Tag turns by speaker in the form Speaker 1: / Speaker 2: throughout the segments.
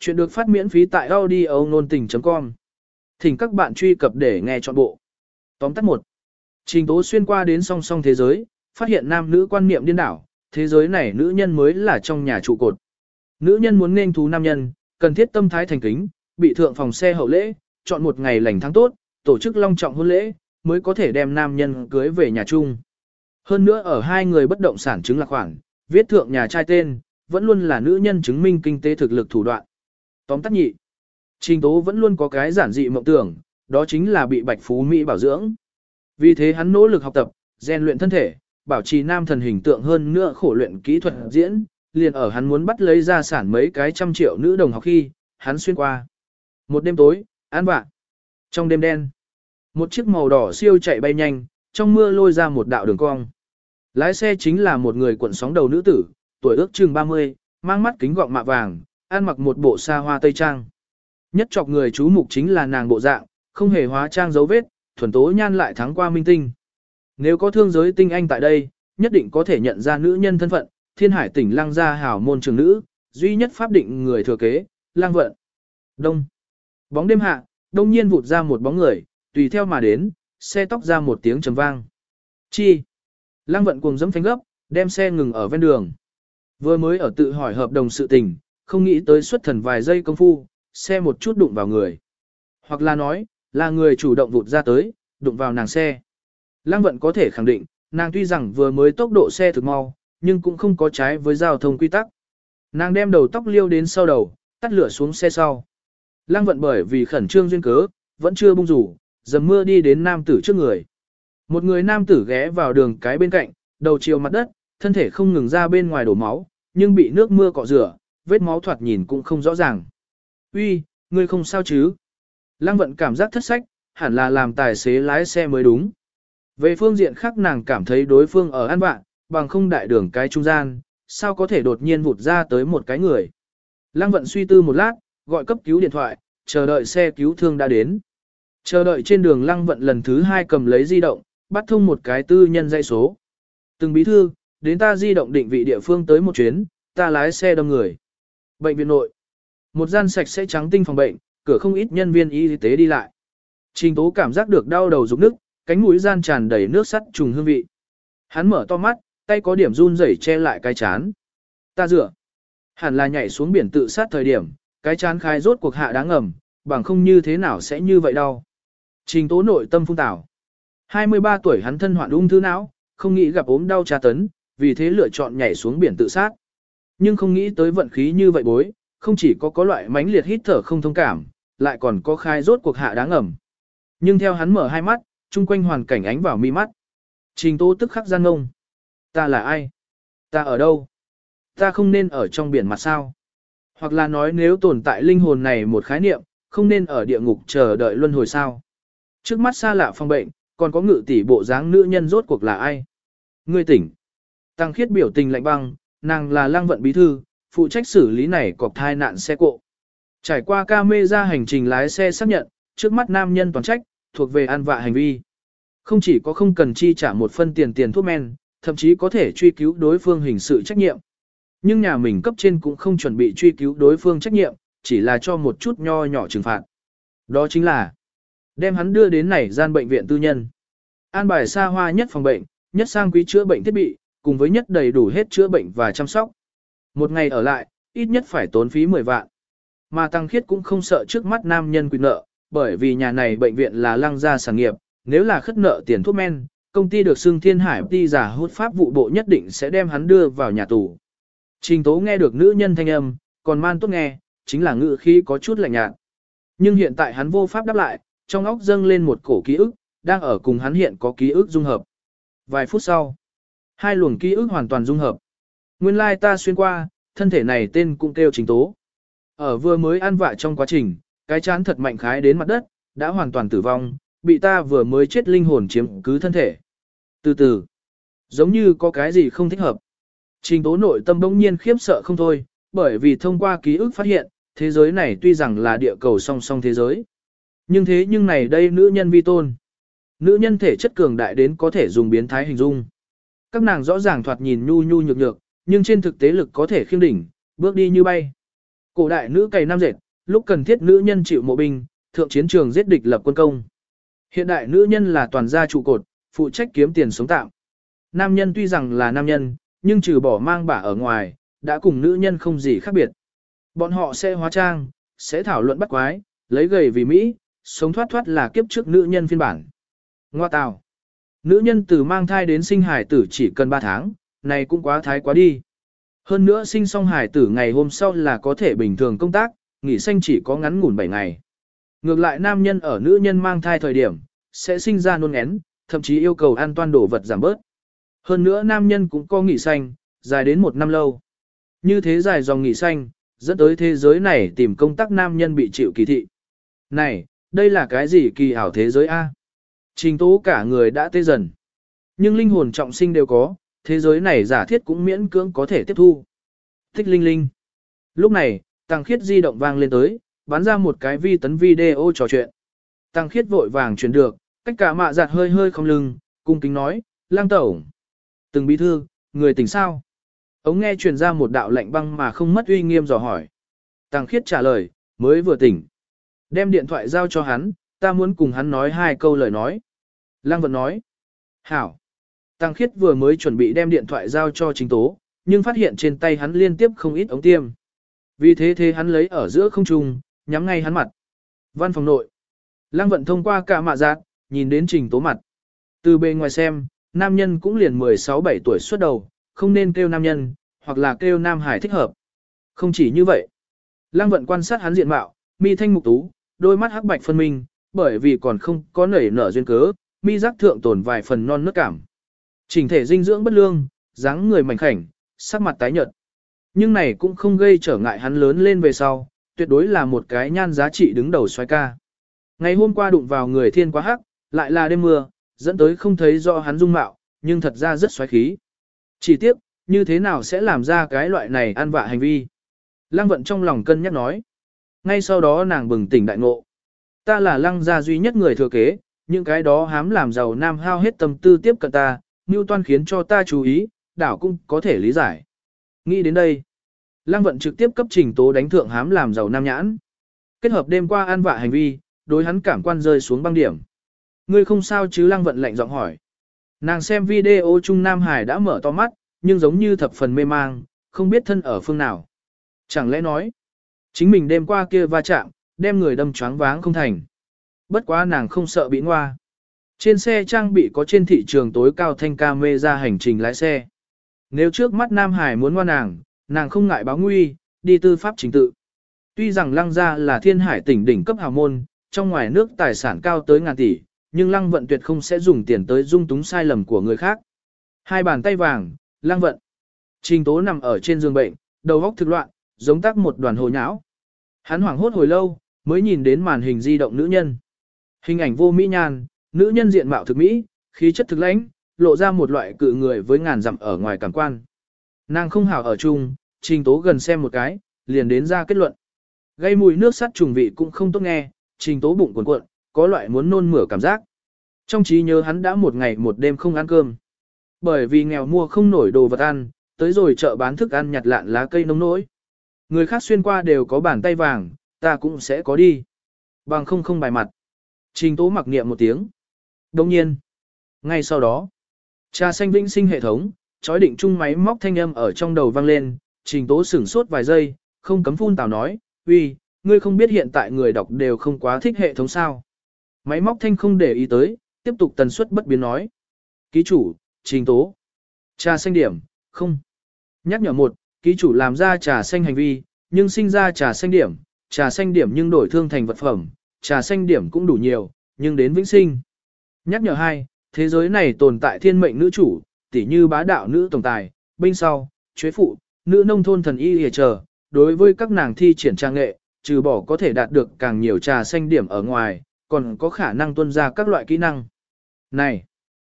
Speaker 1: Chuyện được phát miễn phí tại audio nôn tình.com. Thỉnh các bạn truy cập để nghe trọn bộ. Tóm tắt 1. Trình tố xuyên qua đến song song thế giới, phát hiện nam nữ quan niệm điên đảo, thế giới này nữ nhân mới là trong nhà trụ cột. Nữ nhân muốn nên thú nam nhân, cần thiết tâm thái thành kính, bị thượng phòng xe hậu lễ, chọn một ngày lành tháng tốt, tổ chức long trọng hôn lễ, mới có thể đem nam nhân cưới về nhà chung. Hơn nữa ở hai người bất động sản chứng là khoản, viết thượng nhà trai tên, vẫn luôn là nữ nhân chứng minh kinh tế thực lực thủ đoạn. Tóm tắt nhị. Trình Tố vẫn luôn có cái giản dị mộng tưởng, đó chính là bị Bạch Phú Mỹ bảo dưỡng. Vì thế hắn nỗ lực học tập, rèn luyện thân thể, bảo trì nam thần hình tượng hơn nữa khổ luyện kỹ thuật diễn, liền ở hắn muốn bắt lấy ra sản mấy cái trăm triệu nữ đồng học khi, hắn xuyên qua. Một đêm tối, an bạn. Trong đêm đen, một chiếc màu đỏ siêu chạy bay nhanh, trong mưa lôi ra một đạo đường cong. Lái xe chính là một người cuộn sóng đầu nữ tử, tuổi ước chừng 30, mang mắt kính gọng mạ vàng, ăn mặc một bộ xa hoa tây trang. Nhất chọc người chú mục chính là nàng bộ dạng, không hề hóa trang dấu vết, thuần tố nhan lại thắng qua minh tinh. Nếu có thương giới tinh anh tại đây, nhất định có thể nhận ra nữ nhân thân phận, thiên hải tỉnh lăng gia hảo môn trường nữ, duy nhất pháp định người thừa kế, Lang vận. Đông. Bóng đêm hạ, đông nhiên vụt ra một bóng người, tùy theo mà đến, xe tóc ra một tiếng trầm vang. Chi. Lang vận cuồng dẫm phanh gấp, đem xe ngừng ở ven đường. Vừa mới ở tự hỏi hợp đồng sự tình, không nghĩ tới xuất thần vài giây công phu, xe một chút đụng vào người. Hoặc là nói, là người chủ động vụt ra tới, đụng vào nàng xe. Lăng vận có thể khẳng định, nàng tuy rằng vừa mới tốc độ xe thực mau, nhưng cũng không có trái với giao thông quy tắc. Nàng đem đầu tóc liêu đến sau đầu, tắt lửa xuống xe sau. Lăng vận bởi vì khẩn trương duyên cớ, vẫn chưa bung rủ, dầm mưa đi đến nam tử trước người. Một người nam tử ghé vào đường cái bên cạnh, đầu chiều mặt đất, thân thể không ngừng ra bên ngoài đổ máu, nhưng bị nước mưa cọ rửa, vết máu thoạt nhìn cũng không rõ ràng. Uy, ngươi không sao chứ? Lăng vận cảm giác thất sách, hẳn là làm tài xế lái xe mới đúng. Về phương diện khác nàng cảm thấy đối phương ở an bạn, bằng không đại đường cái trung gian, sao có thể đột nhiên vụt ra tới một cái người. Lăng vận suy tư một lát, gọi cấp cứu điện thoại, chờ đợi xe cứu thương đã đến. Chờ đợi trên đường lăng vận lần thứ hai cầm lấy di động, bắt thông một cái tư nhân dây số. Từng bí thư, đến ta di động định vị địa phương tới một chuyến, ta lái xe đâm người. Bệnh viện nội. Một gian sạch sẽ trắng tinh phòng bệnh, cửa không ít nhân viên y tế đi lại. Trình tố cảm giác được đau đầu rụng nước, cánh mũi gian tràn đầy nước sắt trùng hương vị. Hắn mở to mắt, tay có điểm run rẩy che lại cái chán. Ta dựa. Hẳn là nhảy xuống biển tự sát thời điểm, cái chán khai rốt cuộc hạ đáng ngầm, bằng không như thế nào sẽ như vậy đâu. Trình tố nội tâm phung tảo. 23 tuổi hắn thân hoạn ung thư não, không nghĩ gặp ốm đau tra tấn, vì thế lựa chọn nhảy xuống biển tự sát. Nhưng không nghĩ tới vận khí như vậy bối, không chỉ có có loại mãnh liệt hít thở không thông cảm, lại còn có khai rốt cuộc hạ đáng ẩm. Nhưng theo hắn mở hai mắt, chung quanh hoàn cảnh ánh vào mi mắt. Trình tố tức khắc gian ngông. Ta là ai? Ta ở đâu? Ta không nên ở trong biển mặt sao? Hoặc là nói nếu tồn tại linh hồn này một khái niệm, không nên ở địa ngục chờ đợi luân hồi sao? Trước mắt xa lạ phong bệnh, còn có ngự tỷ bộ dáng nữ nhân rốt cuộc là ai? Ngươi tỉnh. Tăng khiết biểu tình lạnh băng, nàng là lăng vận bí thư, phụ trách xử lý này cọc thai nạn xe cộ. Trải qua ca mê ra hành trình lái xe xác nhận, trước mắt nam nhân toàn trách, thuộc về an vạ hành vi. Không chỉ có không cần chi trả một phân tiền tiền thuốc men, thậm chí có thể truy cứu đối phương hình sự trách nhiệm. Nhưng nhà mình cấp trên cũng không chuẩn bị truy cứu đối phương trách nhiệm, chỉ là cho một chút nho nhỏ trừng phạt. Đó chính là đem hắn đưa đến này gian bệnh viện tư nhân. An bài xa hoa nhất phòng bệnh, nhất sang quý chữa bệnh thiết bị, cùng với nhất đầy đủ hết chữa bệnh và chăm sóc. Một ngày ở lại, ít nhất phải tốn phí 10 vạn. Mà Tăng Khiết cũng không sợ trước mắt nam nhân quyền nợ, bởi vì nhà này bệnh viện là lăng gia sản nghiệp, nếu là khất nợ tiền thuốc men, công ty được xưng Thiên Hải ti giả hút pháp vụ bộ nhất định sẽ đem hắn đưa vào nhà tù. Trình Tố nghe được nữ nhân thanh âm, còn man tốt nghe, chính là ngữ khí có chút lạnh nhạt. Nhưng hiện tại hắn vô pháp đáp lại, trong óc dâng lên một cổ ký ức, đang ở cùng hắn hiện có ký ức dung hợp. Vài phút sau, hai luồng ký ức hoàn toàn dung hợp. Nguyên lai ta xuyên qua, thân thể này tên cũng kêu trình tố. Ở vừa mới ăn vạ trong quá trình, cái chán thật mạnh khái đến mặt đất, đã hoàn toàn tử vong, bị ta vừa mới chết linh hồn chiếm cứ thân thể. Từ từ, giống như có cái gì không thích hợp. Trình tố nội tâm bỗng nhiên khiếp sợ không thôi, bởi vì thông qua ký ức phát hiện, thế giới này tuy rằng là địa cầu song song thế giới. Nhưng thế nhưng này đây nữ nhân vi tôn. Nữ nhân thể chất cường đại đến có thể dùng biến thái hình dung. Các nàng rõ ràng thoạt nhìn nhu nhu nhược nhược, nhưng trên thực tế lực có thể khiêm đỉnh, bước đi như bay. Cổ đại nữ cày nam dệt, lúc cần thiết nữ nhân chịu mộ binh, thượng chiến trường giết địch lập quân công. Hiện đại nữ nhân là toàn gia trụ cột, phụ trách kiếm tiền sống tạm. Nam nhân tuy rằng là nam nhân, nhưng trừ bỏ mang bả ở ngoài, đã cùng nữ nhân không gì khác biệt. Bọn họ sẽ hóa trang, sẽ thảo luận bắt quái, lấy gầy vì Mỹ, sống thoát thoát là kiếp trước nữ nhân phiên bản. Ngoa tào. Nữ nhân từ mang thai đến sinh hải tử chỉ cần 3 tháng, này cũng quá thái quá đi. Hơn nữa sinh xong hải tử ngày hôm sau là có thể bình thường công tác, nghỉ sanh chỉ có ngắn ngủn 7 ngày. Ngược lại nam nhân ở nữ nhân mang thai thời điểm, sẽ sinh ra nôn én, thậm chí yêu cầu an toàn đồ vật giảm bớt. Hơn nữa nam nhân cũng có nghỉ sanh, dài đến một năm lâu. Như thế dài dòng nghỉ sanh, dẫn tới thế giới này tìm công tác nam nhân bị chịu kỳ thị. Này, đây là cái gì kỳ ảo thế giới A? Trình tố cả người đã tê dần. Nhưng linh hồn trọng sinh đều có, thế giới này giả thiết cũng miễn cưỡng có thể tiếp thu. Thích linh linh. Lúc này, tăng khiết di động vang lên tới, bắn ra một cái vi tấn video trò chuyện. Tăng khiết vội vàng chuyển được, cách cả mạ giặt hơi hơi không lưng, cung kính nói, lang tẩu. Từng bí thư, người tỉnh sao? Ống nghe truyền ra một đạo lạnh băng mà không mất uy nghiêm dò hỏi. Tăng khiết trả lời, mới vừa tỉnh. Đem điện thoại giao cho hắn, ta muốn cùng hắn nói hai câu lời nói. Lăng vận nói. Hảo. Tăng khiết vừa mới chuẩn bị đem điện thoại giao cho chính tố, nhưng phát hiện trên tay hắn liên tiếp không ít ống tiêm. Vì thế thế hắn lấy ở giữa không trung, nhắm ngay hắn mặt. Văn phòng nội. Lăng vận thông qua cả mạ giác, nhìn đến trình tố mặt. Từ bề ngoài xem, nam nhân cũng liền 16-17 tuổi xuất đầu, không nên kêu nam nhân, hoặc là kêu nam hải thích hợp. Không chỉ như vậy. Lăng vận quan sát hắn diện mạo, mi thanh mục tú, đôi mắt hắc bạch phân minh, bởi vì còn không có nảy nở duyên cớ, mi giác thượng tồn vài phần non nước cảm. Trình thể dinh dưỡng bất lương, dáng người mảnh khảnh, sắc mặt tái nhợt. Nhưng này cũng không gây trở ngại hắn lớn lên về sau, tuyệt đối là một cái nhan giá trị đứng đầu xoay ca. Ngày hôm qua đụng vào người thiên quá hắc, lại là đêm mưa, dẫn tới không thấy rõ hắn dung mạo, nhưng thật ra rất xoáy khí. Chỉ tiếc, như thế nào sẽ làm ra cái loại này ăn vạ hành vi. Lăng vận trong lòng cân nhắc nói. Ngay sau đó nàng bừng tỉnh đại ngộ. Ta là lăng gia duy nhất người thừa kế, những cái đó hám làm giàu nam hao hết tâm tư tiếp cận ta, như toan khiến cho ta chú ý, đảo cũng có thể lý giải. Nghĩ đến đây, Lăng vận trực tiếp cấp trình tố đánh thượng hám làm giàu nam nhãn. Kết hợp đêm qua an vạ hành vi, đối hắn cảm quan rơi xuống băng điểm. Ngươi không sao chứ lăng vận lạnh giọng hỏi. Nàng xem video Trung Nam Hải đã mở to mắt, nhưng giống như thập phần mê mang, không biết thân ở phương nào. Chẳng lẽ nói, chính mình đêm qua kia va chạm, đem người đâm choáng váng không thành. Bất quá nàng không sợ bị ngoa. Trên xe trang bị có trên thị trường tối cao thanh ca mê ra hành trình lái xe. Nếu trước mắt Nam Hải muốn ngoa nàng, nàng không ngại báo nguy, đi tư pháp chính tự. Tuy rằng lăng gia là thiên hải tỉnh đỉnh cấp hào môn, trong ngoài nước tài sản cao tới ngàn tỷ, nhưng lăng vận tuyệt không sẽ dùng tiền tới dung túng sai lầm của người khác. Hai bàn tay vàng, lăng vận. Trình tố nằm ở trên giường bệnh, đầu góc thực loạn, giống tác một đoàn hồ nháo. Hắn hoảng hốt hồi lâu, mới nhìn đến màn hình di động nữ nhân. Hình ảnh vô mỹ nhan, nữ nhân diện mạo thực mỹ, khí chất thực lãnh, lộ ra một loại cự người với ngàn dặm ở ngoài cảm quan. Nàng không hảo ở chung, trình tố gần xem một cái, liền đến ra kết luận. Gây mùi nước sắt trùng vị cũng không tốt nghe, trình tố bụng cuộn cuộn, có loại muốn nôn mửa cảm giác. Trong trí nhớ hắn đã một ngày một đêm không ăn cơm. Bởi vì nghèo mua không nổi đồ vật ăn, tới rồi chợ bán thức ăn nhặt lạn lá cây nông nỗi. Người khác xuyên qua đều có bàn tay vàng, ta cũng sẽ có đi. Bằng không không bài mặt. Trình tố mặc niệm một tiếng. Đồng nhiên. Ngay sau đó, trà xanh vĩnh sinh hệ thống, chói định chung máy móc thanh âm ở trong đầu vang lên, trình tố sửng sốt vài giây, không cấm phun tào nói, uy, ngươi không biết hiện tại người đọc đều không quá thích hệ thống sao. Máy móc thanh không để ý tới, tiếp tục tần suất bất biến nói. Ký chủ, trình tố. Trà xanh điểm, không. Nhắc nhở một, ký chủ làm ra trà xanh hành vi, nhưng sinh ra trà xanh điểm, trà xanh điểm nhưng đổi thương thành vật phẩm, trà xanh điểm cũng đủ nhiều, nhưng đến vĩnh sinh. Nhắc nhở hai, thế giới này tồn tại thiên mệnh nữ chủ, tỉ như bá đạo nữ tổng tài, binh sau, chế phụ, nữ nông thôn thần y hề chờ, đối với các nàng thi triển trang nghệ, trừ bỏ có thể đạt được càng nhiều trà xanh điểm ở ngoài, còn có khả năng tuân ra các loại kỹ năng. Này,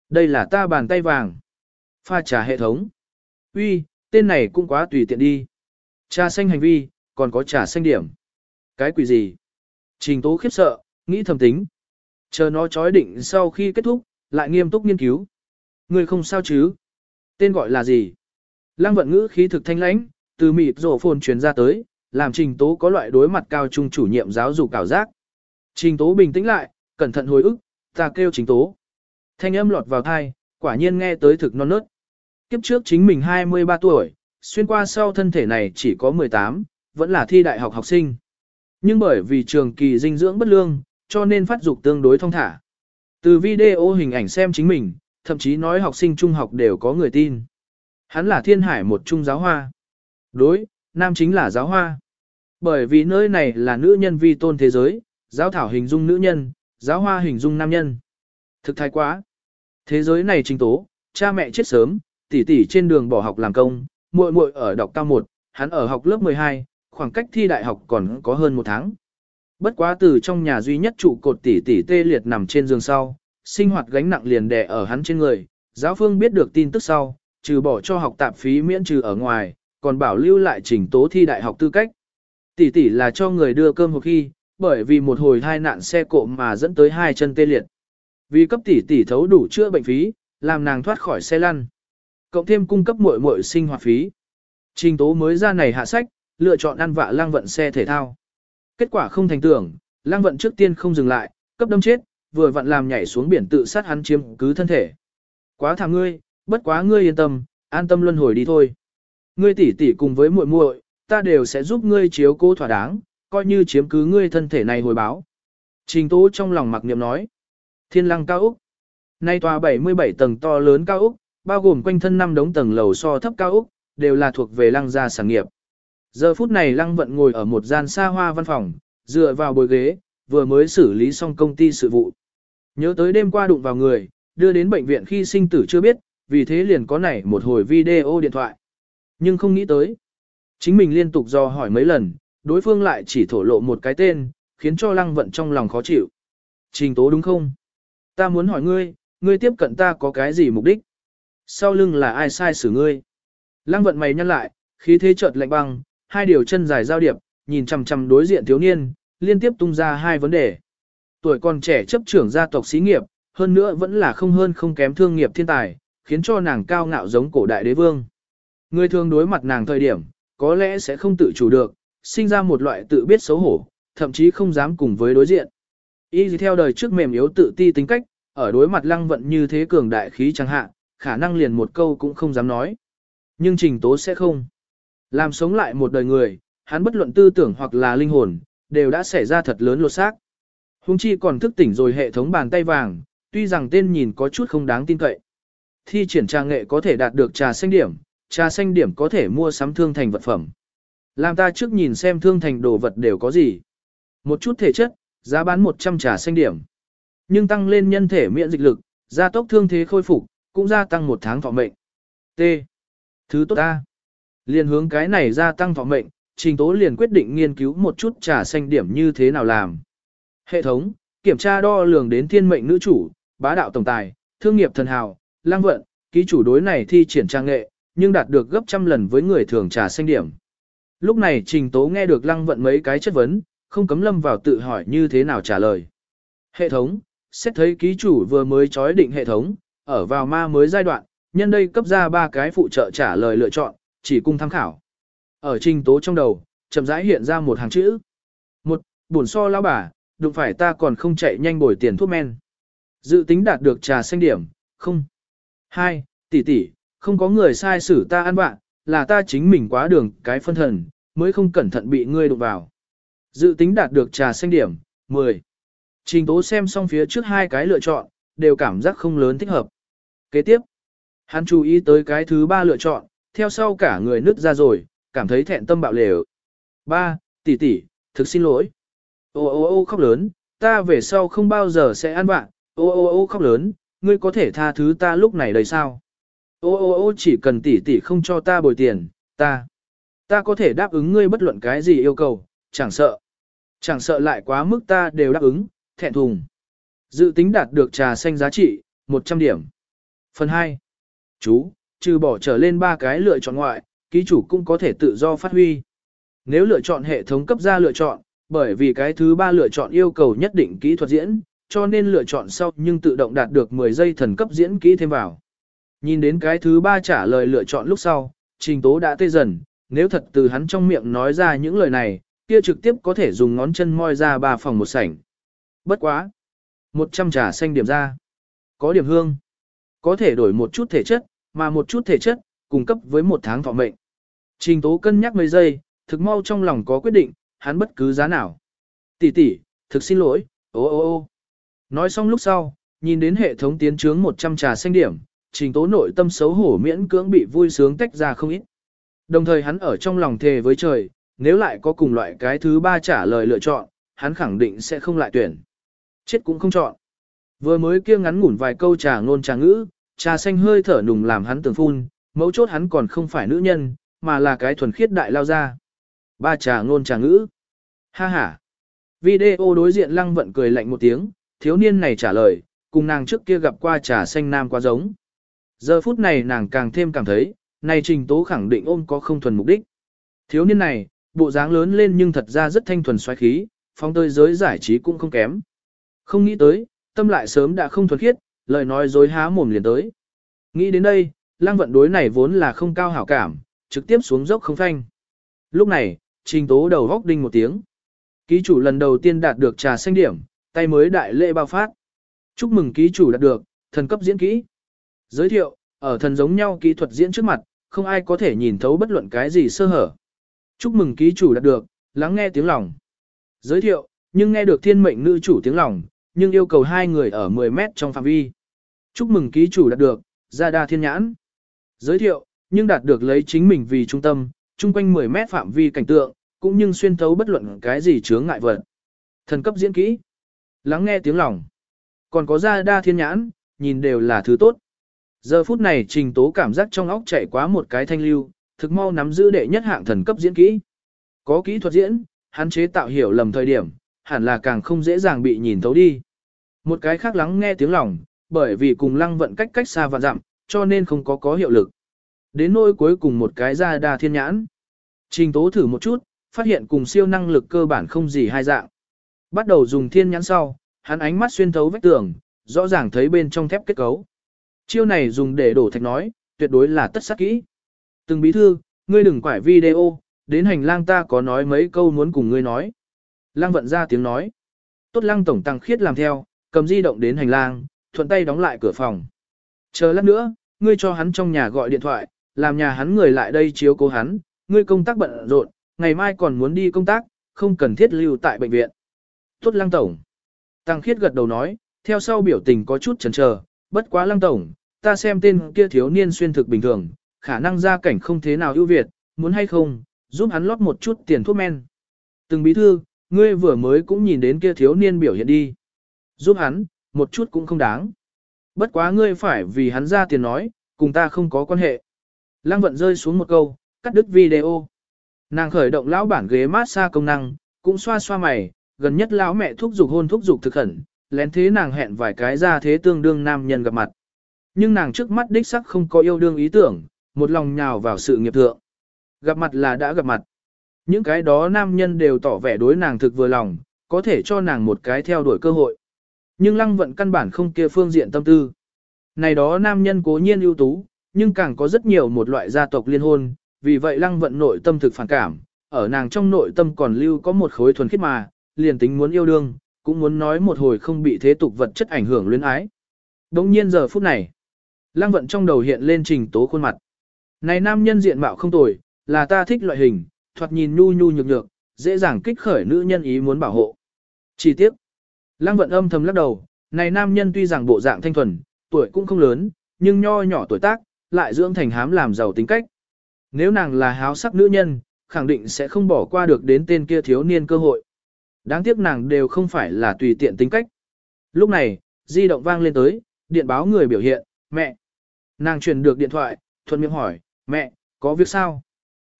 Speaker 1: đây là ta bàn tay vàng. Pha trà hệ thống. Uy, tên này cũng quá tùy tiện đi. Trà xanh hành vi, còn có trà xanh điểm. Cái quỷ gì? Trình tố khiếp sợ, nghĩ thầm tính. Chờ nó chói định sau khi kết thúc, lại nghiêm túc nghiên cứu. người không sao chứ? Tên gọi là gì? Lăng vận ngữ khí thực thanh lãnh, từ mịt rổ phồn truyền ra tới, làm trình tố có loại đối mặt cao trung chủ nhiệm giáo dục cảm giác. Trình tố bình tĩnh lại, cẩn thận hồi ức, ta kêu trình tố. Thanh âm lọt vào thai, quả nhiên nghe tới thực non nớt. Kiếp trước chính mình 23 tuổi, xuyên qua sau thân thể này chỉ có 18, vẫn là thi đại học học sinh. Nhưng bởi vì trường kỳ dinh dưỡng bất lương, cho nên phát dục tương đối thông thả. Từ video hình ảnh xem chính mình, thậm chí nói học sinh trung học đều có người tin. Hắn là thiên hải một trung giáo hoa. Đối, nam chính là giáo hoa. Bởi vì nơi này là nữ nhân vi tôn thế giới, giáo thảo hình dung nữ nhân, giáo hoa hình dung nam nhân. Thực thái quá. Thế giới này chính tố, cha mẹ chết sớm, tỷ tỷ trên đường bỏ học làm công, muội muội ở đọc cao 1, hắn ở học lớp 12, khoảng cách thi đại học còn có hơn một tháng. Bất quá từ trong nhà duy nhất trụ cột tỷ tỷ tê liệt nằm trên giường sau, sinh hoạt gánh nặng liền đè ở hắn trên người, giáo phương biết được tin tức sau, trừ bỏ cho học tạp phí miễn trừ ở ngoài, còn bảo lưu lại trình tố thi đại học tư cách. Tỷ tỷ là cho người đưa cơm hộp khi, bởi vì một hồi hai nạn xe cộ mà dẫn tới hai chân tê liệt. Vì cấp tỷ tỷ thấu đủ chữa bệnh phí, làm nàng thoát khỏi xe lăn. Cộng thêm cung cấp muội muội sinh hoạt phí. Trình tố mới ra này hạ sách, lựa chọn ăn vạ lang vận xe thể thao. Kết quả không thành tưởng, lang vận trước tiên không dừng lại, cấp đâm chết, vừa vặn làm nhảy xuống biển tự sát hắn chiếm cứ thân thể. Quá thảm ngươi, bất quá ngươi yên tâm, an tâm luân hồi đi thôi. Ngươi tỷ tỷ cùng với muội muội, ta đều sẽ giúp ngươi chiếu cố thỏa đáng, coi như chiếm cứ ngươi thân thể này hồi báo. Trình Tố trong lòng mặc niệm nói. Thiên lăng cao Úc. Nay tòa 77 tầng to lớn cao Úc, bao gồm quanh thân năm đống tầng lầu so thấp cao Úc, đều là thuộc về lăng gia sản nghiệp. Giờ phút này lăng vận ngồi ở một gian xa hoa văn phòng, dựa vào bồi ghế, vừa mới xử lý xong công ty sự vụ. Nhớ tới đêm qua đụng vào người, đưa đến bệnh viện khi sinh tử chưa biết, vì thế liền có nảy một hồi video điện thoại. Nhưng không nghĩ tới. Chính mình liên tục do hỏi mấy lần, đối phương lại chỉ thổ lộ một cái tên, khiến cho lăng vận trong lòng khó chịu. Trình tố đúng không? Ta muốn hỏi ngươi, ngươi tiếp cận ta có cái gì mục đích? Sau lưng là ai sai xử ngươi? Lăng vận mày nhăn lại, khí thế chợt lạnh băng, hai điều chân dài giao điệp, nhìn chằm chằm đối diện thiếu niên, liên tiếp tung ra hai vấn đề. Tuổi còn trẻ chấp trưởng gia tộc xí nghiệp, hơn nữa vẫn là không hơn không kém thương nghiệp thiên tài, khiến cho nàng cao ngạo giống cổ đại đế vương. Người thường đối mặt nàng thời điểm, có lẽ sẽ không tự chủ được, sinh ra một loại tự biết xấu hổ, thậm chí không dám cùng với đối diện. Y theo đời trước mềm yếu tự ti tính cách, ở đối mặt lăng vận như thế cường đại khí chẳng hạn, khả năng liền một câu cũng không dám nói. Nhưng trình tố sẽ không. Làm sống lại một đời người, hắn bất luận tư tưởng hoặc là linh hồn, đều đã xảy ra thật lớn lột xác. Hùng chi còn thức tỉnh rồi hệ thống bàn tay vàng, tuy rằng tên nhìn có chút không đáng tin cậy. Thi triển trà nghệ có thể đạt được trà xanh điểm, trà xanh điểm có thể mua sắm thương thành vật phẩm. Làm ta trước nhìn xem thương thành đồ vật đều có gì. Một chút thể chất, giá bán 100 trà xanh điểm. Nhưng tăng lên nhân thể miễn dịch lực, gia tốc thương thế khôi phục, cũng gia tăng một tháng thọ mệnh. T. Thứ tốt ta. Liên hướng cái này gia tăng thọ mệnh, trình tố liền quyết định nghiên cứu một chút trà xanh điểm như thế nào làm. Hệ thống, kiểm tra đo lường đến thiên mệnh nữ chủ, bá đạo tổng tài, thương nghiệp thần hào, lang vận, ký chủ đối này thi triển trang nghệ, nhưng đạt được gấp trăm lần với người thường trà xanh điểm. Lúc này trình tố nghe được lăng vận mấy cái chất vấn, không cấm lâm vào tự hỏi như thế nào trả lời. Hệ thống, xét thấy ký chủ vừa mới chói định hệ thống, ở vào ma mới giai đoạn, nhân đây cấp ra ba cái phụ trợ trả lời lựa chọn, chỉ cung tham khảo. Ở trình tố trong đầu, chậm rãi hiện ra một hàng chữ. Một, bổn so lão bà, đụng phải ta còn không chạy nhanh bồi tiền thuốc men. Dự tính đạt được trà xanh điểm, không. Hai, tỷ tỷ, không có người sai xử ta ăn bạn, là ta chính mình quá đường cái phân thần, mới không cẩn thận bị ngươi đụng vào. Dự tính đạt được trà xanh điểm, 10. Trình tố xem xong phía trước hai cái lựa chọn, đều cảm giác không lớn thích hợp. Kế tiếp, hắn chú ý tới cái thứ ba lựa chọn, theo sau cả người nứt ra rồi, cảm thấy thẹn tâm bạo lều. Ba, tỷ tỷ, thực xin lỗi. Ô ô ô khóc lớn, ta về sau không bao giờ sẽ ăn bạn, ô ô ô khóc lớn, ngươi có thể tha thứ ta lúc này đây sao? Ô ô ô chỉ cần tỷ tỷ không cho ta bồi tiền, ta, ta có thể đáp ứng ngươi bất luận cái gì yêu cầu, chẳng sợ. Chẳng sợ lại quá mức ta đều đáp ứng, thẹn thùng. Dự tính đạt được trà xanh giá trị, 100 điểm. Phần 2. Chú, trừ bỏ trở lên ba cái lựa chọn ngoại, ký chủ cũng có thể tự do phát huy. Nếu lựa chọn hệ thống cấp ra lựa chọn, bởi vì cái thứ ba lựa chọn yêu cầu nhất định kỹ thuật diễn, cho nên lựa chọn sau nhưng tự động đạt được 10 giây thần cấp diễn kỹ thêm vào. Nhìn đến cái thứ ba trả lời lựa chọn lúc sau, trình tố đã tê dần, nếu thật từ hắn trong miệng nói ra những lời này, kia trực tiếp có thể dùng ngón chân moi ra ba phòng một sảnh. Bất quá. một trăm trà xanh điểm ra. Có điểm hương. Có thể đổi một chút thể chất, mà một chút thể chất, cung cấp với một tháng thọ mệnh. Trình tố cân nhắc mấy giây, thực mau trong lòng có quyết định, hắn bất cứ giá nào. Tỷ tỷ, thực xin lỗi, ô ô ô. Nói xong lúc sau, nhìn đến hệ thống tiến trướng 100 trà xanh điểm, trình tố nội tâm xấu hổ miễn cưỡng bị vui sướng tách ra không ít. Đồng thời hắn ở trong lòng thề với trời, nếu lại có cùng loại cái thứ ba trả lời lựa chọn, hắn khẳng định sẽ không lại tuyển. Chết cũng không chọn. Vừa mới kia ngắn ngủn vài câu trà ngôn trà ngữ, trà xanh hơi thở nùng làm hắn tưởng phun, mấu chốt hắn còn không phải nữ nhân, mà là cái thuần khiết đại lao ra. Ba trà ngôn trà ngữ. Ha ha. Video đối diện lăng vận cười lạnh một tiếng, thiếu niên này trả lời, cùng nàng trước kia gặp qua trà xanh nam quá giống. Giờ phút này nàng càng thêm cảm thấy, này trình tố khẳng định ôm có không thuần mục đích. Thiếu niên này, bộ dáng lớn lên nhưng thật ra rất thanh thuần xoáy khí, phong tơi giới giải trí cũng không kém. Không nghĩ tới, tâm lại sớm đã không thuần khiết, lời nói dối há mồm liền tới. Nghĩ đến đây, lăng vận đối này vốn là không cao hảo cảm, trực tiếp xuống dốc không phanh. Lúc này, trình tố đầu góc đinh một tiếng. Ký chủ lần đầu tiên đạt được trà xanh điểm, tay mới đại lễ bao phát. Chúc mừng ký chủ đạt được, thần cấp diễn kỹ. Giới thiệu, ở thần giống nhau kỹ thuật diễn trước mặt, không ai có thể nhìn thấu bất luận cái gì sơ hở. Chúc mừng ký chủ đạt được, lắng nghe tiếng lòng. Giới thiệu, nhưng nghe được thiên mệnh nữ chủ tiếng lòng, nhưng yêu cầu hai người ở 10 mét trong phạm vi. Chúc mừng ký chủ đạt được, gia đa thiên nhãn. Giới thiệu, nhưng đạt được lấy chính mình vì trung tâm, chung quanh 10 mét phạm vi cảnh tượng, cũng nhưng xuyên thấu bất luận cái gì chướng ngại vật. Thần cấp diễn kỹ. Lắng nghe tiếng lòng. Còn có gia đa thiên nhãn, nhìn đều là thứ tốt. Giờ phút này trình tố cảm giác trong óc chạy quá một cái thanh lưu, thực mau nắm giữ đệ nhất hạng thần cấp diễn kỹ. Có kỹ thuật diễn, hắn chế tạo hiểu lầm thời điểm, hẳn là càng không dễ dàng bị nhìn thấu đi. Một cái khác lắng nghe tiếng lòng, bởi vì cùng lăng vận cách cách xa và dặm, cho nên không có có hiệu lực. Đến nỗi cuối cùng một cái ra đa thiên nhãn. Trình tố thử một chút, phát hiện cùng siêu năng lực cơ bản không gì hai dạng. Bắt đầu dùng thiên nhãn sau, hắn ánh mắt xuyên thấu vách tường, rõ ràng thấy bên trong thép kết cấu. Chiêu này dùng để đổ thạch nói, tuyệt đối là tất sắc kỹ. Từng bí thư, ngươi đừng quải video, đến hành lang ta có nói mấy câu muốn cùng ngươi nói. Lang vận ra tiếng nói. Tốt lăng tổng tăng khiết làm theo, cầm di động đến hành lang, thuận tay đóng lại cửa phòng. Chờ lát nữa, ngươi cho hắn trong nhà gọi điện thoại, làm nhà hắn người lại đây chiếu cố hắn, ngươi công tác bận rộn, ngày mai còn muốn đi công tác, không cần thiết lưu tại bệnh viện. Tốt lăng tổng. Tăng khiết gật đầu nói, theo sau biểu tình có chút chần chờ, bất quá lăng tổng, ta xem tên kia thiếu niên xuyên thực bình thường, khả năng gia cảnh không thế nào ưu việt, muốn hay không, giúp hắn lót một chút tiền thuốc men. Từng bí thư, ngươi vừa mới cũng nhìn đến kia thiếu niên biểu hiện đi. Giúp hắn, một chút cũng không đáng. Bất quá ngươi phải vì hắn ra tiền nói, cùng ta không có quan hệ. Lăng vận rơi xuống một câu, cắt đứt video. Nàng khởi động lão bản ghế massage công năng, cũng xoa xoa mày, gần nhất lão mẹ thúc giục hôn thúc giục thực khẩn, lén thế nàng hẹn vài cái ra thế tương đương nam nhân gặp mặt. Nhưng nàng trước mắt đích sắc không có yêu đương ý tưởng, một lòng nhào vào sự nghiệp thượng. Gặp mặt là đã gặp mặt. Những cái đó nam nhân đều tỏ vẻ đối nàng thực vừa lòng, có thể cho nàng một cái theo đuổi cơ hội. Nhưng lăng vận căn bản không kia phương diện tâm tư. Này đó nam nhân cố nhiên ưu tú, nhưng càng có rất nhiều một loại gia tộc liên hôn, vì vậy lăng vận nội tâm thực phản cảm, ở nàng trong nội tâm còn lưu có một khối thuần khiết mà, liền tính muốn yêu đương, cũng muốn nói một hồi không bị thế tục vật chất ảnh hưởng luyến ái. Đồng nhiên giờ phút này, lăng vận trong đầu hiện lên trình tố khuôn mặt. Này nam nhân diện mạo không tồi, là ta thích loại hình, thoạt nhìn nhu nhu nhược nhược, dễ dàng kích khởi nữ nhân ý muốn bảo hộ. Chỉ tiếc, lăng vận âm thầm lắc đầu, này nam nhân tuy rằng bộ dạng thanh thuần, tuổi cũng không lớn, nhưng nho nhỏ tuổi tác, lại dưỡng thành hám làm giàu tính cách. Nếu nàng là háo sắc nữ nhân, khẳng định sẽ không bỏ qua được đến tên kia thiếu niên cơ hội. Đáng tiếc nàng đều không phải là tùy tiện tính cách. Lúc này, di động vang lên tới, điện báo người biểu hiện, mẹ. Nàng truyền được điện thoại, thuận miệng hỏi, mẹ, có việc sao?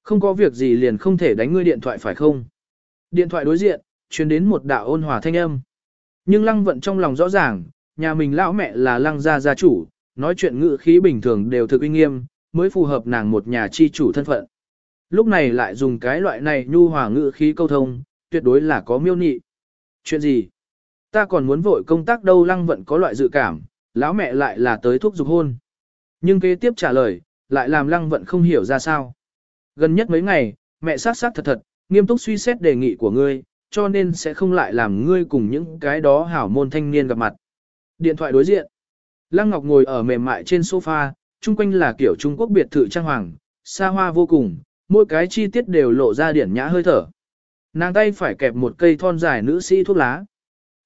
Speaker 1: Không có việc gì liền không thể đánh ngươi điện thoại phải không? Điện thoại đối diện, truyền đến một đạo ôn hòa thanh âm. Nhưng lăng vận trong lòng rõ ràng, nhà mình lão mẹ là lăng gia gia chủ, nói chuyện ngữ khí bình thường đều thực uy nghiêm, mới phù hợp nàng một nhà chi chủ thân phận. Lúc này lại dùng cái loại này nhu hòa ngữ khí câu thông, tuyệt đối là có miêu nị. Chuyện gì? Ta còn muốn vội công tác đâu lăng vận có loại dự cảm, lão mẹ lại là tới thuốc dục hôn. Nhưng kế tiếp trả lời, lại làm lăng vận không hiểu ra sao. Gần nhất mấy ngày, mẹ sát sát thật thật, nghiêm túc suy xét đề nghị của ngươi, cho nên sẽ không lại làm ngươi cùng những cái đó hảo môn thanh niên gặp mặt. Điện thoại đối diện. Lăng Ngọc ngồi ở mềm mại trên sofa, chung quanh là kiểu Trung Quốc biệt thự trang hoàng, xa hoa vô cùng, mỗi cái chi tiết đều lộ ra điển nhã hơi thở. Nàng tay phải kẹp một cây thon dài nữ sĩ thuốc lá.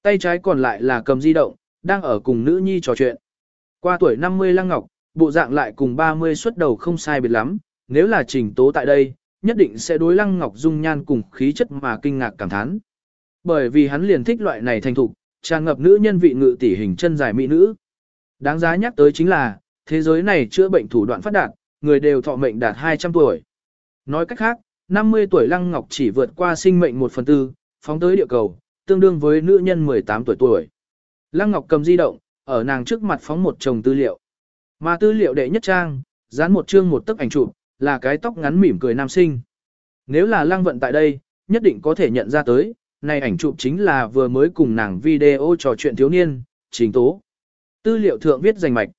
Speaker 1: Tay trái còn lại là cầm di động, đang ở cùng nữ nhi trò chuyện. Qua tuổi 50 Lăng Ngọc, bộ dạng lại cùng 30 xuất đầu không sai biệt lắm, nếu là trình tố tại đây, nhất định sẽ đối Lăng Ngọc dung nhan cùng khí chất mà kinh ngạc cảm thán. Bởi vì hắn liền thích loại này thành thục, tràn ngập nữ nhân vị ngự tỷ hình chân dài mỹ nữ. Đáng giá nhắc tới chính là, thế giới này chữa bệnh thủ đoạn phát đạt, người đều thọ mệnh đạt 200 tuổi. Nói cách khác, 50 tuổi Lăng Ngọc chỉ vượt qua sinh mệnh 1 phần tư, phóng tới địa cầu, tương đương với nữ nhân 18 tuổi tuổi. Lăng Ngọc cầm di động, ở nàng trước mặt phóng một chồng tư liệu. Mà tư liệu đệ nhất trang, dán một chương một tấc ảnh chụp, là cái tóc ngắn mỉm cười nam sinh. Nếu là Lăng Vận tại đây, nhất định có thể nhận ra tới, này ảnh chụp chính là vừa mới cùng nàng video trò chuyện thiếu niên, Trình Tố. Tư liệu thượng viết danh mạch.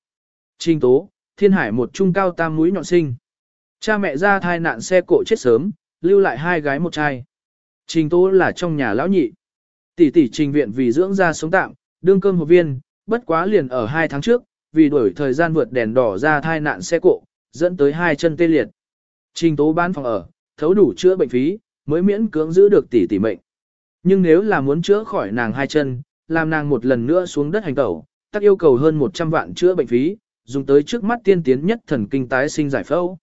Speaker 1: Trình Tố, Thiên Hải một trung cao tam núi nhọn sinh. Cha mẹ ra thai nạn xe cộ chết sớm, lưu lại hai gái một trai. Trình Tố là trong nhà lão nhị. Tỷ tỷ trình viện vì dưỡng ra sống tạm, đương cơm hộp viên, bất quá liền ở hai tháng trước, vì đuổi thời gian vượt đèn đỏ ra thai nạn xe cộ, dẫn tới hai chân tê liệt. Trình Tố bán phòng ở, thấu đủ chữa bệnh phí, mới miễn cưỡng giữ được tỷ tỷ mệnh. Nhưng nếu là muốn chữa khỏi nàng hai chân, làm nàng một lần nữa xuống đất hành tẩu, tắc yêu cầu hơn 100 vạn chữa bệnh phí, dùng tới trước mắt tiên tiến nhất thần kinh tái sinh giải phẫu.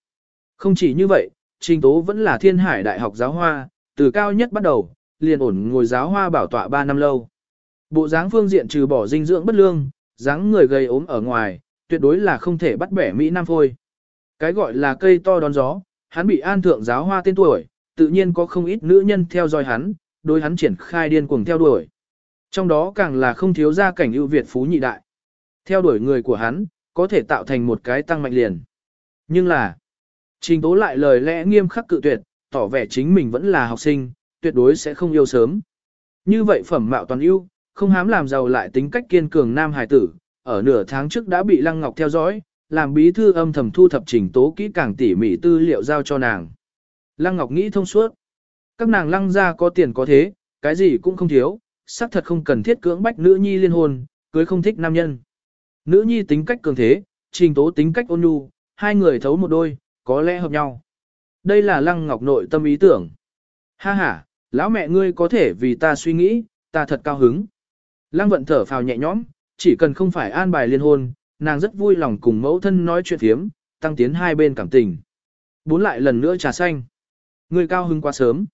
Speaker 1: Không chỉ như vậy, Trình Tố vẫn là thiên hải đại học giáo hoa, từ cao nhất bắt đầu, liền ổn ngồi giáo hoa bảo tọa 3 năm lâu. Bộ dáng phương diện trừ bỏ dinh dưỡng bất lương, dáng người gầy ốm ở ngoài, tuyệt đối là không thể bắt bẻ Mỹ Nam phôi. Cái gọi là cây to đón gió, hắn bị an thượng giáo hoa tên tuổi, tự nhiên có không ít nữ nhân theo dõi hắn, đối hắn triển khai điên cuồng theo đuổi. Trong đó càng là không thiếu gia cảnh ưu việt phú nhị đại. Theo đuổi người của hắn, có thể tạo thành một cái tăng mạnh liền. Nhưng là, trình tố lại lời lẽ nghiêm khắc cự tuyệt, tỏ vẻ chính mình vẫn là học sinh, tuyệt đối sẽ không yêu sớm. Như vậy phẩm mạo toàn ưu, không hám làm giàu lại tính cách kiên cường nam hài tử, ở nửa tháng trước đã bị Lăng Ngọc theo dõi, làm bí thư âm thầm thu thập trình tố kỹ càng tỉ mỉ tư liệu giao cho nàng. Lăng Ngọc nghĩ thông suốt. Các nàng lăng ra có tiền có thế, cái gì cũng không thiếu, xác thật không cần thiết cưỡng bách nữ nhi liên hôn, cưới không thích nam nhân. Nữ nhi tính cách cường thế, trình tố tính cách ôn nhu, hai người thấu một đôi, có lẽ hợp nhau. Đây là lăng ngọc nội tâm ý tưởng. Ha ha, lão mẹ ngươi có thể vì ta suy nghĩ, ta thật cao hứng. Lăng vận thở phào nhẹ nhõm, chỉ cần không phải an bài liên hôn, nàng rất vui lòng cùng mẫu thân nói chuyện thiếm, tăng tiến hai bên cảm tình. Bốn lại lần nữa trà xanh. người cao hứng quá sớm.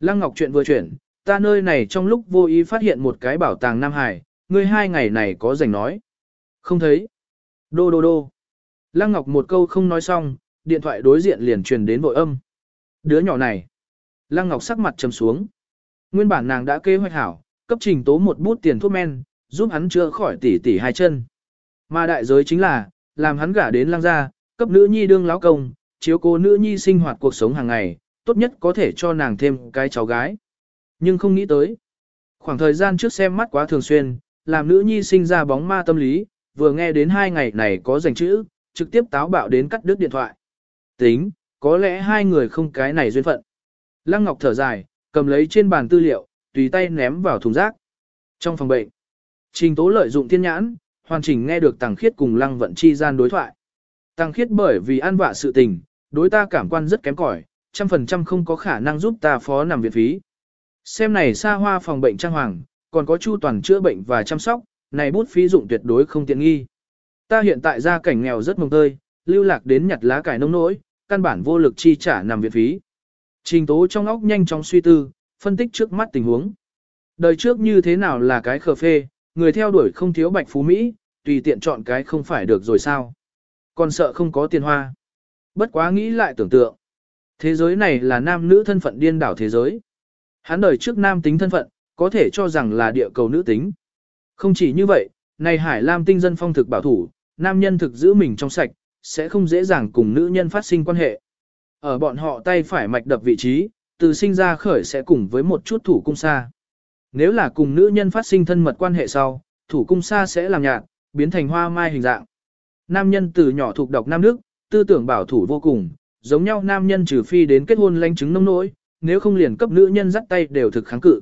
Speaker 1: Lăng Ngọc chuyện vừa chuyển, ta nơi này trong lúc vô ý phát hiện một cái bảo tàng Nam Hải, ngươi hai ngày này có rảnh nói. Không thấy. Đô đô đô. Lăng Ngọc một câu không nói xong, điện thoại đối diện liền truyền đến vội âm. Đứa nhỏ này. Lăng Ngọc sắc mặt trầm xuống. Nguyên bản nàng đã kế hoạch hảo, cấp trình tố một bút tiền thuốc men, giúp hắn chữa khỏi tỉ tỉ hai chân. Mà đại giới chính là, làm hắn gả đến Lang gia, cấp nữ nhi đương lão công, chiếu cố nữ nhi sinh hoạt cuộc sống hàng ngày, tốt nhất có thể cho nàng thêm cái cháu gái. Nhưng không nghĩ tới. Khoảng thời gian trước xem mắt quá thường xuyên, làm nữ nhi sinh ra bóng ma tâm lý, vừa nghe đến hai ngày này có dành chữ, trực tiếp táo bạo đến cắt đứt điện thoại. Tính, có lẽ hai người không cái này duyên phận. Lăng Ngọc thở dài, cầm lấy trên bàn tư liệu, tùy tay ném vào thùng rác. Trong phòng bệnh, Trình Tố lợi dụng thiên nhãn, hoàn chỉnh nghe được Tàng Khiết cùng Lăng Vận chi gian đối thoại. Tàng Khiết bởi vì an vạ sự tình, đối ta cảm quan rất kém cỏi, trăm phần trăm không có khả năng giúp ta phó nằm viện phí. Xem này xa hoa phòng bệnh trang hoàng, còn có chu toàn chữa bệnh và chăm sóc, này bút phí dụng tuyệt đối không tiện nghi. Ta hiện tại gia cảnh nghèo rất mông tơi, lưu lạc đến nhặt lá cải nông nỗi, căn bản vô lực chi trả nằm viện phí. Trình tố trong óc nhanh chóng suy tư, phân tích trước mắt tình huống. Đời trước như thế nào là cái khờ phê, người theo đuổi không thiếu bạch phú Mỹ, tùy tiện chọn cái không phải được rồi sao. Còn sợ không có tiền hoa. Bất quá nghĩ lại tưởng tượng. Thế giới này là nam nữ thân phận điên đảo thế giới. Hắn đời trước nam tính thân phận, có thể cho rằng là địa cầu nữ tính. Không chỉ như vậy, này Hải Lam tinh dân phong thực bảo thủ, nam nhân thực giữ mình trong sạch, sẽ không dễ dàng cùng nữ nhân phát sinh quan hệ. Ở bọn họ tay phải mạch đập vị trí, từ sinh ra khởi sẽ cùng với một chút thủ cung xa. Nếu là cùng nữ nhân phát sinh thân mật quan hệ sau, thủ cung xa sẽ làm nhạt, biến thành hoa mai hình dạng. Nam nhân từ nhỏ thuộc độc nam nước, tư tưởng bảo thủ vô cùng, giống nhau nam nhân trừ phi đến kết hôn lánh chứng nông nỗi, nếu không liền cấp nữ nhân dắt tay đều thực kháng cự.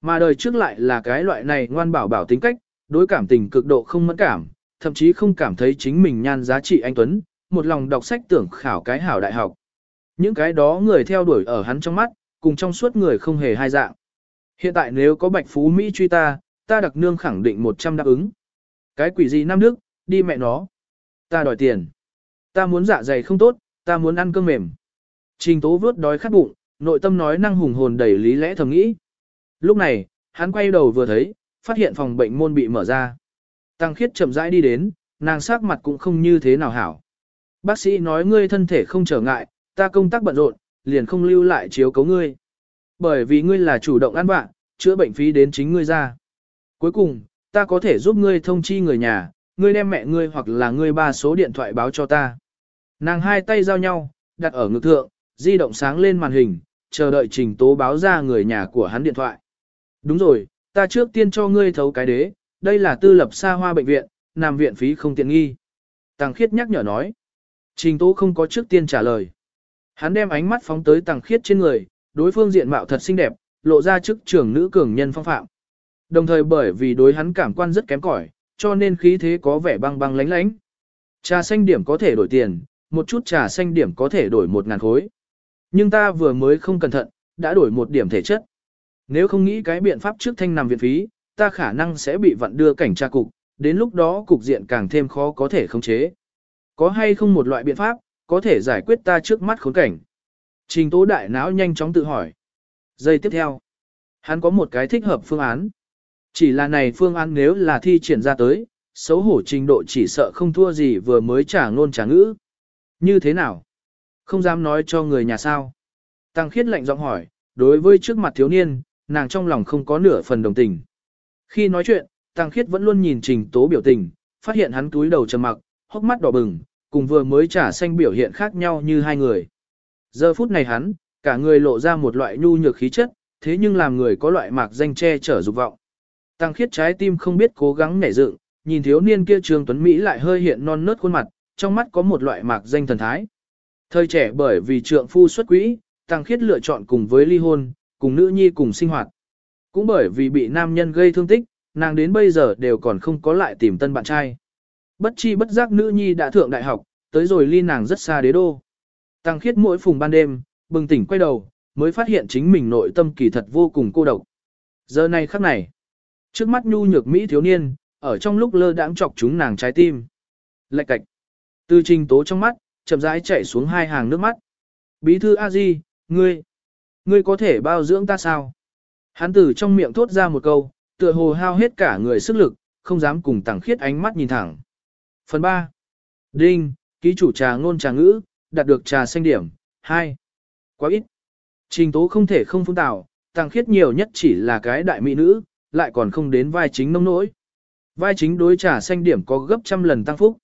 Speaker 1: Mà đời trước lại là cái loại này ngoan bảo bảo tính cách, đối cảm tình cực độ không mẫn cảm, thậm chí không cảm thấy chính mình nhan giá trị anh Tuấn, một lòng đọc sách tưởng khảo cái hảo đại học. Những cái đó người theo đuổi ở hắn trong mắt, cùng trong suốt người không hề hai dạng. Hiện tại nếu có bạch phú Mỹ truy ta, ta đặc nương khẳng định 100 đáp ứng. Cái quỷ gì Nam Đức, đi mẹ nó. Ta đòi tiền. Ta muốn dạ dày không tốt, ta muốn ăn cơm mềm. Trình tố vớt đói khát bụng, nội tâm nói năng hùng hồn đầy lý lẽ thầm nghĩ. Lúc này, hắn quay đầu vừa thấy, phát hiện phòng bệnh môn bị mở ra. Tăng khiết chậm rãi đi đến, nàng sắc mặt cũng không như thế nào hảo. Bác sĩ nói ngươi thân thể không trở ngại, ta công tác bận rộn, liền không lưu lại chiếu cấu ngươi. Bởi vì ngươi là chủ động ăn vạ, chữa bệnh phí đến chính ngươi ra. Cuối cùng, ta có thể giúp ngươi thông chi người nhà, ngươi đem mẹ ngươi hoặc là ngươi ba số điện thoại báo cho ta. Nàng hai tay giao nhau, đặt ở ngực thượng, di động sáng lên màn hình, chờ đợi trình tố báo ra người nhà của hắn điện thoại. Đúng rồi, ta trước tiên cho ngươi thấu cái đế, đây là tư lập xa hoa bệnh viện, nằm viện phí không tiện nghi. Tàng khiết nhắc nhở nói. Trình tố không có trước tiên trả lời. Hắn đem ánh mắt phóng tới tàng khiết trên người, đối phương diện mạo thật xinh đẹp, lộ ra chức trưởng nữ cường nhân phong phạm. Đồng thời bởi vì đối hắn cảm quan rất kém cỏi, cho nên khí thế có vẻ băng băng lánh lánh. Trà xanh điểm có thể đổi tiền, một chút trà xanh điểm có thể đổi một ngàn khối. Nhưng ta vừa mới không cẩn thận, đã đổi một điểm thể chất. Nếu không nghĩ cái biện pháp trước thanh nằm viện phí, ta khả năng sẽ bị vận đưa cảnh tra cục, đến lúc đó cục diện càng thêm khó có thể khống chế. Có hay không một loại biện pháp, có thể giải quyết ta trước mắt khốn cảnh? Trình tố đại não nhanh chóng tự hỏi. Giây tiếp theo, hắn có một cái thích hợp phương án. Chỉ là này phương án nếu là thi triển ra tới, xấu hổ trình độ chỉ sợ không thua gì vừa mới trả ngôn trả ngữ. Như thế nào? Không dám nói cho người nhà sao? Tăng khiết lạnh giọng hỏi, đối với trước mặt thiếu niên, nàng trong lòng không có nửa phần đồng tình. Khi nói chuyện, Tăng khiết vẫn luôn nhìn trình tố biểu tình, phát hiện hắn túi đầu trầm mặc, hốc mắt đỏ bừng, cùng vừa mới trả xanh biểu hiện khác nhau như hai người. Giờ phút này hắn, cả người lộ ra một loại nhu nhược khí chất, thế nhưng làm người có loại mạc danh che chở dục vọng. Tăng khiết trái tim không biết cố gắng nhảy dựng, nhìn thiếu niên kia Trương Tuấn Mỹ lại hơi hiện non nớt khuôn mặt, trong mắt có một loại mạc danh thần thái. Thời trẻ bởi vì trượng phu xuất quỹ, Tăng khiết lựa chọn cùng với ly hôn, cùng nữ nhi cùng sinh hoạt. Cũng bởi vì bị nam nhân gây thương tích, nàng đến bây giờ đều còn không có lại tìm tân bạn trai. Bất chi bất giác nữ nhi đã thượng đại học, tới rồi ly nàng rất xa đế đô. Tăng khiết mỗi phùng ban đêm, bừng tỉnh quay đầu, mới phát hiện chính mình nội tâm kỳ thật vô cùng cô độc. Giờ này khắc này, trước mắt nhu nhược Mỹ thiếu niên, ở trong lúc lơ đãng chọc chúng nàng trái tim. Lạch cạch. Từ trình tố trong mắt, chậm rãi chảy xuống hai hàng nước mắt. Bí thư a di, ngươi, ngươi có thể bao dưỡng ta sao? Hắn từ trong miệng thốt ra một câu, tựa hồ hao hết cả người sức lực, không dám cùng Tăng khiết ánh mắt nhìn thẳng. Phần 3. Đinh, ký chủ trà ngôn trà ngữ, đạt được trà xanh điểm, 2. Quá ít. Trình tố không thể không phung tạo, tăng khiết nhiều nhất chỉ là cái đại mỹ nữ, lại còn không đến vai chính nông nỗi. Vai chính đối trà xanh điểm có gấp trăm lần tăng phúc.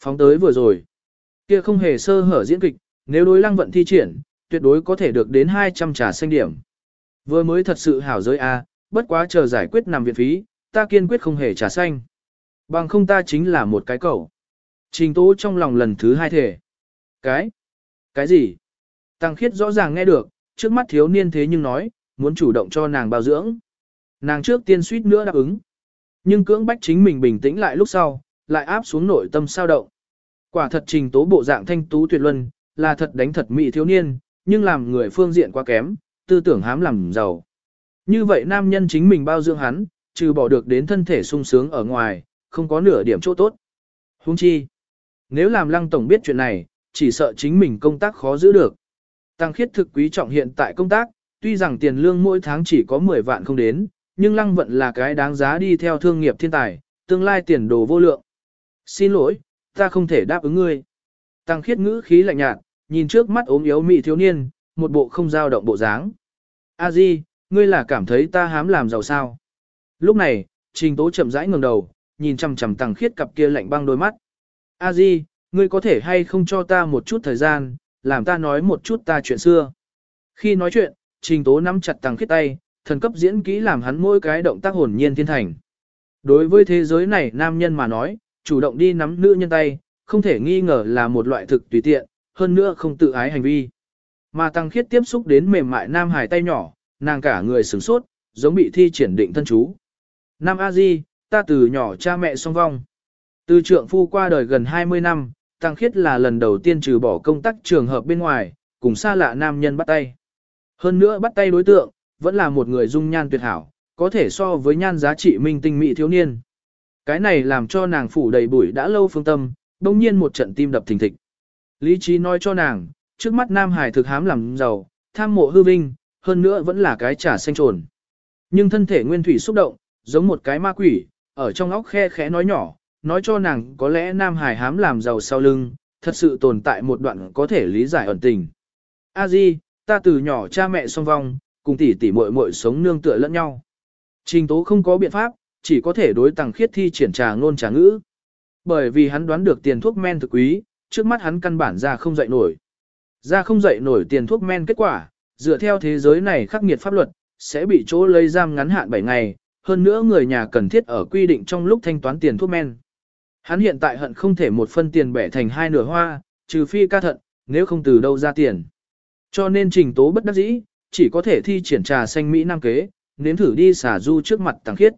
Speaker 1: Phóng tới vừa rồi. Kia không hề sơ hở diễn kịch, nếu đối lăng vận thi triển, tuyệt đối có thể được đến 200 trà xanh điểm. Vừa mới thật sự hảo giới A, bất quá chờ giải quyết nằm viện phí, ta kiên quyết không hề trà xanh. Bằng không ta chính là một cái cầu. Trình tố trong lòng lần thứ hai thể. Cái? Cái gì? Tăng khiết rõ ràng nghe được, trước mắt thiếu niên thế nhưng nói, muốn chủ động cho nàng bao dưỡng. Nàng trước tiên suýt nữa đáp ứng. Nhưng cưỡng bách chính mình bình tĩnh lại lúc sau, lại áp xuống nội tâm sao động. Quả thật trình tố bộ dạng thanh tú tuyệt luân, là thật đánh thật mỹ thiếu niên, nhưng làm người phương diện quá kém, tư tưởng hám làm giàu. Như vậy nam nhân chính mình bao dưỡng hắn, trừ bỏ được đến thân thể sung sướng ở ngoài, không có nửa điểm chỗ tốt. Huống chi, nếu làm lăng tổng biết chuyện này, chỉ sợ chính mình công tác khó giữ được. Tăng khiết thực quý trọng hiện tại công tác, tuy rằng tiền lương mỗi tháng chỉ có 10 vạn không đến, nhưng lăng vận là cái đáng giá đi theo thương nghiệp thiên tài, tương lai tiền đồ vô lượng. Xin lỗi, ta không thể đáp ứng ngươi. Tăng khiết ngữ khí lạnh nhạt, nhìn trước mắt ốm yếu mị thiếu niên, một bộ không dao động bộ dáng. A Di, ngươi là cảm thấy ta hám làm giàu sao? Lúc này, Trình Tố chậm rãi ngẩng đầu, nhìn chằm chằm Tăng Khiết cặp kia lạnh băng đôi mắt. A Di, ngươi có thể hay không cho ta một chút thời gian, làm ta nói một chút ta chuyện xưa. Khi nói chuyện, Trình Tố nắm chặt Tăng Khiết tay, thần cấp diễn kỹ làm hắn mỗi cái động tác hồn nhiên thiên thành. Đối với thế giới này nam nhân mà nói, chủ động đi nắm nữ nhân tay, không thể nghi ngờ là một loại thực tùy tiện, hơn nữa không tự ái hành vi. Mà tăng khiết tiếp xúc đến mềm mại nam hải tay nhỏ, nàng cả người sửng sốt, giống bị thi triển định thân chú. Nam A Di, ta từ nhỏ cha mẹ song vong. Từ trượng phu qua đời gần 20 năm, tăng khiết là lần đầu tiên trừ bỏ công tác trường hợp bên ngoài, cùng xa lạ nam nhân bắt tay. Hơn nữa bắt tay đối tượng, vẫn là một người dung nhan tuyệt hảo, có thể so với nhan giá trị minh tinh mỹ thiếu niên. Cái này làm cho nàng phủ đầy bụi đã lâu phương tâm, đồng nhiên một trận tim đập thình thịch. Lý trí nói cho nàng, trước mắt Nam Hải thực hám làm giàu, tham mộ hư vinh, hơn nữa vẫn là cái trả xanh trồn. Nhưng thân thể nguyên thủy xúc động, giống một cái ma quỷ, ở trong óc khe khẽ nói nhỏ, nói cho nàng có lẽ Nam Hải hám làm giàu sau lưng, thật sự tồn tại một đoạn có thể lý giải ẩn tình. A Di, ta từ nhỏ cha mẹ song vong, cùng tỷ tỷ muội muội sống nương tựa lẫn nhau. Trình Tố không có biện pháp, chỉ có thể đối tăng Khiết thi triển trà ngôn trà ngữ. Bởi vì hắn đoán được tiền thuốc men thực quý, trước mắt hắn căn bản ra không dậy nổi. Ra không dậy nổi tiền thuốc men kết quả, dựa theo thế giới này khắc nghiệt pháp luật, sẽ bị chỗ lấy giam ngắn hạn 7 ngày, hơn nữa người nhà cần thiết ở quy định trong lúc thanh toán tiền thuốc men. Hắn hiện tại hận không thể một phân tiền bẻ thành hai nửa hoa, trừ phi ca thận, nếu không từ đâu ra tiền. Cho nên trình tố bất đắc dĩ, chỉ có thể thi triển trà xanh Mỹ Nam kế, nếm thử đi xả du trước mặt tàng khiết.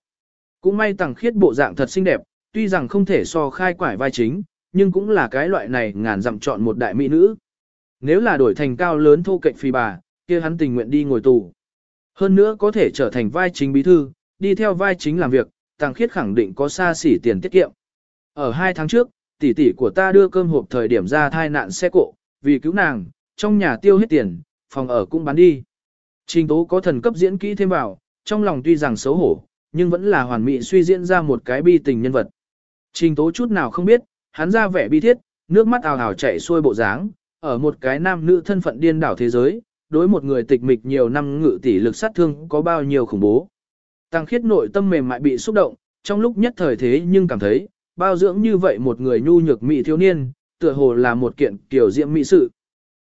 Speaker 1: Cũng may tàng khiết bộ dạng thật xinh đẹp, tuy rằng không thể so khai quải vai chính, nhưng cũng là cái loại này ngàn dặm chọn một đại mỹ nữ. Nếu là đổi thành cao lớn thô cạnh phi bà, kia hắn tình nguyện đi ngồi tù. Hơn nữa có thể trở thành vai chính bí thư, đi theo vai chính làm việc, tàng khiết khẳng định có xa xỉ tiền tiết kiệm. Ở hai tháng trước, tỷ tỷ của ta đưa cơm hộp thời điểm ra thai nạn xe cộ, vì cứu nàng, trong nhà tiêu hết tiền, phòng ở cũng bán đi. Trình tố có thần cấp diễn kỹ thêm vào, trong lòng tuy rằng xấu hổ, nhưng vẫn là hoàn mỹ suy diễn ra một cái bi tình nhân vật. Trình tố chút nào không biết, hắn ra vẻ bi thiết, nước mắt ào ào chảy xuôi bộ dáng, ở một cái nam nữ thân phận điên đảo thế giới, đối một người tịch mịch nhiều năm ngự tỷ lực sát thương có bao nhiêu khủng bố. Tăng khiết nội tâm mềm mại bị xúc động, trong lúc nhất thời thế nhưng cảm thấy, bao dưỡng như vậy một người nhu nhược mỹ thiếu niên, tựa hồ là một kiện kiểu diệm mỹ sự.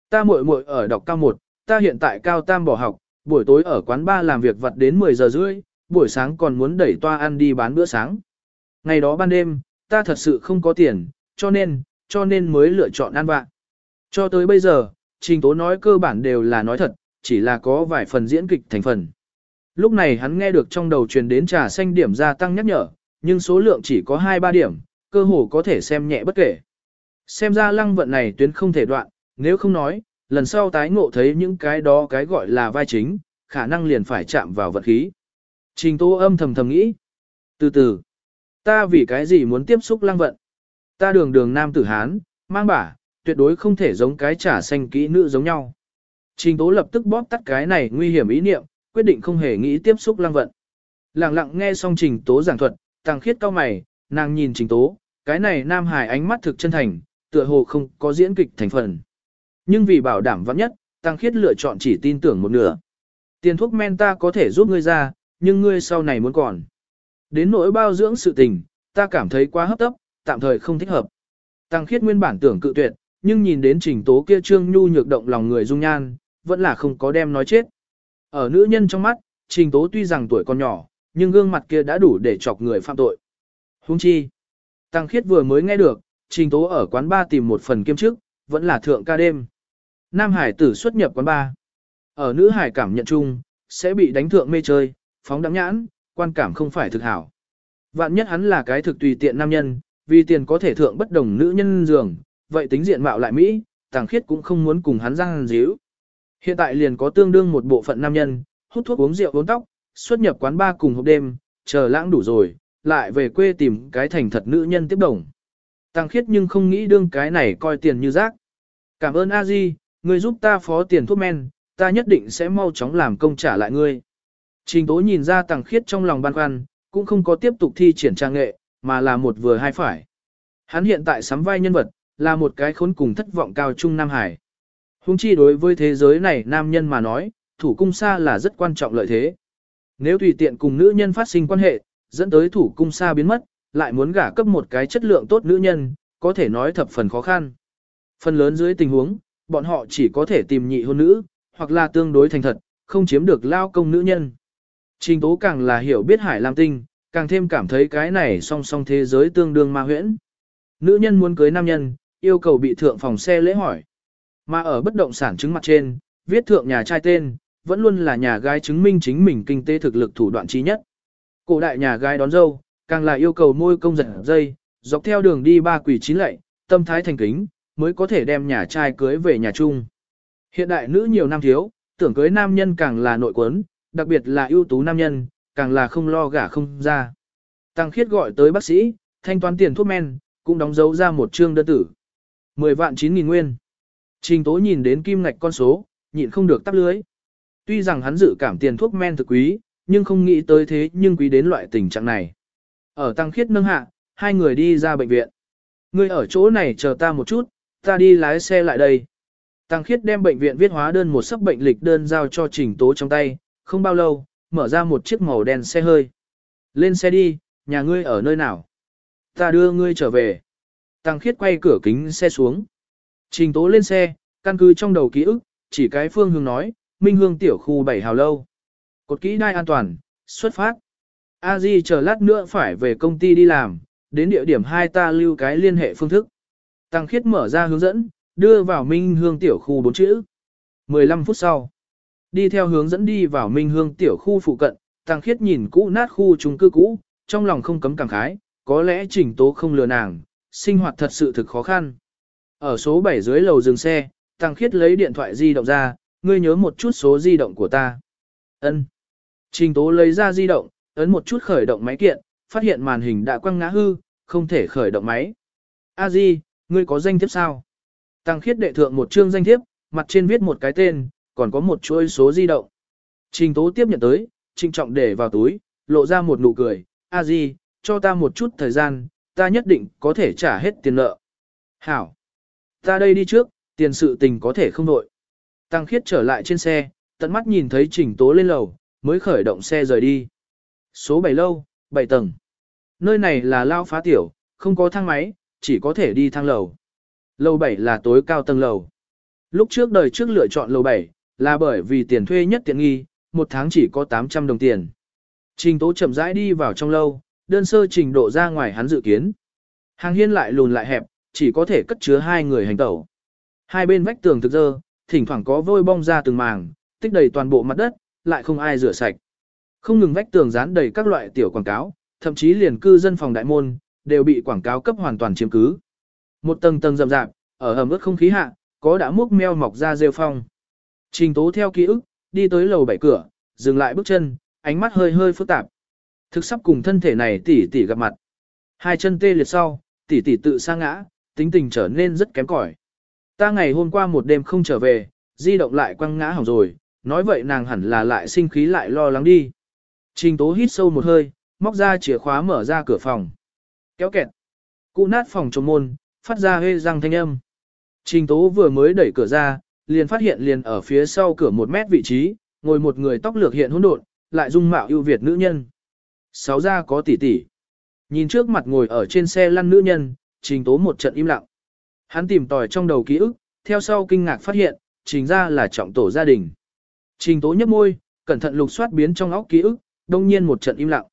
Speaker 1: Ta muội muội ở đọc cao 1, ta hiện tại cao tam bỏ học, buổi tối ở quán ba làm việc vặt đến 10 giờ rưỡi, buổi sáng còn muốn đẩy toa ăn đi bán bữa sáng. Ngày đó ban đêm, ta thật sự không có tiền, cho nên, cho nên mới lựa chọn ăn vạ. Cho tới bây giờ, trình tố nói cơ bản đều là nói thật, chỉ là có vài phần diễn kịch thành phần. Lúc này hắn nghe được trong đầu truyền đến trà xanh điểm gia tăng nhắc nhở, nhưng số lượng chỉ có 2-3 điểm, cơ hồ có thể xem nhẹ bất kể. Xem ra lăng vận này tuyến không thể đoạn, nếu không nói, lần sau tái ngộ thấy những cái đó cái gọi là vai chính, khả năng liền phải chạm vào vật khí. Trình Tố âm thầm thầm nghĩ. Từ từ, ta vì cái gì muốn tiếp xúc lăng vận? Ta đường đường nam tử Hán, mang bả, tuyệt đối không thể giống cái trả xanh kỹ nữ giống nhau. Trình Tố lập tức bóp tắt cái này nguy hiểm ý niệm, quyết định không hề nghĩ tiếp xúc lăng vận. Lặng lặng nghe xong Trình Tố giảng thuật, tàng khiết cao mày, nàng nhìn Trình Tố, cái này nam hài ánh mắt thực chân thành, tựa hồ không có diễn kịch thành phần. Nhưng vì bảo đảm vắng nhất, Tăng Khiết lựa chọn chỉ tin tưởng một nửa. Tiền thuốc men ta có thể giúp ngươi ra, nhưng ngươi sau này muốn còn. Đến nỗi bao dưỡng sự tình, ta cảm thấy quá hấp tấp, tạm thời không thích hợp. Tăng Khiết nguyên bản tưởng cự tuyệt, nhưng nhìn đến trình tố kia trương nhu nhược động lòng người dung nhan, vẫn là không có đem nói chết. Ở nữ nhân trong mắt, trình tố tuy rằng tuổi còn nhỏ, nhưng gương mặt kia đã đủ để chọc người phạm tội. Hung chi. Tăng Khiết vừa mới nghe được, trình tố ở quán ba tìm một phần kiêm chức, vẫn là thượng ca đêm. Nam hải tử xuất nhập quán ba. Ở nữ hải cảm nhận chung, sẽ bị đánh thượng mê chơi, phóng đắng nhãn, quan cảm không phải thực hảo. Vạn nhất hắn là cái thực tùy tiện nam nhân, vì tiền có thể thượng bất đồng nữ nhân giường, vậy tính diện mạo lại Mỹ, tàng khiết cũng không muốn cùng hắn răng díu. Hiện tại liền có tương đương một bộ phận nam nhân, hút thuốc uống rượu uống tóc, xuất nhập quán ba cùng hộp đêm, chờ lãng đủ rồi, lại về quê tìm cái thành thật nữ nhân tiếp đồng. tăng khiết nhưng không nghĩ đương cái này coi tiền như rác. Cảm ơn a di, ngươi giúp ta phó tiền thuốc men, ta nhất định sẽ mau chóng làm công trả lại ngươi. Trình tố nhìn ra tăng khiết trong lòng băn khoăn, cũng không có tiếp tục thi triển trang nghệ, mà là một vừa hai phải. Hắn hiện tại sắm vai nhân vật, là một cái khốn cùng thất vọng cao trung Nam Hải. Hùng chi đối với thế giới này nam nhân mà nói, thủ cung xa là rất quan trọng lợi thế. Nếu tùy tiện cùng nữ nhân phát sinh quan hệ, dẫn tới thủ cung xa biến mất, lại muốn gả cấp một cái chất lượng tốt nữ nhân, có thể nói thập phần khó khăn. Phần lớn dưới tình huống, bọn họ chỉ có thể tìm nhị hôn nữ, hoặc là tương đối thành thật, không chiếm được lao công nữ nhân. Trình tố càng là hiểu biết Hải Lam Tinh, càng thêm cảm thấy cái này song song thế giới tương đương ma huyễn. Nữ nhân muốn cưới nam nhân, yêu cầu bị thượng phòng xe lễ hỏi. Mà ở bất động sản chứng mặt trên, viết thượng nhà trai tên, vẫn luôn là nhà gái chứng minh chính mình kinh tế thực lực thủ đoạn trí nhất. Cổ đại nhà gái đón dâu, càng là yêu cầu môi công giật dây, dọc theo đường đi ba quỷ chín lệ, tâm thái thành kính, mới có thể đem nhà trai cưới về nhà chung. Hiện đại nữ nhiều nam thiếu, tưởng cưới nam nhân càng là nội quấn, đặc biệt là ưu tú nam nhân, càng là không lo gả không ra. Tăng khiết gọi tới bác sĩ, thanh toán tiền thuốc men, cũng đóng dấu ra một chương đơn tử. 10 vạn 9 nghìn nguyên. Trình tố nhìn đến kim ngạch con số, nhịn không được tắp lưới. Tuy rằng hắn dự cảm tiền thuốc men thực quý, nhưng không nghĩ tới thế nhưng quý đến loại tình trạng này. Ở tăng khiết nâng hạ, hai người đi ra bệnh viện. Ngươi ở chỗ này chờ ta một chút, ta đi lái xe lại đây. Tăng khiết đem bệnh viện viết hóa đơn một sấp bệnh lịch đơn giao cho trình tố trong tay, không bao lâu, mở ra một chiếc màu đen xe hơi. Lên xe đi, nhà ngươi ở nơi nào? Ta đưa ngươi trở về. Tăng khiết quay cửa kính xe xuống. Trình tố lên xe, căn cứ trong đầu ký ức, chỉ cái phương hướng nói, Minh Hương tiểu khu 7 hào lâu. Cột kỹ đai an toàn, xuất phát. A Di chờ lát nữa phải về công ty đi làm, đến địa điểm hai ta lưu cái liên hệ phương thức. Tăng khiết mở ra hướng dẫn, đưa vào Minh Hương tiểu khu bốn chữ. 15 phút sau, đi theo hướng dẫn đi vào Minh Hương tiểu khu phụ cận, Tăng khiết nhìn cũ nát khu chung cư cũ, trong lòng không cấm cảm khái, có lẽ trình tố không lừa nàng, sinh hoạt thật sự thực khó khăn. Ở số 7 dưới lầu dừng xe, Tăng khiết lấy điện thoại di động ra, ngươi nhớ một chút số di động của ta. Ân. Trình tố lấy ra di động, ấn một chút khởi động máy kiện, phát hiện màn hình đã quăng ngã hư, không thể khởi động máy. A Di, ngươi có danh thiếp sao? Tăng khiết đệ thượng một chương danh thiếp, mặt trên viết một cái tên, còn có một chuỗi số di động. Trình tố tiếp nhận tới, trinh trọng để vào túi, lộ ra một nụ cười. A Di, cho ta một chút thời gian, ta nhất định có thể trả hết tiền nợ. Hảo. Ta đây đi trước, tiền sự tình có thể không đội. Tăng khiết trở lại trên xe, tận mắt nhìn thấy trình tố lên lầu, mới khởi động xe rời đi. Số 7 lâu, 7 tầng. Nơi này là lao phá tiểu, không có thang máy, chỉ có thể đi thang lầu. Lầu 7 là tối cao tầng lầu. Lúc trước đời trước lựa chọn lầu 7, là bởi vì tiền thuê nhất tiện nghi, một tháng chỉ có 800 đồng tiền. Trình tố chậm rãi đi vào trong lâu, đơn sơ trình độ ra ngoài hắn dự kiến. Hàng hiên lại lùn lại hẹp, chỉ có thể cất chứa hai người hành tẩu. Hai bên vách tường thực dơ, thỉnh thoảng có vôi bong ra từng màng, tích đầy toàn bộ mặt đất, lại không ai rửa sạch. Không ngừng vách tường dán đầy các loại tiểu quảng cáo, thậm chí liền cư dân phòng đại môn, đều bị quảng cáo cấp hoàn toàn chiếm cứ. Một tầng tầng rậm rạp, ở hầm ướt không khí hạ, có đã múc meo mọc ra rêu phong. Trình tố theo ký ức, đi tới lầu bảy cửa, dừng lại bước chân, ánh mắt hơi hơi phức tạp. Thực sắp cùng thân thể này tỉ tỉ gặp mặt. Hai chân tê liệt sau, tỉ tỉ tự sa ngã, tính tình trở nên rất kém cỏi. Ta ngày hôm qua một đêm không trở về, di động lại quăng ngã hỏng rồi, nói vậy nàng hẳn là lại sinh khí lại lo lắng đi. Trình tố hít sâu một hơi, móc ra chìa khóa mở ra cửa phòng. Kéo kẹt. Cụ nát phòng trồng môn, phát ra hê răng thanh âm. Trình tố vừa mới đẩy cửa ra, liền phát hiện liền ở phía sau cửa một mét vị trí, ngồi một người tóc lược hiện hỗn độn, lại dung mạo ưu việt nữ nhân. Sáu ra có tỷ tỷ. Nhìn trước mặt ngồi ở trên xe lăn nữ nhân, trình tố một trận im lặng. Hắn tìm tòi trong đầu ký ức, theo sau kinh ngạc phát hiện, trình ra là trọng tổ gia đình. Trình tố nhấp môi, cẩn thận lục soát biến trong óc ký ức, đông nhiên một trận im lặng.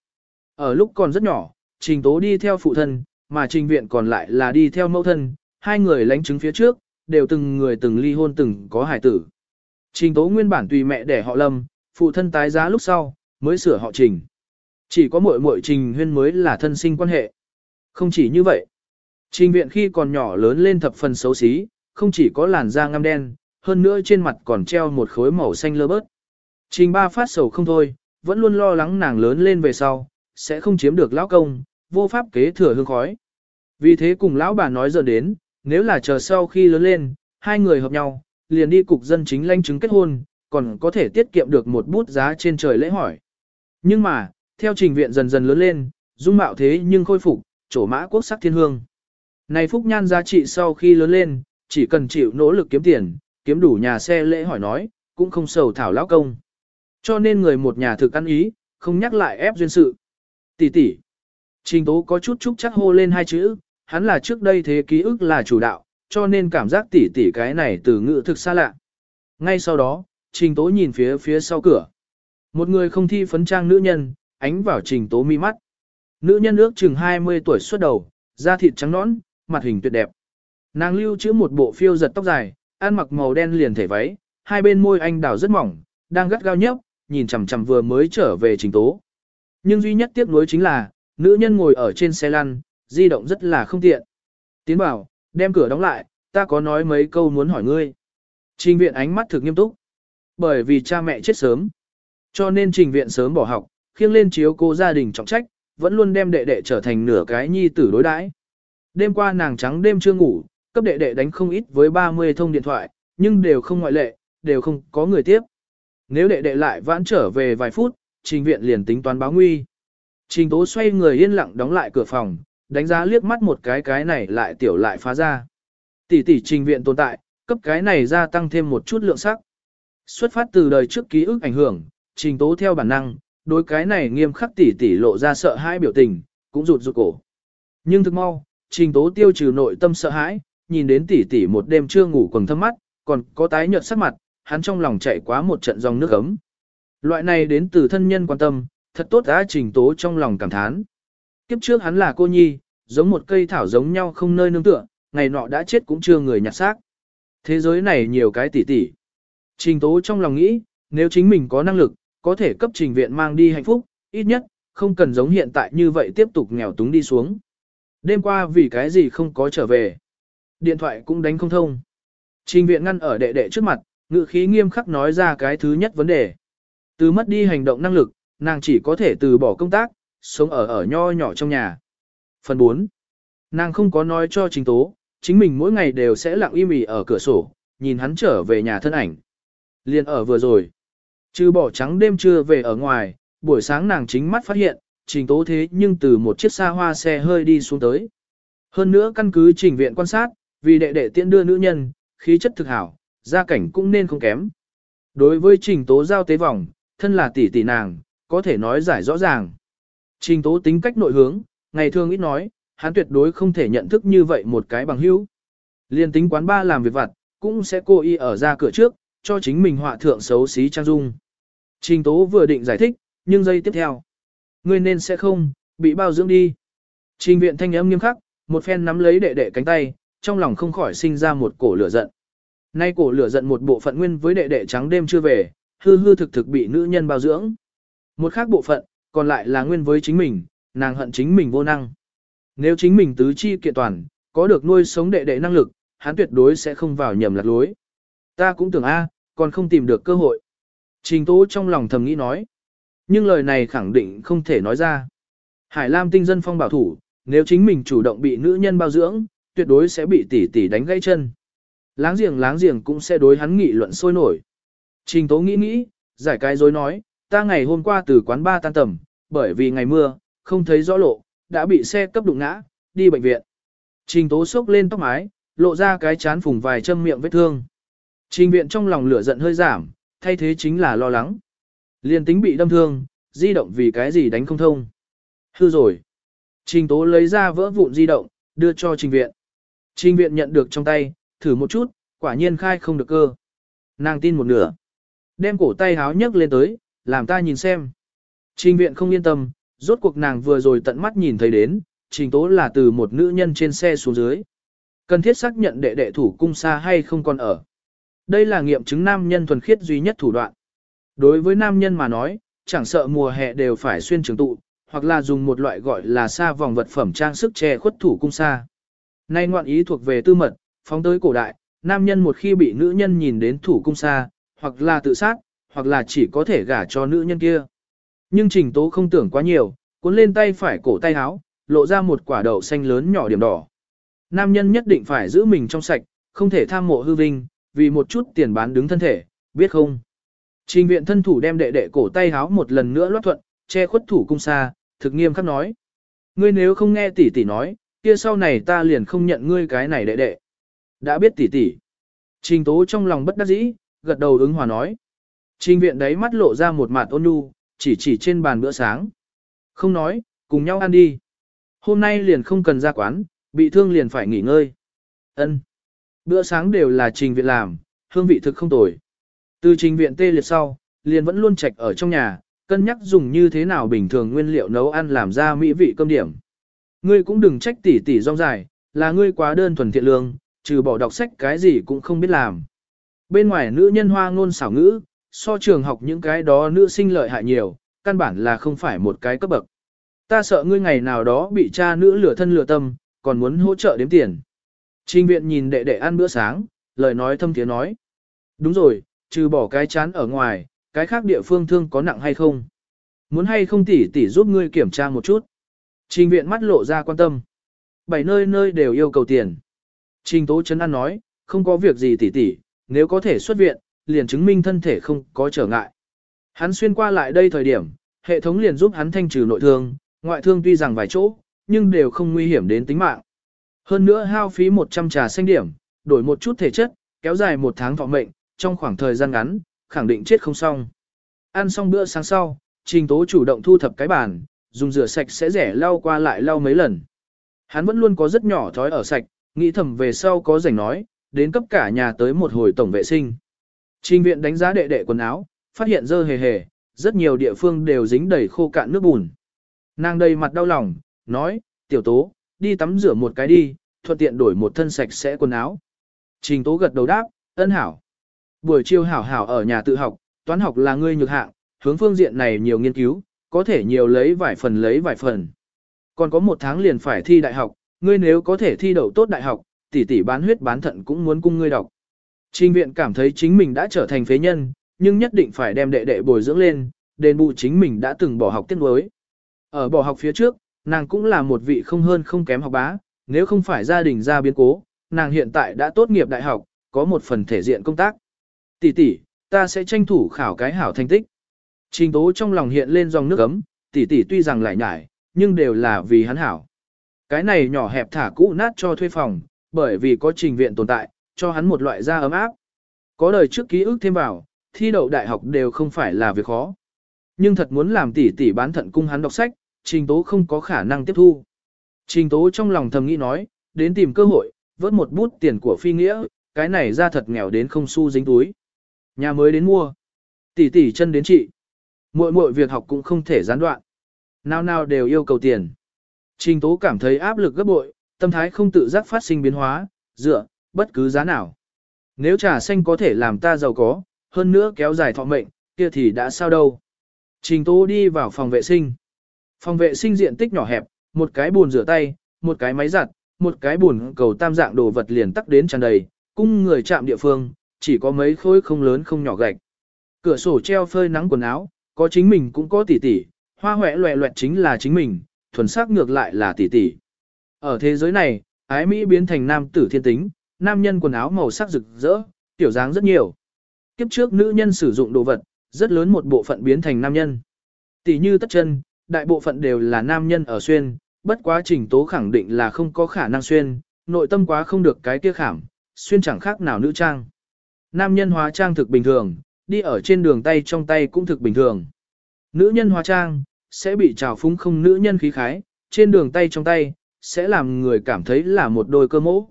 Speaker 1: Ở lúc còn rất nhỏ, trình tố đi theo phụ thân, mà trình viện còn lại là đi theo mẫu thân, hai người lánh chứng phía trước, đều từng người từng ly hôn từng có hải tử. Trình tố nguyên bản tùy mẹ để họ lâm, phụ thân tái giá lúc sau, mới sửa họ trình. Chỉ có muội muội trình huyên mới là thân sinh quan hệ. Không chỉ như vậy. Trình viện khi còn nhỏ lớn lên thập phần xấu xí, không chỉ có làn da ngăm đen, hơn nữa trên mặt còn treo một khối màu xanh lơ bớt. Trình ba phát sầu không thôi, vẫn luôn lo lắng nàng lớn lên về sau, sẽ không chiếm được lão công, vô pháp kế thừa hương khói. Vì thế cùng lão bà nói giờ đến, nếu là chờ sau khi lớn lên, hai người hợp nhau, liền đi cục dân chính lãnh chứng kết hôn, còn có thể tiết kiệm được một bút giá trên trời lễ hỏi. Nhưng mà, theo trình viện dần dần lớn lên, dung mạo thế nhưng khôi phục, trổ mã quốc sắc thiên hương. Này phúc nhan giá trị sau khi lớn lên, chỉ cần chịu nỗ lực kiếm tiền, kiếm đủ nhà xe lễ hỏi nói, cũng không sầu thảo lão công. Cho nên người một nhà thực ăn ý, không nhắc lại ép duyên sự. Tỷ tỷ. Trình tố có chút chút chắc hô lên hai chữ, hắn là trước đây thế ký ức là chủ đạo, cho nên cảm giác tỷ tỷ cái này từ ngữ thực xa lạ. Ngay sau đó, trình tố nhìn phía phía sau cửa. Một người không thi phấn trang nữ nhân, ánh vào trình tố mi mắt. Nữ nhân ước chừng 20 tuổi xuất đầu, da thịt trắng nõn, mặt hình tuyệt đẹp. Nàng lưu trữ một bộ phiêu giật tóc dài, ăn mặc màu đen liền thể váy, hai bên môi anh đào rất mỏng, đang gắt gao nhấp, nhìn chằm chằm vừa mới trở về trình tố. Nhưng duy nhất tiếc nuối chính là, nữ nhân ngồi ở trên xe lăn, di động rất là không tiện. Tiến bảo, đem cửa đóng lại, ta có nói mấy câu muốn hỏi ngươi. Trình viện ánh mắt thực nghiêm túc. Bởi vì cha mẹ chết sớm, cho nên trình viện sớm bỏ học, khiêng lên chiếu cô gia đình trọng trách, vẫn luôn đem đệ đệ trở thành nửa cái nhi tử đối đãi. Đêm qua nàng trắng đêm chưa ngủ, cấp đệ đệ đánh không ít với 30 thông điện thoại, nhưng đều không ngoại lệ, đều không có người tiếp. Nếu đệ đệ lại vãn trở về vài phút, trình viện liền tính toán báo nguy. Trình tố xoay người yên lặng đóng lại cửa phòng, đánh giá liếc mắt một cái cái này lại tiểu lại phá ra. Tỷ tỷ trình viện tồn tại, cấp cái này gia tăng thêm một chút lượng sắc. Xuất phát từ đời trước ký ức ảnh hưởng, trình tố theo bản năng, đối cái này nghiêm khắc tỷ tỷ lộ ra sợ hãi biểu tình, cũng rụt rụt cổ. Nhưng thực mau, trình tố tiêu trừ nội tâm sợ hãi, nhìn đến tỷ tỷ một đêm chưa ngủ quầng thâm mắt, còn có tái nhợt sắc mặt, hắn trong lòng chạy quá một trận dòng nước ấm. Loại này đến từ thân nhân quan tâm, thật tốt đã trình tố trong lòng cảm thán. Kiếp trước hắn là cô nhi, giống một cây thảo giống nhau không nơi nương tựa, ngày nọ đã chết cũng chưa người nhặt xác. Thế giới này nhiều cái tỷ tỷ. Trình tố trong lòng nghĩ, nếu chính mình có năng lực, có thể cấp trình viện mang đi hạnh phúc, ít nhất, không cần giống hiện tại như vậy tiếp tục nghèo túng đi xuống. Đêm qua vì cái gì không có trở về. Điện thoại cũng đánh không thông. Trình viện ngăn ở đệ đệ trước mặt, ngự khí nghiêm khắc nói ra cái thứ nhất vấn đề. Từ mất đi hành động năng lực, nàng chỉ có thể từ bỏ công tác, sống ở ở nho nhỏ trong nhà. Phần 4. Nàng không có nói cho trình tố, chính mình mỗi ngày đều sẽ lặng im ỉ ở cửa sổ, nhìn hắn trở về nhà thân ảnh. Liên ở vừa rồi. Chứ bỏ trắng đêm trưa về ở ngoài, buổi sáng nàng chính mắt phát hiện, trình tố thế nhưng từ một chiếc xa hoa xe hơi đi xuống tới. Hơn nữa căn cứ trình viện quan sát, vì đệ đệ tiễn đưa nữ nhân, khí chất thực hảo, gia cảnh cũng nên không kém. Đối với trình tố giao tế vòng, thân là tỷ tỷ nàng, có thể nói giải rõ ràng. Trình tố tính cách nội hướng, ngày thường ít nói, hắn tuyệt đối không thể nhận thức như vậy một cái bằng hữu. Liên tính quán ba làm việc vặt, cũng sẽ cô y ở ra cửa trước, cho chính mình họa thượng xấu xí trang dung. Trình tố vừa định giải thích, nhưng giây tiếp theo. Ngươi nên sẽ không, bị bao dưỡng đi. Trình viện thanh âm nghiêm khắc, một phen nắm lấy đệ đệ cánh tay, trong lòng không khỏi sinh ra một cổ lửa giận. Nay cổ lửa giận một bộ phận nguyên với đệ đệ trắng đêm chưa về, hư hư thực thực bị nữ nhân bao dưỡng. Một khác bộ phận, còn lại là nguyên với chính mình, nàng hận chính mình vô năng. Nếu chính mình tứ chi kiện toàn, có được nuôi sống đệ đệ năng lực, hắn tuyệt đối sẽ không vào nhầm lạc lối. Ta cũng tưởng A, còn không tìm được cơ hội. Trình tố trong lòng thầm nghĩ nói. Nhưng lời này khẳng định không thể nói ra. Hải Lam tinh dân phong bảo thủ, nếu chính mình chủ động bị nữ nhân bao dưỡng, tuyệt đối sẽ bị tỷ tỷ đánh gãy chân. Láng giềng láng giềng cũng sẽ đối hắn nghị luận sôi nổi. Trình tố nghĩ nghĩ, giải cái dối nói, ta ngày hôm qua từ quán ba tan tầm, bởi vì ngày mưa, không thấy rõ lộ, đã bị xe cấp đụng ngã, đi bệnh viện. Trình tố sốc lên tóc mái, lộ ra cái chán phùng vài châm miệng vết thương. Trình viện trong lòng lửa giận hơi giảm, thay thế chính là lo lắng. Liên tính bị đâm thương, di động vì cái gì đánh không thông. Hư rồi. Trình tố lấy ra vỡ vụn di động, đưa cho trình viện. Trình viện nhận được trong tay, thử một chút, quả nhiên khai không được cơ. Nàng tin một nửa. Đem cổ tay háo nhấc lên tới, làm ta nhìn xem. Trình viện không yên tâm, rốt cuộc nàng vừa rồi tận mắt nhìn thấy đến, trình tố là từ một nữ nhân trên xe xuống dưới. Cần thiết xác nhận đệ đệ thủ cung xa hay không còn ở. Đây là nghiệm chứng nam nhân thuần khiết duy nhất thủ đoạn. Đối với nam nhân mà nói, chẳng sợ mùa hè đều phải xuyên trường tụ, hoặc là dùng một loại gọi là xa vòng vật phẩm trang sức che khuất thủ cung xa. Nay ngoạn ý thuộc về tư mật, phóng tới cổ đại, nam nhân một khi bị nữ nhân nhìn đến thủ cung xa, hoặc là tự sát, hoặc là chỉ có thể gả cho nữ nhân kia. Nhưng trình tố không tưởng quá nhiều, cuốn lên tay phải cổ tay áo, lộ ra một quả đậu xanh lớn nhỏ điểm đỏ. Nam nhân nhất định phải giữ mình trong sạch, không thể tham mộ hư vinh, vì một chút tiền bán đứng thân thể, biết không? Trình viện thân thủ đem đệ đệ cổ tay háo một lần nữa loát thuận, che khuất thủ cung xa, thực nghiêm khắc nói. Ngươi nếu không nghe tỷ tỷ nói, kia sau này ta liền không nhận ngươi cái này đệ đệ. Đã biết tỷ tỷ. Trình tố trong lòng bất đắc dĩ, gật đầu ứng hòa nói. Trình viện đấy mắt lộ ra một mặt ôn nhu, chỉ chỉ trên bàn bữa sáng. Không nói, cùng nhau ăn đi. Hôm nay liền không cần ra quán, bị thương liền phải nghỉ ngơi. Ân. Bữa sáng đều là trình viện làm, hương vị thực không tồi. Từ trình viện tê liệt sau, liền vẫn luôn trạch ở trong nhà, cân nhắc dùng như thế nào bình thường nguyên liệu nấu ăn làm ra mỹ vị cơm điểm. Ngươi cũng đừng trách tỷ tỷ rong dài, là ngươi quá đơn thuần thiện lương, trừ bỏ đọc sách cái gì cũng không biết làm. Bên ngoài nữ nhân hoa ngôn xảo ngữ, so trường học những cái đó nữ sinh lợi hại nhiều, căn bản là không phải một cái cấp bậc. Ta sợ ngươi ngày nào đó bị cha nữ lửa thân lửa tâm, còn muốn hỗ trợ đếm tiền. Trình viện nhìn đệ đệ ăn bữa sáng, lời nói thâm tiếng nói. Đúng rồi, trừ bỏ cái chán ở ngoài, cái khác địa phương thương có nặng hay không? Muốn hay không tỉ tỉ giúp ngươi kiểm tra một chút? Trình viện mắt lộ ra quan tâm. Bảy nơi nơi đều yêu cầu tiền. Trình tố chấn an nói, không có việc gì tỉ tỉ, nếu có thể xuất viện, liền chứng minh thân thể không có trở ngại. Hắn xuyên qua lại đây thời điểm, hệ thống liền giúp hắn thanh trừ nội thương, ngoại thương tuy rằng vài chỗ, nhưng đều không nguy hiểm đến tính mạng. Hơn nữa hao phí 100 trà xanh điểm, đổi một chút thể chất, kéo dài một tháng thọ mệnh, trong khoảng thời gian ngắn, khẳng định chết không xong. Ăn xong bữa sáng sau, Trình Tố chủ động thu thập cái bàn, dùng rửa sạch sẽ rẻ lau qua lại lau mấy lần. Hắn vẫn luôn có rất nhỏ thói ở sạch, nghĩ thầm về sau có rảnh nói, đến cấp cả nhà tới một hồi tổng vệ sinh. Trình viện đánh giá đệ đệ quần áo, phát hiện dơ hề hề, rất nhiều địa phương đều dính đầy khô cạn nước bùn. Nàng đầy mặt đau lòng, nói, tiểu tố, đi tắm rửa một cái đi, thuận tiện đổi một thân sạch sẽ quần áo. Trình tố gật đầu đáp, ân hảo. Buổi chiều hảo hảo ở nhà tự học, toán học là ngươi nhược hạng, hướng phương diện này nhiều nghiên cứu, có thể nhiều lấy vài phần lấy vài phần. Còn có một tháng liền phải thi đại học, ngươi nếu có thể thi đậu tốt đại học, tỷ tỷ bán huyết bán thận cũng muốn cung ngươi đọc. Trình viện cảm thấy chính mình đã trở thành phế nhân, nhưng nhất định phải đem đệ đệ bồi dưỡng lên, đền bù chính mình đã từng bỏ học tiết đối. Ở bỏ học phía trước, nàng cũng là một vị không hơn không kém học bá, nếu không phải gia đình ra biến cố, nàng hiện tại đã tốt nghiệp đại học, có một phần thể diện công tác. Tỷ tỷ, ta sẽ tranh thủ khảo cái hảo thành tích. Trình tố trong lòng hiện lên dòng nước ấm, tỷ tỷ tuy rằng lại nhải, nhưng đều là vì hắn hảo. Cái này nhỏ hẹp thả cũ nát cho thuê phòng, bởi vì có trình viện tồn tại, cho hắn một loại da ấm áp. Có đời trước ký ức thêm vào, thi đậu đại học đều không phải là việc khó. Nhưng thật muốn làm tỷ tỷ bán thận cung hắn đọc sách, trình tố không có khả năng tiếp thu. Trình tố trong lòng thầm nghĩ nói, đến tìm cơ hội, vớt một bút tiền của phi nghĩa, cái này ra thật nghèo đến không xu dính túi. Nhà mới đến mua, tỷ tỷ chân đến chị. Muội muội việc học cũng không thể gián đoạn. Nào nào đều yêu cầu tiền. Trình tố cảm thấy áp lực gấp bội, tâm thái không tự giác phát sinh biến hóa, dựa, bất cứ giá nào. Nếu trà xanh có thể làm ta giàu có, hơn nữa kéo dài thọ mệnh, kia thì đã sao đâu. Trình tố đi vào phòng vệ sinh. Phòng vệ sinh diện tích nhỏ hẹp, một cái bồn rửa tay, một cái máy giặt, một cái bồn cầu tam dạng đồ vật liền tắc đến tràn đầy, cung người chạm địa phương, chỉ có mấy khối không lớn không nhỏ gạch. Cửa sổ treo phơi nắng quần áo, có chính mình cũng có tỷ tỷ, hoa hoẹ loẹ loẹt chính là chính mình, thuần sắc ngược lại là tỷ tỷ. Ở thế giới này, ái Mỹ biến thành nam tử thiên tính, nam nhân quần áo màu sắc rực rỡ, tiểu dáng rất nhiều. Kiếp trước nữ nhân sử dụng đồ vật, rất lớn một bộ phận biến thành nam nhân. Tỷ như tất chân, đại bộ phận đều là nam nhân ở xuyên, bất quá trình tố khẳng định là không có khả năng xuyên, nội tâm quá không được cái kia khảm, xuyên chẳng khác nào nữ trang. Nam nhân hóa trang thực bình thường, đi ở trên đường tay trong tay cũng thực bình thường. Nữ nhân hóa trang, sẽ bị trào phúng không nữ nhân khí khái, trên đường tay trong tay, sẽ làm người cảm thấy là một đôi cơ mỗ.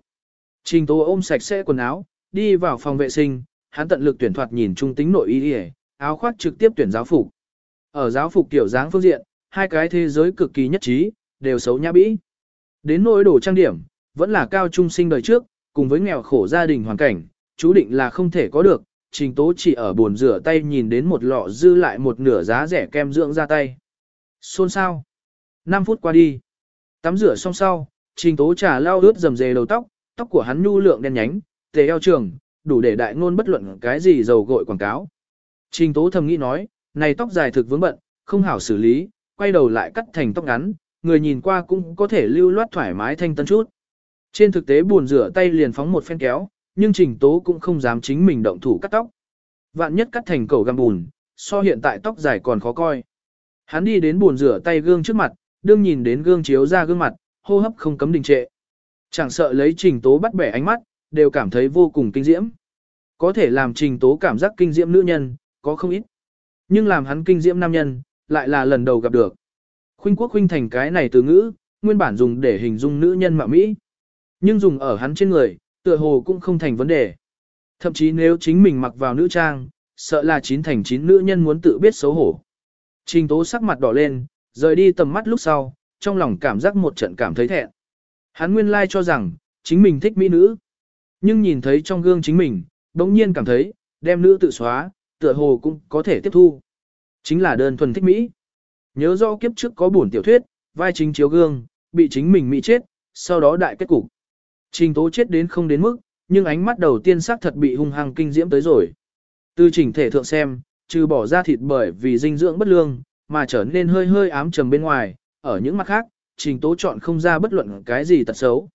Speaker 1: Trình tố ôm sạch sẽ quần áo, đi vào phòng vệ sinh, hắn tận lực tuyển thoạt nhìn trung tính nội y áo khoác trực tiếp tuyển giáo phục. Ở giáo phục tiểu dáng phương diện, hai cái thế giới cực kỳ nhất trí, đều xấu nhã bĩ. Đến nỗi đồ trang điểm, vẫn là cao trung sinh đời trước, cùng với nghèo khổ gia đình hoàn cảnh, chú định là không thể có được, trình tố chỉ ở buồn rửa tay nhìn đến một lọ dư lại một nửa giá rẻ kem dưỡng ra tay. Xôn sao? 5 phút qua đi. Tắm rửa xong sau, trình tố trà lau ướt dầm dề đầu tóc, tóc của hắn nhu lượng đen nhánh, tề eo trường, đủ để đại ngôn bất luận cái gì dầu gội quảng cáo. Trình tố thầm nghĩ nói, này tóc dài thực vướng bận, không hảo xử lý, quay đầu lại cắt thành tóc ngắn, người nhìn qua cũng có thể lưu loát thoải mái thanh tân chút. Trên thực tế buồn rửa tay liền phóng một phen kéo, nhưng trình tố cũng không dám chính mình động thủ cắt tóc. Vạn nhất cắt thành cầu găm bùn, so hiện tại tóc dài còn khó coi. Hắn đi đến buồn rửa tay gương trước mặt, đương nhìn đến gương chiếu ra gương mặt, hô hấp không cấm đình trệ. Chẳng sợ lấy trình tố bắt bẻ ánh mắt, đều cảm thấy vô cùng kinh diễm. Có thể làm trình tố cảm giác kinh diễm nữ nhân, có không ít. Nhưng làm hắn kinh diễm nam nhân, lại là lần đầu gặp được. Khuynh quốc khuynh thành cái này từ ngữ, nguyên bản dùng để hình dung nữ nhân mạo Mỹ. Nhưng dùng ở hắn trên người, tựa hồ cũng không thành vấn đề. Thậm chí nếu chính mình mặc vào nữ trang, sợ là chín thành chín nữ nhân muốn tự biết xấu hổ. Trình tố sắc mặt đỏ lên, rời đi tầm mắt lúc sau, trong lòng cảm giác một trận cảm thấy thẹn. Hắn nguyên lai cho rằng, chính mình thích mỹ nữ. Nhưng nhìn thấy trong gương chính mình, đống nhiên cảm thấy, đem nữ tự xóa, tựa hồ cũng có thể tiếp thu. Chính là đơn thuần thích Mỹ. Nhớ do kiếp trước có buồn tiểu thuyết, vai chính chiếu gương, bị chính mình Mỹ chết, sau đó đại kết cục. Trình tố chết đến không đến mức, nhưng ánh mắt đầu tiên xác thật bị hung hăng kinh diễm tới rồi. Từ chỉnh thể thượng xem, trừ bỏ ra thịt bởi vì dinh dưỡng bất lương, mà trở nên hơi hơi ám trầm bên ngoài, ở những mặt khác, trình tố chọn không ra bất luận cái gì tật xấu.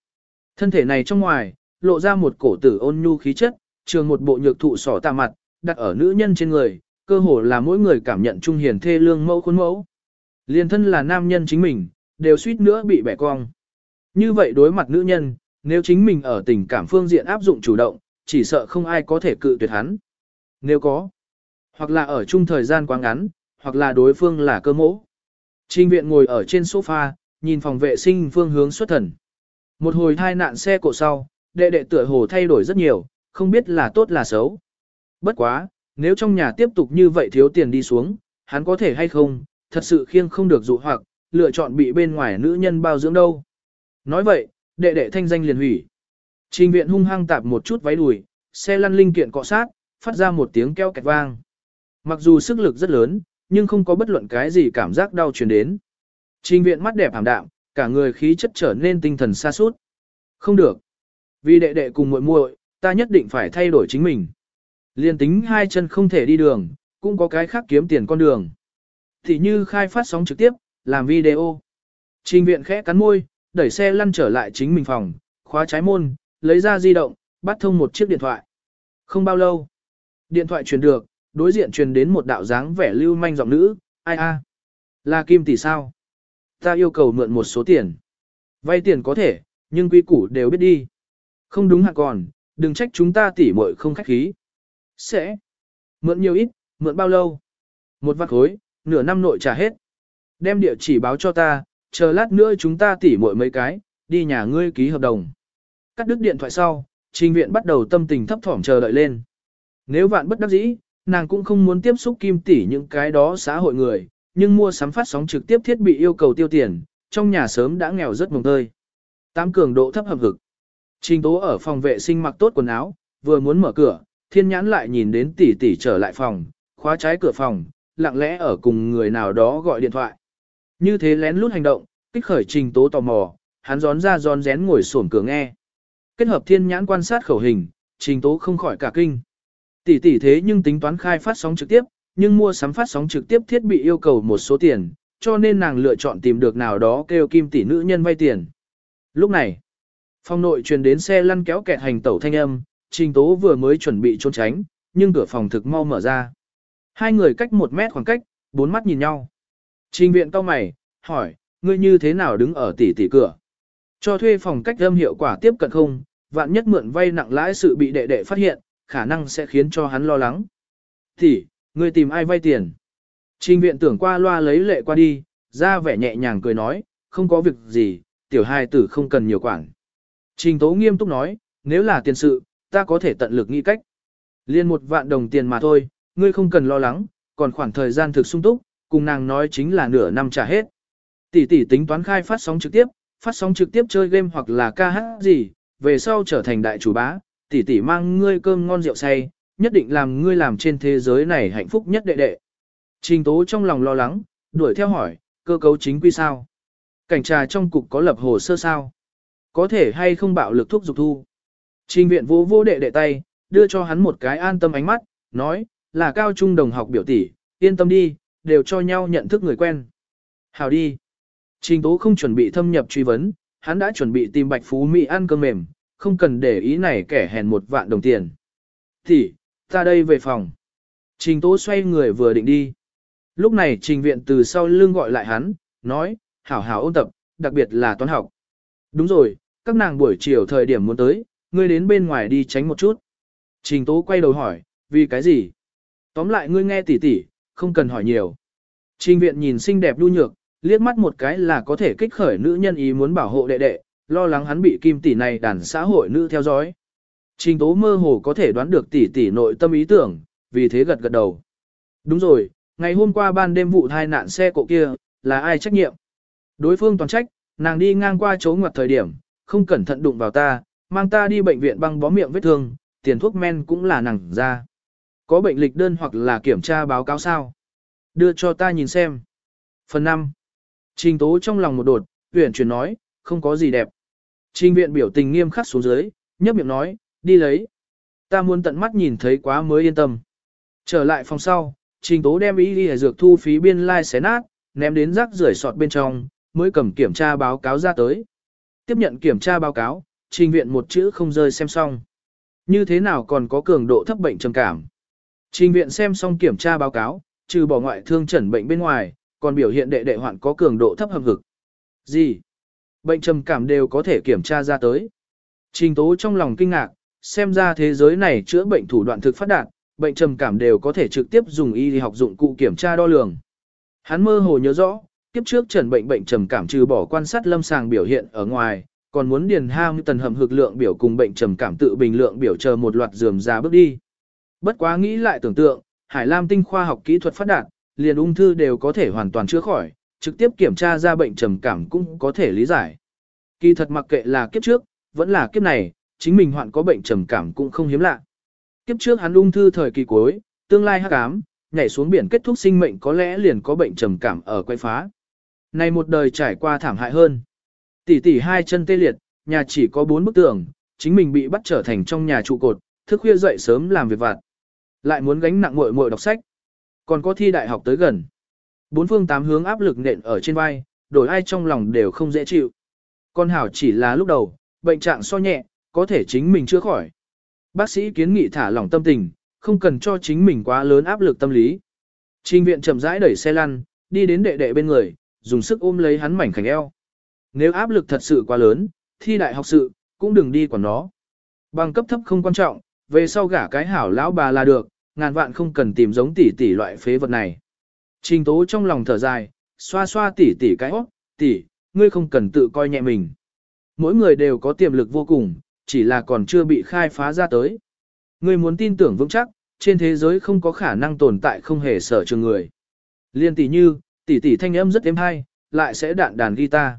Speaker 1: Thân thể này trong ngoài, lộ ra một cổ tử ôn nhu khí chất, trường một bộ nhược thụ sỏ tà mặt, đặt ở nữ nhân trên người, cơ hồ là mỗi người cảm nhận trung hiền thê lương mẫu khuôn mẫu. Liên thân là nam nhân chính mình, đều suýt nữa bị bẻ cong. Như vậy đối mặt nữ nhân, nếu chính mình ở tình cảm phương diện áp dụng chủ động, chỉ sợ không ai có thể cự tuyệt hắn. Nếu có, hoặc là ở chung thời gian quá ngắn, hoặc là đối phương là cơ mẫu. Trình viện ngồi ở trên sofa, nhìn phòng vệ sinh phương hướng xuất thần. Một hồi thai nạn xe cộ sau, đệ đệ tựa hồ thay đổi rất nhiều, không biết là tốt là xấu. Bất quá, nếu trong nhà tiếp tục như vậy thiếu tiền đi xuống, hắn có thể hay không, thật sự khiêng không được dụ hoặc, lựa chọn bị bên ngoài nữ nhân bao dưỡng đâu. Nói vậy, đệ đệ thanh danh liền hủy. Trình viện hung hăng tạp một chút váy đùi, xe lăn linh kiện cọ sát, phát ra một tiếng keo kẹt vang. Mặc dù sức lực rất lớn, nhưng không có bất luận cái gì cảm giác đau truyền đến. Trình viện mắt đẹp hàm đạm, cả người khí chất trở nên tinh thần xa suốt. Không được. Vì đệ đệ cùng muội muội, ta nhất định phải thay đổi chính mình. Liên tính hai chân không thể đi đường, cũng có cái khác kiếm tiền con đường. Thì như khai phát sóng trực tiếp, làm video. Trình viện khẽ cắn môi, đẩy xe lăn trở lại chính mình phòng, khóa trái môn, lấy ra di động, bắt thông một chiếc điện thoại. Không bao lâu, điện thoại truyền được, đối diện truyền đến một đạo dáng vẻ lưu manh giọng nữ, ai a, là Kim tỷ sao? Ta yêu cầu mượn một số tiền. Vay tiền có thể, nhưng quy củ đều biết đi. Không đúng hạn còn, đừng trách chúng ta tỉ muội không khách khí. Sẽ. Mượn nhiều ít, mượn bao lâu? Một vạn khối, nửa năm nội trả hết. Đem địa chỉ báo cho ta, chờ lát nữa chúng ta tỉ muội mấy cái, đi nhà ngươi ký hợp đồng. Cắt đứt điện thoại sau, trình viện bắt đầu tâm tình thấp thỏm chờ đợi lên. Nếu vạn bất đắc dĩ, nàng cũng không muốn tiếp xúc kim tỷ những cái đó xã hội người, nhưng mua sắm phát sóng trực tiếp thiết bị yêu cầu tiêu tiền, trong nhà sớm đã nghèo rất mồng tơi. Tám cường độ thấp hợp vực. Trình tố ở phòng vệ sinh mặc tốt quần áo, vừa muốn mở cửa, thiên nhãn lại nhìn đến tỷ tỷ trở lại phòng, khóa trái cửa phòng, lặng lẽ ở cùng người nào đó gọi điện thoại. Như thế lén lút hành động, kích khởi trình tố tò mò, hắn gión ra gión rén ngồi sổn cửa nghe. Kết hợp thiên nhãn quan sát khẩu hình, trình tố không khỏi cả kinh. Tỷ tỷ thế nhưng tính toán khai phát sóng trực tiếp, nhưng mua sắm phát sóng trực tiếp thiết bị yêu cầu một số tiền, cho nên nàng lựa chọn tìm được nào đó kêu kim tỷ nữ nhân vay tiền. Lúc này, phòng nội truyền đến xe lăn kéo kẹt hành tẩu thanh âm, trình tố vừa mới chuẩn bị trốn tránh, nhưng cửa phòng thực mau mở ra. Hai người cách một mét khoảng cách, bốn mắt nhìn nhau. Trình viện cao mày, hỏi, ngươi như thế nào đứng ở tỷ tỷ cửa? Cho thuê phòng cách âm hiệu quả tiếp cận không, vạn nhất mượn vay nặng lãi sự bị đệ đệ phát hiện, khả năng sẽ khiến cho hắn lo lắng. Tỷ, ngươi tìm ai vay tiền? Trình viện tưởng qua loa lấy lệ qua đi, ra vẻ nhẹ nhàng cười nói, không có việc gì, tiểu hai tử không cần nhiều quản. Trình tố nghiêm túc nói, nếu là tiền sự, ta có thể tận lực nghĩ cách. Liên một vạn đồng tiền mà thôi, ngươi không cần lo lắng, còn khoảng thời gian thực sung túc, cùng nàng nói chính là nửa năm trả hết. Tỷ tỷ tính toán khai phát sóng trực tiếp, phát sóng trực tiếp chơi game hoặc là ca hát gì, về sau trở thành đại chủ bá, tỷ tỷ mang ngươi cơm ngon rượu say, nhất định làm ngươi làm trên thế giới này hạnh phúc nhất đệ đệ. Trình tố trong lòng lo lắng, đuổi theo hỏi, cơ cấu chính quy sao? Cảnh trà trong cục có lập hồ sơ sao? Có thể hay không bạo lực thuốc dục thu? Trình viện vô vô đệ đệ tay, đưa cho hắn một cái an tâm ánh mắt, nói, là cao trung đồng học biểu tỷ, yên tâm đi, đều cho nhau nhận thức người quen. Hào đi. Trình tố không chuẩn bị thâm nhập truy vấn, hắn đã chuẩn bị tìm bạch phú Mỹ ăn cơm mềm, không cần để ý này kẻ hèn một vạn đồng tiền. Thì, ta đây về phòng. Trình tố xoay người vừa định đi. Lúc này trình viện từ sau lưng gọi lại hắn, nói, hảo hảo ôn tập, đặc biệt là toán học. Đúng rồi, các nàng buổi chiều thời điểm muốn tới, ngươi đến bên ngoài đi tránh một chút. Trình tố quay đầu hỏi, vì cái gì? Tóm lại ngươi nghe tỉ tỉ, không cần hỏi nhiều. Trình viện nhìn xinh đẹp đu nhược, liếc mắt một cái là có thể kích khởi nữ nhân ý muốn bảo hộ đệ đệ, lo lắng hắn bị kim tỷ này đàn xã hội nữ theo dõi. Trình tố mơ hồ có thể đoán được tỷ tỷ nội tâm ý tưởng, vì thế gật gật đầu. Đúng rồi, ngày hôm qua ban đêm vụ thai nạn xe cộ kia, là ai trách nhiệm? Đối phương toàn trách, nàng đi ngang qua chỗ ngoặt thời điểm, không cẩn thận đụng vào ta, mang ta đi bệnh viện băng bó miệng vết thương, tiền thuốc men cũng là nàng ra. Có bệnh lịch đơn hoặc là kiểm tra báo cáo sao? Đưa cho ta nhìn xem. Phần 5. Trình tố trong lòng một đột, tuyển chuyển nói, không có gì đẹp. Trình viện biểu tình nghiêm khắc xuống dưới, nhấp miệng nói, đi lấy. Ta muốn tận mắt nhìn thấy quá mới yên tâm. Trở lại phòng sau, trình tố đem ý đi dược thu phí biên lai like xé nát, ném đến rác rưởi sọt bên trong, mới cầm kiểm tra báo cáo ra tới. Tiếp nhận kiểm tra báo cáo, trình viện một chữ không rơi xem xong. Như thế nào còn có cường độ thấp bệnh trầm cảm. Trình viện xem xong kiểm tra báo cáo, trừ bỏ ngoại thương chẩn bệnh bên ngoài, còn biểu hiện đệ đệ hoạn có cường độ thấp hầm hực. Gì? Bệnh trầm cảm đều có thể kiểm tra ra tới. Trình tố trong lòng kinh ngạc, xem ra thế giới này chữa bệnh thủ đoạn thực phát đạt, bệnh trầm cảm đều có thể trực tiếp dùng y học dụng cụ kiểm tra đo lường. Hắn mơ hồ nhớ rõ, kiếp trước trần bệnh bệnh trầm cảm trừ bỏ quan sát lâm sàng biểu hiện ở ngoài, còn muốn điền ham tần hầm hực lượng biểu cùng bệnh trầm cảm tự bình lượng biểu chờ một loạt dườm ra bước đi. Bất quá nghĩ lại tưởng tượng, Hải Lam tinh khoa học kỹ thuật phát đạt, liền ung thư đều có thể hoàn toàn chữa khỏi, trực tiếp kiểm tra ra bệnh trầm cảm cũng có thể lý giải. Kỳ thật mặc kệ là kiếp trước, vẫn là kiếp này, chính mình hoạn có bệnh trầm cảm cũng không hiếm lạ. Kiếp trước hắn ung thư thời kỳ cuối, tương lai hắc ám, nhảy xuống biển kết thúc sinh mệnh có lẽ liền có bệnh trầm cảm ở quay phá. Này một đời trải qua thảm hại hơn. Tỷ tỷ hai chân tê liệt, nhà chỉ có bốn bức tường, chính mình bị bắt trở thành trong nhà trụ cột, thức khuya dậy sớm làm việc vặt. Lại muốn gánh nặng muội muội đọc sách. Còn có thi đại học tới gần. Bốn phương tám hướng áp lực nện ở trên vai, đổi ai trong lòng đều không dễ chịu. Con hảo chỉ là lúc đầu, bệnh trạng so nhẹ, có thể chính mình chữa khỏi. Bác sĩ kiến nghị thả lỏng tâm tình, không cần cho chính mình quá lớn áp lực tâm lý. Trình viện chậm rãi đẩy xe lăn, đi đến đệ đệ bên người, dùng sức ôm lấy hắn mảnh khảnh eo. Nếu áp lực thật sự quá lớn, thi đại học sự, cũng đừng đi quản nó. Bằng cấp thấp không quan trọng, về sau gả cái hảo lão bà là được, ngàn vạn không cần tìm giống tỷ tỷ loại phế vật này. Trình tố trong lòng thở dài, xoa xoa tỷ tỷ cái óc, tỷ, ngươi không cần tự coi nhẹ mình. Mỗi người đều có tiềm lực vô cùng, chỉ là còn chưa bị khai phá ra tới. Ngươi muốn tin tưởng vững chắc, trên thế giới không có khả năng tồn tại không hề sở trường người. Liên tỷ như, tỷ tỷ thanh âm rất êm hay, lại sẽ đạn đàn guitar.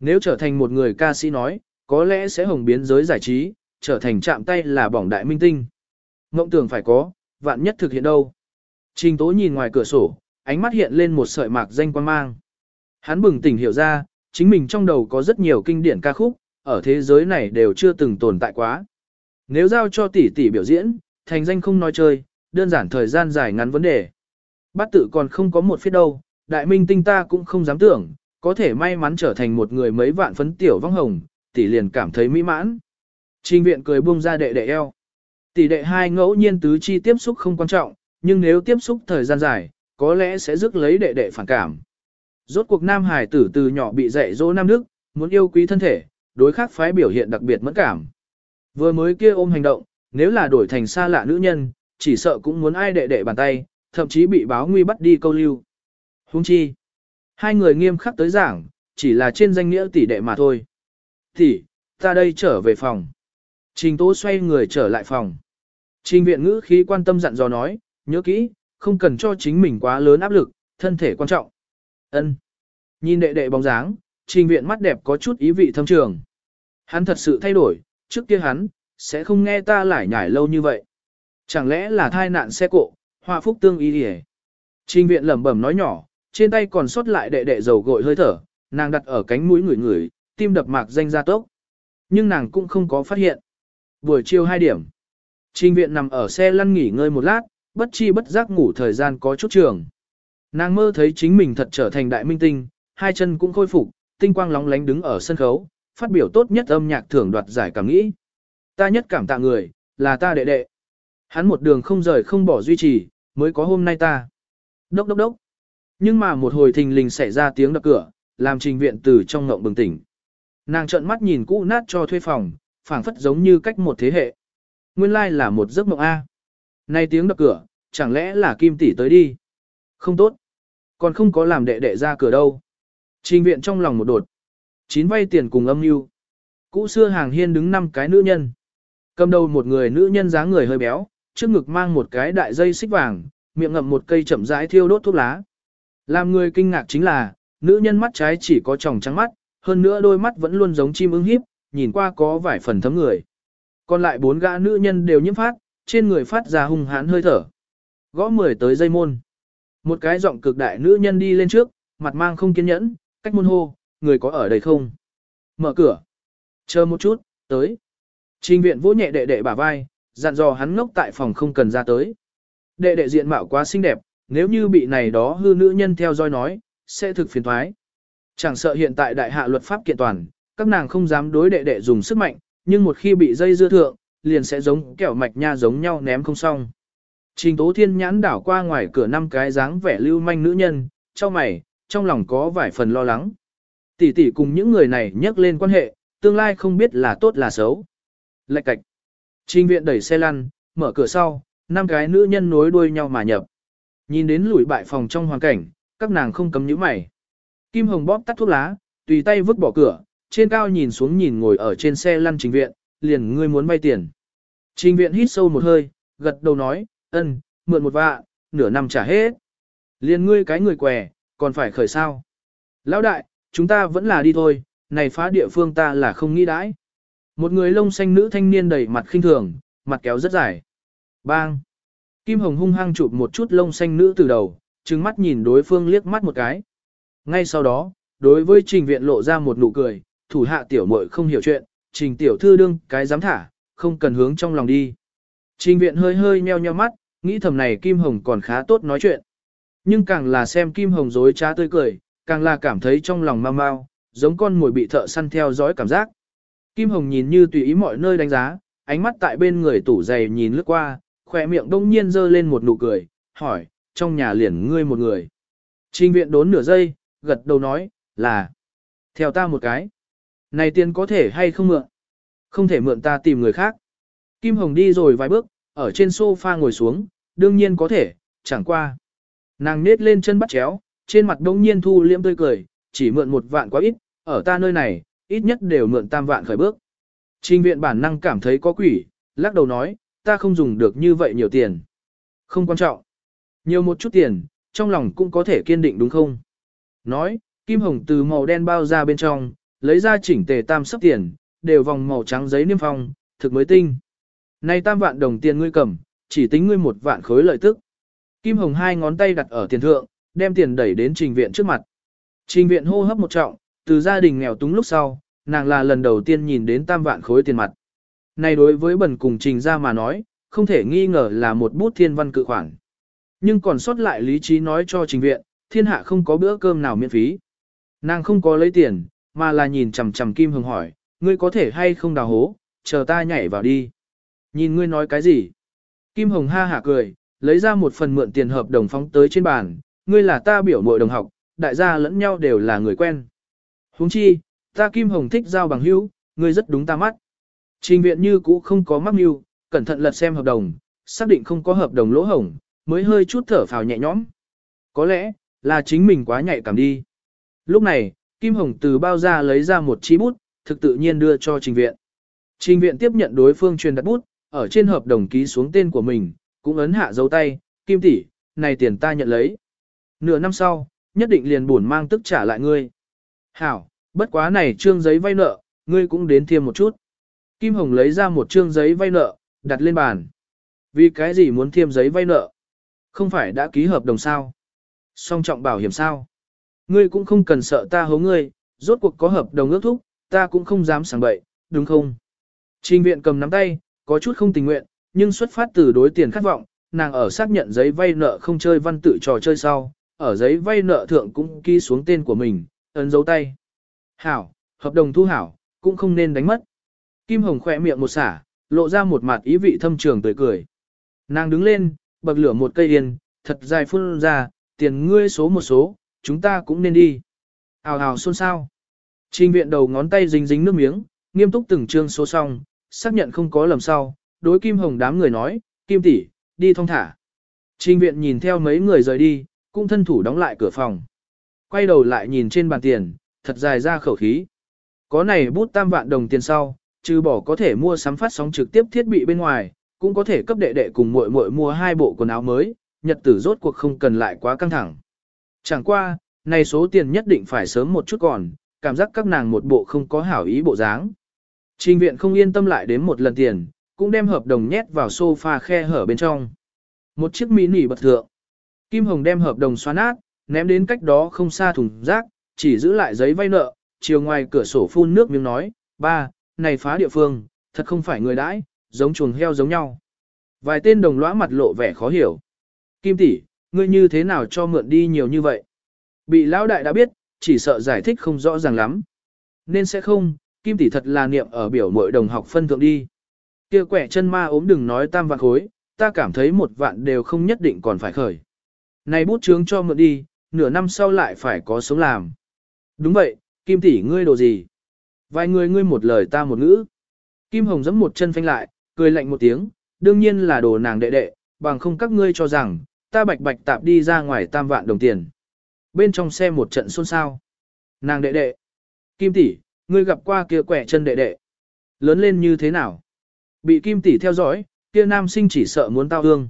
Speaker 1: Nếu trở thành một người ca sĩ nói, có lẽ sẽ hồng biến giới giải trí, trở thành chạm tay là bỏng đại minh tinh. Ngộng tưởng phải có, vạn nhất thực hiện đâu. Trình tố nhìn ngoài cửa sổ, ánh mắt hiện lên một sợi mạc danh quan mang. Hắn bừng tỉnh hiểu ra, chính mình trong đầu có rất nhiều kinh điển ca khúc, ở thế giới này đều chưa từng tồn tại quá. Nếu giao cho tỷ tỷ biểu diễn, thành danh không nói chơi, đơn giản thời gian dài ngắn vấn đề. Bát tự còn không có một phía đâu, đại minh tinh ta cũng không dám tưởng, có thể may mắn trở thành một người mấy vạn phấn tiểu vong hồng, tỷ liền cảm thấy mỹ mãn. Trình viện cười buông ra đệ đệ eo. Tỷ đệ hai ngẫu nhiên tứ chi tiếp xúc không quan trọng, nhưng nếu tiếp xúc thời gian dài, có lẽ sẽ rước lấy đệ đệ phản cảm. Rốt cuộc nam hải tử từ nhỏ bị dạy dỗ nam đức, muốn yêu quý thân thể, đối khác phái biểu hiện đặc biệt mẫn cảm. Vừa mới kia ôm hành động, nếu là đổi thành xa lạ nữ nhân, chỉ sợ cũng muốn ai đệ đệ bàn tay, thậm chí bị báo nguy bắt đi câu lưu. Hung chi, hai người nghiêm khắc tới giảng, chỉ là trên danh nghĩa tỷ đệ mà thôi. Tỷ, ta đây trở về phòng. Trình Tố xoay người trở lại phòng. Trình viện ngữ khí quan tâm dặn dò nói, nhớ kỹ, không cần cho chính mình quá lớn áp lực, thân thể quan trọng. Ân. Nhìn đệ đệ bóng dáng, trình viện mắt đẹp có chút ý vị thâm trường. Hắn thật sự thay đổi, trước kia hắn, sẽ không nghe ta lải nhải lâu như vậy. Chẳng lẽ là thai nạn xe cộ, hoa phúc tương ý hề. Trình viện lẩm bẩm nói nhỏ, trên tay còn sót lại đệ đệ dầu gội hơi thở, nàng đặt ở cánh mũi người người, tim đập mạc danh ra tốc. Nhưng nàng cũng không có phát hiện. Buổi chiều 2 điểm. Trình viện nằm ở xe lăn nghỉ ngơi một lát, bất chi bất giác ngủ thời gian có chút trường. Nàng mơ thấy chính mình thật trở thành đại minh tinh, hai chân cũng khôi phục, tinh quang lóng lánh đứng ở sân khấu, phát biểu tốt nhất âm nhạc thưởng đoạt giải cảm nghĩ. Ta nhất cảm tạ người, là ta đệ đệ. Hắn một đường không rời không bỏ duy trì, mới có hôm nay ta. Đốc đốc đốc. Nhưng mà một hồi thình lình xảy ra tiếng đập cửa, làm trình viện từ trong ngộng bừng tỉnh. Nàng trợn mắt nhìn cũ nát cho thuê phòng, phảng phất giống như cách một thế hệ. Nguyên lai là một giấc mộng A. Nay tiếng đập cửa, chẳng lẽ là kim tỷ tới đi? Không tốt. Còn không có làm đệ đệ ra cửa đâu. Trình viện trong lòng một đột. Chín vay tiền cùng âm mưu. Cũ xưa hàng hiên đứng năm cái nữ nhân. Cầm đầu một người nữ nhân dáng người hơi béo, trước ngực mang một cái đại dây xích vàng, miệng ngậm một cây chậm rãi thiêu đốt thuốc lá. Làm người kinh ngạc chính là, nữ nhân mắt trái chỉ có tròng trắng mắt, hơn nữa đôi mắt vẫn luôn giống chim ưng híp, nhìn qua có vài phần thấm người. Còn lại bốn gã nữ nhân đều nhiễm phát, trên người phát ra hung hãn hơi thở. Gõ mười tới dây môn. Một cái giọng cực đại nữ nhân đi lên trước, mặt mang không kiên nhẫn, cách môn hô, người có ở đây không? Mở cửa. Chờ một chút, tới. Trình viện vỗ nhẹ đệ đệ bả vai, dặn dò hắn ngốc tại phòng không cần ra tới. Đệ đệ diện mạo quá xinh đẹp, nếu như bị này đó hư nữ nhân theo dõi nói, sẽ thực phiền thoái. Chẳng sợ hiện tại đại hạ luật pháp kiện toàn, các nàng không dám đối đệ đệ dùng sức mạnh, nhưng một khi bị dây dưa thượng, liền sẽ giống kẹo mạch nha giống nhau ném không xong. Trình Tố Thiên nhãn đảo qua ngoài cửa năm cái dáng vẻ lưu manh nữ nhân, cho mày, trong lòng có vài phần lo lắng. Tỷ tỷ cùng những người này nhắc lên quan hệ, tương lai không biết là tốt là xấu. Lạch cạch. Trình viện đẩy xe lăn, mở cửa sau, năm cái nữ nhân nối đuôi nhau mà nhập. Nhìn đến lùi bại phòng trong hoàn cảnh, các nàng không cấm nhíu mày. Kim Hồng bóp tắt thuốc lá, tùy tay vứt bỏ cửa, trên cao nhìn xuống nhìn ngồi ở trên xe lăn trình viện, liền ngươi muốn vay tiền. Trình viện hít sâu một hơi, gật đầu nói, ân, mượn một vạ, nửa năm trả hết. Liền ngươi cái người què, còn phải khởi sao. Lão đại, chúng ta vẫn là đi thôi, này phá địa phương ta là không nghĩ đãi. Một người lông xanh nữ thanh niên đầy mặt khinh thường, mặt kéo rất dài. Bang! Kim Hồng hung hăng chụp một chút lông xanh nữ từ đầu, trừng mắt nhìn đối phương liếc mắt một cái. Ngay sau đó, đối với trình viện lộ ra một nụ cười, thủ hạ tiểu muội không hiểu chuyện, trình tiểu thư đương cái dám thả, không cần hướng trong lòng đi. Trình viện hơi hơi meo nheo mắt, nghĩ thầm này Kim Hồng còn khá tốt nói chuyện. Nhưng càng là xem Kim Hồng dối trá tươi cười, càng là cảm thấy trong lòng mau mau, giống con mồi bị thợ săn theo dõi cảm giác. Kim Hồng nhìn như tùy ý mọi nơi đánh giá, ánh mắt tại bên người tủ giày nhìn lướt qua, khỏe miệng đông nhiên dơ lên một nụ cười, hỏi, trong nhà liền ngươi một người. Trình viện đốn nửa giây, gật đầu nói, là, theo ta một cái. Này tiền có thể hay không mượn? Không thể mượn ta tìm người khác. Kim Hồng đi rồi vài bước, ở trên sofa ngồi xuống, đương nhiên có thể, chẳng qua. Nàng nết lên chân bắt chéo, trên mặt đông nhiên thu liễm tươi cười, chỉ mượn một vạn quá ít, ở ta nơi này, ít nhất đều mượn tam vạn khởi bước. Trình viện bản năng cảm thấy có quỷ, lắc đầu nói, ta không dùng được như vậy nhiều tiền. Không quan trọng. Nhiều một chút tiền, trong lòng cũng có thể kiên định đúng không? Nói, Kim Hồng từ màu đen bao ra bên trong, lấy ra chỉnh tề tam sắp tiền, đều vòng màu trắng giấy niêm phong, thực mới tinh. Này tam vạn đồng tiền ngươi cầm, chỉ tính ngươi một vạn khối lợi tức. Kim Hồng hai ngón tay đặt ở tiền thượng, đem tiền đẩy đến trình viện trước mặt. Trình viện hô hấp một trọng, từ gia đình nghèo túng lúc sau, nàng là lần đầu tiên nhìn đến tam vạn khối tiền mặt. Này đối với bần cùng trình ra mà nói, không thể nghi ngờ là một bút thiên văn cự khoản. Nhưng còn sót lại lý trí nói cho trình viện, thiên hạ không có bữa cơm nào miễn phí. Nàng không có lấy tiền, mà là nhìn chằm chằm Kim Hồng hỏi, ngươi có thể hay không đào hố, chờ ta nhảy vào đi. Nhìn ngươi nói cái gì? Kim Hồng ha hả cười, lấy ra một phần mượn tiền hợp đồng phóng tới trên bàn, ngươi là ta biểu muội đồng học, đại gia lẫn nhau đều là người quen. Huống chi, ta Kim Hồng thích giao bằng hữu, ngươi rất đúng ta mắt. Trình viện như cũ không có mắc mưu, cẩn thận lật xem hợp đồng, xác định không có hợp đồng lỗ hổng, mới hơi chút thở phào nhẹ nhõm. Có lẽ, là chính mình quá nhạy cảm đi. Lúc này, Kim Hồng từ bao ra lấy ra một chi bút, thực tự nhiên đưa cho trình viện. Trình viện tiếp nhận đối phương truyền đặt bút, ở trên hợp đồng ký xuống tên của mình, cũng ấn hạ dấu tay, Kim tỷ, này tiền ta nhận lấy. Nửa năm sau, nhất định liền buồn mang tức trả lại ngươi. Hảo, bất quá này trương giấy vay nợ, ngươi cũng đến thêm một chút. Kim Hồng lấy ra một trương giấy vay nợ, đặt lên bàn. Vì cái gì muốn thêm giấy vay nợ? Không phải đã ký hợp đồng sao? Song trọng bảo hiểm sao? Ngươi cũng không cần sợ ta hố ngươi, rốt cuộc có hợp đồng ước thúc, ta cũng không dám sảng bậy, đúng không? Trình viện cầm nắm tay, có chút không tình nguyện, nhưng xuất phát từ đối tiền khát vọng, nàng ở xác nhận giấy vay nợ không chơi văn tự trò chơi sau, ở giấy vay nợ thượng cũng ký xuống tên của mình, ấn dấu tay. Hảo, hợp đồng thu hảo, cũng không nên đánh mất. Kim Hồng khỏe miệng một xả, lộ ra một mặt ý vị thâm trường tươi cười. Nàng đứng lên, bậc lửa một cây yên, thật dài phun ra, tiền ngươi số một số, chúng ta cũng nên đi. Hào hào xôn xao. Trình viện đầu ngón tay dính dính nước miếng, nghiêm túc từng chương số xong, xác nhận không có lầm sau, đối Kim Hồng đám người nói, Kim tỷ, đi thong thả. Trình viện nhìn theo mấy người rời đi, cũng thân thủ đóng lại cửa phòng. Quay đầu lại nhìn trên bàn tiền, thật dài ra khẩu khí. Có này bút tam vạn đồng tiền sau, trừ bỏ có thể mua sắm phát sóng trực tiếp thiết bị bên ngoài, cũng có thể cấp đệ đệ cùng muội muội mua hai bộ quần áo mới, nhật tử rốt cuộc không cần lại quá căng thẳng. Chẳng qua, này số tiền nhất định phải sớm một chút còn, cảm giác các nàng một bộ không có hảo ý bộ dáng. Trình viện không yên tâm lại đến một lần tiền, cũng đem hợp đồng nhét vào sofa khe hở bên trong. Một chiếc mini bật thượng. Kim Hồng đem hợp đồng xóa nát, ném đến cách đó không xa thùng rác, chỉ giữ lại giấy vay nợ, chiều ngoài cửa sổ phun nước miếng nói, ba, này phá địa phương, thật không phải người đãi, giống chuồng heo giống nhau. Vài tên đồng lõa mặt lộ vẻ khó hiểu. Kim tỷ, ngươi như thế nào cho mượn đi nhiều như vậy? Bị lão đại đã biết, chỉ sợ giải thích không rõ ràng lắm. Nên sẽ không, Kim tỷ thật là niệm ở biểu mội đồng học phân thượng đi. Kia quẻ chân ma ốm đừng nói tam vạn khối, ta cảm thấy một vạn đều không nhất định còn phải khởi. Này bút chướng cho mượn đi, nửa năm sau lại phải có sống làm. Đúng vậy, Kim tỷ ngươi đồ gì? Vài người ngươi một lời ta một ngữ. Kim Hồng giẫm một chân phanh lại, cười lạnh một tiếng, đương nhiên là đồ nàng đệ đệ, bằng không các ngươi cho rằng, ta bạch bạch tạp đi ra ngoài tam vạn đồng tiền. Bên trong xe một trận xôn xao. Nàng đệ đệ. Kim tỷ, ngươi gặp qua kia quẻ chân đệ đệ. Lớn lên như thế nào? Bị Kim tỷ theo dõi, kia nam sinh chỉ sợ muốn tao hương.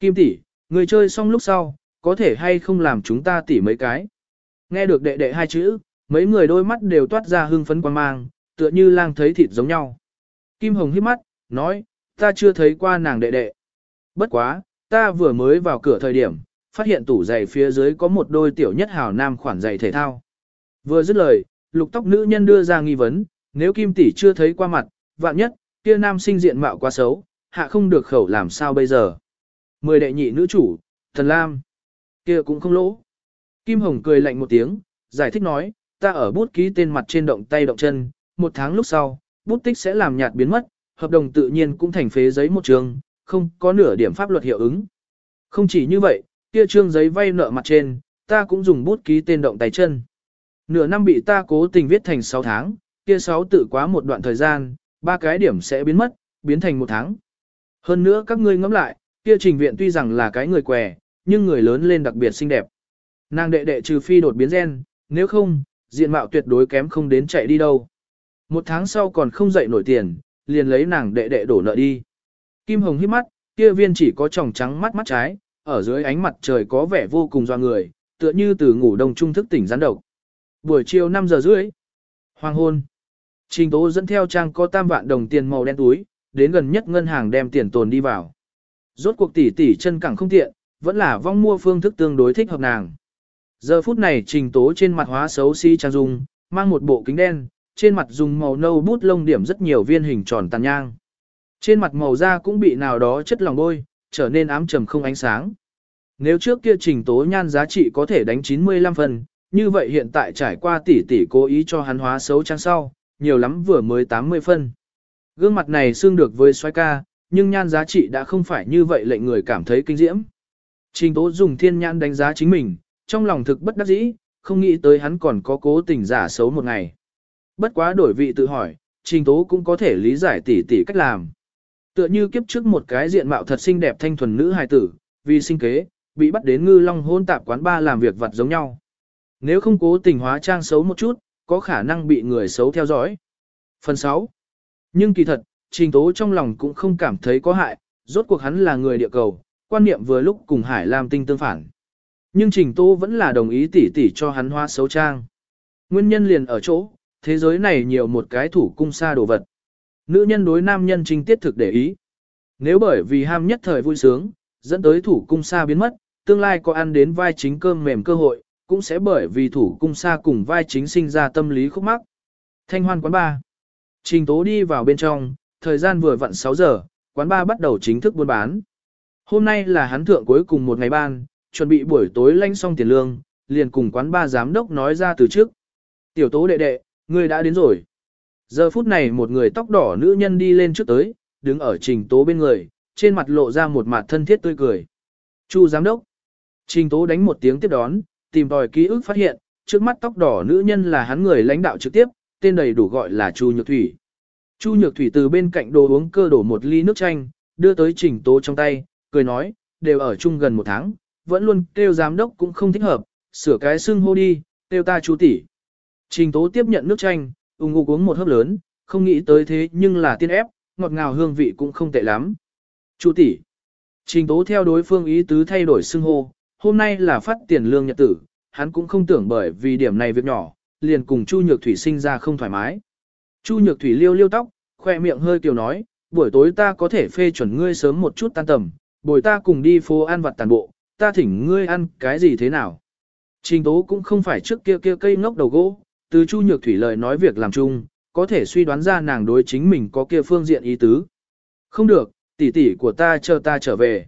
Speaker 1: Kim tỷ, ngươi chơi xong lúc sau, có thể hay không làm chúng ta tỉ mấy cái. Nghe được đệ đệ hai chữ, mấy người đôi mắt đều toát ra hưng phấn quan mang, tựa như lang thấy thịt giống nhau. Kim Hồng hít mắt, nói, ta chưa thấy qua nàng đệ đệ. Bất quá, ta vừa mới vào cửa thời điểm, phát hiện tủ giày phía dưới có một đôi tiểu nhất hào nam khoản giày thể thao. Vừa dứt lời, lục tóc nữ nhân đưa ra nghi vấn, nếu Kim tỷ chưa thấy qua mặt, vạn nhất, kia nam sinh diện mạo quá xấu, hạ không được khẩu làm sao bây giờ. Mười đệ nhị nữ chủ, Thần Lam, kia cũng không lỗ. Kim Hồng cười lạnh một tiếng, giải thích nói, ta ở bút ký tên mặt trên động tay động chân, một tháng lúc sau, bút tích sẽ làm nhạt biến mất, hợp đồng tự nhiên cũng thành phế giấy một trường, không có nửa điểm pháp luật hiệu ứng. Không chỉ như vậy, kia trương giấy vay nợ mặt trên, ta cũng dùng bút ký tên động tay chân. Nửa năm bị ta cố tình viết thành 6 tháng, kia 6 tự quá một đoạn thời gian, ba cái điểm sẽ biến mất, biến thành một tháng. Hơn nữa các ngươi ngẫm lại, kia trình viện tuy rằng là cái người què, nhưng người lớn lên đặc biệt xinh đẹp. Nàng đệ đệ trừ phi đột biến gen, nếu không, diện mạo tuyệt đối kém không đến chạy đi đâu. Một tháng sau còn không dậy nổi tiền, liền lấy nàng đệ đệ đổ nợ đi. Kim Hồng hít mắt, kia viên chỉ có tròng trắng mắt mắt trái, ở dưới ánh mặt trời có vẻ vô cùng doa người, tựa như từ ngủ đông trung thức tỉnh gián độc. Buổi chiều 5 giờ rưỡi, hoàng hôn. Trình Tố dẫn theo trang có tam vạn đồng tiền màu đen túi, đến gần nhất ngân hàng đem tiền tồn đi vào. Rốt cuộc tỷ tỷ chân cẳng không tiện, vẫn là vong mua phương thức tương đối thích hợp nàng. Giờ phút này Trình Tố trên mặt hóa xấu xí si trang dung, mang một bộ kính đen, trên mặt dùng màu nâu bút lông điểm rất nhiều viên hình tròn tàn nhang. Trên mặt màu da cũng bị nào đó chất lòng bôi, trở nên ám trầm không ánh sáng. Nếu trước kia trình tố nhan giá trị có thể đánh 95 phần, như vậy hiện tại trải qua tỷ tỷ cố ý cho hắn hóa xấu trang sau, nhiều lắm vừa mới 80 phân. Gương mặt này xương được với xoay ca, nhưng nhan giá trị đã không phải như vậy lệnh người cảm thấy kinh diễm. Trình tố dùng thiên nhan đánh giá chính mình, trong lòng thực bất đắc dĩ, không nghĩ tới hắn còn có cố tình giả xấu một ngày. Bất quá đổi vị tự hỏi, trình tố cũng có thể lý giải tỉ tỉ cách làm. Tựa như kiếp trước một cái diện mạo thật xinh đẹp thanh thuần nữ hài tử, vì sinh kế, bị bắt đến ngư long hôn tạp quán ba làm việc vật giống nhau. Nếu không cố tình hóa trang xấu một chút, có khả năng bị người xấu theo dõi. Phần 6. Nhưng kỳ thật, trình tố trong lòng cũng không cảm thấy có hại, rốt cuộc hắn là người địa cầu, quan niệm vừa lúc cùng Hải Lam Tinh tương phản. Nhưng trình tố vẫn là đồng ý tỉ tỉ cho hắn hóa xấu trang. Nguyên nhân liền ở chỗ, thế giới này nhiều một cái thủ cung xa đồ vật. Nữ nhân đối nam nhân trinh tiết thực để ý. Nếu bởi vì ham nhất thời vui sướng, dẫn tới thủ cung xa biến mất, tương lai có ăn đến vai chính cơm mềm cơ hội, cũng sẽ bởi vì thủ cung xa cùng vai chính sinh ra tâm lý khúc mắc. Thanh hoan quán ba. Trình tố đi vào bên trong, thời gian vừa vặn 6 giờ, quán ba bắt đầu chính thức buôn bán. Hôm nay là hắn thượng cuối cùng một ngày ban, chuẩn bị buổi tối lanh xong tiền lương, liền cùng quán ba giám đốc nói ra từ trước. Tiểu tố đệ đệ, Ngươi đã đến rồi. Giờ phút này một người tóc đỏ nữ nhân đi lên trước tới, đứng ở trình tố bên người, trên mặt lộ ra một mặt thân thiết tươi cười. Chu giám đốc. Trình tố đánh một tiếng tiếp đón, tìm tòi ký ức phát hiện, trước mắt tóc đỏ nữ nhân là hắn người lãnh đạo trực tiếp, tên đầy đủ gọi là Chu Nhược Thủy. Chu Nhược Thủy từ bên cạnh đồ uống cơ đổ một ly nước chanh, đưa tới trình tố trong tay, cười nói, đều ở chung gần một tháng, vẫn luôn kêu giám đốc cũng không thích hợp, sửa cái xưng hô đi, kêu ta chú tỷ. Trình tố tiếp nhận nước chanh, ung ngục uống một hớp lớn, không nghĩ tới thế nhưng là tiên ép, ngọt ngào hương vị cũng không tệ lắm. Chu tỷ. Trình tố theo đối phương ý tứ thay đổi xưng hô, hôm nay là phát tiền lương nhật tử, hắn cũng không tưởng bởi vì điểm này việc nhỏ, liền cùng Chu Nhược Thủy sinh ra không thoải mái. Chu Nhược Thủy liêu liêu tóc, khoe miệng hơi kiều nói, buổi tối ta có thể phê chuẩn ngươi sớm một chút tan tầm, buổi ta cùng đi phố ăn vặt tàn bộ, ta thỉnh ngươi ăn cái gì thế nào. Trình tố cũng không phải trước kia kia cây ngốc đầu gỗ, từ Chu Nhược Thủy lời nói việc làm chung, có thể suy đoán ra nàng đối chính mình có kia phương diện ý tứ. Không được, tỷ tỷ của ta chờ ta trở về.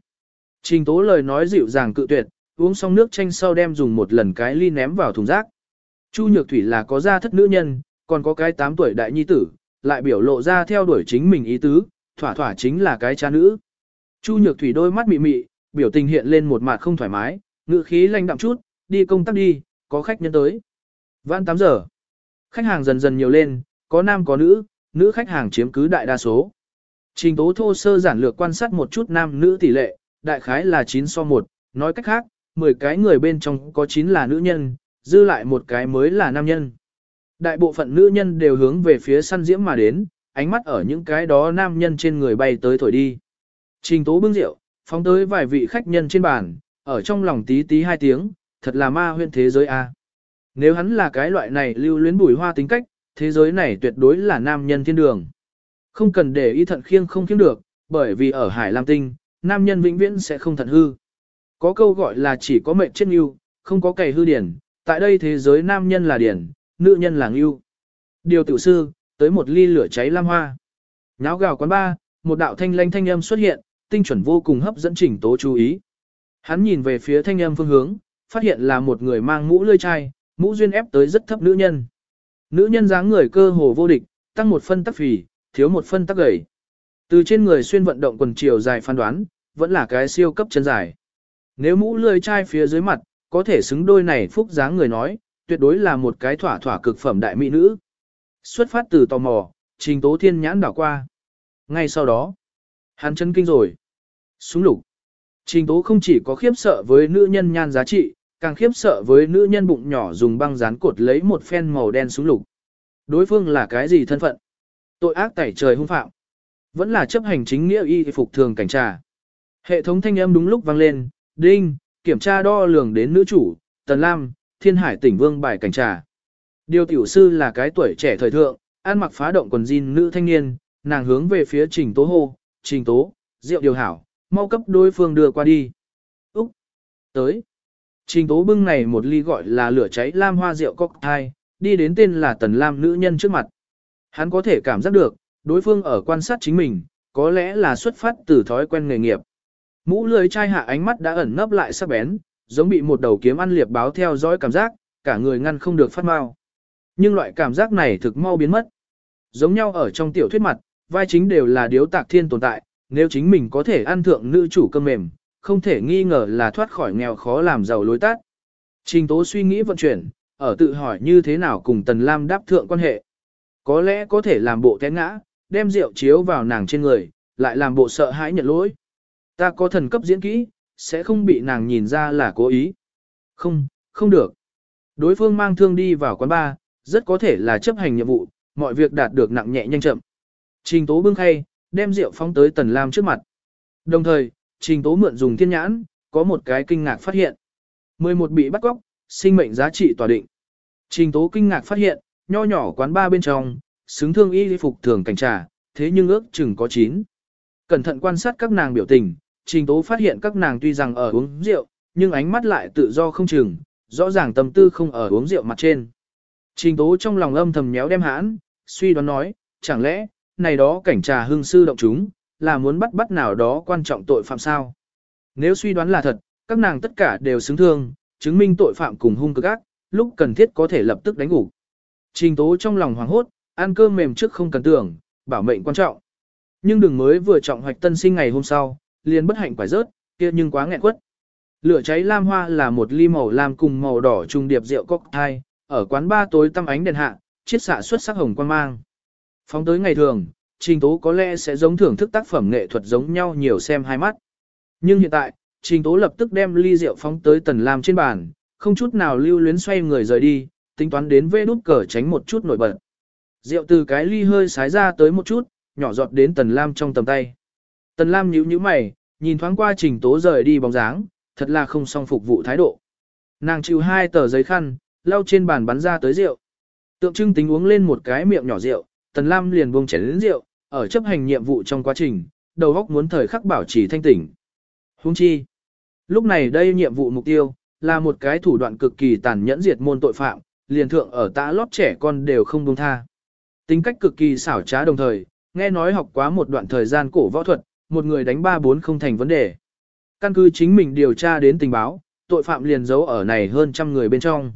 Speaker 1: Trình tố lời nói dịu dàng cự tuyệt, uống xong nước chanh sau đem dùng một lần cái ly ném vào thùng rác. Chu Nhược Thủy là có gia thất nữ nhân, còn có cái 8 tuổi đại nhi tử, lại biểu lộ ra theo đuổi chính mình ý tứ, thỏa thỏa chính là cái cha nữ. Chu Nhược Thủy đôi mắt mị mị, biểu tình hiện lên một mặt không thoải mái, ngữ khí lanh đạm chút, đi công tác đi, có khách nhân tới. Vãn 8 giờ. Khách hàng dần dần nhiều lên, có nam có nữ, nữ khách hàng chiếm cứ đại đa số. Trình tố thô sơ giản lược quan sát một chút nam nữ tỷ lệ, đại khái là 9 so 1, nói cách khác, 10 cái người bên trong có 9 là nữ nhân, dư lại một cái mới là nam nhân. Đại bộ phận nữ nhân đều hướng về phía săn diễm mà đến, ánh mắt ở những cái đó nam nhân trên người bay tới thổi đi. Trình tố bưng rượu, phóng tới vài vị khách nhân trên bàn, ở trong lòng tí tí hai tiếng, thật là ma huyên thế giới a. Nếu hắn là cái loại này lưu luyến bùi hoa tính cách, thế giới này tuyệt đối là nam nhân thiên đường. Không cần để ý thận khiêng không khiêng được, bởi vì ở Hải Lam Tinh, nam nhân vĩnh viễn sẽ không thận hư. Có câu gọi là chỉ có mệnh chết yêu, không có cày hư điển, tại đây thế giới nam nhân là điển, nữ nhân là yêu. Điều tiểu sư, tới một ly lửa cháy lam hoa. Nháo gào quán ba, một đạo thanh lanh thanh âm xuất hiện, tinh chuẩn vô cùng hấp dẫn chỉnh tố chú ý. Hắn nhìn về phía thanh âm phương hướng, phát hiện là một người mang mũ lươi chai, mũ duyên ép tới rất thấp nữ nhân. Nữ nhân dáng người cơ hồ vô địch, tăng một phân tắc phì, thiếu một phân tắc gầy. Từ trên người xuyên vận động quần chiều dài phán đoán, vẫn là cái siêu cấp chân dài. Nếu mũ lười chai phía dưới mặt, có thể xứng đôi này phúc dáng người nói, tuyệt đối là một cái thỏa thỏa cực phẩm đại mỹ nữ. Xuất phát từ tò mò, trình tố thiên nhãn đảo qua. Ngay sau đó, hắn chân kinh rồi. Súng lục. Trình tố không chỉ có khiếp sợ với nữ nhân nhan giá trị, càng khiếp sợ với nữ nhân bụng nhỏ dùng băng dán cột lấy một phen màu đen súng lục. Đối phương là cái gì thân phận? Tội ác tẩy trời hung phạm. Vẫn là chấp hành chính nghĩa y phục thường cảnh trà. Hệ thống thanh âm đúng lúc vang lên, đinh, kiểm tra đo lường đến nữ chủ, Tần Lam, Thiên Hải tỉnh Vương bài cảnh trà. Điều tiểu sư là cái tuổi trẻ thời thượng, ăn mặc phá động quần jean nữ thanh niên, nàng hướng về phía Trình Tố hô, Trình Tố, rượu điều hảo, mau cấp đối phương đưa qua đi. Úc, tới. Trình Tố bưng này một ly gọi là lửa cháy lam hoa rượu cocktail, đi đến tên là Tần Lam nữ nhân trước mặt. Hắn có thể cảm giác được, đối phương ở quan sát chính mình, có lẽ là xuất phát từ thói quen nghề nghiệp. Mũ lưới chai hạ ánh mắt đã ẩn nấp lại sắc bén, giống bị một đầu kiếm ăn liệp báo theo dõi cảm giác, cả người ngăn không được phát mau. Nhưng loại cảm giác này thực mau biến mất. Giống nhau ở trong tiểu thuyết mặt, vai chính đều là điếu tạc thiên tồn tại, nếu chính mình có thể ăn thượng nữ chủ cơm mềm, không thể nghi ngờ là thoát khỏi nghèo khó làm giàu lối tắt. Trình tố suy nghĩ vận chuyển, ở tự hỏi như thế nào cùng Tần Lam đáp thượng quan hệ. Có lẽ có thể làm bộ té ngã, đem rượu chiếu vào nàng trên người, lại làm bộ sợ hãi nhận lỗi. Ta có thần cấp diễn kỹ, sẽ không bị nàng nhìn ra là cố ý. Không, không được. Đối phương mang thương đi vào quán bar, rất có thể là chấp hành nhiệm vụ, mọi việc đạt được nặng nhẹ nhanh chậm. Trình tố bưng khay, đem rượu phóng tới Tần Lam trước mặt. Đồng thời, trình tố mượn dùng thiên nhãn, có một cái kinh ngạc phát hiện. 11 bị bắt cóc, sinh mệnh giá trị tòa định. Trình tố kinh ngạc phát hiện, nho nhỏ quán ba bên trong, xứng thương y phục thường cảnh trà, thế nhưng ước chừng có 9. Cẩn thận quan sát các nàng biểu tình, trình tố phát hiện các nàng tuy rằng ở uống rượu, nhưng ánh mắt lại tự do không chừng, rõ ràng tâm tư không ở uống rượu mặt trên. Trình tố trong lòng âm thầm nhéo đem hãn, suy đoán nói, chẳng lẽ, này đó cảnh trà hương sư động chúng, là muốn bắt bắt nào đó quan trọng tội phạm sao? Nếu suy đoán là thật, các nàng tất cả đều xứng thương, chứng minh tội phạm cùng hung cực ác, lúc cần thiết có thể lập tức đánh ngủ. Trình tố trong lòng hoảng hốt, ăn cơm mềm trước không cần tưởng, bảo mệnh quan trọng. Nhưng đừng mới vừa trọng hoạch tân sinh ngày hôm sau, liền bất hạnh quải rớt, kia nhưng quá nghẹn quất. Lửa cháy lam hoa là một ly màu lam cùng màu đỏ trùng điệp rượu cocktail, ở quán ba tối tăm ánh đèn hạ, chiết xạ xuất sắc hồng quan mang. Phóng tới ngày thường, Trình Tố có lẽ sẽ giống thưởng thức tác phẩm nghệ thuật giống nhau nhiều xem hai mắt. Nhưng hiện tại, Trình Tố lập tức đem ly rượu phóng tới Tần Lam trên bàn, không chút nào lưu luyến xoay người rời đi, tính toán đến vê đút cờ tránh một chút nổi bật. Rượu từ cái ly hơi sái ra tới một chút, nhỏ giọt đến Tần Lam trong tầm tay. Tần Lam nhíu nhíu mày, nhìn thoáng qua Trình Tố rời đi bóng dáng, thật là không song phục vụ thái độ. Nàng chịu hai tờ giấy khăn, lau trên bàn bắn ra tới rượu. Tượng trưng tính uống lên một cái miệng nhỏ rượu, Tần Lam liền buông chén lớn rượu, ở chấp hành nhiệm vụ trong quá trình, đầu óc muốn thời khắc bảo trì thanh tỉnh. Huống chi, lúc này đây nhiệm vụ mục tiêu là một cái thủ đoạn cực kỳ tàn nhẫn diệt môn tội phạm, liền thượng ở tã lót trẻ con đều không buông tha. Tính cách cực kỳ xảo trá đồng thời, nghe nói học quá một đoạn thời gian cổ võ thuật, một người đánh ba bốn không thành vấn đề. Căn cứ chính mình điều tra đến tình báo, tội phạm liền giấu ở này hơn trăm người bên trong.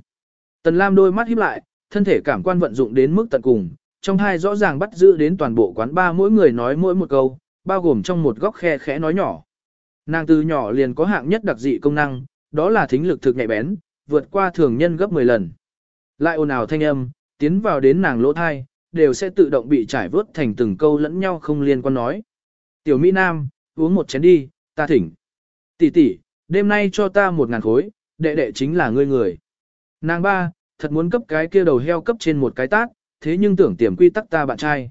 Speaker 1: Tần Lam đôi mắt híp lại, thân thể cảm quan vận dụng đến mức tận cùng, trong hai rõ ràng bắt giữ đến toàn bộ quán ba mỗi người nói mỗi một câu, bao gồm trong một góc khe khẽ nói nhỏ. Nàng từ nhỏ liền có hạng nhất đặc dị công năng, đó là thính lực thực nhạy bén, vượt qua thường nhân gấp 10 lần. Lại ồn ào thanh âm, tiến vào đến nàng lỗ thai, đều sẽ tự động bị trải vớt thành từng câu lẫn nhau không liên quan nói. Tiểu Mỹ Nam, uống một chén đi, ta thỉnh. Tỷ tỷ, đêm nay cho ta một ngàn khối, đệ đệ chính là ngươi người. Nàng ba, thật muốn cấp cái kia đầu heo cấp trên một cái tát, thế nhưng tưởng tiềm quy tắc ta bạn trai.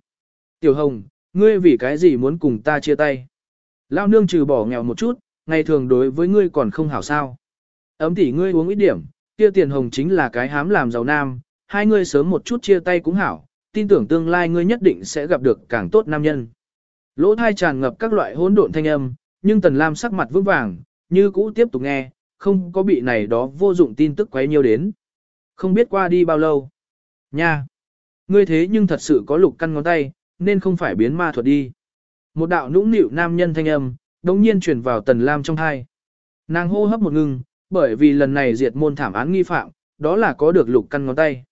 Speaker 1: Tiểu Hồng, ngươi vì cái gì muốn cùng ta chia tay? Lao nương trừ bỏ nghèo một chút, ngày thường đối với ngươi còn không hảo sao. Ấm tỷ ngươi uống ít điểm, kia tiền hồng chính là cái hám làm giàu nam, hai ngươi sớm một chút chia tay cũng hảo, tin tưởng tương lai ngươi nhất định sẽ gặp được càng tốt nam nhân. Lỗ thai tràn ngập các loại hỗn độn thanh âm, nhưng Tần Lam sắc mặt vững vàng, như cũ tiếp tục nghe, không có bị này đó vô dụng tin tức quấy nhiều đến. Không biết qua đi bao lâu. Nha! Ngươi thế nhưng thật sự có lục căn ngón tay, nên không phải biến ma thuật đi. Một đạo nũng nịu nam nhân thanh âm, đồng nhiên truyền vào Tần Lam trong thai. Nàng hô hấp một ngưng, bởi vì lần này diệt môn thảm án nghi phạm, đó là có được lục căn ngón tay.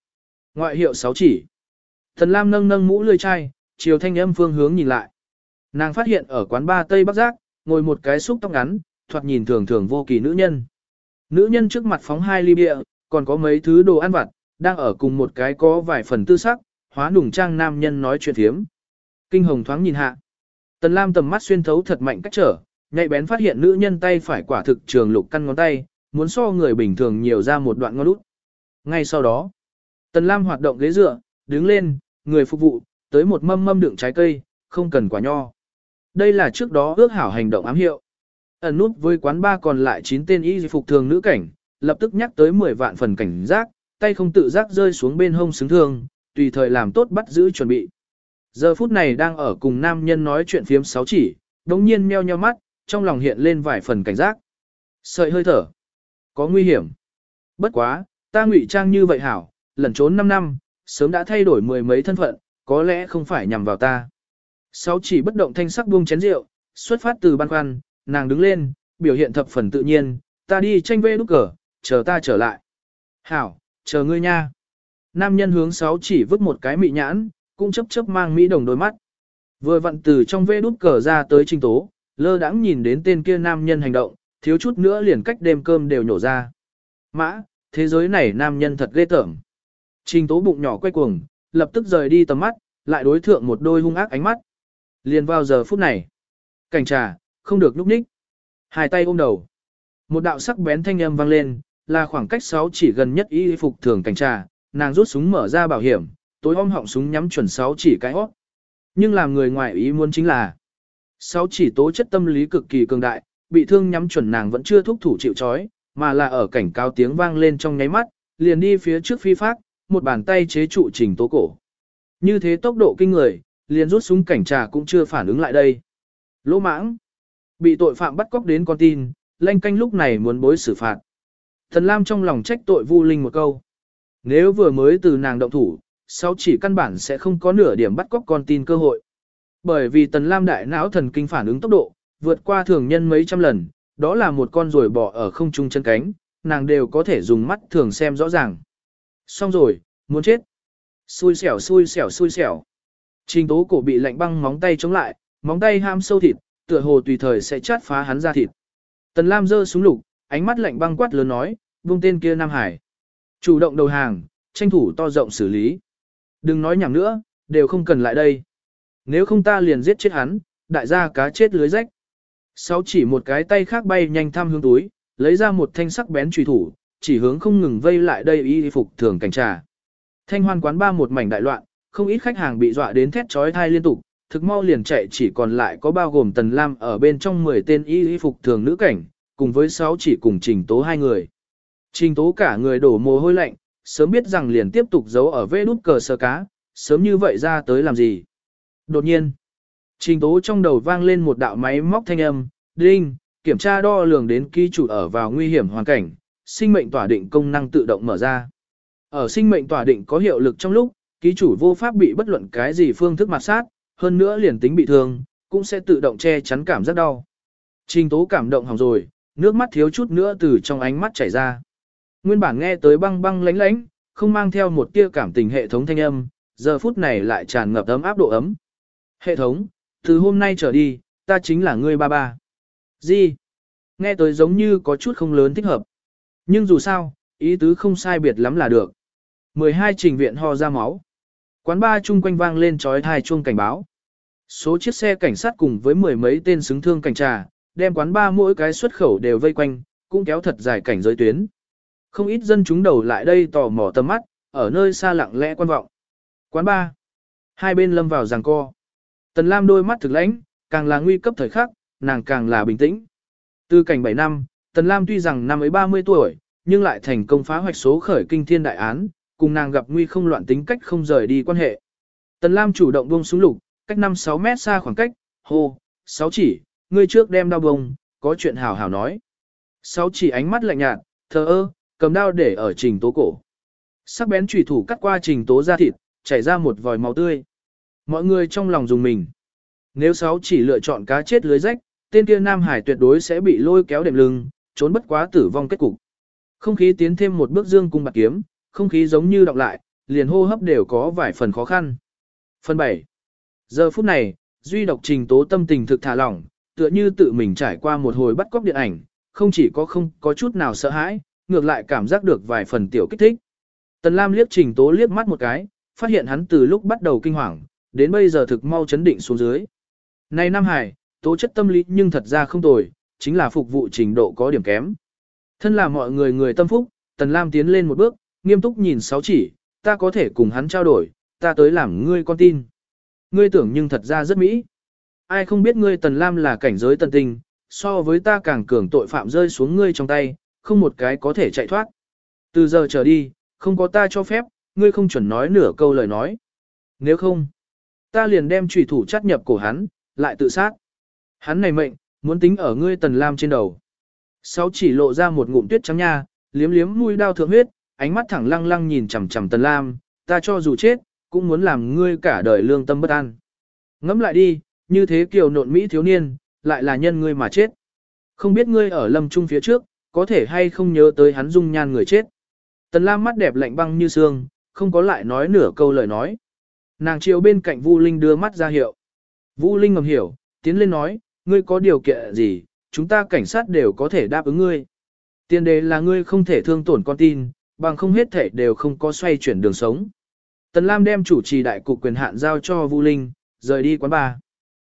Speaker 1: Ngoại hiệu sáu chỉ. Tần Lam nâng nâng mũ lươi chai, chiều thanh âm phương hướng nhìn lại. Nàng phát hiện ở quán ba Tây Bắc Giác, ngồi một cái xúc tóc ngắn, thoạt nhìn thường thường vô kỳ nữ nhân. Nữ nhân trước mặt phóng hai ly bia, còn có mấy thứ đồ ăn vặt, đang ở cùng một cái có vài phần tư sắc, hóa nùng trang nam nhân nói chuyện thiếm. Kinh hồng thoáng nhìn hạ. Tần Lam tầm mắt xuyên thấu thật mạnh cách trở, nhạy bén phát hiện nữ nhân tay phải quả thực trường lục căn ngón tay, muốn so người bình thường nhiều ra một đoạn ngón út. Ngay sau đó, Tần Lam hoạt động ghế dựa, đứng lên, người phục vụ, tới một mâm mâm đựng trái cây, không cần quả nho. Đây là trước đó ước hảo hành động ám hiệu. Ẩn nút với quán ba còn lại 9 tên y phục thường nữ cảnh, lập tức nhắc tới 10 vạn phần cảnh giác, tay không tự giác rơi xuống bên hông xứng thương, tùy thời làm tốt bắt giữ chuẩn bị. Giờ phút này đang ở cùng nam nhân nói chuyện phiếm sáu chỉ, đống nhiên meo nheo mắt, trong lòng hiện lên vài phần cảnh giác. Sợi hơi thở. Có nguy hiểm. Bất quá, ta ngụy trang như vậy hảo, lẩn trốn 5 năm, sớm đã thay đổi mười mấy thân phận, có lẽ không phải nhằm vào ta. Sáu chỉ bất động thanh sắc buông chén rượu, xuất phát từ ban khoăn, nàng đứng lên, biểu hiện thập phần tự nhiên, ta đi tranh vê đúc cờ, chờ ta trở lại. Hảo, chờ ngươi nha. Nam nhân hướng sáu chỉ vứt một cái mị nhãn, cũng chấp chấp mang mỹ đồng đôi mắt. Vừa vặn từ trong vê đút cờ ra tới trình tố, lơ đãng nhìn đến tên kia nam nhân hành động, thiếu chút nữa liền cách đêm cơm đều nhổ ra. Mã, thế giới này nam nhân thật ghê tởm. Trình tố bụng nhỏ quay cuồng, lập tức rời đi tầm mắt, lại đối thượng một đôi hung ác ánh mắt. Liền vào giờ phút này. Cảnh trà, không được núp ních. Hai tay ôm đầu. Một đạo sắc bén thanh âm vang lên, là khoảng cách sáu chỉ gần nhất y phục thường cảnh trà, nàng rút súng mở ra bảo hiểm, tối om họng súng nhắm chuẩn sáu chỉ cái hót. Nhưng làm người ngoài ý muốn chính là, sáu chỉ tố chất tâm lý cực kỳ cường đại, bị thương nhắm chuẩn nàng vẫn chưa thúc thủ chịu chói, mà là ở cảnh cao tiếng vang lên trong nháy mắt, liền đi phía trước phi phát, một bàn tay chế trụ trình tố cổ. Như thế tốc độ kinh người, liền rút súng cảnh trà cũng chưa phản ứng lại đây. Lỗ mãng, bị tội phạm bắt cóc đến con tin, lanh canh lúc này muốn bối xử phạt. Thần Lam trong lòng trách tội Vu Linh một câu. Nếu vừa mới từ nàng động thủ, sau chỉ căn bản sẽ không có nửa điểm bắt cóc con tin cơ hội. Bởi vì Tần Lam đại não thần kinh phản ứng tốc độ, vượt qua thường nhân mấy trăm lần, đó là một con rồi bỏ ở không trung chân cánh, nàng đều có thể dùng mắt thường xem rõ ràng. Xong rồi, muốn chết. Xui xẻo xui xẻo xui xẻo. Trình tố cổ bị lạnh băng móng tay chống lại, móng tay ham sâu thịt, tựa hồ tùy thời sẽ chát phá hắn ra thịt. Tần Lam giơ súng lục, ánh mắt lạnh băng quát lớn nói, vung tên kia Nam Hải. Chủ động đầu hàng, tranh thủ to rộng xử lý. Đừng nói nhảm nữa, đều không cần lại đây. Nếu không ta liền giết chết hắn, đại gia cá chết lưới rách. Sáu chỉ một cái tay khác bay nhanh thăm hướng túi, lấy ra một thanh sắc bén truy thủ, chỉ hướng không ngừng vây lại đây y phục thường cảnh trà. Thanh hoan quán ba một mảnh đại loạn, không ít khách hàng bị dọa đến thét chói thai liên tục, thực mau liền chạy chỉ còn lại có bao gồm Tần Lam ở bên trong 10 tên y phục thường nữ cảnh, cùng với sáu chỉ cùng trình tố hai người. Trình tố cả người đổ mồ hôi lạnh, sớm biết rằng liền tiếp tục giấu ở vê nút cờ sơ cá, sớm như vậy ra tới làm gì? Đột nhiên, trình tố trong đầu vang lên một đạo máy móc thanh âm, đinh, kiểm tra đo lường đến ký chủ ở vào nguy hiểm hoàn cảnh, sinh mệnh tỏa định công năng tự động mở ra. Ở sinh mệnh tỏa định có hiệu lực trong lúc, ký chủ vô pháp bị bất luận cái gì phương thức mặt sát, hơn nữa liền tính bị thương, cũng sẽ tự động che chắn cảm giác đau. Trình tố cảm động hỏng rồi, nước mắt thiếu chút nữa từ trong ánh mắt chảy ra. Nguyên bản nghe tới băng băng lánh lánh, không mang theo một tia cảm tình hệ thống thanh âm, giờ phút này lại tràn ngập ấm áp độ ấm. Hệ thống, từ hôm nay trở đi, ta chính là ngươi ba ba. Gì? Nghe tới giống như có chút không lớn thích hợp. Nhưng dù sao, ý tứ không sai biệt lắm là được. 12 trình viện ho ra máu. Quán ba chung quanh vang lên trói thai chuông cảnh báo. Số chiếc xe cảnh sát cùng với mười mấy tên xứng thương cảnh trà, đem quán ba mỗi cái xuất khẩu đều vây quanh, cũng kéo thật dài cảnh giới tuyến. Không ít dân chúng đầu lại đây tò mò tầm mắt, ở nơi xa lặng lẽ quan vọng. Quán ba. Hai bên lâm vào giằng co. Tần Lam đôi mắt thực lãnh, càng là nguy cấp thời khắc, nàng càng là bình tĩnh. Từ cảnh 7 năm, Tần Lam tuy rằng năm ấy 30 tuổi, nhưng lại thành công phá hoạch số khởi kinh thiên đại án, cùng nàng gặp nguy không loạn tính cách không rời đi quan hệ. Tần Lam chủ động buông xuống lục, cách 5-6 mét xa khoảng cách, hô, sáu chỉ, ngươi trước đem đao bông, có chuyện hào hào nói. Sáu chỉ ánh mắt lạnh nhạt, thờ ơ, cầm đao để ở trình tố cổ. Sắc bén trùy thủ cắt qua trình tố ra thịt, chảy ra một vòi máu tươi. Mọi người trong lòng dùng mình. Nếu sáu chỉ lựa chọn cá chết lưới rách, tên kia Nam Hải tuyệt đối sẽ bị lôi kéo đệm lưng, trốn bất quá tử vong kết cục. Không khí tiến thêm một bước dương cung bạc kiếm, không khí giống như đọc lại, liền hô hấp đều có vài phần khó khăn. Phần 7. Giờ phút này, duy độc trình tố tâm tình thực thả lỏng, tựa như tự mình trải qua một hồi bắt cóc điện ảnh, không chỉ có không có chút nào sợ hãi, ngược lại cảm giác được vài phần tiểu kích thích. Tần Lam liếc trình tố liếc mắt một cái, phát hiện hắn từ lúc bắt đầu kinh hoàng, đến bây giờ thực mau chấn định xuống dưới. Này Nam Hải, tố chất tâm lý nhưng thật ra không tồi, chính là phục vụ trình độ có điểm kém. Thân là mọi người người tâm phúc, Tần Lam tiến lên một bước, nghiêm túc nhìn sáu chỉ, ta có thể cùng hắn trao đổi, ta tới làm ngươi con tin. Ngươi tưởng nhưng thật ra rất mỹ. Ai không biết ngươi Tần Lam là cảnh giới tần tình, so với ta càng cường tội phạm rơi xuống ngươi trong tay, không một cái có thể chạy thoát. Từ giờ trở đi, không có ta cho phép, ngươi không chuẩn nói nửa câu lời nói. Nếu không, ta liền đem trùy thủ chắt nhập cổ hắn, lại tự sát. Hắn này mệnh, muốn tính ở ngươi Tần Lam trên đầu. Sáu chỉ lộ ra một ngụm tuyết trắng nha, liếm liếm mũi đao thượng huyết, ánh mắt thẳng lăng lăng nhìn chằm chằm Tần Lam, ta cho dù chết, cũng muốn làm ngươi cả đời lương tâm bất an. Ngẫm lại đi, như thế kiều nộn Mỹ thiếu niên, lại là nhân ngươi mà chết. Không biết ngươi ở lâm trung phía trước, có thể hay không nhớ tới hắn dung nhan người chết. Tần Lam mắt đẹp lạnh băng như xương, không có lại nói nửa câu lời nói. Nàng chiều bên cạnh Vu Linh đưa mắt ra hiệu. Vu Linh ngầm hiểu, tiến lên nói, ngươi có điều kiện gì, chúng ta cảnh sát đều có thể đáp ứng ngươi. Tiền đề là ngươi không thể thương tổn con tin, bằng không hết thể đều không có xoay chuyển đường sống. Tần Lam đem chủ trì đại cục quyền hạn giao cho Vu Linh, rời đi quán bar.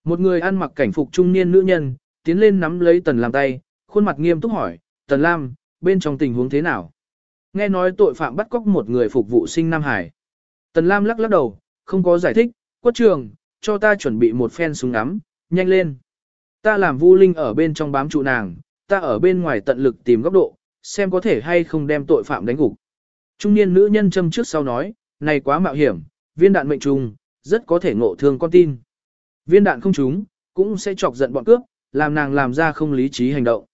Speaker 1: Một người ăn mặc cảnh phục trung niên nữ nhân, tiến lên nắm lấy Tần Lam tay, khuôn mặt nghiêm túc hỏi, Tần Lam, bên trong tình huống thế nào? Nghe nói tội phạm bắt cóc một người phục vụ sinh Nam Hải. Tần Lam lắc lắc đầu, không có giải thích, quất trường, cho ta chuẩn bị một phen súng ngắm, nhanh lên. Ta làm Vu Linh ở bên trong bám trụ nàng, ta ở bên ngoài tận lực tìm góc độ, xem có thể hay không đem tội phạm đánh gục. Trung niên nữ nhân châm trước sau nói, này quá mạo hiểm, viên đạn mệnh trùng, rất có thể ngộ thương con tin. Viên đạn không trúng, cũng sẽ chọc giận bọn cướp, làm nàng làm ra không lý trí hành động.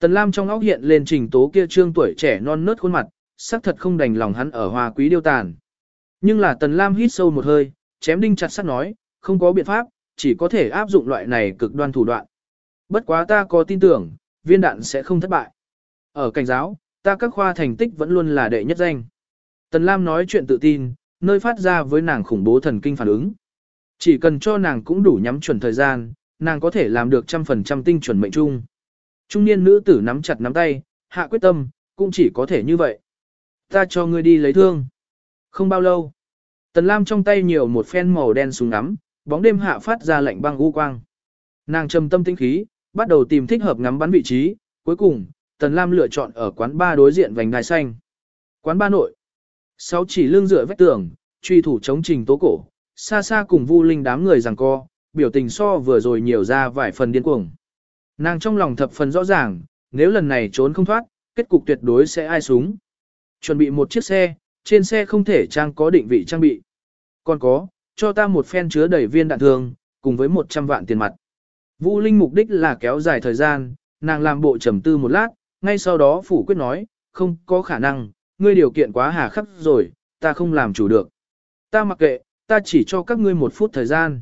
Speaker 1: Tần Lam trong óc hiện lên trình tố kia trương tuổi trẻ non nớt khuôn mặt, xác thật không đành lòng hắn ở Hoa quý điêu tàn. Nhưng là Tần Lam hít sâu một hơi, chém đinh chặt sắt nói, không có biện pháp, chỉ có thể áp dụng loại này cực đoan thủ đoạn. Bất quá ta có tin tưởng, viên đạn sẽ không thất bại. Ở cảnh giáo, ta các khoa thành tích vẫn luôn là đệ nhất danh. Tần Lam nói chuyện tự tin, nơi phát ra với nàng khủng bố thần kinh phản ứng. Chỉ cần cho nàng cũng đủ nhắm chuẩn thời gian, nàng có thể làm được trăm phần trăm tinh chuẩn mệnh trung. Trung niên nữ tử nắm chặt nắm tay, hạ quyết tâm, cũng chỉ có thể như vậy. Ta cho ngươi đi lấy thương. Không bao lâu, Tần Lam trong tay nhiều một phen màu đen súng ngắm, bóng đêm hạ phát ra lạnh băng u quang. Nàng trầm tâm tinh khí, bắt đầu tìm thích hợp ngắm bắn vị trí, cuối cùng, Tần Lam lựa chọn ở quán ba đối diện vành đai xanh. Quán ba nội. Sáu chỉ lưng dựa vách tường, truy thủ chống trình tố cổ, xa xa cùng Vu Linh đám người giằng co, biểu tình so vừa rồi nhiều ra vài phần điên cuồng. Nàng trong lòng thập phần rõ ràng, nếu lần này trốn không thoát, kết cục tuyệt đối sẽ ai súng. Chuẩn bị một chiếc xe, trên xe không thể trang có định vị trang bị. Còn có, cho ta một phen chứa đầy viên đạn thường, cùng với 100 vạn tiền mặt. Vũ Linh mục đích là kéo dài thời gian, nàng làm bộ trầm tư một lát, ngay sau đó phủ quyết nói, không có khả năng, ngươi điều kiện quá hà khắc rồi, ta không làm chủ được. Ta mặc kệ, ta chỉ cho các ngươi một phút thời gian.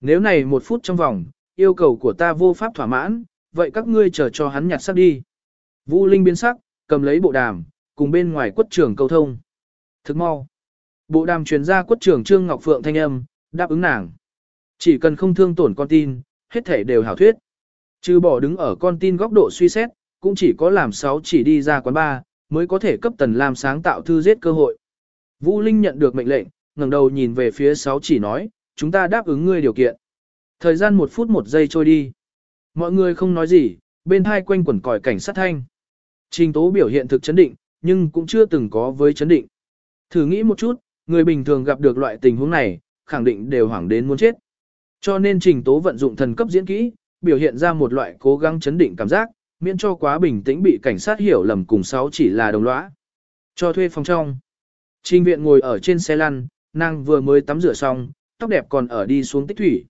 Speaker 1: Nếu này một phút trong vòng, yêu cầu của ta vô pháp thỏa mãn, vậy các ngươi chờ cho hắn nhặt sắc đi. Vũ Linh biến sắc, cầm lấy bộ đàm, cùng bên ngoài quất trưởng câu thông. Thức mau. Bộ đàm truyền ra quất trưởng Trương Ngọc Phượng thanh âm, đáp ứng nàng. Chỉ cần không thương tổn con tin, hết thể đều hảo thuyết. Trừ bỏ đứng ở con tin góc độ suy xét, cũng chỉ có làm sáu chỉ đi ra quán bar, mới có thể cấp Tần Lam sáng tạo thư giết cơ hội. Vũ Linh nhận được mệnh lệnh, ngẩng đầu nhìn về phía sáu chỉ nói, chúng ta đáp ứng ngươi điều kiện. Thời gian một phút một giây trôi đi. Mọi người không nói gì, bên hai quanh quẩn còi cảnh sát thanh. Trình tố biểu hiện thực chấn định, nhưng cũng chưa từng có với chấn định. Thử nghĩ một chút, người bình thường gặp được loại tình huống này, khẳng định đều hoảng đến muốn chết. Cho nên trình tố vận dụng thần cấp diễn kỹ, biểu hiện ra một loại cố gắng chấn định cảm giác, miễn cho quá bình tĩnh bị cảnh sát hiểu lầm cùng sáu chỉ là đồng lõa. Cho thuê phòng trong. Trình viện ngồi ở trên xe lăn, nàng vừa mới tắm rửa xong, tóc đẹp còn ở đi xuống tích thủy.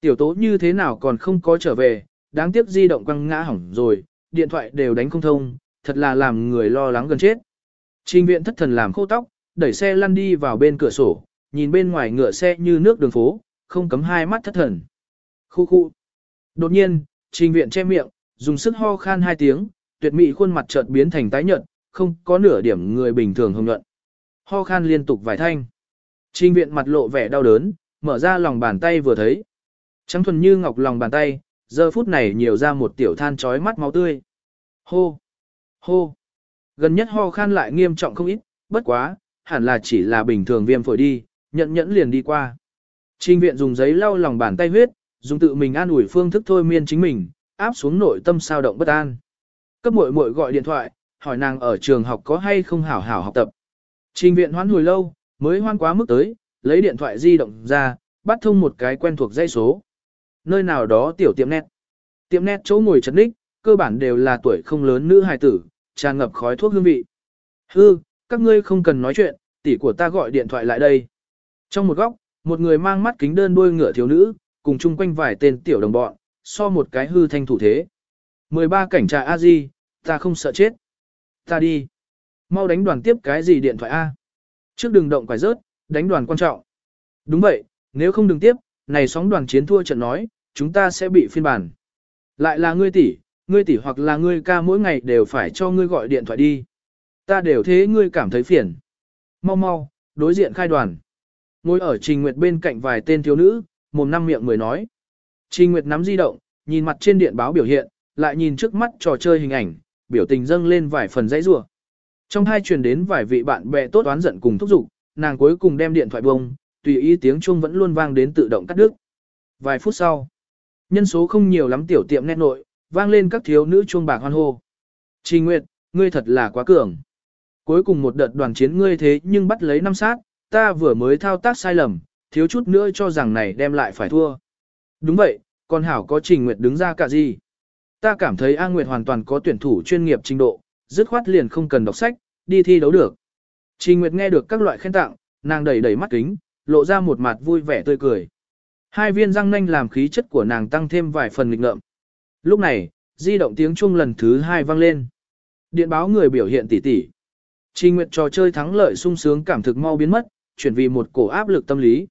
Speaker 1: Tiểu tố như thế nào còn không có trở về, đáng tiếc di động quăng ngã hỏng rồi, điện thoại đều đánh không thông, thật là làm người lo lắng gần chết. Trình viện thất thần làm khô tóc, đẩy xe lăn đi vào bên cửa sổ, nhìn bên ngoài ngựa xe như nước đường phố, không cấm hai mắt thất thần. Khu khu. Đột nhiên, trình viện che miệng, dùng sức ho khan hai tiếng, tuyệt mỹ khuôn mặt chợt biến thành tái nhợt, không có nửa điểm người bình thường hồng nhuận. Ho khan liên tục vài thanh. Trình viện mặt lộ vẻ đau đớn, mở ra lòng bàn tay vừa thấy. Trắng thuần như ngọc lòng bàn tay, giờ phút này nhiều ra một tiểu than chói mắt máu tươi. Hô! Hô! Gần nhất ho khan lại nghiêm trọng không ít, bất quá, hẳn là chỉ là bình thường viêm phổi đi, nhận nhẫn liền đi qua. Trình viện dùng giấy lau lòng bàn tay huyết, dùng tự mình an ủi phương thức thôi miên chính mình, áp xuống nội tâm sao động bất an. Cấp muội muội gọi điện thoại, hỏi nàng ở trường học có hay không hảo hảo học tập. Trình viện hoán hồi lâu, mới hoan quá mức tới, lấy điện thoại di động ra, bắt thông một cái quen thuộc dây số. Nơi nào đó tiểu tiệm nét. Tiệm nét chỗ ngồi chấn đích, cơ bản đều là tuổi không lớn nữ hài tử, tràn ngập khói thuốc hương vị. Hư, các ngươi không cần nói chuyện, tỷ của ta gọi điện thoại lại đây. Trong một góc, một người mang mắt kính đơn đuôi ngựa thiếu nữ, cùng chung quanh vài tên tiểu đồng bọn, so một cái hư thanh thủ thế. 13 cảnh trà a di, ta không sợ chết. Ta đi. Mau đánh đoàn tiếp cái gì điện thoại A. Trước đừng động quải rớt, đánh đoàn quan trọng. Đúng vậy, nếu không đừng tiếp, này sóng đoàn chiến thua trận nói, chúng ta sẽ bị phiên bản. Lại là ngươi tỷ, ngươi tỷ hoặc là ngươi ca mỗi ngày đều phải cho ngươi gọi điện thoại đi. Ta đều thế ngươi cảm thấy phiền. Mau mau, đối diện khai đoàn. Ngồi ở Trình Nguyệt bên cạnh vài tên thiếu nữ, mồm năm miệng mười nói. Trình Nguyệt nắm di động, nhìn mặt trên điện báo biểu hiện, lại nhìn trước mắt trò chơi hình ảnh, biểu tình dâng lên vài phần dãy rủa. Trong hai truyền đến vài vị bạn bè tốt oán giận cùng thúc giục, nàng cuối cùng đem điện thoại bông, tùy ý tiếng chuông vẫn luôn vang đến tự động cắt đứt. Vài phút sau, nhân số không nhiều lắm tiểu tiệm nét nội, vang lên các thiếu nữ chuông bạc hoan hô. Trình Nguyệt, ngươi thật là quá cường. Cuối cùng một đợt đoàn chiến ngươi thế nhưng bắt lấy năm sát, ta vừa mới thao tác sai lầm, thiếu chút nữa cho rằng này đem lại phải thua. Đúng vậy, còn Hảo có Trình Nguyệt đứng ra cả gì. Ta cảm thấy A Nguyệt hoàn toàn có tuyển thủ chuyên nghiệp trình độ, dứt khoát liền không cần đọc sách, đi thi đấu được. Trình Nguyệt nghe được các loại khen tặng, nàng đẩy đẩy mắt kính, lộ ra một mặt vui vẻ tươi cười. Hai viên răng nanh làm khí chất của nàng tăng thêm vài phần nghịch ngợm. Lúc này, di động tiếng chuông lần thứ hai vang lên. Điện báo người biểu hiện tỉ tỉ. Trình Nguyệt trò chơi thắng lợi sung sướng cảm thực mau biến mất, chuyển vì một cổ áp lực tâm lý.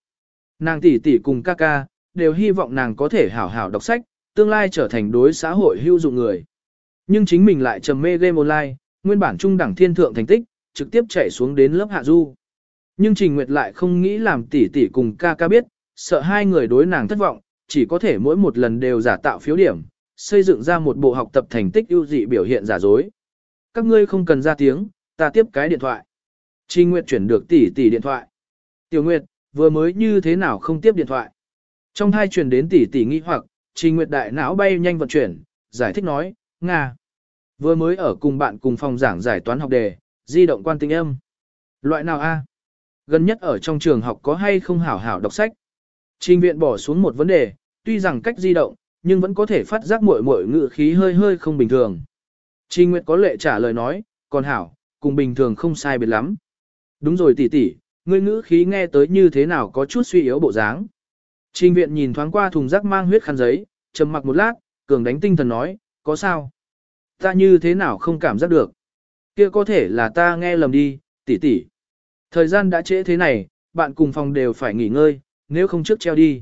Speaker 1: Nàng tỷ tỷ cùng ca ca, đều hy vọng nàng có thể hảo hảo đọc sách, tương lai trở thành đối xã hội hữu dụng người. Nhưng chính mình lại trầm mê game online, nguyên bản trung đẳng thiên thượng thành tích, trực tiếp chạy xuống đến lớp hạ du. Nhưng Trình Nguyệt lại không nghĩ làm tỷ tỷ cùng ca ca biết, sợ hai người đối nàng thất vọng, chỉ có thể mỗi một lần đều giả tạo phiếu điểm, xây dựng ra một bộ học tập thành tích ưu dị biểu hiện giả dối. Các ngươi không cần ra tiếng, ta tiếp cái điện thoại. Trình Nguyệt chuyển được tỷ tỷ điện thoại. Tiểu Nguyệt, vừa mới như thế nào không tiếp điện thoại? Trong thai chuyển đến tỷ tỷ nghi hoặc, Trình Nguyệt đại não bay nhanh vận chuyển, giải thích nói, Nga. Vừa mới ở cùng bạn cùng phòng giảng giải toán học đề, di động quan tinh âm. Loại nào a? Gần nhất ở trong trường học có hay không hảo hảo đọc sách? Trình viện bỏ xuống một vấn đề, tuy rằng cách di động, nhưng vẫn có thể phát giác mỗi mỗi ngự khí hơi hơi không bình thường. Trình Nguyệt có lệ trả lời nói, còn hảo, cùng bình thường không sai biệt lắm. Đúng rồi tỷ tỷ, ngươi ngữ khí nghe tới như thế nào có chút suy yếu bộ dáng. Trình viện nhìn thoáng qua thùng rác mang huyết khăn giấy, trầm mặc một lát, cường đánh tinh thần nói, có sao? Ta như thế nào không cảm giác được? Kia có thể là ta nghe lầm đi, tỷ tỷ. Thời gian đã trễ thế này, bạn cùng phòng đều phải nghỉ ngơi, nếu không trước treo đi.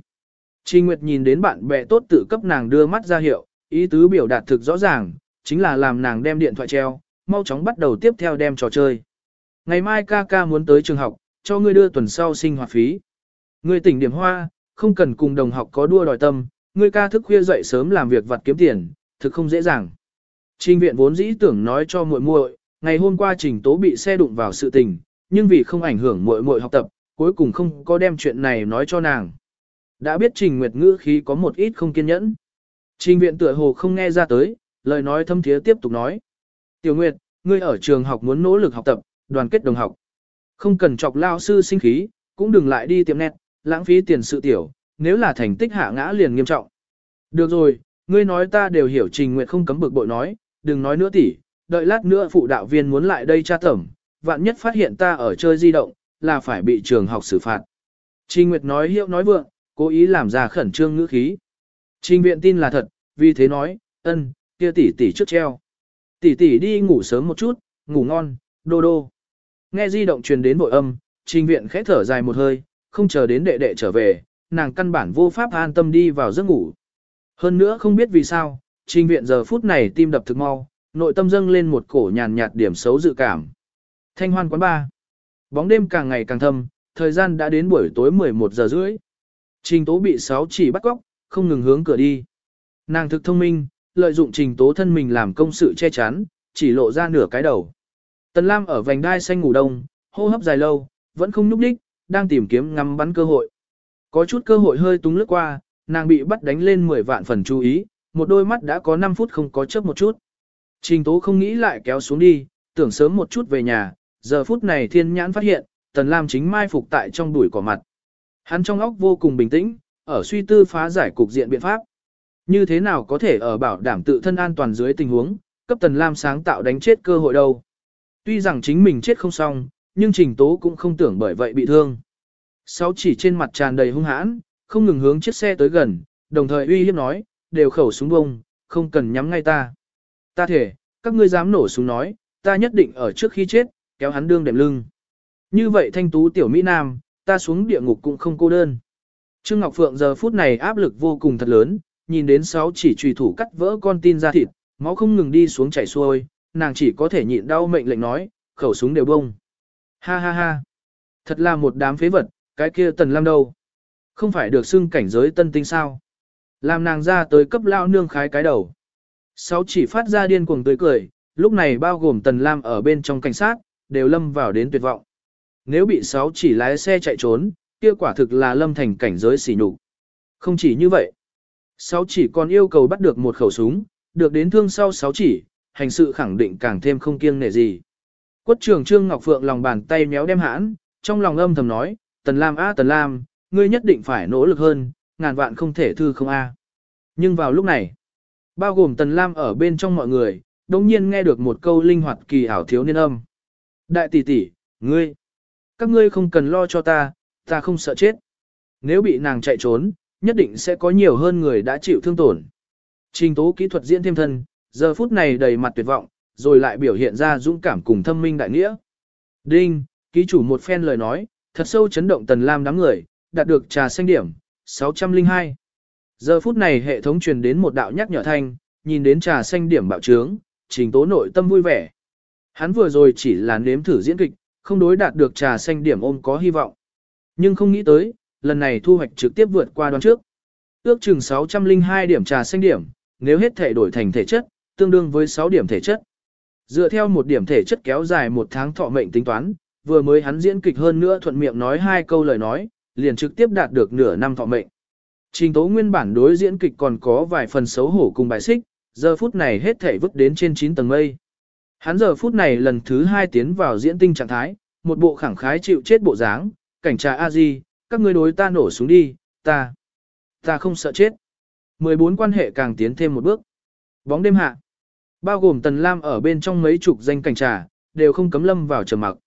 Speaker 1: Trình Nguyệt nhìn đến bạn bè tốt tự cấp nàng đưa mắt ra hiệu, ý tứ biểu đạt thực rõ ràng, chính là làm nàng đem điện thoại treo, mau chóng bắt đầu tiếp theo đem trò chơi. Ngày mai ca ca muốn tới trường học, cho ngươi đưa tuần sau sinh hoạt phí. Ngươi tỉnh điểm hoa, không cần cùng đồng học có đua đòi tâm, ngươi ca thức khuya dậy sớm làm việc vặt kiếm tiền, thực không dễ dàng. Trình viện vốn dĩ tưởng nói cho muội muội, ngày hôm qua Trình Tố bị xe đụng vào sự tình, nhưng vì không ảnh hưởng muội muội học tập, cuối cùng không có đem chuyện này nói cho nàng. Đã biết Trình Nguyệt ngữ khí có một ít không kiên nhẫn. Trình viện tựa hồ không nghe ra tới, lời nói thâm thiế tiếp tục nói. Tiểu Nguyệt, ngươi ở trường học muốn nỗ lực học tập, đoàn kết đồng học. Không cần chọc lao sư sinh khí, cũng đừng lại đi tiệm nét, lãng phí tiền sự tiểu, nếu là thành tích hạ ngã liền nghiêm trọng. Được rồi, ngươi nói ta đều hiểu Trình Nguyệt không cấm bực bội nói, đừng nói nữa tỷ đợi lát nữa phụ đạo viên muốn lại đây tra tẩm, vạn nhất phát hiện ta ở chơi di động, là phải bị trường học xử phạt. Trình Nguyệt nói hiệu nói vượng, cố ý làm ra khẩn trương ngữ khí. Trình viện tin là thật, vì thế nói, ân, kia tỷ tỷ trước treo. Tỷ tỷ đi ngủ sớm một chút, ngủ ngon, đô đô. Nghe di động truyền đến bội âm, trình viện khẽ thở dài một hơi, không chờ đến đệ đệ trở về, nàng căn bản vô pháp an tâm đi vào giấc ngủ. Hơn nữa không biết vì sao, trình viện giờ phút này tim đập thực mau, nội tâm dâng lên một cổ nhàn nhạt điểm xấu dự cảm. Thanh hoan quán ba. Bóng đêm càng ngày càng thâm, thời gian đã đến buổi tối 11 giờ rưỡi. Trình tố bị sáu chỉ bắt cóc, không ngừng hướng cửa đi. Nàng thực thông minh, lợi dụng trình tố thân mình làm công sự che chắn, chỉ lộ ra nửa cái đầu. Tần Lam ở vành đai xanh ngủ đông, hô hấp dài lâu, vẫn không nhúc đích, đang tìm kiếm ngắm bắn cơ hội. Có chút cơ hội hơi túng lướt qua, nàng bị bắt đánh lên 10 vạn phần chú ý, một đôi mắt đã có 5 phút không có chớp một chút. Trình tố không nghĩ lại kéo xuống đi, tưởng sớm một chút về nhà, giờ phút này thiên nhãn phát hiện, Tần Lam chính mai phục tại trong đuổi cỏ mặt. Hắn trong óc vô cùng bình tĩnh, ở suy tư phá giải cục diện biện pháp. Như thế nào có thể ở bảo đảm tự thân an toàn dưới tình huống, cấp Tần Lam sáng tạo đánh chết cơ hội đâu. Tuy rằng chính mình chết không xong, nhưng Trình Tố cũng không tưởng bởi vậy bị thương. Sáu chỉ trên mặt tràn đầy hung hãn, không ngừng hướng chiếc xe tới gần, đồng thời uy hiếp nói, đều khẩu súng bông, không cần nhắm ngay ta. Ta thể, các ngươi dám nổ súng nói, ta nhất định ở trước khi chết, kéo hắn đương đệm lưng. Như vậy thanh tú tiểu Mỹ Nam, ta xuống địa ngục cũng không cô đơn. Trương Ngọc Phượng giờ phút này áp lực vô cùng thật lớn, nhìn đến sáu chỉ trùy thủ cắt vỡ con tin ra thịt, máu không ngừng đi xuống chảy xuôi, nàng chỉ có thể nhịn đau mệnh lệnh nói, khẩu súng đều bông. Ha ha ha. Thật là một đám phế vật, cái kia tần lam đâu. Không phải được xưng cảnh giới tân tinh sao. Làm nàng ra tới cấp lao nương khái cái đầu. Sáu chỉ phát ra điên cuồng tươi cười, lúc này bao gồm tần lam ở bên trong cảnh sát, đều lâm vào đến tuyệt vọng. Nếu bị sáu chỉ lái xe chạy trốn, kia quả thực là lâm thành cảnh giới xỉ nhục. Không chỉ như vậy, sáu chỉ còn yêu cầu bắt được một khẩu súng, được đến thương sau sáu chỉ, hành sự khẳng định càng thêm không kiêng nể gì. Quất trường Trương Ngọc Phượng lòng bàn tay méo đem hãn, trong lòng âm thầm nói, Tần Lam a Tần Lam, ngươi nhất định phải nỗ lực hơn, ngàn vạn không thể thư không a. Nhưng vào lúc này, bao gồm Tần Lam ở bên trong mọi người, đồng nhiên nghe được một câu linh hoạt kỳ ảo thiếu niên âm. Đại tỷ tỷ, ngươi, các ngươi không cần lo cho ta, ta không sợ chết. Nếu bị nàng chạy trốn, nhất định sẽ có nhiều hơn người đã chịu thương tổn. Trình tố kỹ thuật diễn thêm thân, giờ phút này đầy mặt tuyệt vọng, rồi lại biểu hiện ra dũng cảm cùng thâm minh đại nghĩa. Đinh, ký chủ một phen lời nói, thật sâu chấn động tần lam đám người, đạt được trà xanh điểm, 602. Giờ phút này hệ thống truyền đến một đạo nhắc nhở thanh, nhìn đến trà xanh điểm bạo trướng, trình tố nội tâm vui vẻ. Hắn vừa rồi chỉ là nếm thử diễn kịch, không đối đạt được trà xanh điểm ôm có hy vọng. Nhưng không nghĩ tới, lần này thu hoạch trực tiếp vượt qua đoán trước. Ước chừng 602 điểm trà xanh điểm, nếu hết thể đổi thành thể chất, tương đương với 6 điểm thể chất. Dựa theo một điểm thể chất kéo dài một tháng thọ mệnh tính toán, vừa mới hắn diễn kịch hơn nữa thuận miệng nói hai câu lời nói, liền trực tiếp đạt được nửa năm thọ mệnh. Trình tố nguyên bản đối diễn kịch còn có vài phần xấu hổ cùng bài xích, giờ phút này hết thể vứt đến trên 9 tầng mây. Hắn giờ phút này lần thứ hai tiến vào diễn tinh trạng thái, một bộ khẳng khái chịu chết bộ dáng, cảnh trà a di, các ngươi đối ta nổ xuống đi, ta, ta không sợ chết. 14 quan hệ càng tiến thêm một bước. Bóng đêm hạ, bao gồm Tần Lam ở bên trong mấy chục danh cảnh trà, đều không cấm lâm vào trầm mặc.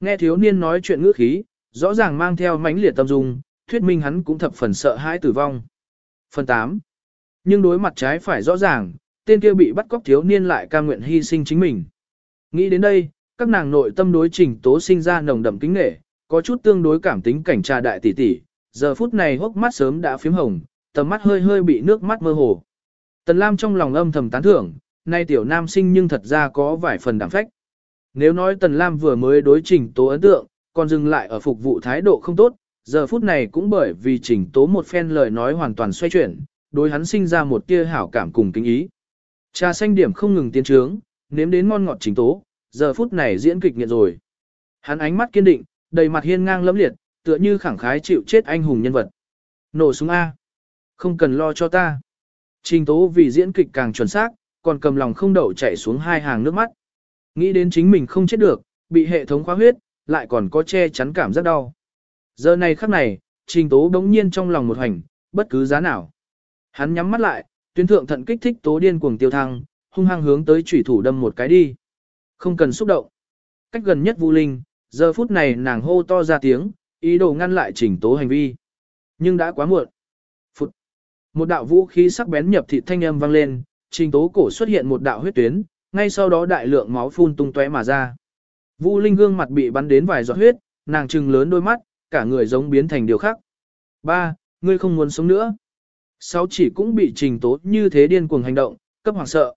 Speaker 1: Nghe thiếu niên nói chuyện ngữ khí, rõ ràng mang theo mãnh liệt tâm dung, thuyết minh hắn cũng thập phần sợ hãi tử vong. Phần 8. Nhưng đối mặt trái phải rõ ràng, tên kia bị bắt cóc thiếu niên lại ca nguyện hy sinh chính mình. Nghĩ đến đây, các nàng nội tâm đối trình tố sinh ra nồng đậm kính nghệ, có chút tương đối cảm tính cảnh trà đại tỷ tỷ, giờ phút này hốc mắt sớm đã phím hồng, tầm mắt hơi hơi bị nước mắt mơ hồ. Tần Lam trong lòng âm thầm tán thưởng, nay tiểu nam sinh nhưng thật ra có vài phần đảm phách. Nếu nói Tần Lam vừa mới đối trình tố ấn tượng, còn dừng lại ở phục vụ thái độ không tốt, giờ phút này cũng bởi vì trình tố một phen lời nói hoàn toàn xoay chuyển, đối hắn sinh ra một tia hảo cảm cùng kính ý. Trà xanh điểm không ngừng tiến trướng, nếm đến ngon ngọt trình tố, giờ phút này diễn kịch nghiện rồi. Hắn ánh mắt kiên định, đầy mặt hiên ngang lẫm liệt, tựa như khẳng khái chịu chết anh hùng nhân vật. Nổ súng A. Không cần lo cho ta. Trình tố vì diễn kịch càng chuẩn xác, còn cầm lòng không đậu chạy xuống hai hàng nước mắt. Nghĩ đến chính mình không chết được, bị hệ thống khóa huyết, lại còn có che chắn cảm rất đau. Giờ này khắc này, trình tố đống nhiên trong lòng một hành, bất cứ giá nào. Hắn nhắm mắt lại, tuyến thượng thận kích thích tố điên cuồng tiêu thăng, hung hăng hướng tới chủy thủ đâm một cái đi. Không cần xúc động. Cách gần nhất Vu Linh, giờ phút này nàng hô to ra tiếng, ý đồ ngăn lại trình tố hành vi. Nhưng đã quá muộn. Phụt. Một đạo vũ khí sắc bén nhập thị thanh âm vang lên, trình tố cổ xuất hiện một đạo huyết tuyến, ngay sau đó đại lượng máu phun tung tóe mà ra. Vu Linh gương mặt bị bắn đến vài giọt huyết, nàng trừng lớn đôi mắt, cả người giống biến thành điều khác. Ba, ngươi không muốn sống nữa. Sáu chỉ cũng bị trình tố như thế điên cuồng hành động, cấp hoàng sợ.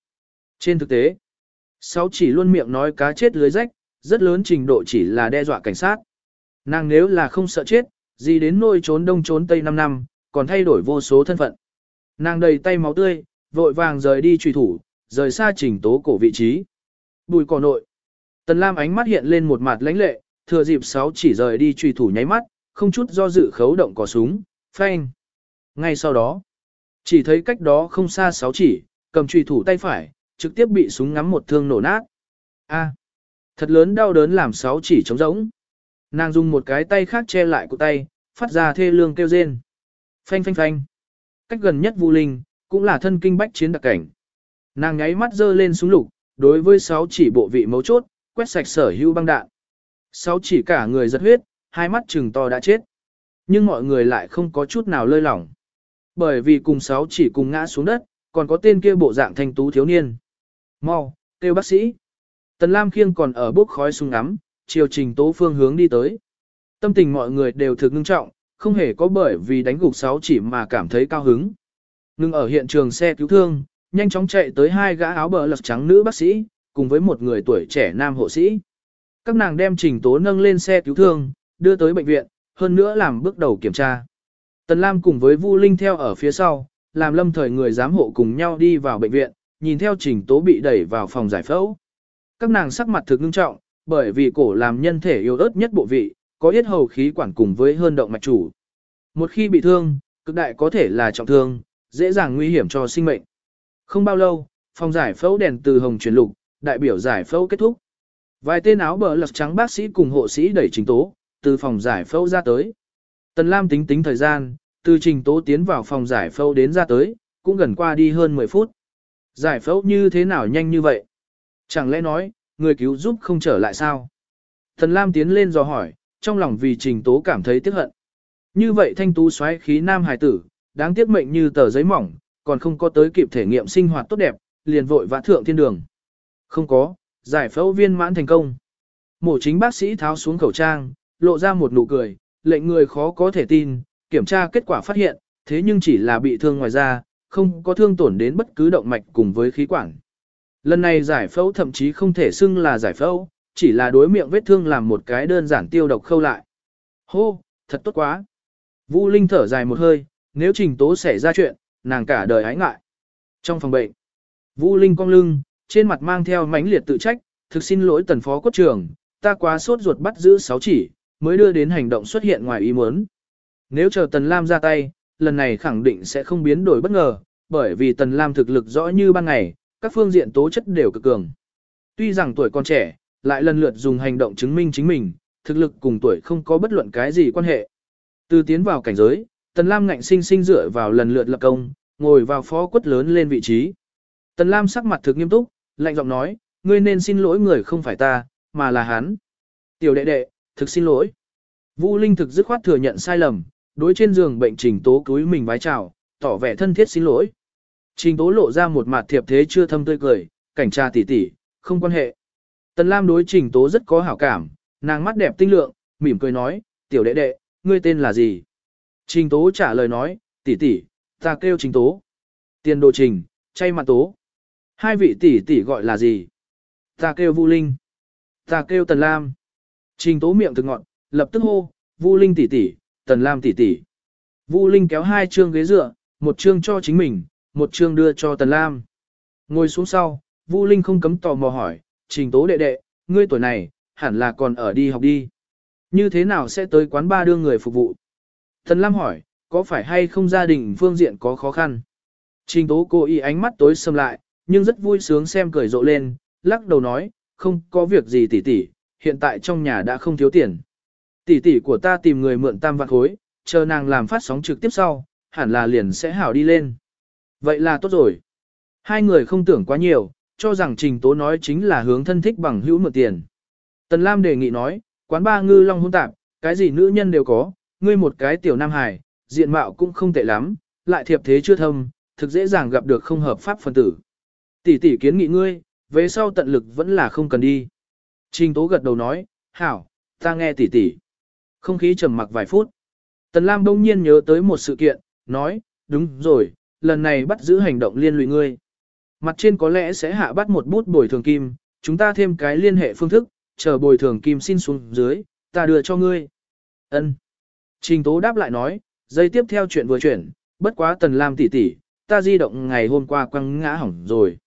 Speaker 1: Trên thực tế, sáu chỉ luôn miệng nói cá chết lưới rách, rất lớn trình độ chỉ là đe dọa cảnh sát. Nàng nếu là không sợ chết, gì đến nôi trốn đông trốn tây 5 năm, còn thay đổi vô số thân phận. Nàng đầy tay máu tươi, vội vàng rời đi truy thủ, rời xa trình tố cổ vị trí. Bùi cỏ nội. Tần Lam ánh mắt hiện lên một mặt lãnh lệ, thừa dịp sáu chỉ rời đi truy thủ nháy mắt, không chút do dự khấu động cò súng, phanh. Ngay sau đó, chỉ thấy cách đó không xa sáu chỉ, cầm truy thủ tay phải, trực tiếp bị súng ngắm một thương nổ nát. A, thật lớn đau đớn làm sáu chỉ trống rỗng. Nàng dùng một cái tay khác che lại cổ tay, phát ra thê lương kêu rên. Phanh phanh phanh. Cách gần nhất Vu Linh, cũng là thân kinh bách chiến đặc cảnh. Nàng nháy mắt giơ lên súng lục, đối với sáu chỉ bộ vị mấu chốt, quét sạch sở hữu băng đạn. Sáu chỉ cả người giật huyết, hai mắt trừng to đã chết. Nhưng mọi người lại không có chút nào lơi lỏng. Bởi vì cùng sáu chỉ cùng ngã xuống đất, còn có tên kia bộ dạng thanh tú thiếu niên. Mau, kêu bác sĩ. Tần Lam Khiêng còn ở bốc khói súng ngắm, chiều trình tố phương hướng đi tới. Tâm tình mọi người đều thực ngưng trọng, không hề có bởi vì đánh gục sáu chỉ mà cảm thấy cao hứng. Ngưng ở hiện trường xe cứu thương, nhanh chóng chạy tới hai gã áo bờ lật trắng nữ bác sĩ, cùng với một người tuổi trẻ nam hộ sĩ. Các nàng đem trình tố nâng lên xe cứu thương, đưa tới bệnh viện, hơn nữa làm bước đầu kiểm tra. Tần Lam cùng với Vu Linh theo ở phía sau, làm lâm thời người giám hộ cùng nhau đi vào bệnh viện, nhìn theo trình tố bị đẩy vào phòng giải phẫu. Các nàng sắc mặt thực ngưng trọng, bởi vì cổ làm nhân thể yếu ớt nhất bộ vị, có yết hầu khí quản cùng với hơn động mạch chủ. Một khi bị thương, cực đại có thể là trọng thương, dễ dàng nguy hiểm cho sinh mệnh. Không bao lâu, phòng giải phẫu đèn từ hồng chuyển lục, đại biểu giải phẫu kết thúc. Vài tên áo bờ lật trắng bác sĩ cùng hộ sĩ đẩy trình tố, từ phòng giải phẫu ra tới. Tần Lam tính tính thời gian, từ trình tố tiến vào phòng giải phẫu đến ra tới, cũng gần qua đi hơn 10 phút. Giải phẫu như thế nào nhanh như vậy? Chẳng lẽ nói, người cứu giúp không trở lại sao? Tần Lam tiến lên dò hỏi, trong lòng vì trình tố cảm thấy tiếc hận. Như vậy thanh tú xoáy khí nam hài tử, đáng tiếc mệnh như tờ giấy mỏng, còn không có tới kịp thể nghiệm sinh hoạt tốt đẹp, liền vội vã thượng thiên đường. Không có, giải phẫu viên mãn thành công. Mổ chính bác sĩ tháo xuống khẩu trang, lộ ra một nụ cười, lệnh người khó có thể tin, kiểm tra kết quả phát hiện, thế nhưng chỉ là bị thương ngoài da, không có thương tổn đến bất cứ động mạch cùng với khí quản. Lần này giải phẫu thậm chí không thể xưng là giải phẫu, chỉ là đối miệng vết thương làm một cái đơn giản tiêu độc khâu lại. Hô, thật tốt quá. Vu Linh thở dài một hơi, nếu trình tố xảy ra chuyện, nàng cả đời ái ngại. Trong phòng bệnh, Vu Linh cong lưng, trên mặt mang theo mãnh liệt tự trách, thực xin lỗi tần phó quốc trưởng, ta quá sốt ruột bắt giữ sáu chỉ, mới đưa đến hành động xuất hiện ngoài ý muốn. Nếu chờ tần Lam ra tay, lần này khẳng định sẽ không biến đổi bất ngờ, bởi vì tần Lam thực lực rõ như ban ngày, các phương diện tố chất đều cực cường. Tuy rằng tuổi còn trẻ, lại lần lượt dùng hành động chứng minh chính mình, thực lực cùng tuổi không có bất luận cái gì quan hệ. Từ tiến vào cảnh giới, Tần Lam ngạnh sinh sinh dựa vào lần lượt lập công, ngồi vào phó quất lớn lên vị trí. Tần Lam sắc mặt thực nghiêm túc, lạnh giọng nói, ngươi nên xin lỗi người không phải ta, mà là hắn. Tiểu đệ đệ, thực xin lỗi. Vu Linh thực dứt khoát thừa nhận sai lầm, đối trên giường bệnh Trình Tố cúi mình vái chào, tỏ vẻ thân thiết xin lỗi. Trình Tố lộ ra một mặt thiệp thế chưa thâm tươi cười, cảnh tra tỉ tỉ, không quan hệ. Tần Lam đối Trình Tố rất có hảo cảm, nàng mắt đẹp tinh lượng, mỉm cười nói, tiểu đệ đệ, ngươi tên là gì? Trình Tố trả lời nói, tỷ tỷ, ta kêu Trình Tố. Tiền đồ Trình, chay mặt Tố. Hai vị tỷ tỷ gọi là gì? Ta kêu Vu Linh. Ta kêu Tần Lam. Trình Tố miệng thực ngọn, lập tức hô, Vu Linh tỷ tỷ, Tần Lam tỷ tỷ. Vu Linh kéo hai chương ghế dựa, một chương cho chính mình, một chương đưa cho Tần Lam. Ngồi xuống sau, Vu Linh không cấm tò mò hỏi, Trình Tố đệ đệ, ngươi tuổi này, hẳn là còn ở đi học đi. Như thế nào sẽ tới quán ba đưa người phục vụ? Tần Lam hỏi, có phải hay không gia đình phương diện có khó khăn? Trình Tố cô y ánh mắt tối sầm lại, nhưng rất vui sướng xem cười rộ lên, lắc đầu nói, không có việc gì tỷ tỷ, hiện tại trong nhà đã không thiếu tiền. Tỷ tỷ của ta tìm người mượn tam vạn khối, chờ nàng làm phát sóng trực tiếp sau, hẳn là liền sẽ hảo đi lên. Vậy là tốt rồi. Hai người không tưởng quá nhiều, cho rằng Trình Tố nói chính là hướng thân thích bằng hữu mượn tiền. Tần Lam đề nghị nói, quán ba ngư long hôn tạp, cái gì nữ nhân đều có, ngươi một cái tiểu nam hài, diện mạo cũng không tệ lắm, lại thiệp thế chưa thâm, thực dễ dàng gặp được không hợp pháp phân tử. Tỷ tỷ kiến nghị ngươi, về sau tận lực vẫn là không cần đi. Trình Tố gật đầu nói, hảo, ta nghe tỷ tỷ. Không khí trầm mặc vài phút. Tần Lam đông nhiên nhớ tới một sự kiện, nói, đúng rồi, lần này bắt giữ hành động liên lụy ngươi. Mặt trên có lẽ sẽ hạ bắt một bút bồi thường kim, chúng ta thêm cái liên hệ phương thức, chờ bồi thường kim xin xuống dưới, ta đưa cho ngươi. Ân. Trình Tố đáp lại nói, dây tiếp theo chuyện vừa chuyển, bất quá Tần Lam tỷ tỷ, ta di động ngày hôm qua quăng ngã hỏng rồi.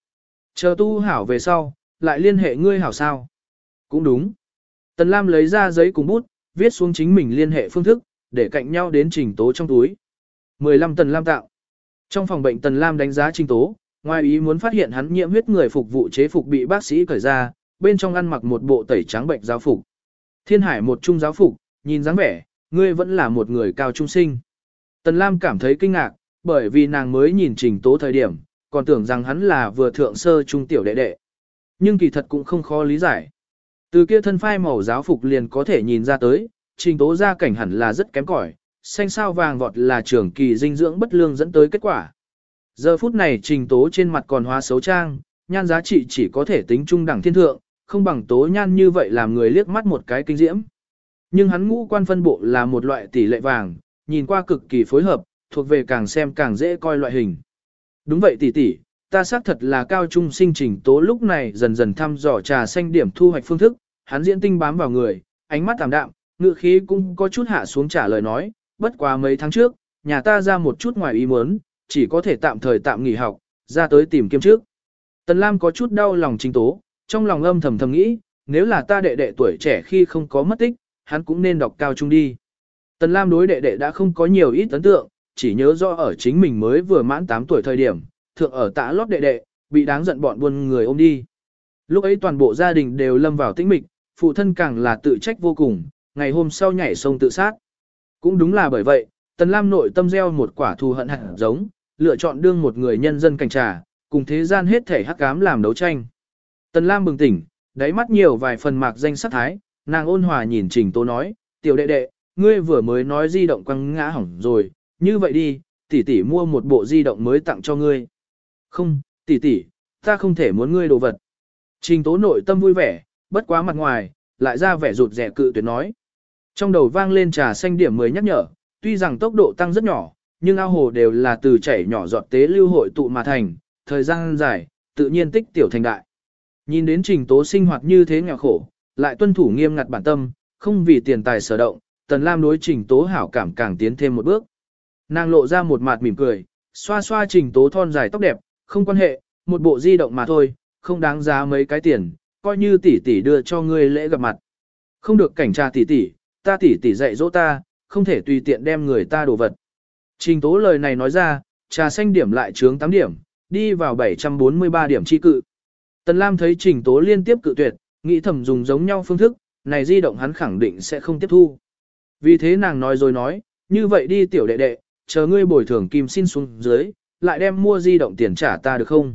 Speaker 1: Chờ tu hảo về sau, lại liên hệ ngươi hảo sao. Cũng đúng. Tần Lam lấy ra giấy cùng bút, viết xuống chính mình liên hệ phương thức, để cạnh nhau đến trình tố trong túi. 15 Tần Lam tạo. Trong phòng bệnh Tần Lam đánh giá trình tố, ngoài ý muốn phát hiện hắn nhiễm huyết người phục vụ chế phục bị bác sĩ cởi ra, bên trong ăn mặc một bộ tẩy trắng bệnh giáo phục. Thiên Hải một trung giáo phục, nhìn dáng vẻ, ngươi vẫn là một người cao trung sinh. Tần Lam cảm thấy kinh ngạc, bởi vì nàng mới nhìn trình tố thời điểm, còn tưởng rằng hắn là vừa thượng sơ trung tiểu đệ đệ. Nhưng kỳ thật cũng không khó lý giải. Từ kia thân phai màu giáo phục liền có thể nhìn ra tới, trình tố gia cảnh hẳn là rất kém cỏi, xanh sao vàng vọt là trưởng kỳ dinh dưỡng bất lương dẫn tới kết quả. Giờ phút này trình tố trên mặt còn hóa xấu trang, nhan giá trị chỉ có thể tính trung đẳng thiên thượng, không bằng tố nhan như vậy làm người liếc mắt một cái kinh diễm. Nhưng hắn ngũ quan phân bộ là một loại tỷ lệ vàng, nhìn qua cực kỳ phối hợp, thuộc về càng xem càng dễ coi loại hình. Đúng vậy tỷ tỷ, ta xác thật là cao trung sinh trình tố lúc này dần dần thăm dò trà xanh điểm thu hoạch phương thức, hắn diễn tinh bám vào người, ánh mắt tạm đạm, ngựa khí cũng có chút hạ xuống trả lời nói, bất quá mấy tháng trước, nhà ta ra một chút ngoài ý muốn, chỉ có thể tạm thời tạm nghỉ học, ra tới tìm kiếm trước. Tần Lam có chút đau lòng trình tố, trong lòng âm thầm thầm nghĩ, nếu là ta đệ đệ tuổi trẻ khi không có mất tích, hắn cũng nên đọc cao trung đi. Tần Lam đối đệ đệ đã không có nhiều ít ấn tượng, chỉ nhớ rõ ở chính mình mới vừa mãn 8 tuổi thời điểm, thượng ở tạ lót đệ đệ, bị đáng giận bọn buôn người ôm đi. Lúc ấy toàn bộ gia đình đều lâm vào tĩnh mịch, phụ thân càng là tự trách vô cùng, ngày hôm sau nhảy sông tự sát. Cũng đúng là bởi vậy, Tần Lam nội tâm gieo một quả thù hận hẳn giống, lựa chọn đương một người nhân dân cảnh trà, cùng thế gian hết thể hắc ám làm đấu tranh. Tần Lam bừng tỉnh, đáy mắt nhiều vài phần mạc danh sắc thái, nàng ôn hòa nhìn Trình Tố nói, tiểu đệ đệ, ngươi vừa mới nói di động quăng ngã hỏng rồi, như vậy đi, tỷ tỷ mua một bộ di động mới tặng cho ngươi. Không, tỷ tỷ, ta không thể muốn ngươi đồ vật. Trình tố nội tâm vui vẻ, bất quá mặt ngoài, lại ra vẻ rụt rẻ cự tuyệt nói. Trong đầu vang lên trà xanh điểm mới nhắc nhở, tuy rằng tốc độ tăng rất nhỏ, nhưng ao hồ đều là từ chảy nhỏ giọt tế lưu hội tụ mà thành, thời gian dài, tự nhiên tích tiểu thành đại. Nhìn đến trình tố sinh hoạt như thế nghèo khổ, lại tuân thủ nghiêm ngặt bản tâm, không vì tiền tài sở động, tần lam đối trình tố hảo cảm càng tiến thêm một bước. Nàng lộ ra một mặt mỉm cười, xoa xoa trình tố thon dài tóc đẹp, không quan hệ, một bộ di động mà thôi, không đáng giá mấy cái tiền, coi như tỷ tỷ đưa cho ngươi lễ gặp mặt. Không được cảnh tra tỷ tỷ, ta tỷ tỷ dạy dỗ ta, không thể tùy tiện đem người ta đồ vật. Trình tố lời này nói ra, trà xanh điểm lại trướng 8 điểm, đi vào 743 điểm chi cự. Tần Lam thấy trình tố liên tiếp cự tuyệt, nghĩ thầm dùng giống nhau phương thức, này di động hắn khẳng định sẽ không tiếp thu. Vì thế nàng nói rồi nói, như vậy đi tiểu đệ đệ, chờ ngươi bồi thường kim xin xuống dưới, lại đem mua di động tiền trả ta được không?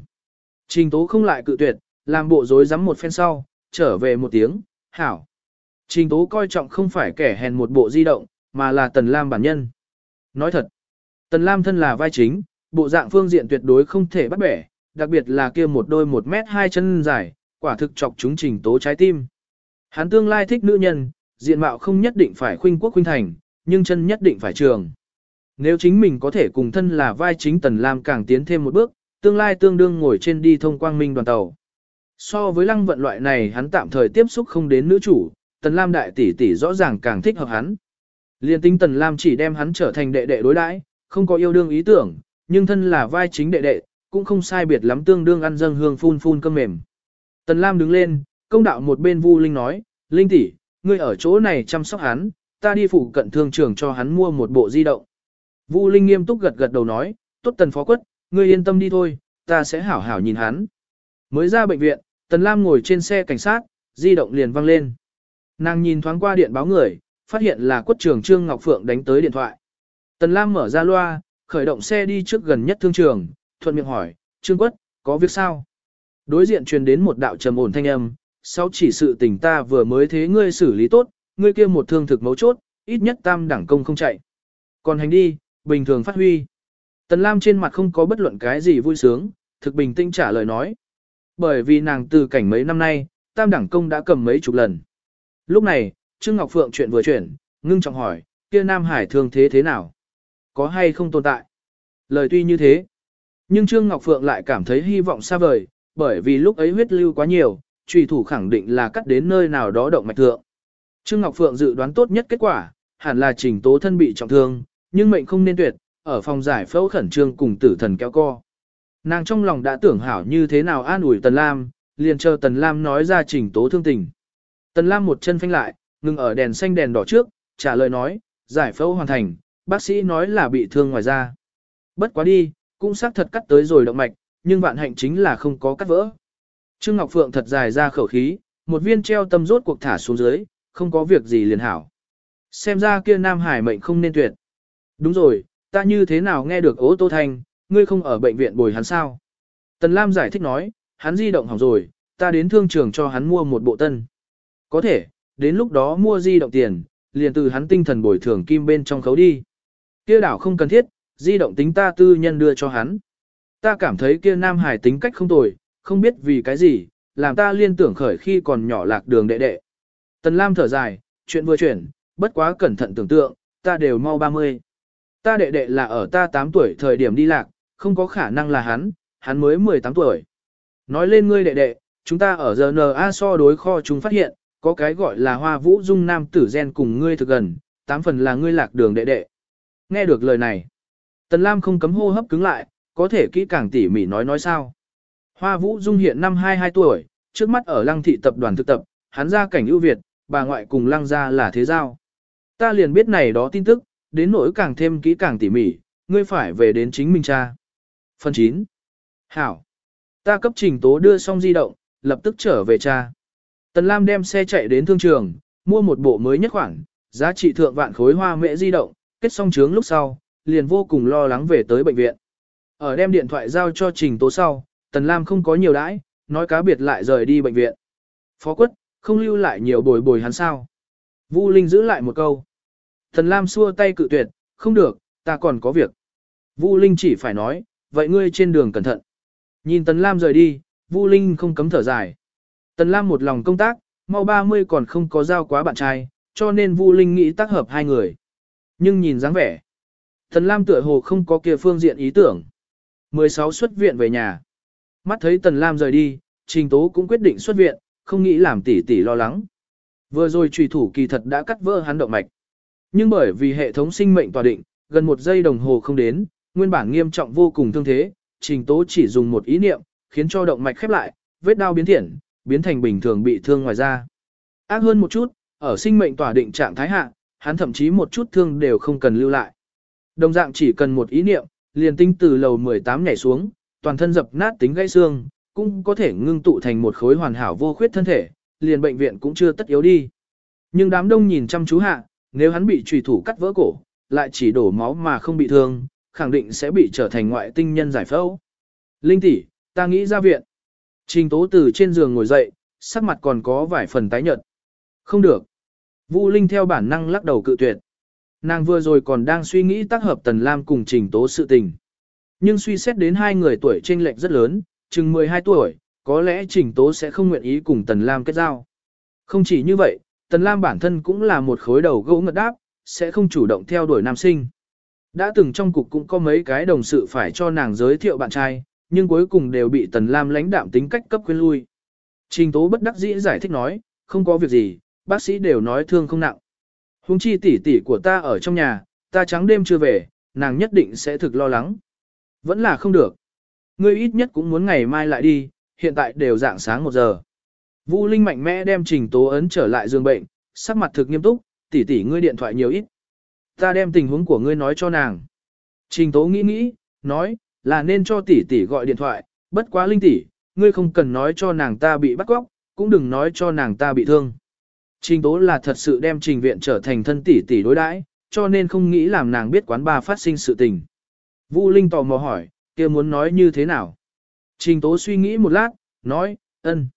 Speaker 1: Trình tố không lại cự tuyệt, làm bộ dối rắm một phen sau, trở về một tiếng, hảo. Trình tố coi trọng không phải kẻ hèn một bộ di động, mà là Tần Lam bản nhân. Nói thật, Tần Lam thân là vai chính, bộ dạng phương diện tuyệt đối không thể bắt bẻ, đặc biệt là kia một đôi một mét hai chân dài, quả thực chọc chúng trình tố trái tim. Hắn tương lai thích nữ nhân, diện mạo không nhất định phải khuynh quốc khuynh thành, nhưng chân nhất định phải trường. Nếu chính mình có thể cùng thân là vai chính Tần Lam càng tiến thêm một bước, tương lai tương đương ngồi trên đi thông quang minh đoàn tàu. So với lăng vận loại này hắn tạm thời tiếp xúc không đến nữ chủ, Tần Lam đại tỷ tỷ rõ ràng càng thích hợp hắn. Liên tinh Tần Lam chỉ đem hắn trở thành đệ đệ đối đãi, không có yêu đương ý tưởng, nhưng thân là vai chính đệ đệ, cũng không sai biệt lắm tương đương ăn dâng hương phun phun cơm mềm. Tần Lam đứng lên, công đạo một bên Vu Linh nói, Linh tỷ, ngươi ở chỗ này chăm sóc hắn, ta đi phụ cận thương trường cho hắn mua một bộ di động. Vu Linh nghiêm túc gật gật đầu nói, tốt tần phó quất, ngươi yên tâm đi thôi, ta sẽ hảo hảo nhìn hắn. Mới ra bệnh viện, Tần Lam ngồi trên xe cảnh sát, di động liền vang lên. Nàng nhìn thoáng qua điện báo người, phát hiện là quất trường Trương Ngọc Phượng đánh tới điện thoại. Tần Lam mở ra loa, khởi động xe đi trước gần nhất thương trường, thuận miệng hỏi, Trương Quất, có việc sao? Đối diện truyền đến một đạo trầm ổn thanh âm, sau chỉ sự tình ta vừa mới thế ngươi xử lý tốt, ngươi kia một thương thực mấu chốt, ít nhất tam đẳng công không chạy. Còn hành đi, bình thường phát huy. Tần Lam trên mặt không có bất luận cái gì vui sướng, thực bình tĩnh trả lời nói. Bởi vì nàng từ cảnh mấy năm nay, tam đẳng công đã cầm mấy chục lần. Lúc này, Trương Ngọc Phượng chuyện vừa chuyển, ngưng trọng hỏi, kia Nam Hải thương thế thế nào? Có hay không tồn tại? Lời tuy như thế, nhưng Trương Ngọc Phượng lại cảm thấy hy vọng xa vời, bởi vì lúc ấy huyết lưu quá nhiều, trùy thủ khẳng định là cắt đến nơi nào đó động mạch thượng. Trương Ngọc Phượng dự đoán tốt nhất kết quả, hẳn là trình tố thân bị trọng thương, nhưng mệnh không nên tuyệt, ở phòng giải phẫu khẩn trương cùng tử thần kéo co. Nàng trong lòng đã tưởng hảo như thế nào an ủi Tần Lam, liền chờ Tần Lam nói ra trình tố thương tình. Tần Lam một chân phanh lại, ngừng ở đèn xanh đèn đỏ trước, trả lời nói, giải phẫu hoàn thành, bác sĩ nói là bị thương ngoài da. Bất quá đi, cũng xác thật cắt tới rồi động mạch, nhưng vạn hạnh chính là không có cắt vỡ. Trương Ngọc Phượng thật dài ra khẩu khí, một viên treo tâm rốt cuộc thả xuống dưới, không có việc gì liền hảo. Xem ra kia Nam Hải mệnh không nên tuyệt. Đúng rồi, ta như thế nào nghe được ố tô thanh, ngươi không ở bệnh viện bồi hắn sao? Tần Lam giải thích nói, hắn di động hỏng rồi, ta đến thương trường cho hắn mua một bộ tân. Có thể, đến lúc đó mua di động tiền, liền từ hắn tinh thần bồi thường kim bên trong khấu đi. Kia đảo không cần thiết, di động tính ta tư nhân đưa cho hắn. Ta cảm thấy kia Nam Hải tính cách không tồi, không biết vì cái gì, làm ta liên tưởng khởi khi còn nhỏ lạc đường đệ đệ. Tần Lam thở dài, chuyện vừa chuyển, bất quá cẩn thận tưởng tượng, ta đều mau 30. Ta đệ đệ là ở ta 8 tuổi thời điểm đi lạc, không có khả năng là hắn, hắn mới 18 tuổi. Nói lên ngươi đệ đệ, chúng ta ở GNA so đối kho chúng phát hiện, có cái gọi là hoa vũ dung nam tử gen cùng ngươi thực gần, tám phần là ngươi lạc đường đệ đệ. Nghe được lời này, Tần Lam không cấm hô hấp cứng lại, có thể kỹ càng tỉ mỉ nói nói sao. Hoa vũ dung hiện năm 22 tuổi, trước mắt ở lăng thị tập đoàn thực tập, hắn ra cảnh ưu việt, bà ngoại cùng lăng ra là thế giao. Ta liền biết này đó tin tức, đến nỗi càng thêm kỹ càng tỉ mỉ, ngươi phải về đến chính mình cha. Phần 9. Hảo. Ta cấp trình tố đưa xong di động, lập tức trở về cha. Tần Lam đem xe chạy đến thương trường, mua một bộ mới nhất khoản, giá trị thượng vạn khối hoa mễ di động, kết xong trướng lúc sau, liền vô cùng lo lắng về tới bệnh viện. Ở đem điện thoại giao cho trình tố sau, Tần Lam không có nhiều đãi, nói cá biệt lại rời đi bệnh viện. Phó quất, không lưu lại nhiều bồi bồi hắn sao. Vu Linh giữ lại một câu. Tần Lam xua tay cự tuyệt, không được, ta còn có việc. Vu Linh chỉ phải nói, vậy ngươi trên đường cẩn thận. Nhìn Tần Lam rời đi, Vu Linh không cấm thở dài. Tần Lam một lòng công tác, mau 30 còn không có giao quá bạn trai, cho nên Vu Linh nghĩ tác hợp hai người. Nhưng nhìn dáng vẻ, Tần Lam tựa hồ không có kia phương diện ý tưởng. 16 xuất viện về nhà. Mắt thấy Tần Lam rời đi, Trình Tố cũng quyết định xuất viện, không nghĩ làm tỷ tỷ lo lắng. Vừa rồi trùy thủ kỳ thật đã cắt vỡ hắn động mạch. Nhưng bởi vì hệ thống sinh mệnh tòa định, gần một giây đồng hồ không đến, nguyên bản nghiêm trọng vô cùng thương thế, Trình Tố chỉ dùng một ý niệm, khiến cho động mạch khép lại, vết đau biến thiện, biến thành bình thường bị thương ngoài da. Ác hơn một chút, ở sinh mệnh tỏa định trạng thái hạ, hắn thậm chí một chút thương đều không cần lưu lại. Đồng dạng chỉ cần một ý niệm, liền tinh từ lầu 18 nhảy xuống, toàn thân dập nát tính gãy xương, cũng có thể ngưng tụ thành một khối hoàn hảo vô khuyết thân thể, liền bệnh viện cũng chưa tất yếu đi. Nhưng đám đông nhìn chăm chú hạ, nếu hắn bị trùy thủ cắt vỡ cổ, lại chỉ đổ máu mà không bị thương, khẳng định sẽ bị trở thành ngoại tinh nhân giải phẫu. Linh tỷ, ta nghĩ ra viện. Trình tố từ trên giường ngồi dậy, sắc mặt còn có vài phần tái nhợt. Không được. Vu Linh theo bản năng lắc đầu cự tuyệt. Nàng vừa rồi còn đang suy nghĩ tác hợp Tần Lam cùng Trình Tố sự tình. Nhưng suy xét đến hai người tuổi chênh lệch rất lớn, chừng 12 tuổi, có lẽ Trình Tố sẽ không nguyện ý cùng Tần Lam kết giao. Không chỉ như vậy, Tần Lam bản thân cũng là một khối đầu gỗ ngật đáp, sẽ không chủ động theo đuổi nam sinh. Đã từng trong cục cũng có mấy cái đồng sự phải cho nàng giới thiệu bạn trai, nhưng cuối cùng đều bị Tần Lam lãnh đạm tính cách cấp khuyên lui. Trình Tố bất đắc dĩ giải thích nói, không có việc gì, bác sĩ đều nói thương không nặng. Hùng chi tỷ tỷ của ta ở trong nhà, ta trắng đêm chưa về, nàng nhất định sẽ thực lo lắng. Vẫn là không được. Ngươi ít nhất cũng muốn ngày mai lại đi, hiện tại đều dạng sáng một giờ. Vũ Linh mạnh mẽ đem Trình Tố ấn trở lại giường bệnh, sắc mặt thực nghiêm túc, tỷ tỷ ngươi điện thoại nhiều ít. Ta đem tình huống của ngươi nói cho nàng. Trình Tố nghĩ nghĩ, nói, là nên cho tỷ tỷ gọi điện thoại, bất quá Linh tỷ, ngươi không cần nói cho nàng ta bị bắt cóc, cũng đừng nói cho nàng ta bị thương. Trình Tố là thật sự đem trình viện trở thành thân tỷ tỷ đối đãi, cho nên không nghĩ làm nàng biết quán ba phát sinh sự tình. Vu Linh tò mò hỏi, kia muốn nói như thế nào? Trình Tố suy nghĩ một lát, nói, ân.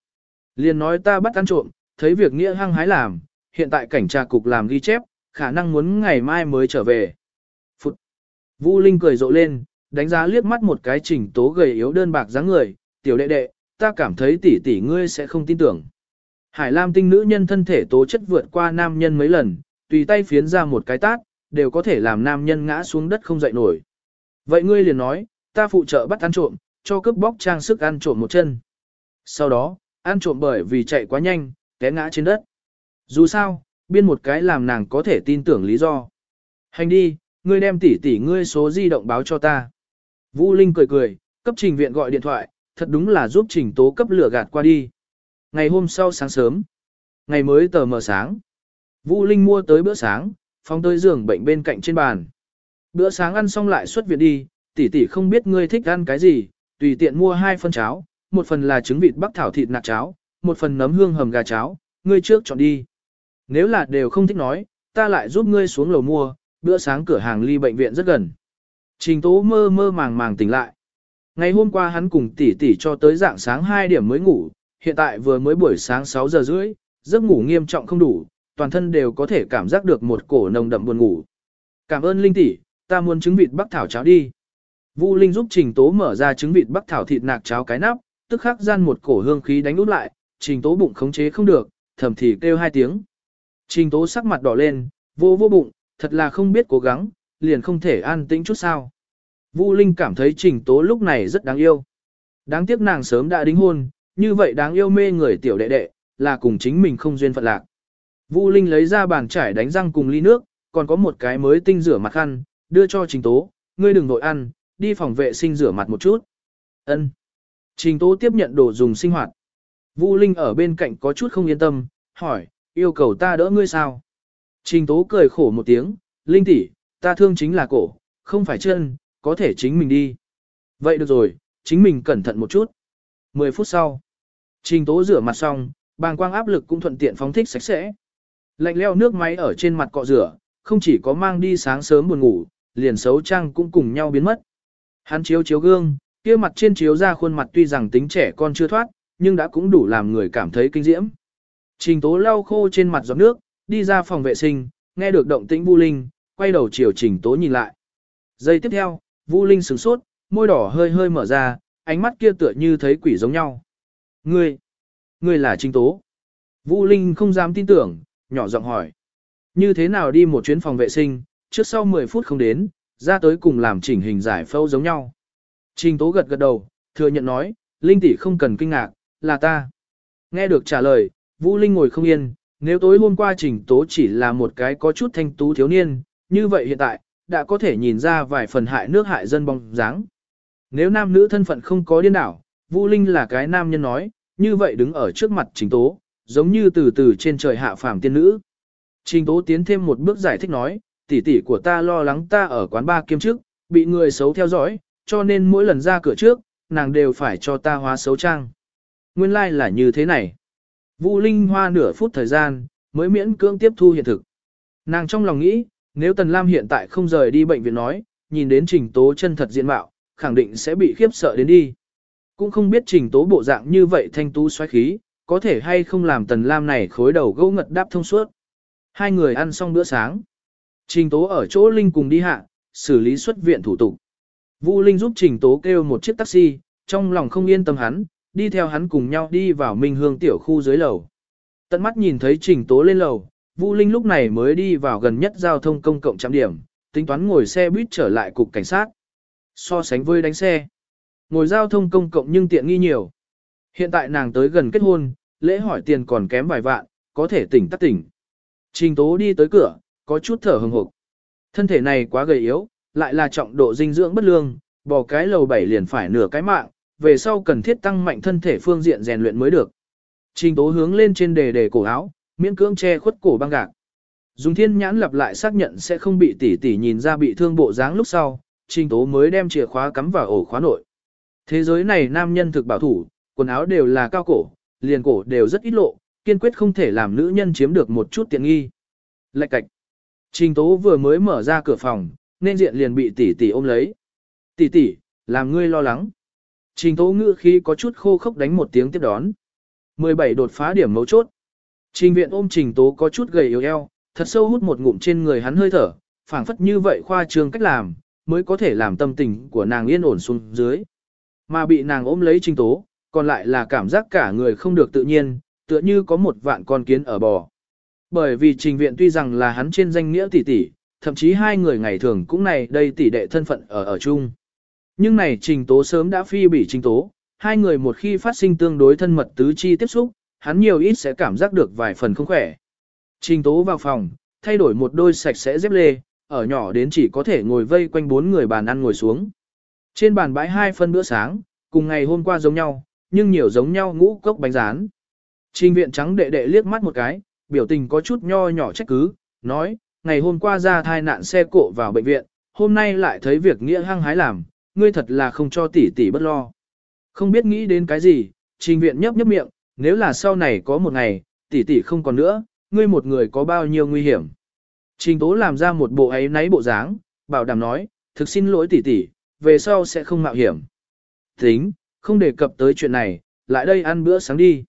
Speaker 1: Liền nói ta bắt ăn trộm, thấy việc nghĩa hăng hái làm, hiện tại cảnh tra cục làm ghi chép, khả năng muốn ngày mai mới trở về. Phụt. Vu Linh cười rộ lên, đánh giá liếc mắt một cái trình tố gầy yếu đơn bạc dáng người, tiểu đệ đệ, ta cảm thấy tỷ tỷ ngươi sẽ không tin tưởng. Hải Lam tinh nữ nhân thân thể tố chất vượt qua nam nhân mấy lần, tùy tay phiến ra một cái tát, đều có thể làm nam nhân ngã xuống đất không dậy nổi. Vậy ngươi liền nói, ta phụ trợ bắt ăn trộm, cho cướp bóc trang sức ăn trộm một chân. Sau đó, ăn trộm bởi vì chạy quá nhanh, té ngã trên đất. Dù sao, biên một cái làm nàng có thể tin tưởng lý do. Hành đi, ngươi đem tỷ tỷ ngươi số di động báo cho ta. Vũ Linh cười cười, cấp trình viện gọi điện thoại, thật đúng là giúp trình tố cấp lửa gạt qua đi. Ngày hôm sau sáng sớm, ngày mới tờ mờ sáng, Vũ Linh mua tới bữa sáng, phóng tới giường bệnh bên cạnh trên bàn. Bữa sáng ăn xong lại xuất viện đi, tỷ tỷ không biết ngươi thích ăn cái gì, tùy tiện mua hai phân cháo, một phần là trứng vịt bắc thảo thịt nạc cháo, một phần nấm hương hầm gà cháo, ngươi trước chọn đi. Nếu là đều không thích nói, ta lại giúp ngươi xuống lầu mua, bữa sáng cửa hàng ly bệnh viện rất gần. Trình tố mơ mơ màng màng tỉnh lại. Ngày hôm qua hắn cùng tỷ tỷ cho tới dạng sáng 2 điểm mới ngủ, hiện tại vừa mới buổi sáng 6 giờ rưỡi, giấc ngủ nghiêm trọng không đủ, toàn thân đều có thể cảm giác được một cổ nồng đậm buồn ngủ. Cảm ơn Linh tỷ, ta muốn trứng vịt bắc thảo cháo đi. Vu Linh giúp Trình Tố mở ra trứng vịt bắc thảo thịt nạc cháo cái nắp, tức khắc gian một cổ hương khí đánh út lại, Trình Tố bụng khống chế không được, thầm thì kêu hai tiếng. Trình Tố sắc mặt đỏ lên, vô vô bụng, thật là không biết cố gắng, liền không thể an tĩnh chút sao. Vu Linh cảm thấy Trình Tố lúc này rất đáng yêu. Đáng tiếc nàng sớm đã đính hôn, như vậy đáng yêu mê người tiểu đệ đệ, là cùng chính mình không duyên phận lạc. Vu Linh lấy ra bàn chải đánh răng cùng ly nước, còn có một cái mới tinh rửa mặt khăn, đưa cho Trình Tố, ngươi đừng nội ăn, đi phòng vệ sinh rửa mặt một chút. Ân. Trình Tố tiếp nhận đồ dùng sinh hoạt. Vu Linh ở bên cạnh có chút không yên tâm, hỏi, yêu cầu ta đỡ ngươi sao? Trình Tố cười khổ một tiếng, Linh tỷ, ta thương chính là cổ, không phải chân, có thể chính mình đi. Vậy được rồi, chính mình cẩn thận một chút. 10 phút sau, Trình Tố rửa mặt xong, bàng quang áp lực cũng thuận tiện phóng thích sạch sẽ. Lạnh leo nước máy ở trên mặt cọ rửa, không chỉ có mang đi sáng sớm buồn ngủ, liền xấu trang cũng cùng nhau biến mất. Hắn chiếu chiếu gương, kia mặt trên chiếu ra khuôn mặt tuy rằng tính trẻ con chưa thoát, nhưng đã cũng đủ làm người cảm thấy kinh diễm. Trình tố lau khô trên mặt giọt nước, đi ra phòng vệ sinh, nghe được động tĩnh Vu Linh, quay đầu chiều trình tố nhìn lại. Giây tiếp theo, Vu Linh sửng sốt, môi đỏ hơi hơi mở ra, ánh mắt kia tựa như thấy quỷ giống nhau. Ngươi, ngươi là trình tố. Vu Linh không dám tin tưởng, nhỏ giọng hỏi. Như thế nào đi một chuyến phòng vệ sinh, trước sau 10 phút không đến, ra tới cùng làm chỉnh hình giải phẫu giống nhau. Trình tố gật gật đầu, thừa nhận nói, Linh tỷ không cần kinh ngạc, là ta. Nghe được trả lời, Vũ Linh ngồi không yên, nếu tối hôm qua trình tố chỉ là một cái có chút thanh tú thiếu niên, như vậy hiện tại, đã có thể nhìn ra vài phần hại nước hại dân bóng dáng. Nếu nam nữ thân phận không có điên đảo, Vũ Linh là cái nam nhân nói, như vậy đứng ở trước mặt trình tố, giống như từ từ trên trời hạ phàm tiên nữ. Trình tố tiến thêm một bước giải thích nói, tỷ tỷ của ta lo lắng ta ở quán ba kiêm trước, bị người xấu theo dõi, cho nên mỗi lần ra cửa trước, nàng đều phải cho ta hóa xấu trang. Nguyên lai like là như thế này. vũ Linh hoa nửa phút thời gian, mới miễn cưỡng tiếp thu hiện thực. Nàng trong lòng nghĩ, nếu Tần Lam hiện tại không rời đi bệnh viện nói, nhìn đến trình tố chân thật diện mạo, khẳng định sẽ bị khiếp sợ đến đi. Cũng không biết trình tố bộ dạng như vậy thanh tú xoáy khí, có thể hay không làm Tần Lam này khối đầu gỗ ngật đáp thông suốt. Hai người ăn xong bữa sáng. Trình Tố ở chỗ Linh cùng đi hạ, xử lý xuất viện thủ tục. Vu Linh giúp Trình Tố kêu một chiếc taxi, trong lòng không yên tâm hắn, đi theo hắn cùng nhau đi vào Minh Hương tiểu khu dưới lầu. Tận mắt nhìn thấy Trình Tố lên lầu, Vu Linh lúc này mới đi vào gần nhất giao thông công cộng trạm điểm, tính toán ngồi xe buýt trở lại cục cảnh sát. So sánh với đánh xe, ngồi giao thông công cộng nhưng tiện nghi nhiều. Hiện tại nàng tới gần kết hôn, lễ hỏi tiền còn kém vài vạn, có thể tỉnh tắt tỉnh. Trình Tố đi tới cửa, có chút thở hừng hực. Thân thể này quá gầy yếu, lại là trọng độ dinh dưỡng bất lương, bỏ cái lầu bảy liền phải nửa cái mạng, về sau cần thiết tăng mạnh thân thể phương diện rèn luyện mới được. Trình Tố hướng lên trên đề đề cổ áo, miễn cưỡng che khuất cổ băng gạc. Dùng thiên nhãn lặp lại xác nhận sẽ không bị tỷ tỷ nhìn ra bị thương bộ dáng lúc sau, Trình Tố mới đem chìa khóa cắm vào ổ khóa nội. Thế giới này nam nhân thực bảo thủ, quần áo đều là cao cổ, liền cổ đều rất ít lộ, kiên quyết không thể làm nữ nhân chiếm được một chút tiện nghi. Lạch cạch. Trình Tố vừa mới mở ra cửa phòng, nên diện liền bị tỷ tỷ ôm lấy. Tỷ tỷ, làm ngươi lo lắng. Trình Tố ngữ khí có chút khô khốc đánh một tiếng tiếp đón. 17 đột phá điểm mấu chốt. Trình viện ôm Trình Tố có chút gầy yếu eo, thật sâu hút một ngụm trên người hắn hơi thở, phảng phất như vậy khoa trương cách làm, mới có thể làm tâm tình của nàng yên ổn xuống dưới. Mà bị nàng ôm lấy Trình Tố, còn lại là cảm giác cả người không được tự nhiên, tựa như có một vạn con kiến ở bò. Bởi vì trình viện tuy rằng là hắn trên danh nghĩa tỷ tỷ, thậm chí hai người ngày thường cũng này đây tỷ đệ thân phận ở ở chung. Nhưng này trình tố sớm đã phi bị trình tố, hai người một khi phát sinh tương đối thân mật tứ chi tiếp xúc, hắn nhiều ít sẽ cảm giác được vài phần không khỏe. Trình tố vào phòng, thay đổi một đôi sạch sẽ dép lê, ở nhỏ đến chỉ có thể ngồi vây quanh bốn người bàn ăn ngồi xuống. Trên bàn bãi hai phân bữa sáng, cùng ngày hôm qua giống nhau, nhưng nhiều giống nhau ngũ cốc bánh rán. Trình viện trắng đệ đệ liếc mắt một cái, biểu tình có chút nho nhỏ trách cứ, nói, ngày hôm qua ra thai nạn xe cộ vào bệnh viện, hôm nay lại thấy việc nghĩa hăng hái làm, ngươi thật là không cho tỷ tỷ bất lo. Không biết nghĩ đến cái gì, trình viện nhấp nhấp miệng, nếu là sau này có một ngày, tỷ tỷ không còn nữa, ngươi một người có bao nhiêu nguy hiểm. Trình tố làm ra một bộ ấy náy bộ dáng, bảo đảm nói, thực xin lỗi tỷ tỷ, về sau sẽ không mạo hiểm. Tính, không đề cập tới chuyện này, lại đây ăn bữa sáng đi.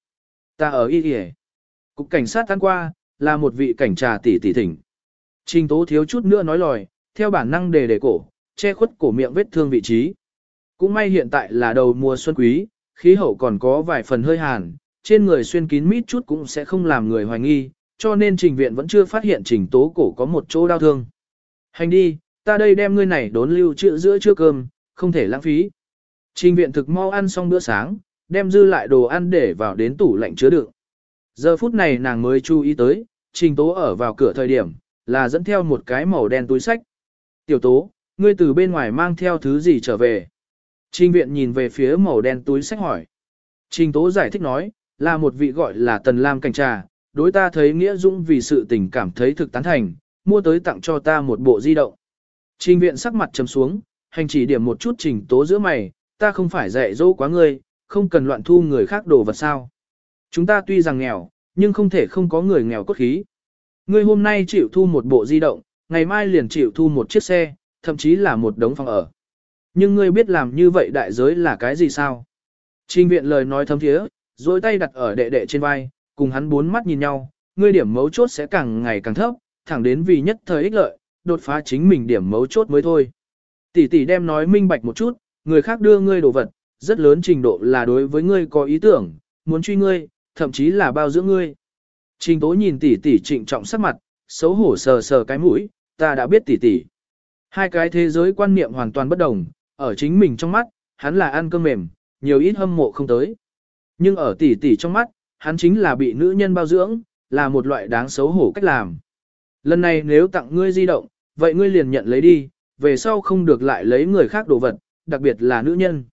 Speaker 1: Ta ở y kìa. Cục cảnh sát tan qua, là một vị cảnh trà tỷ tỷ thỉnh. Trình tố thiếu chút nữa nói lòi, theo bản năng đề đề cổ, che khuất cổ miệng vết thương vị trí. Cũng may hiện tại là đầu mùa xuân quý, khí hậu còn có vài phần hơi hàn, trên người xuyên kín mít chút cũng sẽ không làm người hoài nghi, cho nên trình viện vẫn chưa phát hiện trình tố cổ có một chỗ đau thương. Hành đi, ta đây đem ngươi này đốn lưu trữ giữa trưa cơm, không thể lãng phí. Trình viện thực mau ăn xong bữa sáng, đem dư lại đồ ăn để vào đến tủ lạnh chứa đựng. Giờ phút này nàng mới chú ý tới, trình tố ở vào cửa thời điểm, là dẫn theo một cái màu đen túi sách. Tiểu tố, ngươi từ bên ngoài mang theo thứ gì trở về? Trình viện nhìn về phía màu đen túi sách hỏi. Trình tố giải thích nói, là một vị gọi là Tần Lam Cảnh Trà, đối ta thấy nghĩa dũng vì sự tình cảm thấy thực tán thành, mua tới tặng cho ta một bộ di động. Trình viện sắc mặt trầm xuống, hành chỉ điểm một chút trình tố giữa mày, ta không phải dạy dỗ quá ngươi, không cần loạn thu người khác đồ vật sao. Chúng ta tuy rằng nghèo, nhưng không thể không có người nghèo cốt khí. Ngươi hôm nay chịu thu một bộ di động, ngày mai liền chịu thu một chiếc xe, thậm chí là một đống phòng ở. Nhưng ngươi biết làm như vậy đại giới là cái gì sao? Trình viện lời nói thấm thiế, dối tay đặt ở đệ đệ trên vai, cùng hắn bốn mắt nhìn nhau, ngươi điểm mấu chốt sẽ càng ngày càng thấp, thẳng đến vì nhất thời ích lợi, đột phá chính mình điểm mấu chốt mới thôi. Tỷ tỷ đem nói minh bạch một chút, người khác đưa ngươi đồ vật, rất lớn trình độ là đối với ngươi có ý tưởng, muốn truy ngươi, thậm chí là bao dưỡng ngươi. Trình tố nhìn tỷ tỷ trịnh trọng sắc mặt, xấu hổ sờ sờ cái mũi, ta đã biết tỷ tỷ. Hai cái thế giới quan niệm hoàn toàn bất đồng, ở chính mình trong mắt, hắn là ăn cơm mềm, nhiều ít hâm mộ không tới. Nhưng ở tỷ tỷ trong mắt, hắn chính là bị nữ nhân bao dưỡng, là một loại đáng xấu hổ cách làm. Lần này nếu tặng ngươi di động, vậy ngươi liền nhận lấy đi, về sau không được lại lấy người khác đồ vật, đặc biệt là nữ nhân.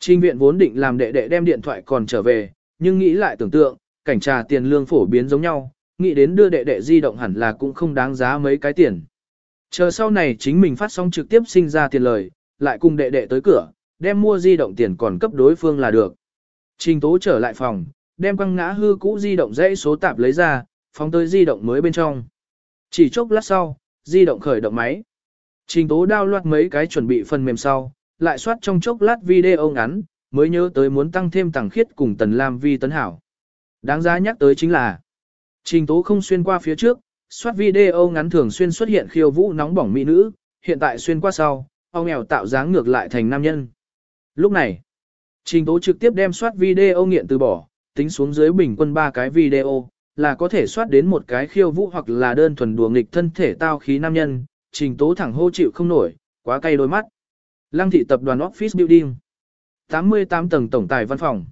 Speaker 1: Trình viện vốn định làm đệ đệ đem điện thoại còn trở về, nhưng nghĩ lại tưởng tượng, cảnh trà tiền lương phổ biến giống nhau, nghĩ đến đưa đệ đệ di động hẳn là cũng không đáng giá mấy cái tiền. Chờ sau này chính mình phát sóng trực tiếp sinh ra tiền lời, lại cùng đệ đệ tới cửa, đem mua di động tiền còn cấp đối phương là được. Trình tố trở lại phòng, đem quăng ngã hư cũ di động dãy số tạp lấy ra, phóng tới di động mới bên trong. Chỉ chốc lát sau, di động khởi động máy. Trình tố đao loạt mấy cái chuẩn bị phần mềm sau, lại soát trong chốc lát video ngắn, mới nhớ tới muốn tăng thêm tàng khiết cùng tần lam vi tấn hảo. Đáng giá nhắc tới chính là, trình tố không xuyên qua phía trước, soát video ngắn thường xuyên xuất hiện khiêu vũ nóng bỏng mỹ nữ, hiện tại xuyên qua sau, ông nghèo tạo dáng ngược lại thành nam nhân. Lúc này, Trình Tố trực tiếp đem soát video nghiện từ bỏ, tính xuống dưới bình quân ba cái video, là có thể soát đến một cái khiêu vũ hoặc là đơn thuần đùa nghịch thân thể tao khí nam nhân, Trình Tố thẳng hô chịu không nổi, quá cay đôi mắt. Lăng thị tập đoàn Office Building 88 tầng tổng tài văn phòng.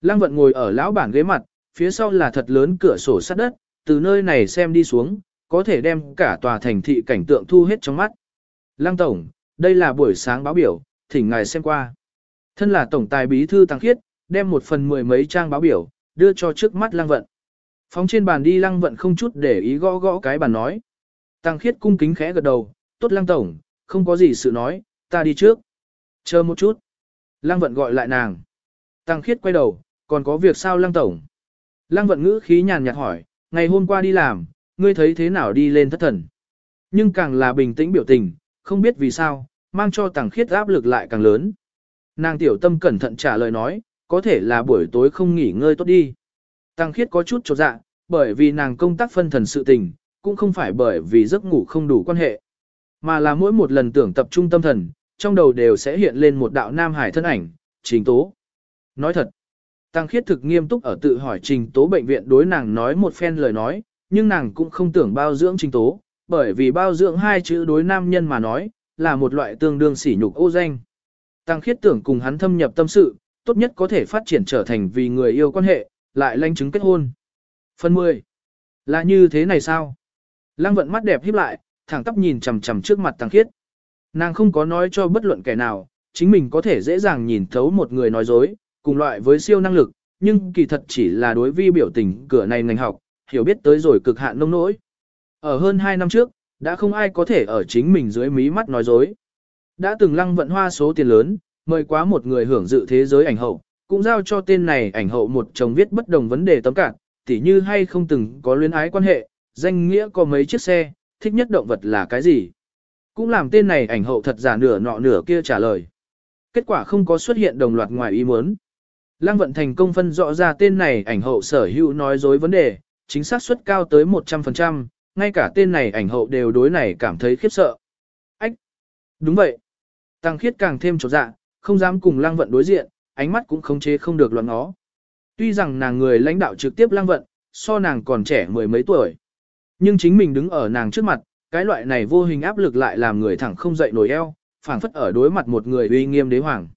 Speaker 1: Lăng vận ngồi ở lão bản ghế mặt, phía sau là thật lớn cửa sổ sắt đất, từ nơi này xem đi xuống, có thể đem cả tòa thành thị cảnh tượng thu hết trong mắt. Lăng tổng, đây là buổi sáng báo biểu, thỉnh ngài xem qua. Thân là tổng tài bí thư tăng khiết, đem một phần mười mấy trang báo biểu, đưa cho trước mắt lăng vận. Phóng trên bàn đi lăng vận không chút để ý gõ gõ cái bàn nói. Tăng khiết cung kính khẽ gật đầu, tốt lăng tổng, không có gì sự nói, ta đi trước. Chờ một chút. Lăng vận gọi lại nàng. Tăng khiết quay đầu, còn có việc sao lăng tổng? Lăng vận ngữ khí nhàn nhạt hỏi, ngày hôm qua đi làm, ngươi thấy thế nào đi lên thất thần? Nhưng càng là bình tĩnh biểu tình, không biết vì sao, mang cho tăng khiết áp lực lại càng lớn. Nàng tiểu tâm cẩn thận trả lời nói, có thể là buổi tối không nghỉ ngơi tốt đi. Tăng khiết có chút trột dạ, bởi vì nàng công tác phân thần sự tình, cũng không phải bởi vì giấc ngủ không đủ quan hệ. Mà là mỗi một lần tưởng tập trung tâm thần, trong đầu đều sẽ hiện lên một đạo nam hải thân ảnh, chính tố. Nói thật, Tăng khiết thực nghiêm túc ở tự hỏi trình tố bệnh viện đối nàng nói một phen lời nói, nhưng nàng cũng không tưởng bao dưỡng trình tố, bởi vì bao dưỡng hai chữ đối nam nhân mà nói, là một loại tương đương sỉ nhục ô danh. Tăng khiết tưởng cùng hắn thâm nhập tâm sự, tốt nhất có thể phát triển trở thành vì người yêu quan hệ, lại lanh chứng kết hôn. Phần 10. Là như thế này sao? Lăng vận mắt đẹp híp lại, thẳng tắp nhìn chằm chằm trước mặt Tăng khiết. Nàng không có nói cho bất luận kẻ nào, chính mình có thể dễ dàng nhìn thấu một người nói dối, cùng loại với siêu năng lực, nhưng kỳ thật chỉ là đối vi biểu tình cửa này ngành học, hiểu biết tới rồi cực hạn nông nỗi. Ở hơn 2 năm trước, đã không ai có thể ở chính mình dưới mí mắt nói dối. Đã từng lăng vận hoa số tiền lớn, mời quá một người hưởng dự thế giới ảnh hậu, cũng giao cho tên này ảnh hậu một chồng viết bất đồng vấn đề tấm cản, tỉ như hay không từng có luyến ái quan hệ, danh nghĩa có mấy chiếc xe, thích nhất động vật là cái gì. Cũng làm tên này ảnh hậu thật giả nửa nọ nửa kia trả lời. Kết quả không có xuất hiện đồng loạt ngoài ý muốn. Lăng vận thành công phân rõ ra tên này ảnh hậu sở hữu nói dối vấn đề, chính xác suất cao tới 100%, ngay cả tên này ảnh hậu đều đối này cảm thấy khiếp sợ. Ách! Đúng vậy! Tăng khiết càng thêm trột dạ, không dám cùng lăng vận đối diện, ánh mắt cũng khống chế không được loạn nó. Tuy rằng nàng người lãnh đạo trực tiếp lăng vận, so nàng còn trẻ mười mấy tuổi. Nhưng chính mình đứng ở nàng trước mặt, cái loại này vô hình áp lực lại làm người thẳng không dậy nổi eo, phảng phất ở đối mặt một người uy nghiêm đế hoàng.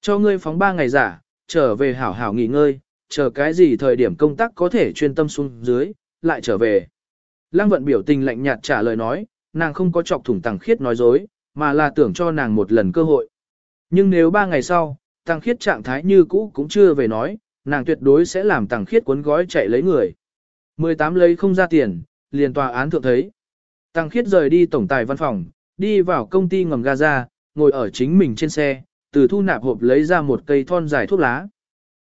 Speaker 1: Cho ngươi phóng ba ngày giả, trở về hảo hảo nghỉ ngơi, chờ cái gì thời điểm công tác có thể chuyên tâm xuống dưới, lại trở về. Lăng vận biểu tình lạnh nhạt trả lời nói, nàng không có chọc thủng tàng khiết nói dối, mà là tưởng cho nàng một lần cơ hội. Nhưng nếu ba ngày sau, tàng khiết trạng thái như cũ cũng chưa về nói, nàng tuyệt đối sẽ làm tàng khiết cuốn gói chạy lấy người. 18 lấy không ra tiền, liền tòa án thượng thấy. Tàng khiết rời đi tổng tài văn phòng, đi vào công ty ngầm Gaza, ngồi ở chính mình trên xe, từ thu nạp hộp lấy ra một cây thon dài thuốc lá.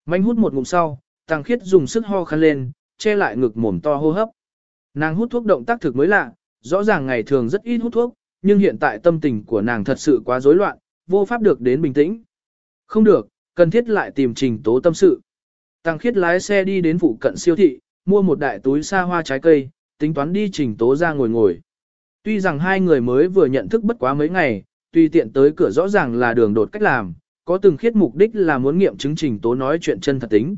Speaker 1: Manh hút một ngụm sau, Tăng Khiết dùng sức ho khăn lên, che lại ngực mồm to hô hấp. Nàng hút thuốc động tác thực mới lạ, rõ ràng ngày thường rất ít hút thuốc, nhưng hiện tại tâm tình của nàng thật sự quá rối loạn, vô pháp được đến bình tĩnh. Không được, cần thiết lại tìm trình tố tâm sự. Tăng Khiết lái xe đi đến phụ cận siêu thị, mua một đại túi xa hoa trái cây, tính toán đi trình tố ra ngồi ngồi. Tuy rằng hai người mới vừa nhận thức bất quá mấy ngày, tùy tiện tới cửa rõ ràng là đường đột cách làm, có từng khiết mục đích là muốn nghiệm chứng trình tố nói chuyện chân thật tính.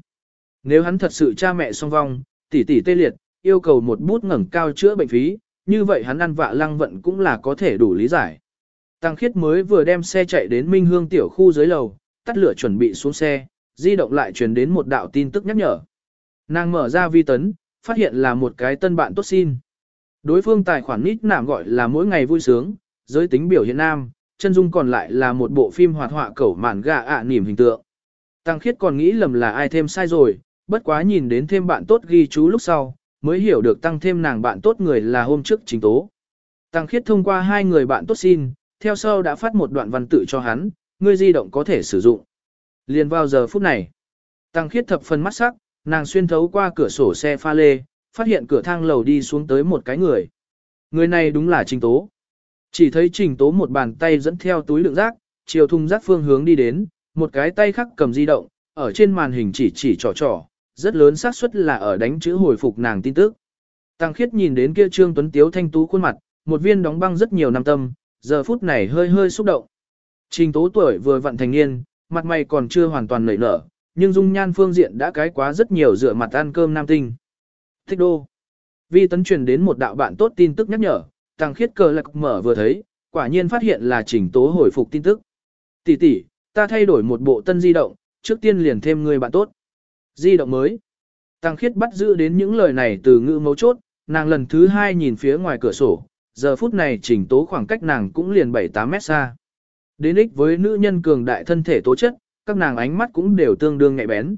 Speaker 1: Nếu hắn thật sự cha mẹ song vong, tỷ tỷ tê liệt, yêu cầu một bút ngẩng cao chữa bệnh phí, như vậy hắn ăn vạ lăng vận cũng là có thể đủ lý giải. Tăng khiết mới vừa đem xe chạy đến Minh Hương tiểu khu dưới lầu, tắt lửa chuẩn bị xuống xe, di động lại truyền đến một đạo tin tức nhắc nhở. Nàng mở ra vi tấn, phát hiện là một cái tân bạn tốt xin. Đối phương tài khoản nít nảm gọi là mỗi ngày vui sướng, giới tính biểu hiện nam, chân dung còn lại là một bộ phim hoạt họa cẩu mạn gà ạ à nỉm hình tượng. Tăng khiết còn nghĩ lầm là ai thêm sai rồi, bất quá nhìn đến thêm bạn tốt ghi chú lúc sau, mới hiểu được tăng thêm nàng bạn tốt người là hôm trước chính tố. Tăng khiết thông qua hai người bạn tốt xin, theo sau đã phát một đoạn văn tự cho hắn, người di động có thể sử dụng. Liền vào giờ phút này, tăng khiết thập phần mắt sắc, nàng xuyên thấu qua cửa sổ xe pha lê, phát hiện cửa thang lầu đi xuống tới một cái người. Người này đúng là trình tố. Chỉ thấy trình tố một bàn tay dẫn theo túi lượng rác, chiều thùng rác phương hướng đi đến, một cái tay khác cầm di động, ở trên màn hình chỉ chỉ trò trò, rất lớn xác suất là ở đánh chữ hồi phục nàng tin tức. Tăng khiết nhìn đến kia trương tuấn tiếu thanh tú khuôn mặt, một viên đóng băng rất nhiều năm tâm, giờ phút này hơi hơi xúc động. Trình tố tuổi vừa vặn thành niên, mặt mày còn chưa hoàn toàn nảy nở, nhưng dung nhan phương diện đã cái quá rất nhiều dựa mặt ăn cơm nam tinh. Thích đô. Vi tấn truyền đến một đạo bạn tốt tin tức nhắc nhở, tăng khiết cờ lạc mở vừa thấy, quả nhiên phát hiện là trình tố hồi phục tin tức. Tỷ tỷ, ta thay đổi một bộ tân di động, trước tiên liền thêm người bạn tốt. Di động mới. Tăng khiết bắt giữ đến những lời này từ ngữ mấu chốt, nàng lần thứ hai nhìn phía ngoài cửa sổ, giờ phút này trình tố khoảng cách nàng cũng liền 7-8 mét xa. Đến ích với nữ nhân cường đại thân thể tố chất, các nàng ánh mắt cũng đều tương đương nhạy bén.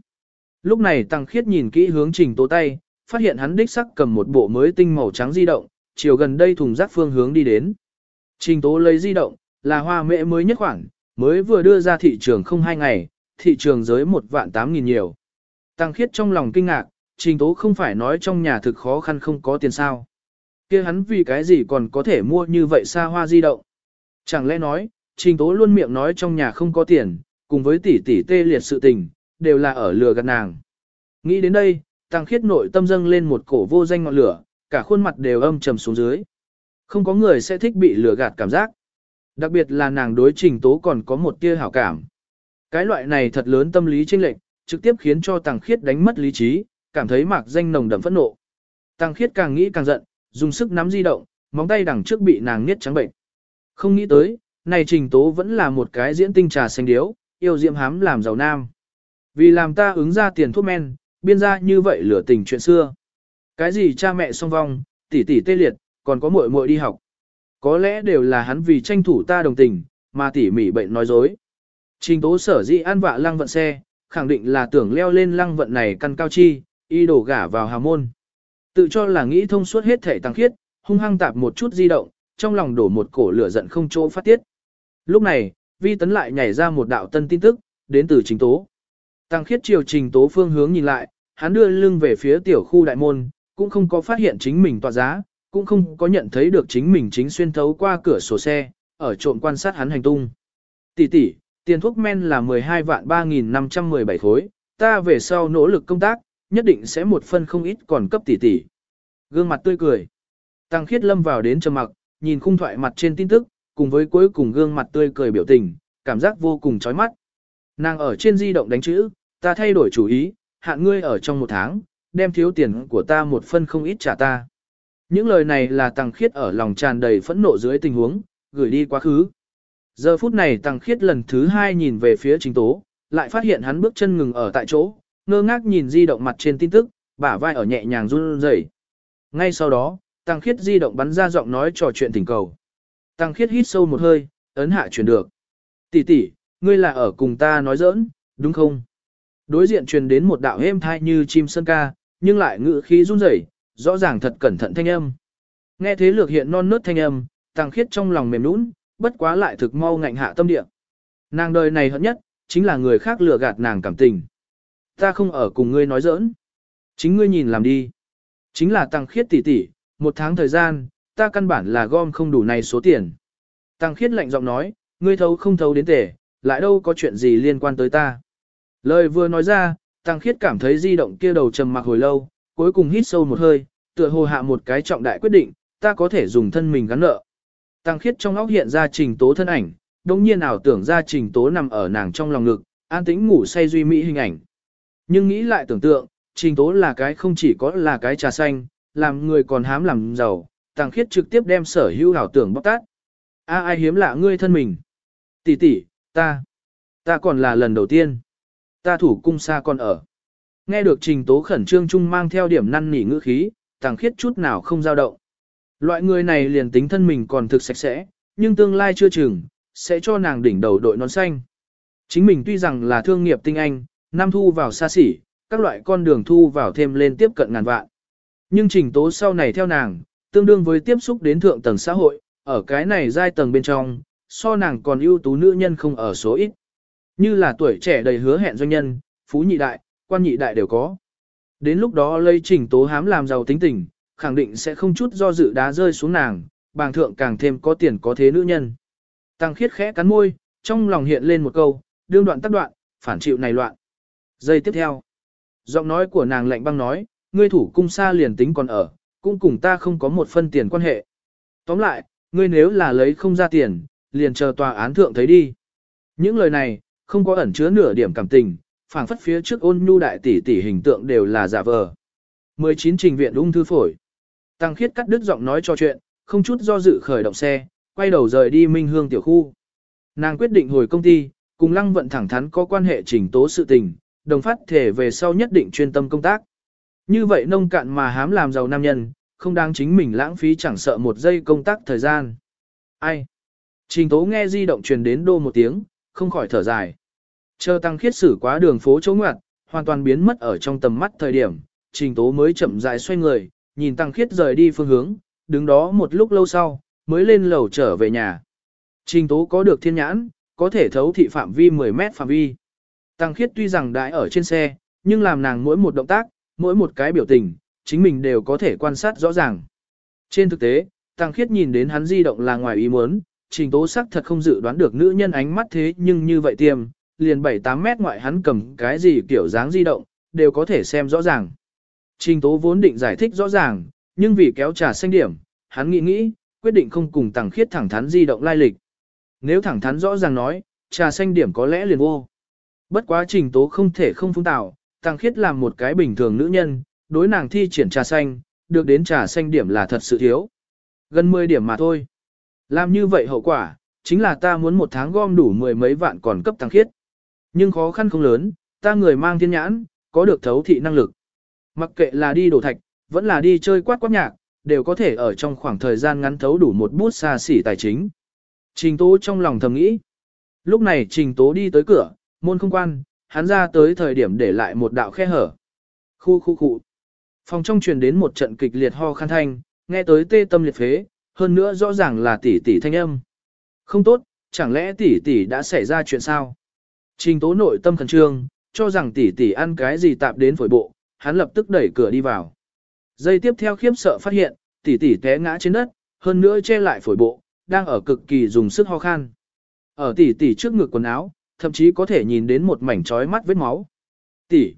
Speaker 1: Lúc này tăng khiết nhìn kỹ hướng trình tố tay, phát hiện hắn đích sắc cầm một bộ mới tinh màu trắng di động, chiều gần đây thùng rác phương hướng đi đến. Trình tố lấy di động, là hoa mẹ mới nhất khoảng, mới vừa đưa ra thị trường không hai ngày, thị trường giới một vạn tám nghìn nhiều. Tăng khiết trong lòng kinh ngạc, trình tố không phải nói trong nhà thực khó khăn không có tiền sao. kia hắn vì cái gì còn có thể mua như vậy xa hoa di động. Chẳng lẽ nói, trình tố luôn miệng nói trong nhà không có tiền, cùng với tỷ tỷ tê liệt sự tình, đều là ở lừa gạt nàng. Nghĩ đến đây, tăng khiết nội tâm dâng lên một cổ vô danh ngọn lửa, cả khuôn mặt đều âm trầm xuống dưới. Không có người sẽ thích bị lừa gạt cảm giác. Đặc biệt là nàng đối trình tố còn có một tia hảo cảm. Cái loại này thật lớn tâm lý chênh lệch, trực tiếp khiến cho Tàng Khiết đánh mất lý trí, cảm thấy mạc danh nồng đậm phẫn nộ. Tàng Khiết càng nghĩ càng giận, dùng sức nắm di động, móng tay đằng trước bị nàng niết trắng bệnh. Không nghĩ tới, này Trình Tố vẫn là một cái diễn tinh trà xanh điếu, yêu diệm hám làm giàu nam. Vì làm ta ứng ra tiền thuốc men, biên ra như vậy lửa tình chuyện xưa. Cái gì cha mẹ song vong, tỷ tỷ tê liệt, còn có muội muội đi học. Có lẽ đều là hắn vì tranh thủ ta đồng tình, mà tỉ mỉ bệnh nói dối. Trình tố sở dĩ an vạ lăng vận xe, khẳng định là tưởng leo lên lăng vận này căn cao chi, y đổ gả vào hào môn. Tự cho là nghĩ thông suốt hết thể tăng khiết, hung hăng tạp một chút di động, trong lòng đổ một cổ lửa giận không chỗ phát tiết. Lúc này, vi tấn lại nhảy ra một đạo tân tin tức, đến từ trình tố. Tăng khiết chiều trình tố phương hướng nhìn lại, hắn đưa lưng về phía tiểu khu đại môn, cũng không có phát hiện chính mình tọa giá, cũng không có nhận thấy được chính mình chính xuyên thấu qua cửa sổ xe, ở trộm quan sát hắn hành tung. Tỷ tỷ, tiền thuốc men là 12 vạn 3.517 khối, ta về sau nỗ lực công tác, nhất định sẽ một phân không ít còn cấp tỷ tỷ. Gương mặt tươi cười. Tăng khiết lâm vào đến trầm mặc, nhìn khung thoại mặt trên tin tức, cùng với cuối cùng gương mặt tươi cười biểu tình, cảm giác vô cùng chói mắt. Nàng ở trên di động đánh chữ, ta thay đổi chủ ý, hạn ngươi ở trong một tháng, đem thiếu tiền của ta một phân không ít trả ta. Những lời này là Tăng Khiết ở lòng tràn đầy phẫn nộ dưới tình huống, gửi đi quá khứ. Giờ phút này Tăng Khiết lần thứ hai nhìn về phía chính tố, lại phát hiện hắn bước chân ngừng ở tại chỗ, ngơ ngác nhìn di động mặt trên tin tức, bả vai ở nhẹ nhàng run rẩy. Ngay sau đó, Tăng Khiết di động bắn ra giọng nói trò chuyện tình cầu. Tăng Khiết hít sâu một hơi, ấn hạ truyền được. Tỷ tỷ, ngươi là ở cùng ta nói giỡn, đúng không? Đối diện truyền đến một đạo êm thai như chim sơn ca, nhưng lại ngữ khí run rẩy, rõ ràng thật cẩn thận thanh âm. Nghe thế lược hiện non nớt thanh âm, Tăng Khiết trong lòng mềm nũng, bất quá lại thực mau ngạnh hạ tâm địa. Nàng đời này hận nhất, chính là người khác lừa gạt nàng cảm tình. Ta không ở cùng ngươi nói giỡn. Chính ngươi nhìn làm đi. Chính là Tăng Khiết tỷ tỷ, một tháng thời gian, ta căn bản là gom không đủ này số tiền. Tăng Khiết lạnh giọng nói, ngươi thấu không thấu đến tể, lại đâu có chuyện gì liên quan tới ta. Lời vừa nói ra, Tăng Khiết cảm thấy di động kia đầu trầm mặc hồi lâu, cuối cùng hít sâu một hơi, tựa hồ hạ một cái trọng đại quyết định, ta có thể dùng thân mình gắn nợ. Tăng Khiết trong óc hiện ra trình tố thân ảnh, đồng nhiên ảo tưởng ra trình tố nằm ở nàng trong lòng ngực, an tĩnh ngủ say duy mỹ hình ảnh. Nhưng nghĩ lại tưởng tượng, trình tố là cái không chỉ có là cái trà xanh, làm người còn hám làm giàu, Tăng Khiết trực tiếp đem sở hữu ảo tưởng bóc tát. A ai hiếm lạ ngươi thân mình. Tỷ tỷ, ta, ta còn là lần đầu tiên. Ta thủ cung xa còn ở. Nghe được trình tố khẩn trương chung mang theo điểm năn nỉ ngữ khí, tàng khiết chút nào không dao động. Loại người này liền tính thân mình còn thực sạch sẽ, nhưng tương lai chưa chừng, sẽ cho nàng đỉnh đầu đội nón xanh. Chính mình tuy rằng là thương nghiệp tinh anh, năm thu vào xa xỉ, các loại con đường thu vào thêm lên tiếp cận ngàn vạn. Nhưng trình tố sau này theo nàng, tương đương với tiếp xúc đến thượng tầng xã hội, ở cái này giai tầng bên trong, so nàng còn ưu tú nữ nhân không ở số ít. Như là tuổi trẻ đầy hứa hẹn doanh nhân, phú nhị đại, quan nhị đại đều có. Đến lúc đó lây trình tố hám làm giàu tính tình, khẳng định sẽ không chút do dự đá rơi xuống nàng, bàng thượng càng thêm có tiền có thế nữ nhân. Tăng khiết khẽ cắn môi, trong lòng hiện lên một câu, đương đoạn tắt đoạn, phản chịu này loạn. Giây tiếp theo, giọng nói của nàng lạnh băng nói, ngươi thủ cung xa liền tính còn ở, cũng cùng ta không có một phân tiền quan hệ. Tóm lại, ngươi nếu là lấy không ra tiền, liền chờ tòa án thượng thấy đi. Những lời này, không có ẩn chứa nửa điểm cảm tình, phảng phất phía trước ôn nhu đại tỷ tỷ hình tượng đều là giả vờ. 19 trình viện ung thư phổi. Tăng khiết cắt đứt giọng nói cho chuyện, không chút do dự khởi động xe, quay đầu rời đi Minh Hương tiểu khu. Nàng quyết định hồi công ty, cùng lăng vận thẳng thắn có quan hệ trình tố sự tình, đồng phát thể về sau nhất định chuyên tâm công tác. Như vậy nông cạn mà hám làm giàu nam nhân, không đáng chính mình lãng phí chẳng sợ một giây công tác thời gian. Ai? Trình tố nghe di động truyền đến đô một tiếng, không khỏi thở dài. Chờ tăng khiết xử quá đường phố chỗ ngoặt, hoàn toàn biến mất ở trong tầm mắt thời điểm, trình tố mới chậm rãi xoay người, nhìn tăng khiết rời đi phương hướng, đứng đó một lúc lâu sau, mới lên lầu trở về nhà. Trình tố có được thiên nhãn, có thể thấu thị phạm vi 10 mét phạm vi. Tăng khiết tuy rằng đãi ở trên xe, nhưng làm nàng mỗi một động tác, mỗi một cái biểu tình, chính mình đều có thể quan sát rõ ràng. Trên thực tế, Tăng khiết nhìn đến hắn di động là ngoài ý muốn, trình tố sắc thật không dự đoán được nữ nhân ánh mắt thế nhưng như vậy tiêm, liền 7-8 mét ngoại hắn cầm cái gì kiểu dáng di động, đều có thể xem rõ ràng. Trình tố vốn định giải thích rõ ràng, nhưng vì kéo trà xanh điểm, hắn nghĩ nghĩ, quyết định không cùng Tăng khiết thẳng thắn di động lai lịch. Nếu thẳng thắn rõ ràng nói, trà xanh điểm có lẽ liền vô. Bất quá trình tố không thể không phung tạo, Tăng khiết làm một cái bình thường nữ nhân, đối nàng thi triển trà xanh, được đến trà xanh điểm là thật sự thiếu. Gần 10 điểm mà thôi. Làm như vậy hậu quả, chính là ta muốn một tháng gom đủ mười mấy vạn còn cấp tăng khiết. Nhưng khó khăn không lớn, ta người mang thiên nhãn, có được thấu thị năng lực. Mặc kệ là đi đổ thạch, vẫn là đi chơi quát quát nhạc, đều có thể ở trong khoảng thời gian ngắn thấu đủ một bút xa xỉ tài chính. Trình Tố trong lòng thầm nghĩ. Lúc này Trình Tố đi tới cửa, môn không quan, hắn ra tới thời điểm để lại một đạo khe hở. Khu khu khu. Phòng trong truyền đến một trận kịch liệt ho khăn thanh, nghe tới tê tâm liệt phế, hơn nữa rõ ràng là tỷ tỷ thanh âm. Không tốt, chẳng lẽ tỷ tỷ đã xảy ra chuyện sao? Trình tố nội tâm khẩn trương, cho rằng tỷ tỷ ăn cái gì tạp đến phổi bộ, hắn lập tức đẩy cửa đi vào. Giây tiếp theo khiếp sợ phát hiện, tỷ tỷ té ngã trên đất, hơn nữa che lại phổi bộ, đang ở cực kỳ dùng sức ho khan. Ở tỷ tỷ trước ngực quần áo, thậm chí có thể nhìn đến một mảnh trói mắt vết máu. Tỷ.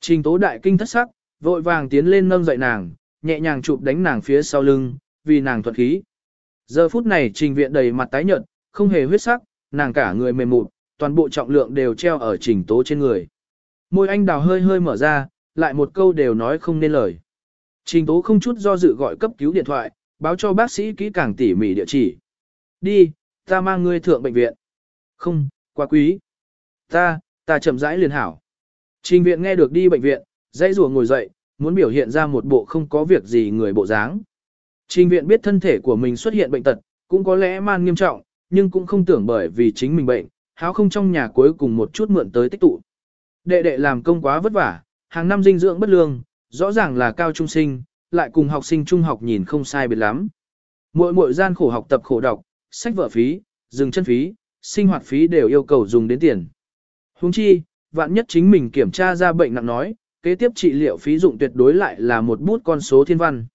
Speaker 1: Trình tố đại kinh thất sắc, vội vàng tiến lên nâng dậy nàng, nhẹ nhàng chụp đánh nàng phía sau lưng, vì nàng thuận khí. Giờ phút này trình viện đầy mặt tái nhợt, không hề huyết sắc, nàng cả người mềm mụn, toàn bộ trọng lượng đều treo ở trình tố trên người. Môi anh đào hơi hơi mở ra, lại một câu đều nói không nên lời. Trình tố không chút do dự gọi cấp cứu điện thoại, báo cho bác sĩ kỹ càng tỉ mỉ địa chỉ. Đi, ta mang ngươi thượng bệnh viện. Không, quá quý. Ta, ta chậm rãi liền hảo. Trình viện nghe được đi bệnh viện, dãy rùa ngồi dậy, muốn biểu hiện ra một bộ không có việc gì người bộ dáng. Trình viện biết thân thể của mình xuất hiện bệnh tật, cũng có lẽ man nghiêm trọng, nhưng cũng không tưởng bởi vì chính mình bệnh, háo không trong nhà cuối cùng một chút mượn tới tích tụ. Đệ đệ làm công quá vất vả, hàng năm dinh dưỡng bất lương, rõ ràng là cao trung sinh, lại cùng học sinh trung học nhìn không sai biệt lắm. Mỗi mỗi gian khổ học tập khổ đọc, sách vở phí, dừng chân phí, sinh hoạt phí đều yêu cầu dùng đến tiền. Huống chi, vạn nhất chính mình kiểm tra ra bệnh nặng nói, kế tiếp trị liệu phí dụng tuyệt đối lại là một bút con số thiên văn.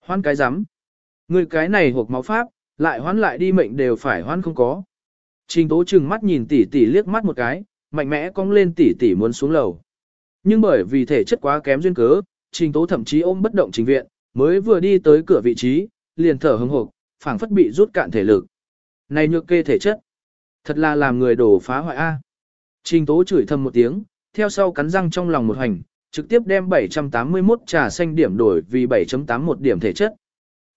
Speaker 1: Hoan cái rắm Người cái này hộp máu pháp, lại hoán lại đi mệnh đều phải hoán không có. Trình tố chừng mắt nhìn tỷ tỷ liếc mắt một cái, mạnh mẽ cong lên tỷ tỷ muốn xuống lầu. Nhưng bởi vì thể chất quá kém duyên cớ, trình tố thậm chí ôm bất động trình viện, mới vừa đi tới cửa vị trí, liền thở hững hộp, phảng phất bị rút cạn thể lực. Này nhược kê thể chất, thật là làm người đổ phá hoại A. Trình tố chửi thầm một tiếng, theo sau cắn răng trong lòng một hành, trực tiếp đem 781 trà xanh điểm đổi vì 7.81 điểm thể chất.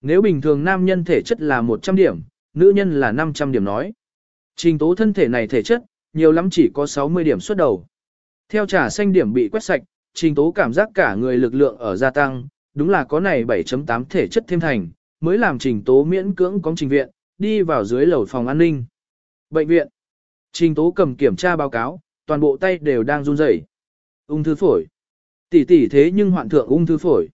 Speaker 1: Nếu bình thường nam nhân thể chất là 100 điểm, nữ nhân là 500 điểm nói. Trình tố thân thể này thể chất, nhiều lắm chỉ có 60 điểm xuất đầu. Theo trà xanh điểm bị quét sạch, trình tố cảm giác cả người lực lượng ở gia tăng, đúng là có này 7.8 thể chất thêm thành, mới làm trình tố miễn cưỡng có trình viện, đi vào dưới lầu phòng an ninh. Bệnh viện. Trình tố cầm kiểm tra báo cáo, toàn bộ tay đều đang run rẩy. Ung thư phổi. Tỷ tỷ thế nhưng hoạn thượng ung thư phổi.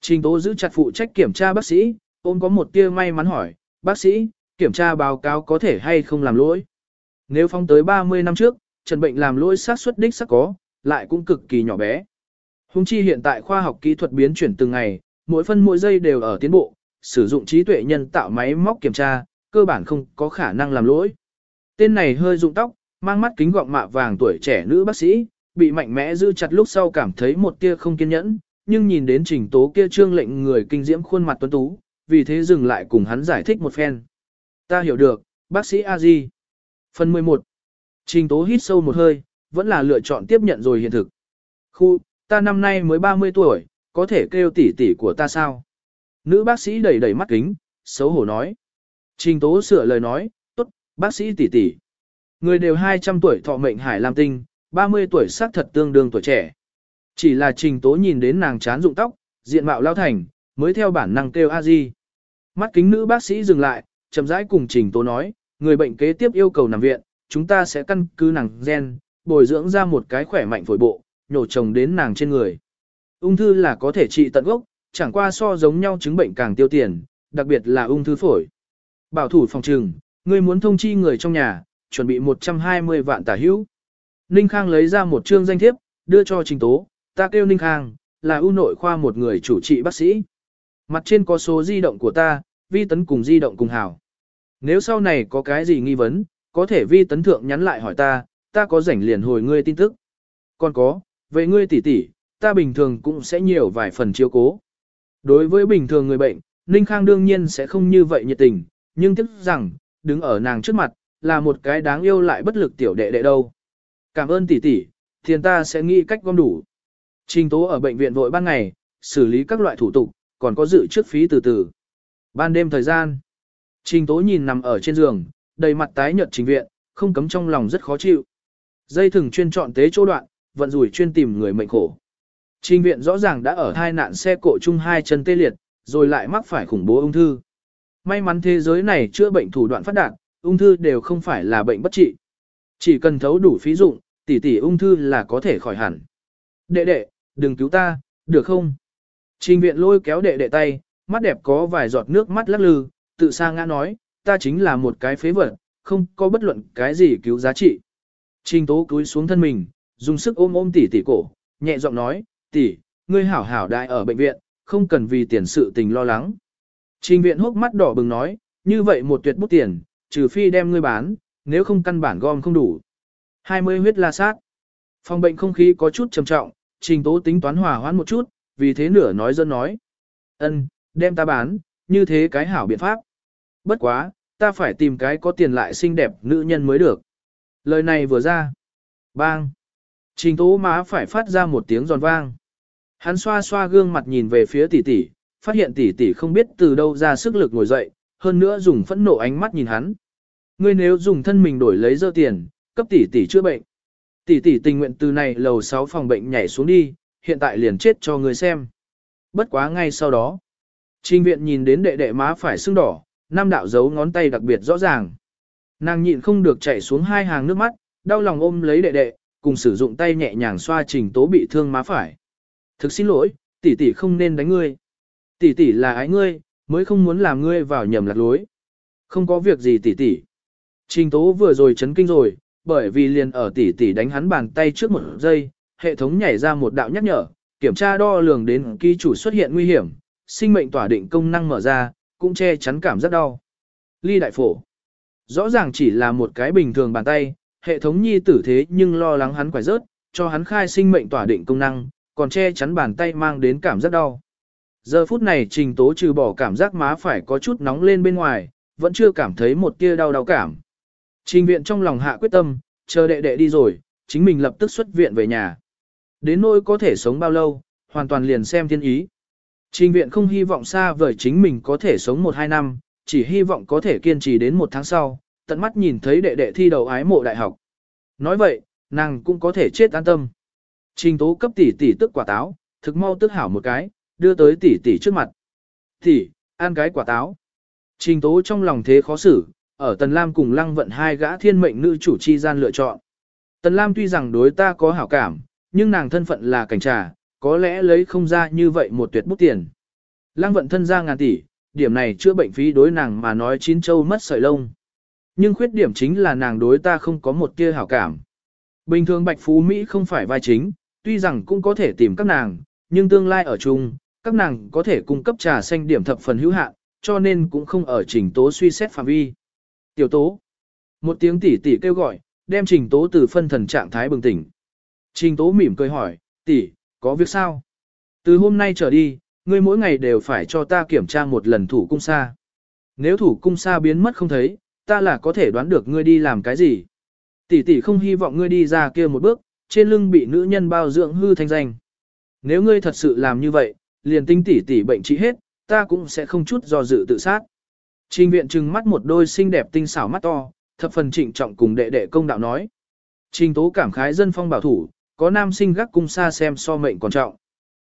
Speaker 1: Trình tố giữ chặt phụ trách kiểm tra bác sĩ, ôm có một tia may mắn hỏi, bác sĩ, kiểm tra báo cáo có thể hay không làm lỗi. Nếu phong tới 30 năm trước, trần bệnh làm lỗi xác suất đích xác có, lại cũng cực kỳ nhỏ bé. Hùng chi hiện tại khoa học kỹ thuật biến chuyển từng ngày, mỗi phân mỗi giây đều ở tiến bộ, sử dụng trí tuệ nhân tạo máy móc kiểm tra, cơ bản không có khả năng làm lỗi. Tên này hơi rụng tóc, mang mắt kính gọng mạ vàng tuổi trẻ nữ bác sĩ, bị mạnh mẽ giữ chặt lúc sau cảm thấy một tia không kiên nhẫn, nhưng nhìn đến trình tố kia trương lệnh người kinh diễm khuôn mặt tuấn tú, vì thế dừng lại cùng hắn giải thích một phen. Ta hiểu được, bác sĩ A Di. Phần 11. Trình tố hít sâu một hơi, vẫn là lựa chọn tiếp nhận rồi hiện thực. Khu, ta năm nay mới 30 tuổi, có thể kêu tỷ tỷ của ta sao? Nữ bác sĩ đẩy đẩy mắt kính, xấu hổ nói. Trình tố sửa lời nói, tốt, bác sĩ tỷ tỷ. Người đều 200 tuổi thọ mệnh hải lam tinh, 30 tuổi xác thật tương đương tuổi trẻ. Chỉ là trình tố nhìn đến nàng chán rụng tóc, diện mạo lao thành, mới theo bản năng kêu a di. Mắt kính nữ bác sĩ dừng lại, chậm rãi cùng trình tố nói, người bệnh kế tiếp yêu cầu nằm viện, chúng ta sẽ căn cứ nàng gen, bồi dưỡng ra một cái khỏe mạnh phổi bộ, nhổ chồng đến nàng trên người. Ung thư là có thể trị tận gốc, chẳng qua so giống nhau chứng bệnh càng tiêu tiền, đặc biệt là ung thư phổi. Bảo thủ phòng trừng, người muốn thông chi người trong nhà, chuẩn bị 120 vạn tả hữu. Ninh Khang lấy ra một chương danh thiếp, đưa cho Trình Tố, ta kêu Ninh Khang, là ưu nội khoa một người chủ trị bác sĩ. Mặt trên có số di động của ta, vi tấn cùng di động cùng hảo. Nếu sau này có cái gì nghi vấn, có thể vi tấn thượng nhắn lại hỏi ta, ta có rảnh liền hồi ngươi tin tức. Còn có, về ngươi tỷ tỷ, ta bình thường cũng sẽ nhiều vài phần chiếu cố. Đối với bình thường người bệnh, Ninh Khang đương nhiên sẽ không như vậy nhiệt tình, nhưng tiếc rằng, đứng ở nàng trước mặt, là một cái đáng yêu lại bất lực tiểu đệ đệ đâu. Cảm ơn tỷ tỷ, thiền ta sẽ nghĩ cách gom đủ. Trình tố ở bệnh viện vội ban ngày, xử lý các loại thủ tục, còn có dự trước phí từ từ. Ban đêm thời gian, trình tố nhìn nằm ở trên giường, đầy mặt tái nhợt trình viện, không cấm trong lòng rất khó chịu. Dây thừng chuyên chọn tế chỗ đoạn, vận rủi chuyên tìm người mệnh khổ. Trình viện rõ ràng đã ở hai nạn xe cộ chung hai chân tê liệt, rồi lại mắc phải khủng bố ung thư. May mắn thế giới này chữa bệnh thủ đoạn phát đạt, ung thư đều không phải là bệnh bất trị. Chỉ cần thấu đủ phí dụng, tỷ tỷ ung thư là có thể khỏi hẳn. Đệ đệ, đừng cứu ta, được không? Trình viện lôi kéo đệ đệ tay, mắt đẹp có vài giọt nước mắt lắc lư, tự sa ngã nói, ta chính là một cái phế vật, không có bất luận cái gì cứu giá trị. Trình tố cúi xuống thân mình, dùng sức ôm ôm tỷ tỷ cổ, nhẹ giọng nói, tỷ, ngươi hảo hảo đại ở bệnh viện, không cần vì tiền sự tình lo lắng. Trình viện hốc mắt đỏ bừng nói, như vậy một tuyệt bút tiền, trừ phi đem ngươi bán, nếu không căn bản gom không đủ. 20 huyết la sát. Phòng bệnh không khí có chút trầm trọng, trình tố tính toán hòa hoãn một chút, vì thế nửa nói dân nói. ân đem ta bán, như thế cái hảo biện pháp. Bất quá, ta phải tìm cái có tiền lại xinh đẹp nữ nhân mới được. Lời này vừa ra. Bang. Trình tố má phải phát ra một tiếng giòn vang. Hắn xoa xoa gương mặt nhìn về phía tỷ tỷ, phát hiện tỷ tỷ không biết từ đâu ra sức lực ngồi dậy, hơn nữa dùng phẫn nộ ánh mắt nhìn hắn. Ngươi nếu dùng thân mình đổi lấy dơ tiền, cấp tỷ tỷ chữa bệnh. Tỷ tỷ tình nguyện từ này lầu 6 phòng bệnh nhảy xuống đi, hiện tại liền chết cho ngươi xem. Bất quá ngay sau đó, Trình viện nhìn đến đệ đệ má phải sưng đỏ, Nam đạo giấu ngón tay đặc biệt rõ ràng. Nàng nhịn không được chảy xuống hai hàng nước mắt, đau lòng ôm lấy đệ đệ, cùng sử dụng tay nhẹ nhàng xoa trình tố bị thương má phải. Thực xin lỗi, tỷ tỷ không nên đánh ngươi. Tỷ tỷ là ái ngươi, mới không muốn làm ngươi vào nhầm lạc lối. Không có việc gì tỷ tỷ. Trình tố vừa rồi chấn kinh rồi, bởi vì liền ở tỷ tỷ đánh hắn bàn tay trước một giây, hệ thống nhảy ra một đạo nhắc nhở, kiểm tra đo lường đến ký chủ xuất hiện nguy hiểm, sinh mệnh tỏa định công năng mở ra, cũng che chắn cảm rất đau. Ly đại phổ. Rõ ràng chỉ là một cái bình thường bàn tay, hệ thống nhi tử thế nhưng lo lắng hắn quải rớt, cho hắn khai sinh mệnh tỏa định công năng, còn che chắn bàn tay mang đến cảm giác đau. Giờ phút này trình tố trừ bỏ cảm giác má phải có chút nóng lên bên ngoài, vẫn chưa cảm thấy một tia đau đau cảm. Trình viện trong lòng hạ quyết tâm, chờ đệ đệ đi rồi, chính mình lập tức xuất viện về nhà. Đến nỗi có thể sống bao lâu, hoàn toàn liền xem thiên ý. Trình viện không hy vọng xa vời chính mình có thể sống 1-2 năm, chỉ hy vọng có thể kiên trì đến một tháng sau, tận mắt nhìn thấy đệ đệ thi đầu ái mộ đại học. Nói vậy, nàng cũng có thể chết an tâm. Trình tố cấp tỷ tỷ tức quả táo, thực mau tức hảo một cái, đưa tới tỷ tỷ trước mặt. Tỷ, ăn cái quả táo. Trình tố trong lòng thế khó xử, ở Tần Lam cùng lăng vận hai gã thiên mệnh nữ chủ chi gian lựa chọn. Tần Lam tuy rằng đối ta có hảo cảm, nhưng nàng thân phận là cảnh trà, có lẽ lấy không ra như vậy một tuyệt bút tiền. Lăng vận thân ra ngàn tỷ, điểm này chữa bệnh phí đối nàng mà nói chín châu mất sợi lông. Nhưng khuyết điểm chính là nàng đối ta không có một tia hảo cảm. Bình thường Bạch Phú Mỹ không phải vai chính, tuy rằng cũng có thể tìm các nàng, nhưng tương lai ở chung, các nàng có thể cung cấp trà xanh điểm thập phần hữu hạn, cho nên cũng không ở trình tố suy xét phạm vi. Tiểu tố. Một tiếng tỷ tỷ kêu gọi, đem trình tố từ phân thần trạng thái bừng tỉnh. Trình tố mỉm cười hỏi, tỷ, có việc sao? Từ hôm nay trở đi, ngươi mỗi ngày đều phải cho ta kiểm tra một lần thủ cung xa. Nếu thủ cung xa biến mất không thấy, ta là có thể đoán được ngươi đi làm cái gì. Tỷ tỷ không hy vọng ngươi đi ra kia một bước, trên lưng bị nữ nhân bao dưỡng hư thanh danh. Nếu ngươi thật sự làm như vậy, liền tinh tỷ tỷ bệnh trị hết, ta cũng sẽ không chút do dự tự sát. Trình viện trừng mắt một đôi xinh đẹp tinh xảo mắt to, thập phần trịnh trọng cùng đệ đệ công đạo nói. Trình tố cảm khái dân phong bảo thủ, có nam sinh gác cung xa xem so mệnh còn trọng.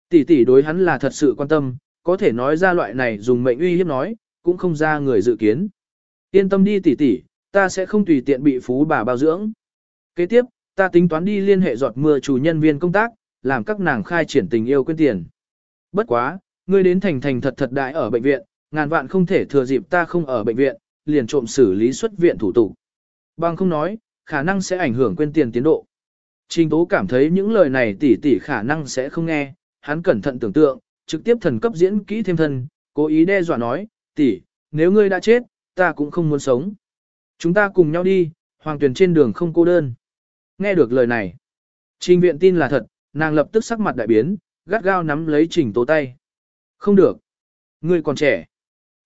Speaker 1: Tỷ tỷ đối hắn là thật sự quan tâm, có thể nói ra loại này dùng mệnh uy hiếp nói, cũng không ra người dự kiến. Yên tâm đi tỷ tỷ, ta sẽ không tùy tiện bị phú bà bao dưỡng. Kế tiếp, ta tính toán đi liên hệ giọt mưa chủ nhân viên công tác, làm các nàng khai triển tình yêu quên tiền. Bất quá, ngươi đến thành thành thật thật đại ở bệnh viện, ngàn vạn không thể thừa dịp ta không ở bệnh viện, liền trộm xử lý xuất viện thủ tục. Bằng không nói, khả năng sẽ ảnh hưởng quên tiền tiến độ. Trình Tố cảm thấy những lời này tỷ tỷ khả năng sẽ không nghe, hắn cẩn thận tưởng tượng, trực tiếp thần cấp diễn kỹ thêm thân, cố ý đe dọa nói, tỷ, nếu ngươi đã chết, ta cũng không muốn sống. Chúng ta cùng nhau đi, hoàng tuyển trên đường không cô đơn. Nghe được lời này, trình viện tin là thật, nàng lập tức sắc mặt đại biến, gắt gao nắm lấy trình tố tay. Không được. Ngươi còn trẻ.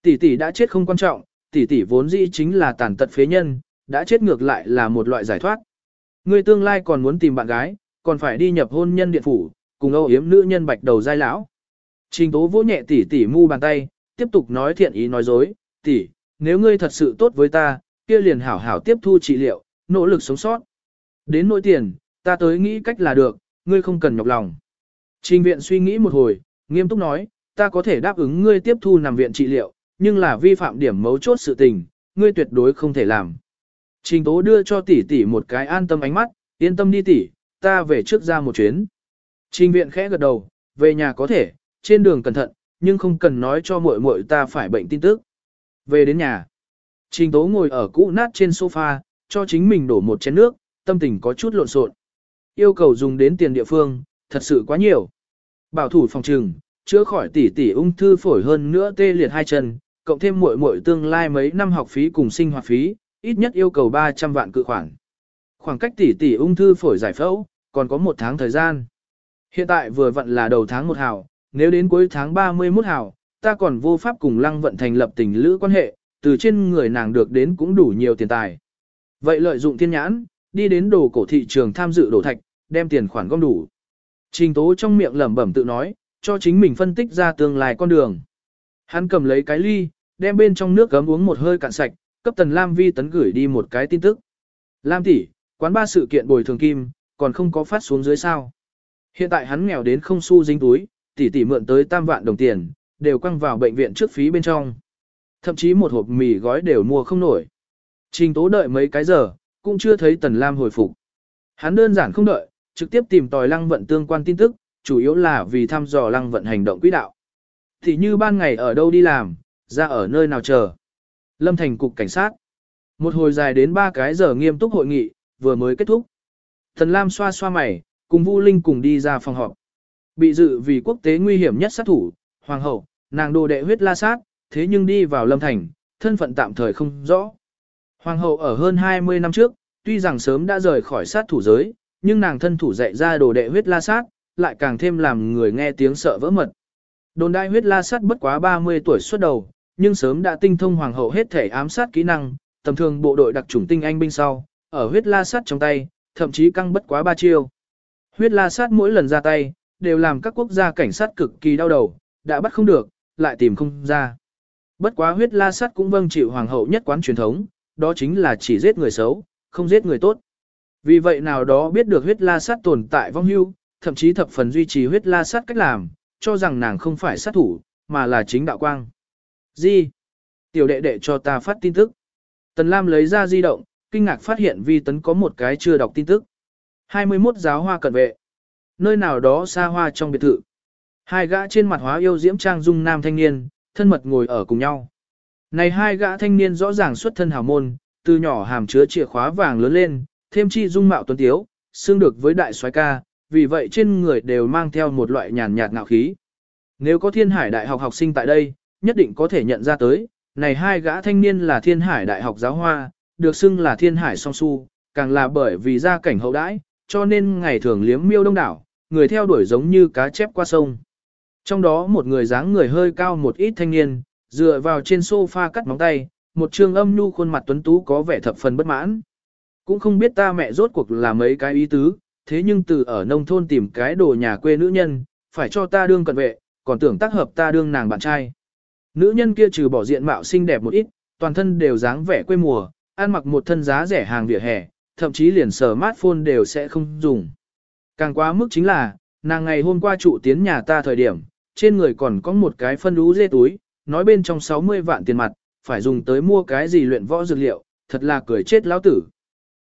Speaker 1: Tỷ tỷ đã chết không quan trọng, tỷ tỷ vốn dĩ chính là tàn tật phế nhân, đã chết ngược lại là một loại giải thoát. Ngươi tương lai còn muốn tìm bạn gái, còn phải đi nhập hôn nhân điện phủ, cùng âu yếm nữ nhân bạch đầu giai lão. Trình tố vỗ nhẹ tỷ tỷ mu bàn tay, tiếp tục nói thiện ý nói dối, tỷ, nếu ngươi thật sự tốt với ta, kia liền hảo hảo tiếp thu trị liệu, nỗ lực sống sót. Đến nỗi tiền, ta tới nghĩ cách là được, ngươi không cần nhọc lòng. Trình viện suy nghĩ một hồi, nghiêm túc nói, ta có thể đáp ứng ngươi tiếp thu nằm viện trị liệu, nhưng là vi phạm điểm mấu chốt sự tình, ngươi tuyệt đối không thể làm. Trình tố đưa cho tỷ tỷ một cái an tâm ánh mắt, yên tâm đi tỷ, ta về trước ra một chuyến. Trình viện khẽ gật đầu, về nhà có thể, trên đường cẩn thận, nhưng không cần nói cho muội muội ta phải bệnh tin tức. Về đến nhà, Trình tố ngồi ở cũ nát trên sofa, cho chính mình đổ một chén nước, tâm tình có chút lộn xộn. Yêu cầu dùng đến tiền địa phương, thật sự quá nhiều. Bảo thủ phòng trừng, chữa khỏi tỷ tỷ ung thư phổi hơn nữa tê liệt hai chân, cộng thêm muội muội tương lai mấy năm học phí cùng sinh hoạt phí, ít nhất yêu cầu 300 vạn cự khoản. Khoảng cách tỷ tỷ ung thư phổi giải phẫu, còn có một tháng thời gian. Hiện tại vừa vặn là đầu tháng 1 hào, nếu đến cuối tháng 31 hào, ta còn vô pháp cùng lăng vận thành lập tình lữ quan hệ, từ trên người nàng được đến cũng đủ nhiều tiền tài. Vậy lợi dụng thiên nhãn, đi đến đồ cổ thị trường tham dự đổ thạch, đem tiền khoản gom đủ. Trình tố trong miệng lẩm bẩm tự nói, cho chính mình phân tích ra tương lai con đường. Hắn cầm lấy cái ly, đem bên trong nước gấm uống một hơi cạn sạch, cấp tần Lam Vi tấn gửi đi một cái tin tức. Lam tỷ, quán ba sự kiện bồi thường kim, còn không có phát xuống dưới sao. Hiện tại hắn nghèo đến không xu dính túi, tỷ tỷ mượn tới tam vạn đồng tiền, đều quăng vào bệnh viện trước phí bên trong. Thậm chí một hộp mì gói đều mua không nổi. Trình tố đợi mấy cái giờ, cũng chưa thấy tần Lam hồi phục. Hắn đơn giản không đợi, trực tiếp tìm tòi lăng vận tương quan tin tức, chủ yếu là vì thăm dò lăng vận hành động quỹ đạo. Thì như ban ngày ở đâu đi làm, ra ở nơi nào chờ. Lâm thành cục cảnh sát. Một hồi dài đến ba cái giờ nghiêm túc hội nghị, vừa mới kết thúc. Thần Lam xoa xoa mày, cùng Vu Linh cùng đi ra phòng họp. Bị dự vì quốc tế nguy hiểm nhất sát thủ, hoàng hậu, nàng đồ đệ huyết la sát, thế nhưng đi vào lâm thành, thân phận tạm thời không rõ. Hoàng hậu ở hơn 20 năm trước, tuy rằng sớm đã rời khỏi sát thủ giới, nhưng nàng thân thủ dạy ra đồ đệ huyết la sát, lại càng thêm làm người nghe tiếng sợ vỡ mật. Đồn đại huyết la sát bất quá 30 tuổi xuất đầu, nhưng sớm đã tinh thông hoàng hậu hết thể ám sát kỹ năng, tầm thường bộ đội đặc chủng tinh anh binh sau, ở huyết la sát trong tay, thậm chí căng bất quá ba chiêu. Huyết la sát mỗi lần ra tay, đều làm các quốc gia cảnh sát cực kỳ đau đầu, đã bắt không được, lại tìm không ra. Bất quá huyết la sát cũng vâng chịu hoàng hậu nhất quán truyền thống, đó chính là chỉ giết người xấu, không giết người tốt. Vì vậy nào đó biết được huyết la sát tồn tại vong hưu, thậm chí thập phần duy trì huyết la sát cách làm, cho rằng nàng không phải sát thủ, mà là chính đạo quang. Gì? Tiểu đệ đệ cho ta phát tin tức. Tần Lam lấy ra di động, kinh ngạc phát hiện vi tấn có một cái chưa đọc tin tức. 21 giáo hoa cận vệ. Nơi nào đó xa hoa trong biệt thự. Hai gã trên mặt hóa yêu diễm trang dung nam thanh niên, thân mật ngồi ở cùng nhau. Này hai gã thanh niên rõ ràng xuất thân hào môn, từ nhỏ hàm chứa chìa khóa vàng lớn lên, thêm chi dung mạo tuấn tiếu, xương được với đại soái ca, vì vậy trên người đều mang theo một loại nhàn nhạt ngạo khí. Nếu có thiên hải đại học học sinh tại đây, nhất định có thể nhận ra tới, này hai gã thanh niên là thiên hải đại học giáo hoa, được xưng là thiên hải song su, càng là bởi vì gia cảnh hậu đãi, cho nên ngày thường liếm miêu đông đảo, người theo đuổi giống như cá chép qua sông. Trong đó một người dáng người hơi cao một ít thanh niên, dựa vào trên sofa cắt móng tay, một trương âm nhu khuôn mặt tuấn tú có vẻ thập phần bất mãn. Cũng không biết ta mẹ rốt cuộc là mấy cái ý tứ, thế nhưng từ ở nông thôn tìm cái đồ nhà quê nữ nhân, phải cho ta đương cận vệ, còn tưởng tác hợp ta đương nàng bạn trai. Nữ nhân kia trừ bỏ diện mạo xinh đẹp một ít, toàn thân đều dáng vẻ quê mùa, ăn mặc một thân giá rẻ hàng vỉa hè, thậm chí liền smartphone đều sẽ không dùng. Càng quá mức chính là, nàng ngày hôm qua trụ tiến nhà ta thời điểm, trên người còn có một cái phân đú dê túi, nói bên trong 60 vạn tiền mặt, phải dùng tới mua cái gì luyện võ dược liệu, thật là cười chết lão tử.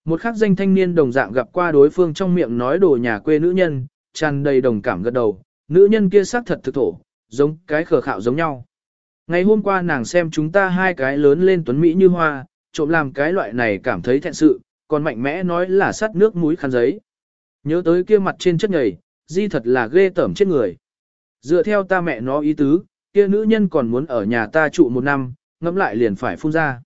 Speaker 1: Một khắc danh thanh niên đồng dạng gặp qua đối phương trong miệng nói đồ nhà quê nữ nhân, tràn đầy đồng cảm gật đầu, nữ nhân kia xác thật thực thổ, giống cái khờ khạo giống nhau. Ngày hôm qua nàng xem chúng ta hai cái lớn lên tuấn Mỹ như hoa, trộm làm cái loại này cảm thấy thẹn sự, còn mạnh mẽ nói là sắt nước mũi khăn giấy. Nhớ tới kia mặt trên chất nhầy, di thật là ghê tởm chết người. Dựa theo ta mẹ nó ý tứ, kia nữ nhân còn muốn ở nhà ta trụ một năm, ngẫm lại liền phải phun ra.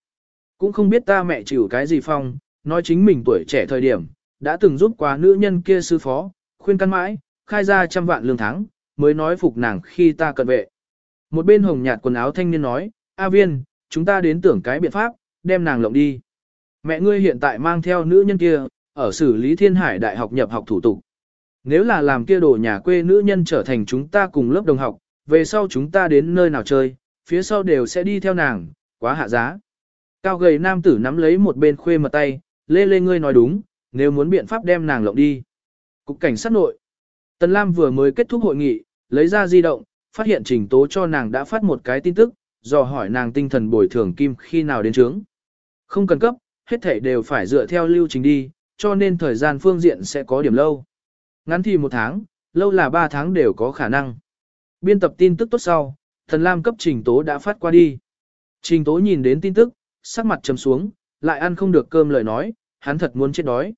Speaker 1: Cũng không biết ta mẹ chịu cái gì phong, nói chính mình tuổi trẻ thời điểm, đã từng giúp qua nữ nhân kia sư phó, khuyên căn mãi, khai ra trăm vạn lương tháng, mới nói phục nàng khi ta cận vệ. Một bên hồng nhạt quần áo thanh niên nói, A viên, chúng ta đến tưởng cái biện pháp, đem nàng lộng đi. Mẹ ngươi hiện tại mang theo nữ nhân kia, ở xử lý thiên hải đại học nhập học thủ tục. Nếu là làm kia đồ nhà quê nữ nhân trở thành chúng ta cùng lớp đồng học, về sau chúng ta đến nơi nào chơi, phía sau đều sẽ đi theo nàng, quá hạ giá. Cao gầy nam tử nắm lấy một bên khuê mật tay, lê lê ngươi nói đúng, nếu muốn biện pháp đem nàng lộng đi. Cục cảnh sát nội. Tần Lam vừa mới kết thúc hội nghị, lấy ra di động, phát hiện trình tố cho nàng đã phát một cái tin tức, dò hỏi nàng tinh thần bồi thường kim khi nào đến trướng. Không cần cấp, hết thể đều phải dựa theo lưu trình đi, cho nên thời gian phương diện sẽ có điểm lâu. Ngắn thì một tháng, lâu là ba tháng đều có khả năng. Biên tập tin tức tốt sau, thần Lam cấp trình tố đã phát qua đi. Trình tố nhìn đến tin tức, sắc mặt trầm xuống, lại ăn không được cơm lời nói, hắn thật muốn chết đói.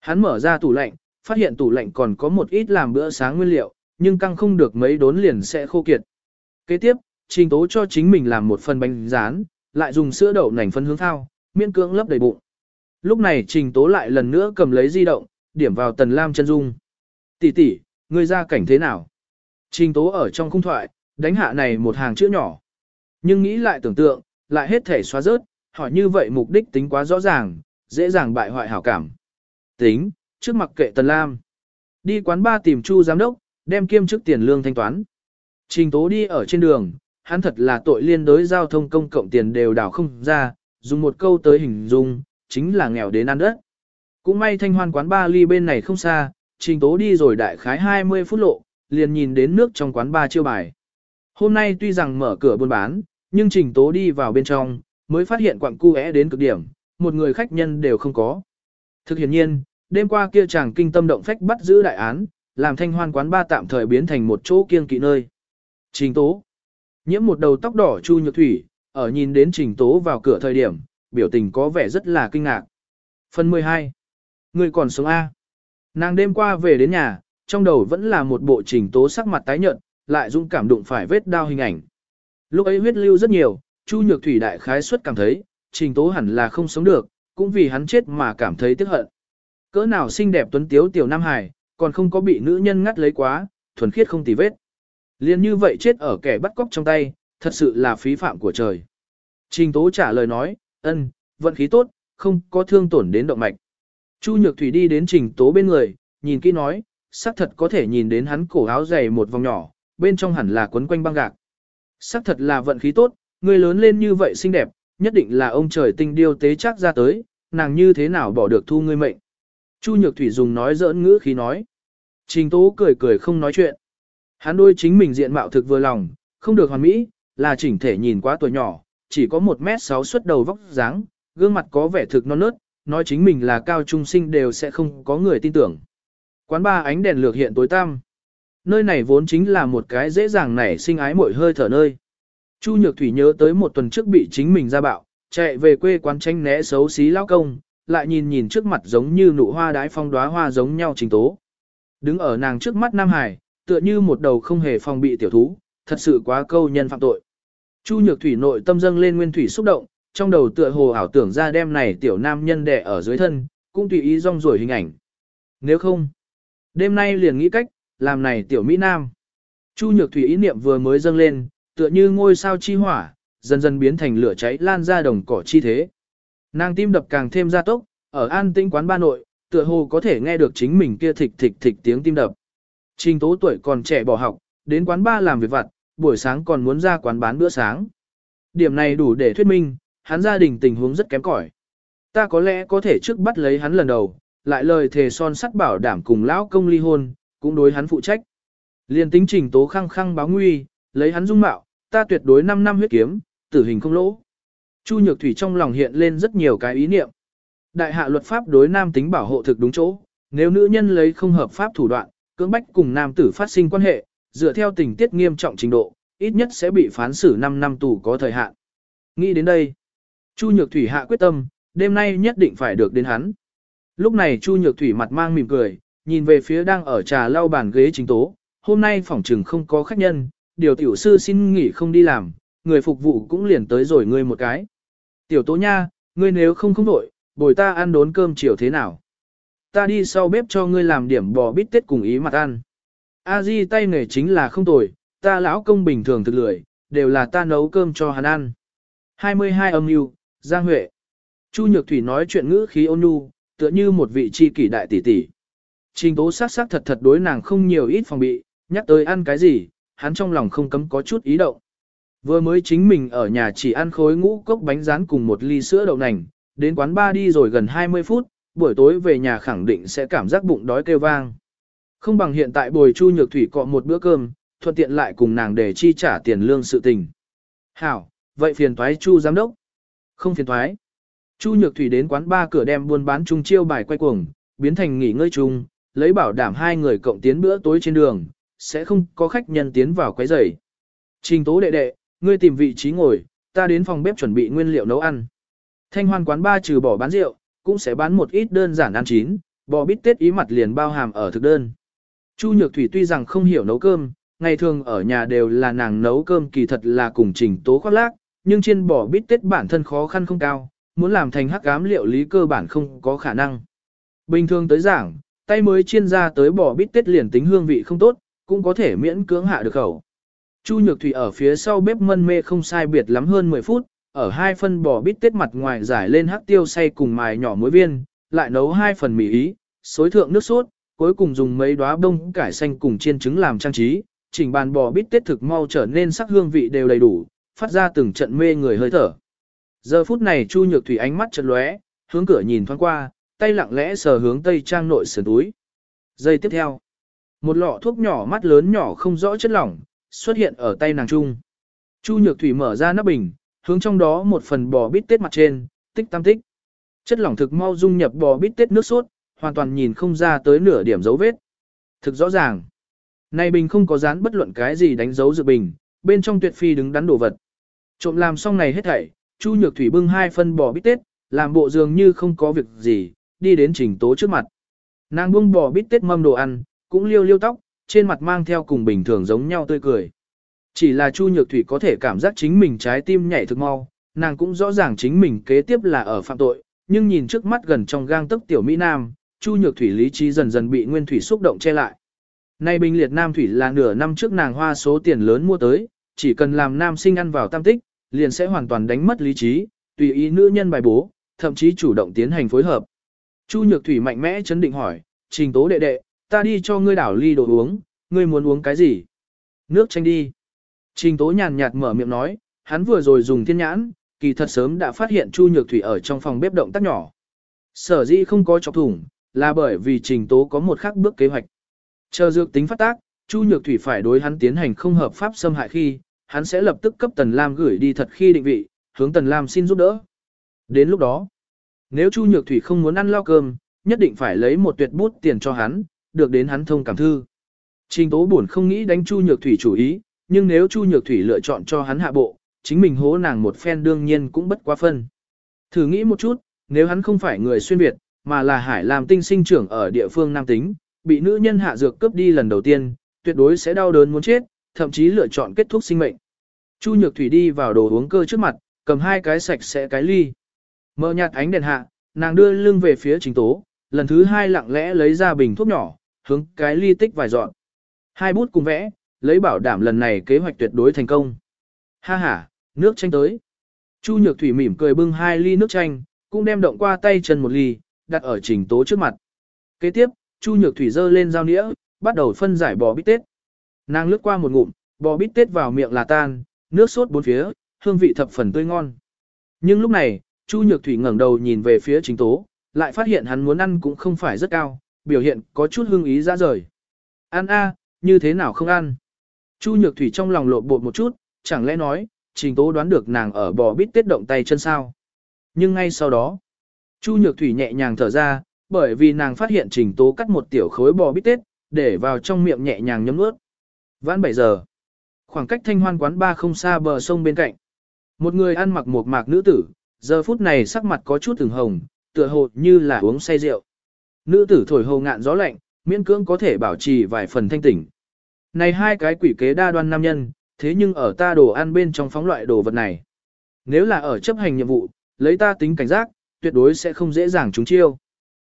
Speaker 1: Hắn mở ra tủ lạnh, phát hiện tủ lạnh còn có một ít làm bữa sáng nguyên liệu, nhưng căng không được mấy đốn liền sẽ khô kiệt. Kế tiếp, trình tố cho chính mình làm một phần bánh rán, lại dùng sữa đậu nành phân hướng thao, miễn cưỡng lấp đầy bụng. Lúc này trình tố lại lần nữa cầm lấy di động, điểm vào tần lam chân dung. Tỷ tỷ, ngươi ra cảnh thế nào? Trình tố ở trong khung thoại, đánh hạ này một hàng chữ nhỏ. Nhưng nghĩ lại tưởng tượng, lại hết thể xóa rớt, hỏi như vậy mục đích tính quá rõ ràng, dễ dàng bại hoại hảo cảm. Tính, trước mặt kệ Tần Lam. Đi quán ba tìm Chu giám đốc, đem kiêm chức tiền lương thanh toán. Trình tố đi ở trên đường, hắn thật là tội liên đối giao thông công cộng tiền đều đảo không ra, dùng một câu tới hình dung, chính là nghèo đến ăn đất. Cũng may thanh hoan quán ba ly bên này không xa, trình tố đi rồi đại khái 20 phút lộ, liền nhìn đến nước trong quán ba chiêu bài. Hôm nay tuy rằng mở cửa buôn bán, nhưng trình tố đi vào bên trong, mới phát hiện quặng cu đến cực điểm, một người khách nhân đều không có. Thực hiện nhiên, đêm qua kia chàng kinh tâm động phách bắt giữ đại án, làm thanh hoan quán ba tạm thời biến thành một chỗ kiêng kỵ nơi. Trình tố. Nhiễm một đầu tóc đỏ chu nhược thủy, ở nhìn đến trình tố vào cửa thời điểm, biểu tình có vẻ rất là kinh ngạc. Phần 12. Người còn sống A. Nàng đêm qua về đến nhà, trong đầu vẫn là một bộ trình tố sắc mặt tái nhợt, lại dũng cảm đụng phải vết đau hình ảnh. Lúc ấy huyết lưu rất nhiều, Chu Nhược Thủy đại khái suất cảm thấy, trình tố hẳn là không sống được, cũng vì hắn chết mà cảm thấy tiếc hận. Cỡ nào xinh đẹp tuấn tiếu tiểu Nam Hải, còn không có bị nữ nhân ngắt lấy quá, thuần khiết không tì vết. Liên như vậy chết ở kẻ bắt cóc trong tay, thật sự là phí phạm của trời. Trình tố trả lời nói, ân, vận khí tốt, không có thương tổn đến động mạch. Chu Nhược Thủy đi đến trình tố bên người, nhìn kỹ nói, xác thật có thể nhìn đến hắn cổ áo dày một vòng nhỏ, bên trong hẳn là quấn quanh băng gạc. Xác thật là vận khí tốt, người lớn lên như vậy xinh đẹp, nhất định là ông trời tinh điêu tế chắc ra tới, nàng như thế nào bỏ được thu ngươi mệnh. Chu Nhược Thủy dùng nói giỡn ngữ khí nói. Trình Tố cười cười không nói chuyện. Hắn đôi chính mình diện mạo thực vừa lòng, không được hoàn mỹ, là chỉnh thể nhìn quá tuổi nhỏ, chỉ có 1m6 xuất đầu vóc dáng, gương mặt có vẻ thực non nớt, nói chính mình là cao trung sinh đều sẽ không có người tin tưởng. Quán ba ánh đèn lược hiện tối tăm. Nơi này vốn chính là một cái dễ dàng nảy sinh ái mội hơi thở nơi. Chu Nhược Thủy nhớ tới một tuần trước bị chính mình ra bạo, chạy về quê quán tranh né xấu xí lao công, lại nhìn nhìn trước mặt giống như nụ hoa đái phong đóa hoa giống nhau trình tố. Đứng ở nàng trước mắt Nam Hải, tựa như một đầu không hề phòng bị tiểu thú, thật sự quá câu nhân phạm tội. Chu Nhược Thủy nội tâm dâng lên nguyên thủy xúc động, trong đầu tựa hồ ảo tưởng ra đem này tiểu nam nhân đẻ ở dưới thân, cũng tùy ý rong ruổi hình ảnh. Nếu không, đêm nay liền nghĩ cách, làm này tiểu Mỹ Nam. Chu Nhược Thủy ý niệm vừa mới dâng lên, tựa như ngôi sao chi hỏa, dần dần biến thành lửa cháy lan ra đồng cỏ chi thế. Nàng tim đập càng thêm gia tốc, ở an tĩnh quán ba nội, tựa hồ có thể nghe được chính mình kia thịch thịch thịch tiếng tim đập. Trình tố tuổi còn trẻ bỏ học, đến quán ba làm việc vặt, buổi sáng còn muốn ra quán bán bữa sáng. Điểm này đủ để thuyết minh, hắn gia đình tình huống rất kém cỏi. Ta có lẽ có thể trước bắt lấy hắn lần đầu, lại lời thề son sắt bảo đảm cùng lão công ly hôn, cũng đối hắn phụ trách. Liên tính trình tố khăng khăng báo nguy, lấy hắn dung mạo, ta tuyệt đối 5 năm huyết kiếm, tử hình không lỗ. Chu Nhược Thủy trong lòng hiện lên rất nhiều cái ý niệm. Đại hạ luật pháp đối nam tính bảo hộ thực đúng chỗ, nếu nữ nhân lấy không hợp pháp thủ đoạn, cưỡng bách cùng nam tử phát sinh quan hệ, dựa theo tình tiết nghiêm trọng trình độ, ít nhất sẽ bị phán xử 5 năm tù có thời hạn. Nghĩ đến đây, Chu Nhược Thủy hạ quyết tâm, đêm nay nhất định phải được đến hắn. Lúc này Chu Nhược Thủy mặt mang mỉm cười, nhìn về phía đang ở trà lau bàn ghế chính tố, hôm nay phòng trừng không có khách nhân, điều tiểu sư xin nghỉ không đi làm, người phục vụ cũng liền tới rồi ngươi một cái. Tiểu tố nha, ngươi nếu không không đổi, bồi ta ăn đốn cơm chiều thế nào? Ta đi sau bếp cho ngươi làm điểm bò bít tết cùng ý mặt ăn. A Di tay nghề chính là không tồi, ta lão công bình thường thực lười, đều là ta nấu cơm cho hắn ăn. 22 âm mưu Giang Huệ. Chu Nhược Thủy nói chuyện ngữ khí ôn nhu, tựa như một vị tri kỷ đại tỷ tỷ. Trình tố sát sát thật thật đối nàng không nhiều ít phòng bị, nhắc tới ăn cái gì, hắn trong lòng không cấm có chút ý động. Vừa mới chính mình ở nhà chỉ ăn khối ngũ cốc bánh rán cùng một ly sữa đậu nành, đến quán ba đi rồi gần 20 phút, buổi tối về nhà khẳng định sẽ cảm giác bụng đói kêu vang. Không bằng hiện tại bồi chu nhược thủy cọ một bữa cơm, thuận tiện lại cùng nàng để chi trả tiền lương sự tình. Hảo, vậy phiền thoái chu giám đốc. Không phiền thoái. Chu nhược thủy đến quán ba cửa đem buôn bán chung chiêu bài quay cuồng, biến thành nghỉ ngơi chung, lấy bảo đảm hai người cộng tiến bữa tối trên đường, sẽ không có khách nhân tiến vào quấy rầy. Trình tố đệ đệ, ngươi tìm vị trí ngồi, ta đến phòng bếp chuẩn bị nguyên liệu nấu ăn. Thanh hoan quán ba trừ bỏ bán rượu, cũng sẽ bán một ít đơn giản ăn chín, bò bít tết ý mặt liền bao hàm ở thực đơn. Chu Nhược Thủy tuy rằng không hiểu nấu cơm, ngày thường ở nhà đều là nàng nấu cơm kỳ thật là cùng trình tố khoác lác, nhưng trên bò bít tết bản thân khó khăn không cao, muốn làm thành hắc ám liệu lý cơ bản không có khả năng. Bình thường tới giảng, tay mới chiên ra tới bò bít tết liền tính hương vị không tốt, cũng có thể miễn cưỡng hạ được khẩu. Chu Nhược Thủy ở phía sau bếp mân mê không sai biệt lắm hơn 10 phút, ở hai phân bò bít tết mặt ngoài giải lên hắc tiêu xay cùng mài nhỏ muối viên, lại nấu hai phần mì ý, xối thượng nước sốt, cuối cùng dùng mấy đóa bông cải xanh cùng chiên trứng làm trang trí, chỉnh bàn bò bít tết thực mau trở nên sắc hương vị đều đầy đủ, phát ra từng trận mê người hơi thở. Giờ phút này Chu Nhược Thủy ánh mắt chợt lóe, hướng cửa nhìn thoáng qua, tay lặng lẽ sờ hướng tây trang nội sườn túi. Giây tiếp theo, một lọ thuốc nhỏ mắt lớn nhỏ không rõ chất lỏng, xuất hiện ở tay nàng trung. Chu Nhược Thủy mở ra nắp bình, hướng trong đó một phần bò bít tết mặt trên, tích tam tích. Chất lỏng thực mau dung nhập bò bít tết nước sốt, hoàn toàn nhìn không ra tới nửa điểm dấu vết. Thực rõ ràng. Này bình không có dán bất luận cái gì đánh dấu dự bình, bên trong tuyệt phi đứng đắn đồ vật. Trộm làm xong này hết thảy, Chu Nhược Thủy bưng hai phân bò bít tết, làm bộ dường như không có việc gì, đi đến trình tố trước mặt. Nàng buông bò bít tết mâm đồ ăn, cũng liêu liêu tóc, trên mặt mang theo cùng bình thường giống nhau tươi cười. Chỉ là Chu Nhược Thủy có thể cảm giác chính mình trái tim nhảy thực mau, nàng cũng rõ ràng chính mình kế tiếp là ở phạm tội, nhưng nhìn trước mắt gần trong gang tức tiểu Mỹ Nam, Chu Nhược Thủy lý trí dần dần bị Nguyên Thủy xúc động che lại. Nay bình liệt Nam Thủy là nửa năm trước nàng hoa số tiền lớn mua tới, chỉ cần làm nam sinh ăn vào tam tích, liền sẽ hoàn toàn đánh mất lý trí, tùy ý nữ nhân bài bố, thậm chí chủ động tiến hành phối hợp. Chu Nhược Thủy mạnh mẽ chấn định hỏi, trình tố đệ đệ, ta đi cho ngươi đảo ly đồ uống, ngươi muốn uống cái gì? Nước chanh đi. Trình tố nhàn nhạt mở miệng nói, hắn vừa rồi dùng thiên nhãn, kỳ thật sớm đã phát hiện Chu Nhược Thủy ở trong phòng bếp động tác nhỏ. Sở dĩ không có chọc thủng, là bởi vì trình tố có một khác bước kế hoạch. Chờ dược tính phát tác, Chu Nhược Thủy phải đối hắn tiến hành không hợp pháp xâm hại khi, hắn sẽ lập tức cấp Tần Lam gửi đi thật khi định vị, hướng Tần Lam xin giúp đỡ. Đến lúc đó, nếu Chu Nhược Thủy không muốn ăn lao cơm, nhất định phải lấy một tuyệt bút tiền cho hắn, được đến hắn thông cảm thư. Trình tố buồn không nghĩ đánh Chu Nhược Thủy chủ ý, nhưng nếu Chu Nhược Thủy lựa chọn cho hắn hạ bộ, chính mình hố nàng một phen đương nhiên cũng bất quá phân. Thử nghĩ một chút, nếu hắn không phải người xuyên Việt, mà là Hải làm tinh sinh trưởng ở địa phương Nam Tính, bị nữ nhân hạ dược cướp đi lần đầu tiên, tuyệt đối sẽ đau đớn muốn chết, thậm chí lựa chọn kết thúc sinh mệnh. Chu Nhược Thủy đi vào đồ uống cơ trước mặt, cầm hai cái sạch sẽ cái ly. Mở nhạt ánh đèn hạ, nàng đưa lưng về phía trình tố, lần thứ hai lặng lẽ lấy ra bình thuốc nhỏ, hướng cái ly tích vài dọn. Hai bút cùng vẽ, lấy bảo đảm lần này kế hoạch tuyệt đối thành công. Ha ha, nước chanh tới. Chu Nhược Thủy mỉm cười bưng hai ly nước chanh, cũng đem động qua tay chân một ly, đặt ở trình tố trước mặt. Kế tiếp, Chu Nhược Thủy dơ lên dao nĩa, bắt đầu phân giải bò bít tết. Nàng lướt qua một ngụm, bò bít tết vào miệng là tan, nước sốt bốn phía, hương vị thập phần tươi ngon. Nhưng lúc này, Chu Nhược Thủy ngẩng đầu nhìn về phía trình tố, lại phát hiện hắn muốn ăn cũng không phải rất cao, biểu hiện có chút hưng ý ra rời. Ăn a, như thế nào không ăn? Chu Nhược Thủy trong lòng lộn bột một chút, chẳng lẽ nói, trình tố đoán được nàng ở bò bít tết động tay chân sao? Nhưng ngay sau đó, Chu Nhược Thủy nhẹ nhàng thở ra, bởi vì nàng phát hiện trình tố cắt một tiểu khối bò bít tết, để vào trong miệng nhẹ nhàng nhấm ướt. Vãn 7 giờ, khoảng cách thanh hoan quán ba không xa bờ sông bên cạnh. Một người ăn mặc một mạc nữ tử, giờ phút này sắc mặt có chút từng hồng, tựa hồ như là uống say rượu. Nữ tử thổi hồ ngạn gió lạnh, miễn cưỡng có thể bảo trì vài phần thanh tỉnh. Này hai cái quỷ kế đa đoan nam nhân, thế nhưng ở ta đồ ăn bên trong phóng loại đồ vật này. Nếu là ở chấp hành nhiệm vụ, lấy ta tính cảnh giác, tuyệt đối sẽ không dễ dàng trúng chiêu.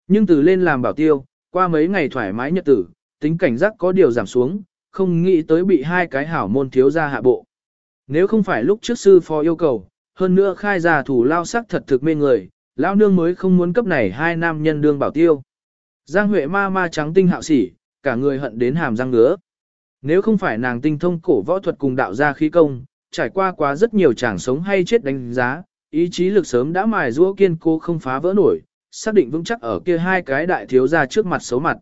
Speaker 1: Nhưng từ lên làm bảo tiêu, qua mấy ngày thoải mái nhật tử, tính cảnh giác có điều giảm xuống, không nghĩ tới bị hai cái hảo môn thiếu ra hạ bộ. Nếu không phải lúc trước sư phó yêu cầu, hơn nữa khai ra thủ lao sắc thật thực mê người, lao nương mới không muốn cấp này hai nam nhân đương bảo tiêu. Giang Huệ ma ma trắng tinh hạo sỉ, cả người hận đến hàm răng ngứa. Nếu không phải nàng tinh thông cổ võ thuật cùng đạo gia khí công, trải qua quá rất nhiều chàng sống hay chết đánh giá, ý chí lực sớm đã mài rũa kiên cố không phá vỡ nổi, xác định vững chắc ở kia hai cái đại thiếu gia trước mặt xấu mặt.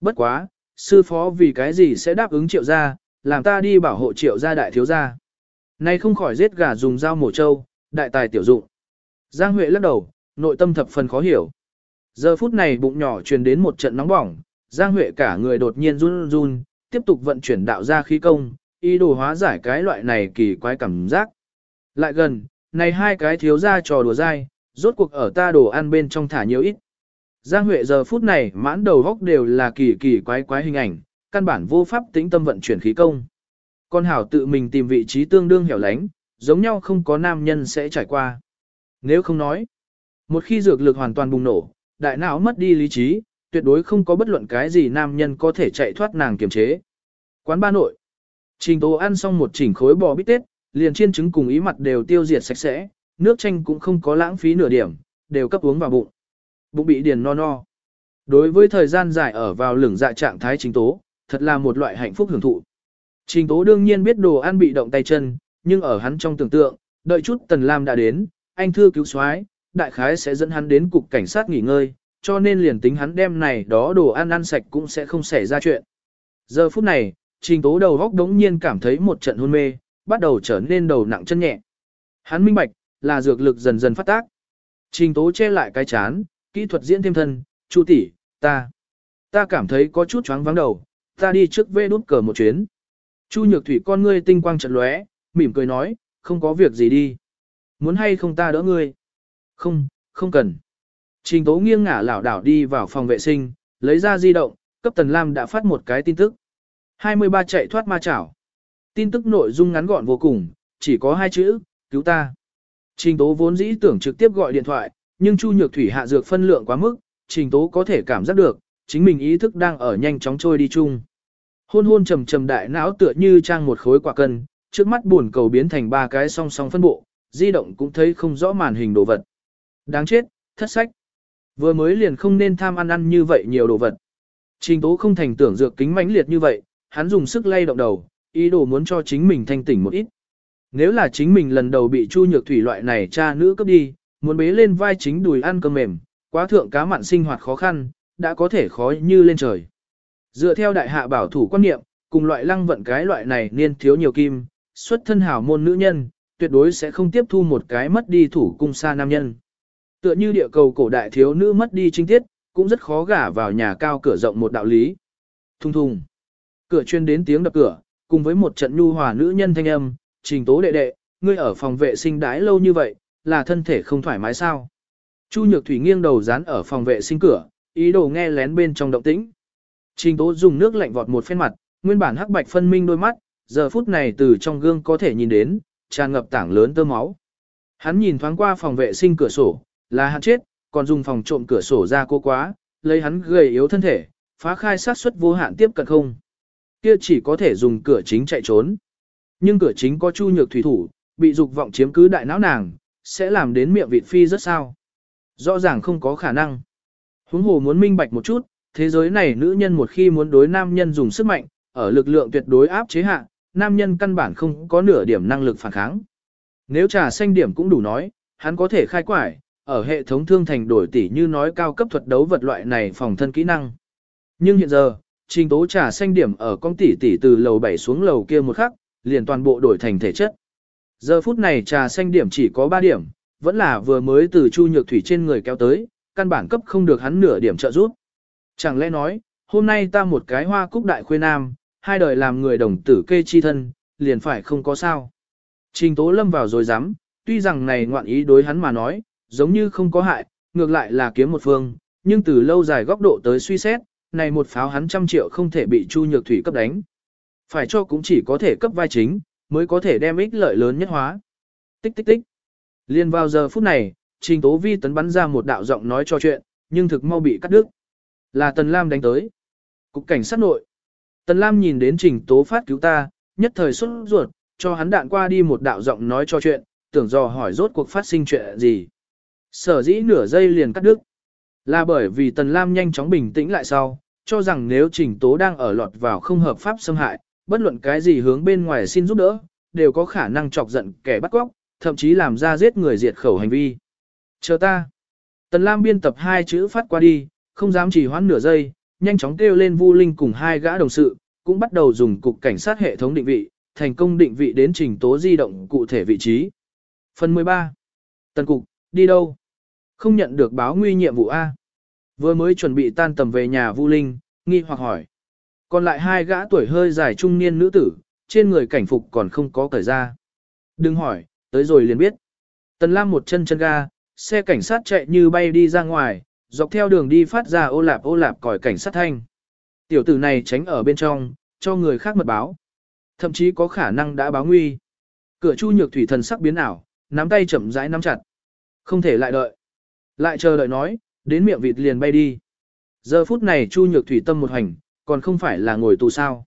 Speaker 1: Bất quá, sư phó vì cái gì sẽ đáp ứng triệu gia, làm ta đi bảo hộ triệu gia đại thiếu gia. Nay không khỏi giết gà dùng dao mổ trâu, đại tài tiểu dụng. Giang Huệ lắc đầu, nội tâm thập phần khó hiểu. Giờ phút này bụng nhỏ truyền đến một trận nóng bỏng, Giang Huệ cả người đột nhiên run run, tiếp tục vận chuyển đạo ra khí công, ý đồ hóa giải cái loại này kỳ quái cảm giác. Lại gần, này hai cái thiếu ra trò đùa dai, rốt cuộc ở ta đồ ăn bên trong thả nhiều ít. Giang Huệ giờ phút này mãn đầu góc đều là kỳ kỳ quái quái hình ảnh, căn bản vô pháp tĩnh tâm vận chuyển khí công. Con hảo tự mình tìm vị trí tương đương hẻo lánh, giống nhau không có nam nhân sẽ trải qua. Nếu không nói, một khi dược lực hoàn toàn bùng nổ, đại não mất đi lý trí, tuyệt đối không có bất luận cái gì nam nhân có thể chạy thoát nàng kiềm chế. Quán ba nội. Trình tố ăn xong một chỉnh khối bò bít tết, liền chiên trứng cùng ý mặt đều tiêu diệt sạch sẽ, nước chanh cũng không có lãng phí nửa điểm, đều cấp uống vào bụng. Bụng bị điền no no. Đối với thời gian dài ở vào lửng dạ trạng thái trình tố, thật là một loại hạnh phúc hưởng thụ. Trình tố đương nhiên biết đồ ăn bị động tay chân, nhưng ở hắn trong tưởng tượng, đợi chút Tần Lam đã đến, anh thư cứu soái đại khái sẽ dẫn hắn đến cục cảnh sát nghỉ ngơi, cho nên liền tính hắn đem này đó đồ ăn ăn sạch cũng sẽ không xảy ra chuyện. Giờ phút này, trình tố đầu góc đống nhiên cảm thấy một trận hôn mê, bắt đầu trở nên đầu nặng chân nhẹ. Hắn minh bạch, là dược lực dần dần phát tác. Trình tố che lại cái chán, kỹ thuật diễn thêm thân, chu tỷ, ta. Ta cảm thấy có chút chóng vắng đầu, ta đi trước vê đút cờ một chuyến. Chu nhược thủy con ngươi tinh quang trận lóe, mỉm cười nói, không có việc gì đi. Muốn hay không ta đỡ ngươi? Không, không cần. Trình tố nghiêng ngả lảo đảo đi vào phòng vệ sinh, lấy ra di động, cấp Tần Lam đã phát một cái tin tức. 23 chạy thoát ma chảo. Tin tức nội dung ngắn gọn vô cùng, chỉ có hai chữ, cứu ta. Trình tố vốn dĩ tưởng trực tiếp gọi điện thoại, nhưng Chu Nhược Thủy hạ dược phân lượng quá mức, trình tố có thể cảm giác được, chính mình ý thức đang ở nhanh chóng trôi đi chung. Hôn hôn trầm trầm đại não tựa như trang một khối quả cân, trước mắt buồn cầu biến thành ba cái song song phân bộ, di động cũng thấy không rõ màn hình đồ vật. Đáng chết, thất sách. Vừa mới liền không nên tham ăn ăn như vậy nhiều đồ vật. Trình tố không thành tưởng dược kính mãnh liệt như vậy, hắn dùng sức lay động đầu, ý đồ muốn cho chính mình thanh tỉnh một ít. Nếu là chính mình lần đầu bị chu nhược thủy loại này cha nữ cấp đi, muốn bế lên vai chính đùi ăn cơm mềm, quá thượng cá mặn sinh hoạt khó khăn, đã có thể khó như lên trời. Dựa theo đại hạ bảo thủ quan niệm, cùng loại lăng vận cái loại này niên thiếu nhiều kim, xuất thân hảo môn nữ nhân, tuyệt đối sẽ không tiếp thu một cái mất đi thủ cung xa nam nhân. Tựa như địa cầu cổ đại thiếu nữ mất đi trinh tiết, cũng rất khó gả vào nhà cao cửa rộng một đạo lý. Thùng thùng. Cửa chuyên đến tiếng đập cửa, cùng với một trận nhu hòa nữ nhân thanh âm, trình tố đệ đệ, ngươi ở phòng vệ sinh đái lâu như vậy, là thân thể không thoải mái sao. Chu Nhược Thủy nghiêng đầu dán ở phòng vệ sinh cửa, ý đồ nghe lén bên trong động tĩnh. Trình tố dùng nước lạnh vọt một phen mặt, nguyên bản hắc bạch phân minh đôi mắt, giờ phút này từ trong gương có thể nhìn đến, tràn ngập tảng lớn tơ máu. Hắn nhìn thoáng qua phòng vệ sinh cửa sổ, là hắn chết, còn dùng phòng trộm cửa sổ ra cô quá, lấy hắn gầy yếu thân thể, phá khai sát suất vô hạn tiếp cận không. kia chỉ có thể dùng cửa chính chạy trốn. Nhưng cửa chính có chu nhược thủy thủ, bị dục vọng chiếm cứ đại não nàng, sẽ làm đến miệng vịt phi rất sao. Rõ ràng không có khả năng. Huống hồ muốn minh bạch một chút, thế giới này nữ nhân một khi muốn đối nam nhân dùng sức mạnh, ở lực lượng tuyệt đối áp chế hạ, nam nhân căn bản không có nửa điểm năng lực phản kháng. Nếu trà xanh điểm cũng đủ nói, hắn có thể khai quải, ở hệ thống thương thành đổi tỷ như nói cao cấp thuật đấu vật loại này phòng thân kỹ năng. Nhưng hiện giờ, trình tố trà xanh điểm ở con tỷ tỷ từ lầu 7 xuống lầu kia một khắc, liền toàn bộ đổi thành thể chất. Giờ phút này trà xanh điểm chỉ có 3 điểm, vẫn là vừa mới từ chu nhược thủy trên người kéo tới, căn bản cấp không được hắn nửa điểm trợ giúp. Chẳng lẽ nói, hôm nay ta một cái hoa cúc đại khuê nam, hai đời làm người đồng tử kê chi thân, liền phải không có sao. Trình tố lâm vào rồi dám, tuy rằng này ngoạn ý đối hắn mà nói, giống như không có hại, ngược lại là kiếm một phương, nhưng từ lâu dài góc độ tới suy xét, này một pháo hắn trăm triệu không thể bị Chu Nhược Thủy cấp đánh. Phải cho cũng chỉ có thể cấp vai chính, mới có thể đem ích lợi lớn nhất hóa. Tích tích tích. Liên vào giờ phút này, Trình Tố Vi tấn bắn ra một đạo giọng nói cho chuyện, nhưng thực mau bị cắt đứt. Là Tần Lam đánh tới. Cục cảnh sát nội. Tần Lam nhìn đến Trình Tố phát cứu ta, nhất thời xuất ruột, cho hắn đạn qua đi một đạo giọng nói cho chuyện, tưởng dò hỏi rốt cuộc phát sinh chuyện gì. Sở dĩ nửa giây liền cắt đứt. Là bởi vì Tần Lam nhanh chóng bình tĩnh lại sau, cho rằng nếu Trình Tố đang ở lọt vào không hợp pháp xâm hại, bất luận cái gì hướng bên ngoài xin giúp đỡ, đều có khả năng chọc giận kẻ bắt cóc, thậm chí làm ra giết người diệt khẩu hành vi. Chờ ta. Tần Lam biên tập hai chữ phát qua đi, không dám chỉ hoãn nửa giây, nhanh chóng kêu lên Vu Linh cùng hai gã đồng sự, cũng bắt đầu dùng cục cảnh sát hệ thống định vị, thành công định vị đến trình tố di động cụ thể vị trí. Phần 13. Tần cục, đi đâu? Không nhận được báo nguy nhiệm vụ A. Vừa mới chuẩn bị tan tầm về nhà Vu Linh, nghi hoặc hỏi. Còn lại hai gã tuổi hơi dài trung niên nữ tử, trên người cảnh phục còn không có cởi ra. Đừng hỏi, tới rồi liền biết. Tần Lam một chân chân ga, xe cảnh sát chạy như bay đi ra ngoài, dọc theo đường đi phát ra ô lạp ô lạp còi cảnh sát thanh. Tiểu tử này tránh ở bên trong, cho người khác mật báo. Thậm chí có khả năng đã báo nguy. Cửa chu nhược thủy thần sắc biến ảo, nắm tay chậm rãi nắm chặt. Không thể lại đợi. Lại chờ đợi nói, đến miệng vịt liền bay đi. Giờ phút này chu nhược thủy tâm một hành, còn không phải là ngồi tù sao.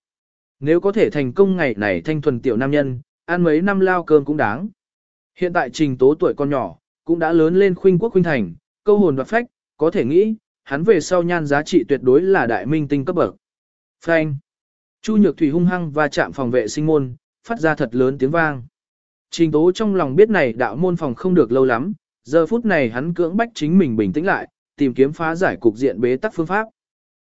Speaker 1: Nếu có thể thành công ngày này thanh thuần tiểu nam nhân, ăn mấy năm lao cơm cũng đáng. Hiện tại trình tố tuổi con nhỏ, cũng đã lớn lên khuynh quốc khuynh thành, câu hồn đoạt phách, có thể nghĩ, hắn về sau nhan giá trị tuyệt đối là đại minh tinh cấp bậc. Frank. Chu Nhược Thủy hung hăng và chạm phòng vệ sinh môn, phát ra thật lớn tiếng vang. Trình tố trong lòng biết này đạo môn phòng không được lâu lắm, giờ phút này hắn cưỡng bách chính mình bình tĩnh lại, tìm kiếm phá giải cục diện bế tắc phương pháp.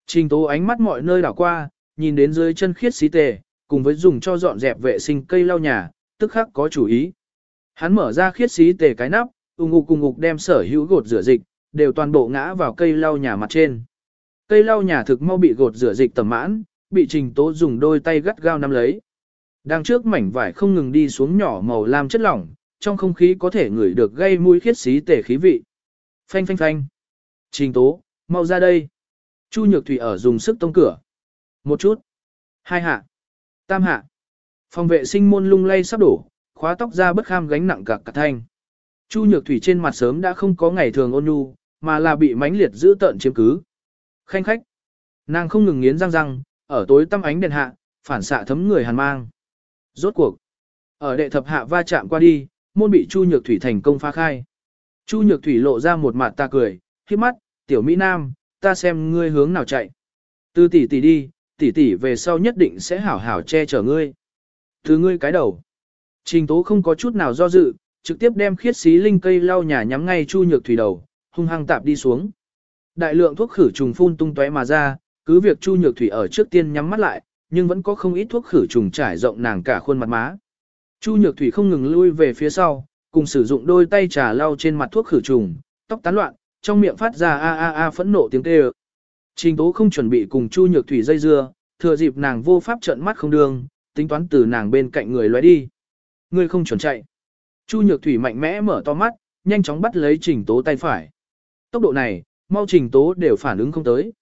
Speaker 1: Trình tố ánh mắt mọi nơi đảo qua, nhìn đến dưới chân khiết xí tề, cùng với dùng cho dọn dẹp vệ sinh cây lau nhà, tức khắc có chủ ý. Hắn mở ra khiết xí tề cái nắp, ung ngục cùng ngục đem sở hữu gột rửa dịch, đều toàn bộ ngã vào cây lau nhà mặt trên. Cây lau nhà thực mau bị gột rửa dịch tầm mãn, bị trình tố dùng đôi tay gắt gao nắm lấy. Đang trước mảnh vải không ngừng đi xuống nhỏ màu lam chất lỏng, trong không khí có thể ngửi được gây mũi khiết xí tề khí vị. Phanh phanh phanh. Trình tố, mau ra đây. Chu Nhược Thủy ở dùng sức tông cửa. Một chút. Hai hạ. Tam hạ. Phòng vệ sinh môn lung lay sắp đổ, khóa tóc ra bất kham gánh nặng cả cả thanh. Chu Nhược Thủy trên mặt sớm đã không có ngày thường ôn nhu, mà là bị mãnh liệt giữ tợn chiếm cứ. Khanh khách. Nàng không ngừng nghiến răng răng, ở tối tăm ánh đèn hạ, phản xạ thấm người hàn mang. Rốt cuộc. Ở đệ thập hạ va chạm qua đi, môn bị Chu Nhược Thủy thành công phá khai. Chu Nhược Thủy lộ ra một mặt ta cười, khi mắt, tiểu Mỹ Nam, ta xem ngươi hướng nào chạy. Từ tỷ tỷ đi, tỷ tỷ về sau nhất định sẽ hảo hảo che chở ngươi. Thứ ngươi cái đầu. Trình tố không có chút nào do dự, trực tiếp đem khiết xí linh cây lau nhà nhắm ngay chu nhược thủy đầu, hung hăng tạp đi xuống. Đại lượng thuốc khử trùng phun tung tóe mà ra, cứ việc chu nhược thủy ở trước tiên nhắm mắt lại, nhưng vẫn có không ít thuốc khử trùng trải rộng nàng cả khuôn mặt má. Chu nhược thủy không ngừng lui về phía sau, cùng sử dụng đôi tay trà lau trên mặt thuốc khử trùng, tóc tán loạn, trong miệng phát ra a a a phẫn nộ tiếng kêu. Trình Tố không chuẩn bị cùng Chu Nhược Thủy dây dưa, thừa dịp nàng vô pháp trợn mắt không đường, tính toán từ nàng bên cạnh người lóe đi. Người không chuẩn chạy. Chu Nhược Thủy mạnh mẽ mở to mắt, nhanh chóng bắt lấy Trình Tố tay phải. Tốc độ này, mau Trình Tố đều phản ứng không tới.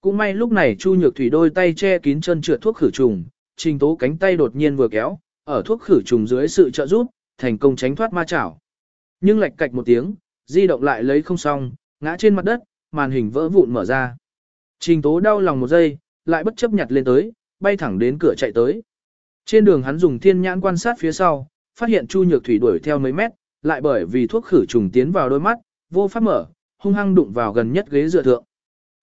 Speaker 1: Cũng may lúc này Chu Nhược Thủy đôi tay che kín chân trượt thuốc khử trùng, Trình Tố cánh tay đột nhiên vừa kéo, ở thuốc khử trùng dưới sự trợ giúp, thành công tránh thoát ma chảo. Nhưng lệch cạch một tiếng, di động lại lấy không xong, ngã trên mặt đất, màn hình vỡ vụn mở ra. Trình tố đau lòng một giây, lại bất chấp nhặt lên tới, bay thẳng đến cửa chạy tới. Trên đường hắn dùng thiên nhãn quan sát phía sau, phát hiện Chu Nhược Thủy đuổi theo mấy mét, lại bởi vì thuốc khử trùng tiến vào đôi mắt, vô pháp mở, hung hăng đụng vào gần nhất ghế dựa thượng.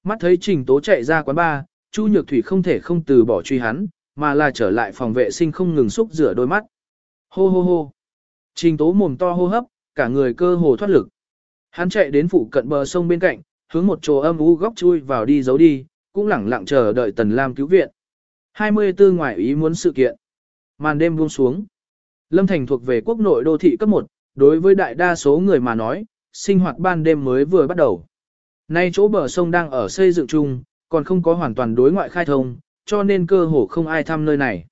Speaker 1: Mắt thấy Trình Tố chạy ra quán bar, Chu Nhược Thủy không thể không từ bỏ truy hắn, mà là trở lại phòng vệ sinh không ngừng xúc rửa đôi mắt. Hô hô hô. Trình Tố mồm to hô hấp, cả người cơ hồ thoát lực. Hắn chạy đến phụ cận bờ sông bên cạnh, hướng một chỗ âm u góc chui vào đi giấu đi, cũng lẳng lặng chờ đợi Tần Lam cứu viện. 24 ngoại ý muốn sự kiện. Màn đêm buông xuống. Lâm Thành thuộc về quốc nội đô thị cấp 1, đối với đại đa số người mà nói, sinh hoạt ban đêm mới vừa bắt đầu. Nay chỗ bờ sông đang ở xây dựng chung, còn không có hoàn toàn đối ngoại khai thông, cho nên cơ hồ không ai thăm nơi này.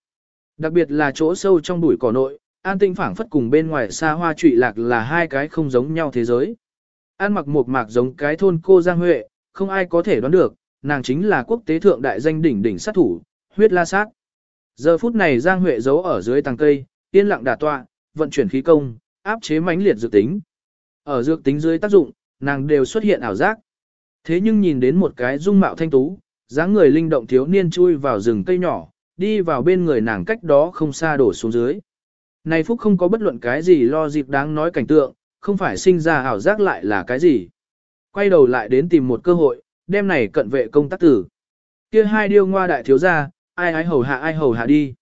Speaker 1: Đặc biệt là chỗ sâu trong bụi cỏ nội, an tinh phảng phất cùng bên ngoài xa hoa trụy lạc là hai cái không giống nhau thế giới. An mặc một mạc giống cái thôn cô Giang Huệ, không ai có thể đoán được, nàng chính là quốc tế thượng đại danh đỉnh đỉnh sát thủ, huyết la sát. Giờ phút này Giang Huệ giấu ở dưới tàng cây, yên lặng đả tọa, vận chuyển khí công, áp chế mãnh liệt dược tính. Ở dược tính dưới tác dụng, nàng đều xuất hiện ảo giác. Thế nhưng nhìn đến một cái dung mạo thanh tú, dáng người linh động thiếu niên chui vào rừng cây nhỏ, đi vào bên người nàng cách đó không xa đổ xuống dưới. Này Phúc không có bất luận cái gì lo dịp đáng nói cảnh tượng, không phải sinh ra ảo giác lại là cái gì. Quay đầu lại đến tìm một cơ hội, đêm này cận vệ công tác tử. Kia hai điêu ngoa đại thiếu gia, ai ai hầu hạ ai hầu hạ đi.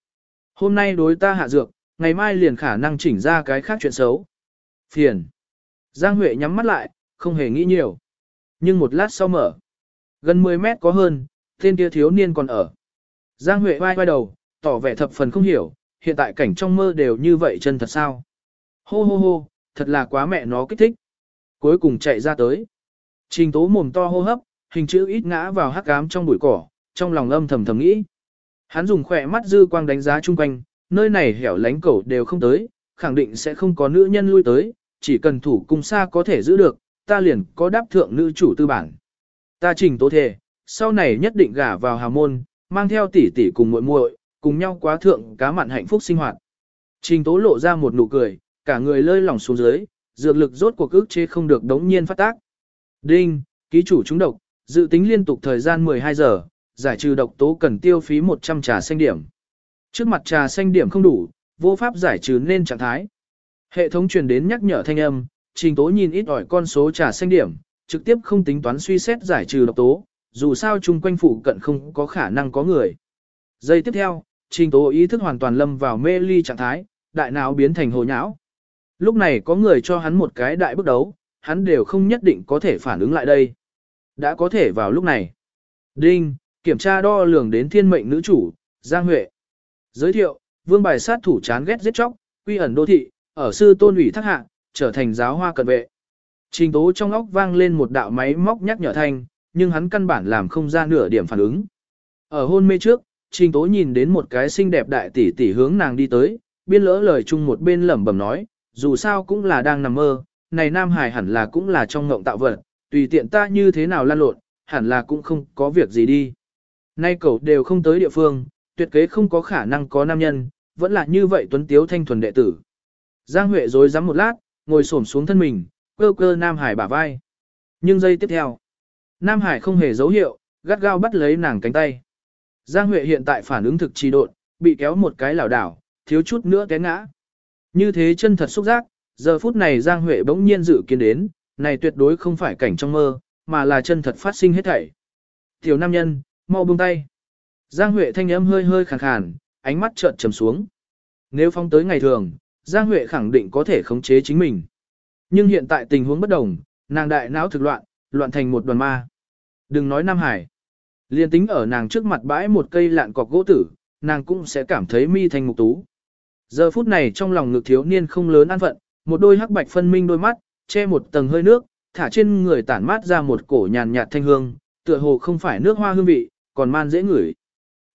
Speaker 1: Hôm nay đối ta hạ dược, ngày mai liền khả năng chỉnh ra cái khác chuyện xấu. Phiền. Giang Huệ nhắm mắt lại, không hề nghĩ nhiều. Nhưng một lát sau mở. Gần 10 mét có hơn, tên kia thiếu niên còn ở. Giang Huệ vai vai đầu, tỏ vẻ thập phần không hiểu, hiện tại cảnh trong mơ đều như vậy chân thật sao. Hô hô hô, thật là quá mẹ nó kích thích. Cuối cùng chạy ra tới. Trình tố mồm to hô hấp, hình chữ ít ngã vào hắc ám trong bụi cỏ, trong lòng âm thầm thầm nghĩ. Hắn dùng khỏe mắt dư quang đánh giá chung quanh, nơi này hẻo lánh cẩu đều không tới, khẳng định sẽ không có nữ nhân lui tới, chỉ cần thủ cung xa có thể giữ được, ta liền có đáp thượng nữ chủ tư bản. Ta trình tố thể, sau này nhất định gả vào hào môn, mang theo tỷ tỷ cùng muội muội, cùng nhau quá thượng cá mặn hạnh phúc sinh hoạt. Trình tố lộ ra một nụ cười, cả người lơi lỏng xuống dưới, dược lực rốt cuộc ức chế không được đống nhiên phát tác. Đinh, ký chủ trúng độc, dự tính liên tục thời gian 12 giờ, giải trừ độc tố cần tiêu phí 100 trà xanh điểm. Trước mặt trà xanh điểm không đủ, vô pháp giải trừ nên trạng thái. Hệ thống truyền đến nhắc nhở thanh âm, trình tố nhìn ít ỏi con số trà xanh điểm, trực tiếp không tính toán suy xét giải trừ độc tố, dù sao chung quanh phụ cận không có khả năng có người. Giây tiếp theo, trình tố ý thức hoàn toàn lâm vào mê ly trạng thái, đại não biến thành hồ nhão. Lúc này có người cho hắn một cái đại bước đấu, hắn đều không nhất định có thể phản ứng lại đây. Đã có thể vào lúc này. Đinh, kiểm tra đo lường đến thiên mệnh nữ chủ, Giang Huệ. Giới thiệu, vương bài sát thủ chán ghét giết chóc, quy ẩn đô thị, ở sư tôn ủy thác hạ, trở thành giáo hoa cận vệ. Trình tố trong óc vang lên một đạo máy móc nhắc nhở thanh, nhưng hắn căn bản làm không ra nửa điểm phản ứng. Ở hôn mê trước, trình tố nhìn đến một cái xinh đẹp đại tỷ tỷ hướng nàng đi tới, biên lỡ lời chung một bên lẩm bẩm nói, dù sao cũng là đang nằm mơ, này Nam Hải hẳn là cũng là trong ngộng tạo vật, tùy tiện ta như thế nào lan lộn, hẳn là cũng không có việc gì đi. Nay cậu đều không tới địa phương, tuyệt kế không có khả năng có nam nhân, vẫn là như vậy tuấn tiếu thanh thuần đệ tử. Giang Huệ dối rắm một lát, ngồi xổm xuống thân mình, cơ cơ Nam Hải bả vai. Nhưng giây tiếp theo, Nam Hải không hề dấu hiệu, gắt gao bắt lấy nàng cánh tay. Giang Huệ hiện tại phản ứng thực trì độn, bị kéo một cái lảo đảo, thiếu chút nữa té ngã. Như thế chân thật xúc giác, giờ phút này Giang Huệ bỗng nhiên dự kiến đến, này tuyệt đối không phải cảnh trong mơ, mà là chân thật phát sinh hết thảy. Tiểu nam nhân, mau buông tay. Giang Huệ thanh âm hơi hơi khàn khàn, ánh mắt trợn trầm xuống. Nếu phong tới ngày thường, Giang Huệ khẳng định có thể khống chế chính mình. Nhưng hiện tại tình huống bất đồng, nàng đại não thực loạn, loạn thành một đoàn ma. Đừng nói Nam Hải. Liên tính ở nàng trước mặt bãi một cây lạn cọc gỗ tử, nàng cũng sẽ cảm thấy mi thành mục tú. Giờ phút này trong lòng ngực thiếu niên không lớn an phận, một đôi hắc bạch phân minh đôi mắt, che một tầng hơi nước, thả trên người tản mát ra một cổ nhàn nhạt thanh hương, tựa hồ không phải nước hoa hương vị, còn man dễ ngửi.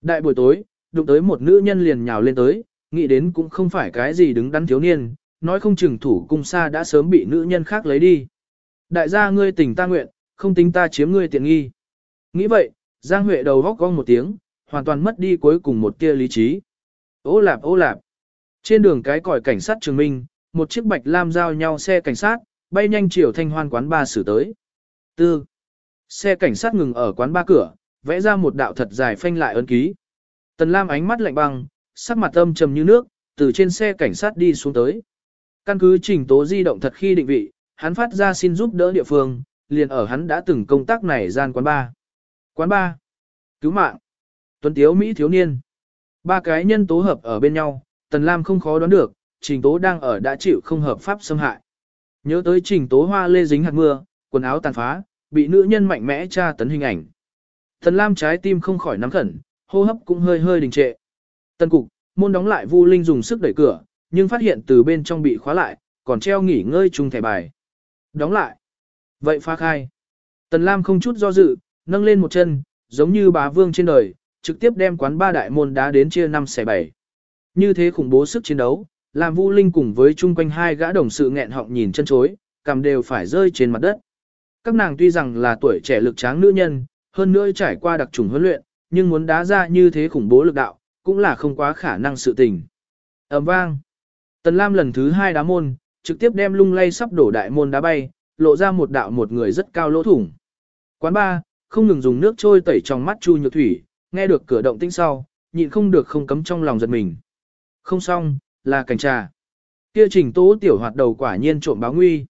Speaker 1: Đại buổi tối, đụng tới một nữ nhân liền nhào lên tới, nghĩ đến cũng không phải cái gì đứng đắn thiếu niên, nói không chừng thủ cung xa đã sớm bị nữ nhân khác lấy đi. Đại gia ngươi tình ta nguyện, không tính ta chiếm ngươi tiện nghi. Nghĩ vậy, Giang Huệ đầu góc cong một tiếng, hoàn toàn mất đi cuối cùng một tia lý trí. Ô lạp ô lạp. Trên đường cái còi cảnh sát trường minh, một chiếc bạch lam giao nhau xe cảnh sát, bay nhanh chiều thanh hoan quán ba xử tới. Tư. Xe cảnh sát ngừng ở quán ba cửa, vẽ ra một đạo thật dài phanh lại ấn ký. Tần Lam ánh mắt lạnh băng, sắc mặt âm trầm như nước, từ trên xe cảnh sát đi xuống tới. Căn cứ trình tố di động thật khi định vị, hắn phát ra xin giúp đỡ địa phương, liền ở hắn đã từng công tác này gian quán ba. Quán ba. Cứu mạng. Tuấn Tiếu Mỹ thiếu niên. Ba cái nhân tố hợp ở bên nhau, Tần Lam không khó đoán được, trình tố đang ở đã chịu không hợp pháp xâm hại. Nhớ tới trình tố hoa lê dính hạt mưa, quần áo tàn phá, bị nữ nhân mạnh mẽ tra tấn hình ảnh. Tần Lam trái tim không khỏi nắm khẩn, hô hấp cũng hơi hơi đình trệ. tần cục, môn đóng lại Vu Linh dùng sức đẩy cửa, nhưng phát hiện từ bên trong bị khóa lại, còn treo nghỉ ngơi chung thẻ bài. Đóng lại. Vậy phá khai. Tần Lam không chút do dự, nâng lên một chân, giống như bá vương trên đời, trực tiếp đem quán ba đại môn đá đến chia năm xẻ bảy. Như thế khủng bố sức chiến đấu, làm Vu Linh cùng với chung quanh hai gã đồng sự nghẹn họng nhìn chân chối, cằm đều phải rơi trên mặt đất. Các nàng tuy rằng là tuổi trẻ lực tráng nữ nhân, hơn nữa trải qua đặc trùng huấn luyện, nhưng muốn đá ra như thế khủng bố lực đạo, cũng là không quá khả năng sự tình. ầm vang. Tần Lam lần thứ hai đá môn, trực tiếp đem lung lay sắp đổ đại môn đá bay, lộ ra một đạo một người rất cao lỗ thủng. Quán ba, không ngừng dùng nước trôi tẩy trong mắt Chu Nhược Thủy, nghe được cửa động tĩnh sau, nhịn không được không cấm trong lòng giật mình. Không xong, là cảnh trà. Kia trình tố tiểu hoạt đầu quả nhiên trộm báo nguy.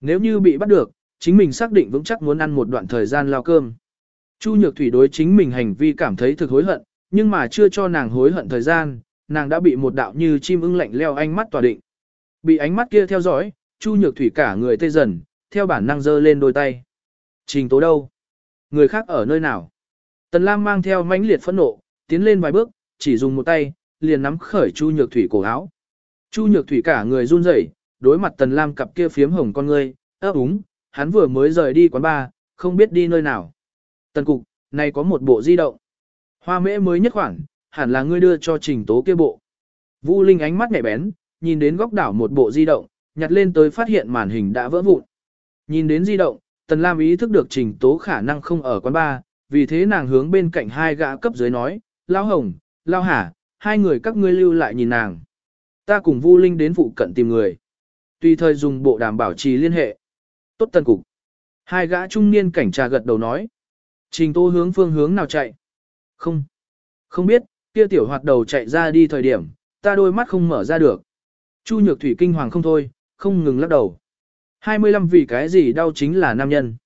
Speaker 1: Nếu như bị bắt được, chính mình xác định vững chắc muốn ăn một đoạn thời gian lao cơm. Chu Nhược Thủy đối chính mình hành vi cảm thấy thực hối hận, nhưng mà chưa cho nàng hối hận thời gian, nàng đã bị một đạo như chim ưng lạnh leo ánh mắt tỏa định. Bị ánh mắt kia theo dõi, Chu Nhược Thủy cả người tê dần, theo bản năng giơ lên đôi tay. Trình tố đâu? Người khác ở nơi nào? Tần Lam mang theo mãnh liệt phẫn nộ, tiến lên vài bước, chỉ dùng một tay, liền nắm khởi Chu Nhược Thủy cổ áo. Chu Nhược Thủy cả người run rẩy, đối mặt Tần Lam cặp kia phiếm hồng con ngươi, ấp úng, hắn vừa mới rời đi quán bar, không biết đi nơi nào. Tần cục, này có một bộ di động. Hoa mễ mới nhất khoảng, hẳn là ngươi đưa cho trình tố kia bộ. Vu Linh ánh mắt nhẹ bén, nhìn đến góc đảo một bộ di động, nhặt lên tới phát hiện màn hình đã vỡ vụn. Nhìn đến di động, Tần Lam ý thức được trình tố khả năng không ở quán bar, vì thế nàng hướng bên cạnh hai gã cấp dưới nói, Lao Hồng, Lao Hà, hai người các ngươi lưu lại nhìn nàng. Ta cùng Vu Linh đến phụ cận tìm người. Tùy thời dùng bộ đàm bảo trì liên hệ. Tốt tân cục. Hai gã trung niên cảnh trà gật đầu nói. Trình tố hướng phương hướng nào chạy? Không. Không biết, kia tiểu hoạt đầu chạy ra đi thời điểm, ta đôi mắt không mở ra được. Chu nhược thủy kinh hoàng không thôi, không ngừng lắc đầu. 25 vì cái gì đau chính là nam nhân.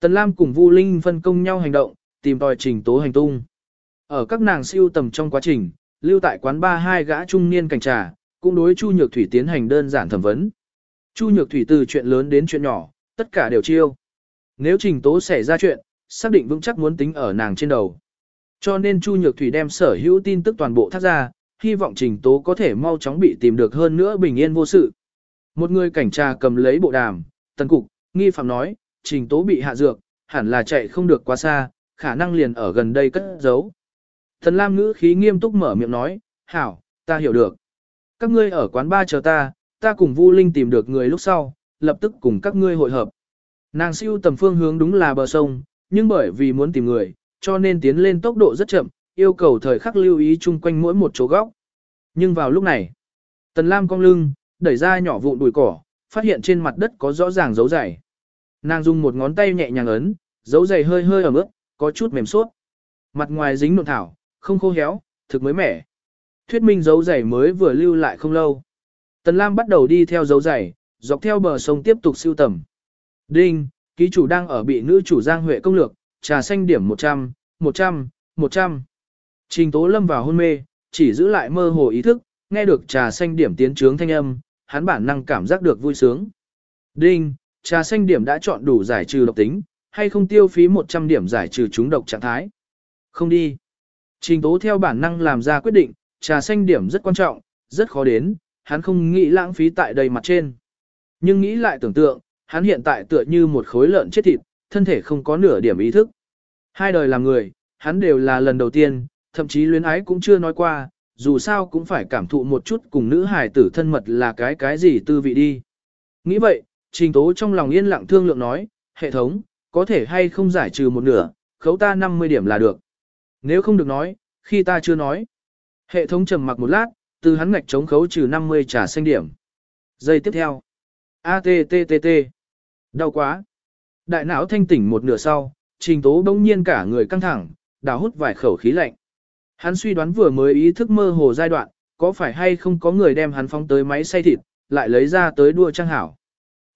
Speaker 1: Tần Lam cùng Vu Linh phân công nhau hành động, tìm tòi trình tố hành tung. Ở các nàng siêu tầm trong quá trình, lưu tại quán ba hai gã trung niên cảnh trà, cũng đối Chu Nhược Thủy tiến hành đơn giản thẩm vấn. Chu Nhược Thủy từ chuyện lớn đến chuyện nhỏ, tất cả đều chiêu. Nếu trình tố xảy ra chuyện, xác định vững chắc muốn tính ở nàng trên đầu. Cho nên Chu Nhược Thủy đem sở hữu tin tức toàn bộ thắt ra, hy vọng trình tố có thể mau chóng bị tìm được hơn nữa bình yên vô sự. Một người cảnh trà cầm lấy bộ đàm, tần cục, nghi phạm nói, trình tố bị hạ dược, hẳn là chạy không được quá xa, khả năng liền ở gần đây cất giấu. Thần Lam ngữ khí nghiêm túc mở miệng nói, hảo, ta hiểu được. Các ngươi ở quán ba chờ ta, ta cùng Vu Linh tìm được người lúc sau, lập tức cùng các ngươi hội hợp. Nàng siêu tầm phương hướng đúng là bờ sông, nhưng bởi vì muốn tìm người, cho nên tiến lên tốc độ rất chậm, yêu cầu thời khắc lưu ý chung quanh mỗi một chỗ góc. Nhưng vào lúc này, Tần Lam cong lưng, đẩy ra nhỏ vụn bụi cỏ, phát hiện trên mặt đất có rõ ràng dấu dày. Nàng dùng một ngón tay nhẹ nhàng ấn, dấu dày hơi hơi ở mức, có chút mềm suốt. Mặt ngoài dính nộn thảo, không khô héo, thực mới mẻ. Thuyết minh dấu dày mới vừa lưu lại không lâu. Tần Lam bắt đầu đi theo dấu dày, dọc theo bờ sông tiếp tục siêu tầm. Đinh, ký chủ đang ở bị nữ chủ Giang Huệ công lược, trà xanh điểm 100, 100, 100. Trình Tố Lâm vào hôn mê, chỉ giữ lại mơ hồ ý thức, nghe được trà xanh điểm tiến trướng thanh âm, hắn bản năng cảm giác được vui sướng. Đinh, trà xanh điểm đã chọn đủ giải trừ độc tính, hay không tiêu phí 100 điểm giải trừ chúng độc trạng thái. Không đi. Trình Tố theo bản năng làm ra quyết định, trà xanh điểm rất quan trọng, rất khó đến, hắn không nghĩ lãng phí tại đây mặt trên. Nhưng nghĩ lại tưởng tượng, hắn hiện tại tựa như một khối lợn chết thịt, thân thể không có nửa điểm ý thức. Hai đời làm người, hắn đều là lần đầu tiên, thậm chí luyến ái cũng chưa nói qua, dù sao cũng phải cảm thụ một chút cùng nữ hài tử thân mật là cái cái gì tư vị đi. Nghĩ vậy, trình tố trong lòng yên lặng thương lượng nói, hệ thống, có thể hay không giải trừ một nửa, khấu ta 50 điểm là được. Nếu không được nói, khi ta chưa nói. Hệ thống trầm mặc một lát, từ hắn ngạch chống khấu trừ 50 trả xanh điểm. Giây tiếp theo. ATTTT. Đau quá. Đại não thanh tỉnh một nửa sau, trình tố bỗng nhiên cả người căng thẳng, đào hút vài khẩu khí lạnh. Hắn suy đoán vừa mới ý thức mơ hồ giai đoạn, có phải hay không có người đem hắn phóng tới máy xay thịt, lại lấy ra tới đua trang hảo.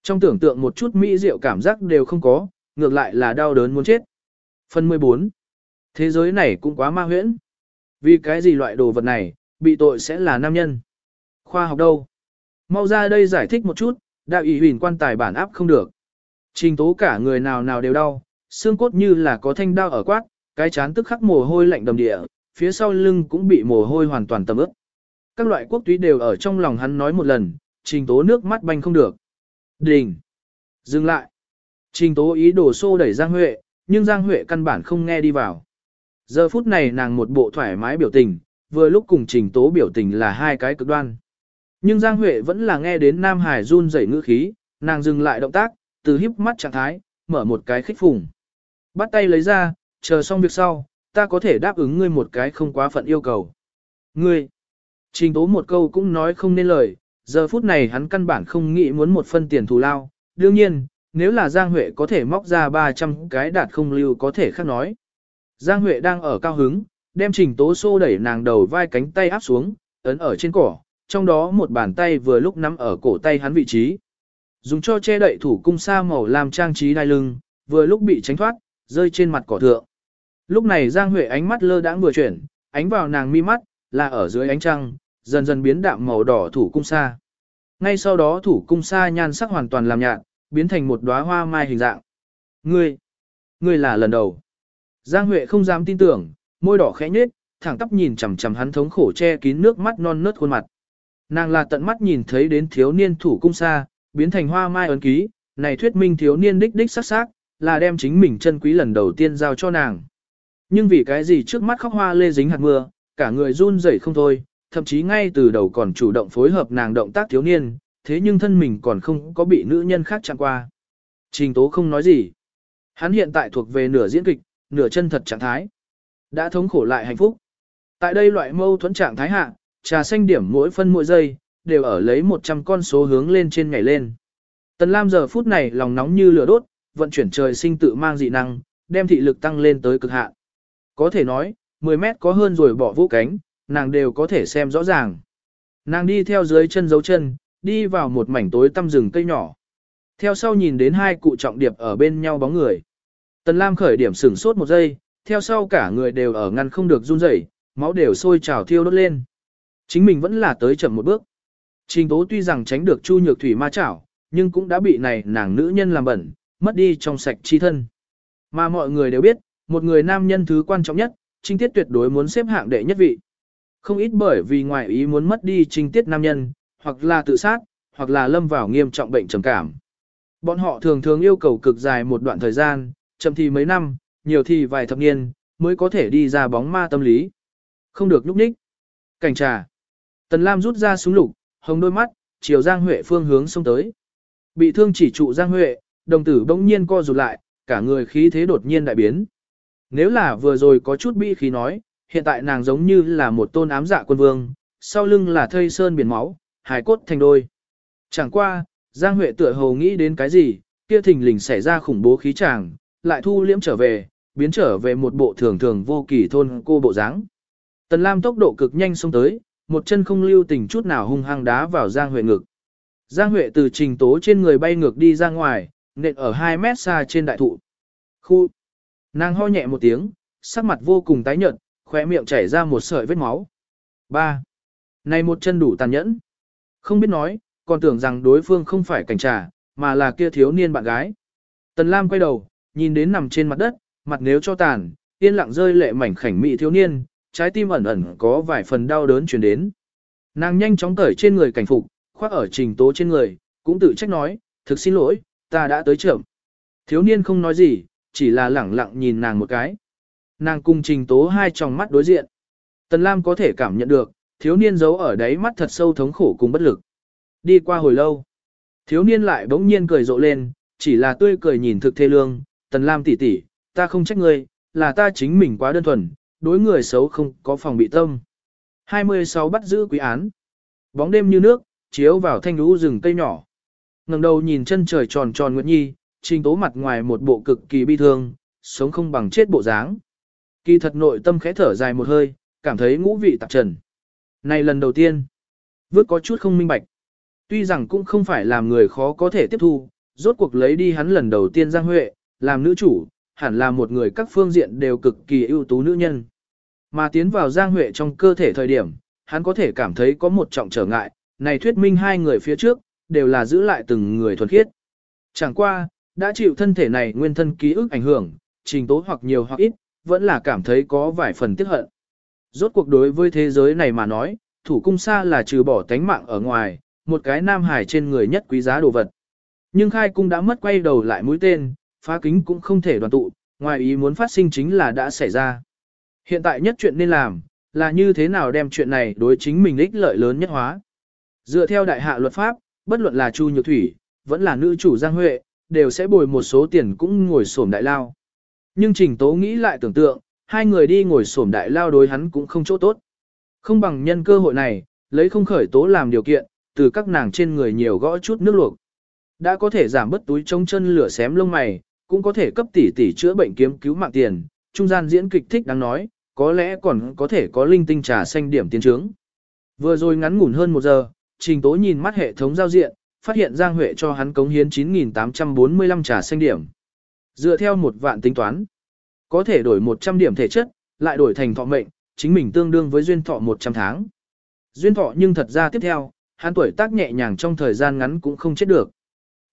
Speaker 1: Trong tưởng tượng một chút mỹ diệu cảm giác đều không có, ngược lại là đau đớn muốn chết. Phần 14. Thế giới này cũng quá ma huyễn. Vì cái gì loại đồ vật này, bị tội sẽ là nam nhân. Khoa học đâu? Mau ra đây giải thích một chút, đạo ý huyền quan tài bản áp không được. Trình tố cả người nào nào đều đau, xương cốt như là có thanh đau ở quát, cái chán tức khắc mồ hôi lạnh đầm địa, phía sau lưng cũng bị mồ hôi hoàn toàn tầm ướt. Các loại quốc túy đều ở trong lòng hắn nói một lần, trình tố nước mắt banh không được. Đình! Dừng lại! Trình tố ý đồ xô đẩy Giang Huệ, nhưng Giang Huệ căn bản không nghe đi vào. Giờ phút này nàng một bộ thoải mái biểu tình, vừa lúc cùng trình tố biểu tình là hai cái cực đoan. Nhưng Giang Huệ vẫn là nghe đến Nam Hải run rẩy ngữ khí, nàng dừng lại động tác, từ híp mắt trạng thái, mở một cái khích phùng. Bắt tay lấy ra, chờ xong việc sau, ta có thể đáp ứng ngươi một cái không quá phận yêu cầu. Ngươi, trình tố một câu cũng nói không nên lời, giờ phút này hắn căn bản không nghĩ muốn một phân tiền thù lao. Đương nhiên, nếu là Giang Huệ có thể móc ra 300 cái đạt không lưu có thể khác nói. Giang Huệ đang ở cao hứng, đem trình tố xô đẩy nàng đầu vai cánh tay áp xuống, ấn ở trên cỏ, trong đó một bàn tay vừa lúc nắm ở cổ tay hắn vị trí. Dùng cho che đậy thủ cung sa màu làm trang trí đai lưng, vừa lúc bị tránh thoát, rơi trên mặt cỏ thượng. Lúc này Giang Huệ ánh mắt lơ đãng vừa chuyển, ánh vào nàng mi mắt, là ở dưới ánh trăng, dần dần biến đạm màu đỏ thủ cung sa. Ngay sau đó thủ cung sa nhan sắc hoàn toàn làm nhạt, biến thành một đóa hoa mai hình dạng. Ngươi, ngươi là lần đầu. Giang Huệ không dám tin tưởng, môi đỏ khẽ nhếch, thẳng tắp nhìn chằm chằm hắn thống khổ che kín nước mắt non nớt khuôn mặt. Nàng là tận mắt nhìn thấy đến thiếu niên thủ cung sa, biến thành hoa mai ấn ký, này thuyết minh thiếu niên đích đích sắc sắc, là đem chính mình chân quý lần đầu tiên giao cho nàng. Nhưng vì cái gì trước mắt khóc hoa lê dính hạt mưa, cả người run rẩy không thôi, thậm chí ngay từ đầu còn chủ động phối hợp nàng động tác thiếu niên, thế nhưng thân mình còn không có bị nữ nhân khác chạm qua. Trình tố không nói gì. Hắn hiện tại thuộc về nửa diễn kịch, nửa chân thật trạng thái. Đã thống khổ lại hạnh phúc. Tại đây loại mâu thuẫn trạng thái hạ, trà xanh điểm mỗi phân mỗi giây, đều ở lấy 100 con số hướng lên trên ngày lên. Tần Lam giờ phút này lòng nóng như lửa đốt, vận chuyển trời sinh tự mang dị năng, đem thị lực tăng lên tới cực hạn. Có thể nói, 10 mét có hơn rồi bỏ vũ cánh, nàng đều có thể xem rõ ràng. Nàng đi theo dưới chân dấu chân, đi vào một mảnh tối tăm rừng cây nhỏ. Theo sau nhìn đến hai cụ trọng điệp ở bên nhau bóng người. Tần Lam khởi điểm sửng sốt một giây, theo sau cả người đều ở ngăn không được run rẩy, máu đều sôi trào thiêu đốt lên. Chính mình vẫn là tới chậm một bước. Trình tố tuy rằng tránh được chu nhược thủy ma chảo, nhưng cũng đã bị này nàng nữ nhân làm bẩn, mất đi trong sạch chi thân. Mà mọi người đều biết, một người nam nhân thứ quan trọng nhất, trinh tiết tuyệt đối muốn xếp hạng đệ nhất vị. Không ít bởi vì ngoại ý muốn mất đi trinh tiết nam nhân, hoặc là tự sát, hoặc là lâm vào nghiêm trọng bệnh trầm cảm. Bọn họ thường thường yêu cầu cực dài một đoạn thời gian, chậm thì mấy năm, nhiều thì vài thập niên, mới có thể đi ra bóng ma tâm lý. Không được nhúc nhích. Cảnh trà. Tần Lam rút ra súng lục, hồng đôi mắt, chiều Giang Huệ phương hướng xông tới. Bị thương chỉ trụ Giang Huệ, đồng tử bỗng nhiên co rụt lại, cả người khí thế đột nhiên đại biến. Nếu là vừa rồi có chút bị khí nói, hiện tại nàng giống như là một tôn ám dạ quân vương, sau lưng là thây sơn biển máu, hài cốt thành đôi. Chẳng qua, Giang Huệ tựa hồ nghĩ đến cái gì, kia thình lình xảy ra khủng bố khí tràng, lại thu liễm trở về, biến trở về một bộ thường thường vô kỳ thôn cô bộ dáng. Tần Lam tốc độ cực nhanh xông tới, một chân không lưu tình chút nào hung hăng đá vào Giang Huệ ngực. Giang Huệ từ trình tố trên người bay ngược đi ra ngoài, nện ở 2 mét xa trên đại thụ. Khu! Nàng ho nhẹ một tiếng, sắc mặt vô cùng tái nhợt, khóe miệng chảy ra một sợi vết máu. 3. Này một chân đủ tàn nhẫn. Không biết nói, còn tưởng rằng đối phương không phải cảnh trà, mà là kia thiếu niên bạn gái. Tần Lam quay đầu, nhìn đến nằm trên mặt đất, mặt nếu cho tàn, yên lặng rơi lệ mảnh khảnh mị thiếu niên, trái tim ẩn ẩn có vài phần đau đớn truyền đến. Nàng nhanh chóng cởi trên người cảnh phục, khoác ở trình tố trên người, cũng tự trách nói, thực xin lỗi, ta đã tới trưởng. Thiếu niên không nói gì, chỉ là lẳng lặng nhìn nàng một cái. Nàng cung trình tố hai tròng mắt đối diện. Tần Lam có thể cảm nhận được, thiếu niên giấu ở đáy mắt thật sâu thống khổ cùng bất lực. Đi qua hồi lâu, thiếu niên lại bỗng nhiên cười rộ lên, chỉ là tươi cười nhìn thực thê lương, Tần Lam tỷ tỷ, ta không trách ngươi, là ta chính mình quá đơn thuần, đối người xấu không có phòng bị tâm. 26 bắt giữ quý án. Bóng đêm như nước, chiếu vào thanh lũ rừng cây nhỏ. ngẩng đầu nhìn chân trời tròn tròn Nguyệt Nhi, trình tố mặt ngoài một bộ cực kỳ bi thương, sống không bằng chết bộ dáng. Kỳ thật nội tâm khẽ thở dài một hơi, cảm thấy ngũ vị tạp trần. Này lần đầu tiên, vước có chút không minh bạch. Tuy rằng cũng không phải làm người khó có thể tiếp thu, rốt cuộc lấy đi hắn lần đầu tiên Giang Huệ, làm nữ chủ, hẳn là một người các phương diện đều cực kỳ ưu tú nữ nhân. Mà tiến vào Giang Huệ trong cơ thể thời điểm, hắn có thể cảm thấy có một trọng trở ngại, này thuyết minh hai người phía trước, đều là giữ lại từng người thuần khiết. Chẳng qua, đã chịu thân thể này nguyên thân ký ức ảnh hưởng, trình tố hoặc nhiều hoặc ít, vẫn là cảm thấy có vài phần tiếc hận. Rốt cuộc đối với thế giới này mà nói, thủ cung xa là trừ bỏ tánh mạng ở ngoài, một cái nam hải trên người nhất quý giá đồ vật. Nhưng khai cung đã mất quay đầu lại mũi tên, phá kính cũng không thể đoàn tụ, ngoài ý muốn phát sinh chính là đã xảy ra. Hiện tại nhất chuyện nên làm, là như thế nào đem chuyện này đối chính mình ích lợi lớn nhất hóa. Dựa theo đại hạ luật pháp, bất luận là Chu Nhược Thủy, vẫn là nữ chủ Giang Huệ, đều sẽ bồi một số tiền cũng ngồi sổm đại lao. Nhưng Trình Tố nghĩ lại tưởng tượng, hai người đi ngồi sổm đại lao đối hắn cũng không chỗ tốt. Không bằng nhân cơ hội này, lấy không khởi tố làm điều kiện, từ các nàng trên người nhiều gõ chút nước luộc. Đã có thể giảm bớt túi trống chân lửa xém lông mày, cũng có thể cấp tỷ tỷ chữa bệnh kiếm cứu mạng tiền, trung gian diễn kịch thích đáng nói, có lẽ còn có thể có linh tinh trà xanh điểm tiến trướng. Vừa rồi ngắn ngủn hơn một giờ, Trình Tố nhìn mắt hệ thống giao diện, phát hiện Giang Huệ cho hắn cống hiến 9.845 trà xanh điểm. Dựa theo một vạn tính toán, có thể đổi 100 điểm thể chất, lại đổi thành thọ mệnh, chính mình tương đương với duyên thọ 100 tháng. Duyên thọ nhưng thật ra tiếp theo, hắn tuổi tác nhẹ nhàng trong thời gian ngắn cũng không chết được.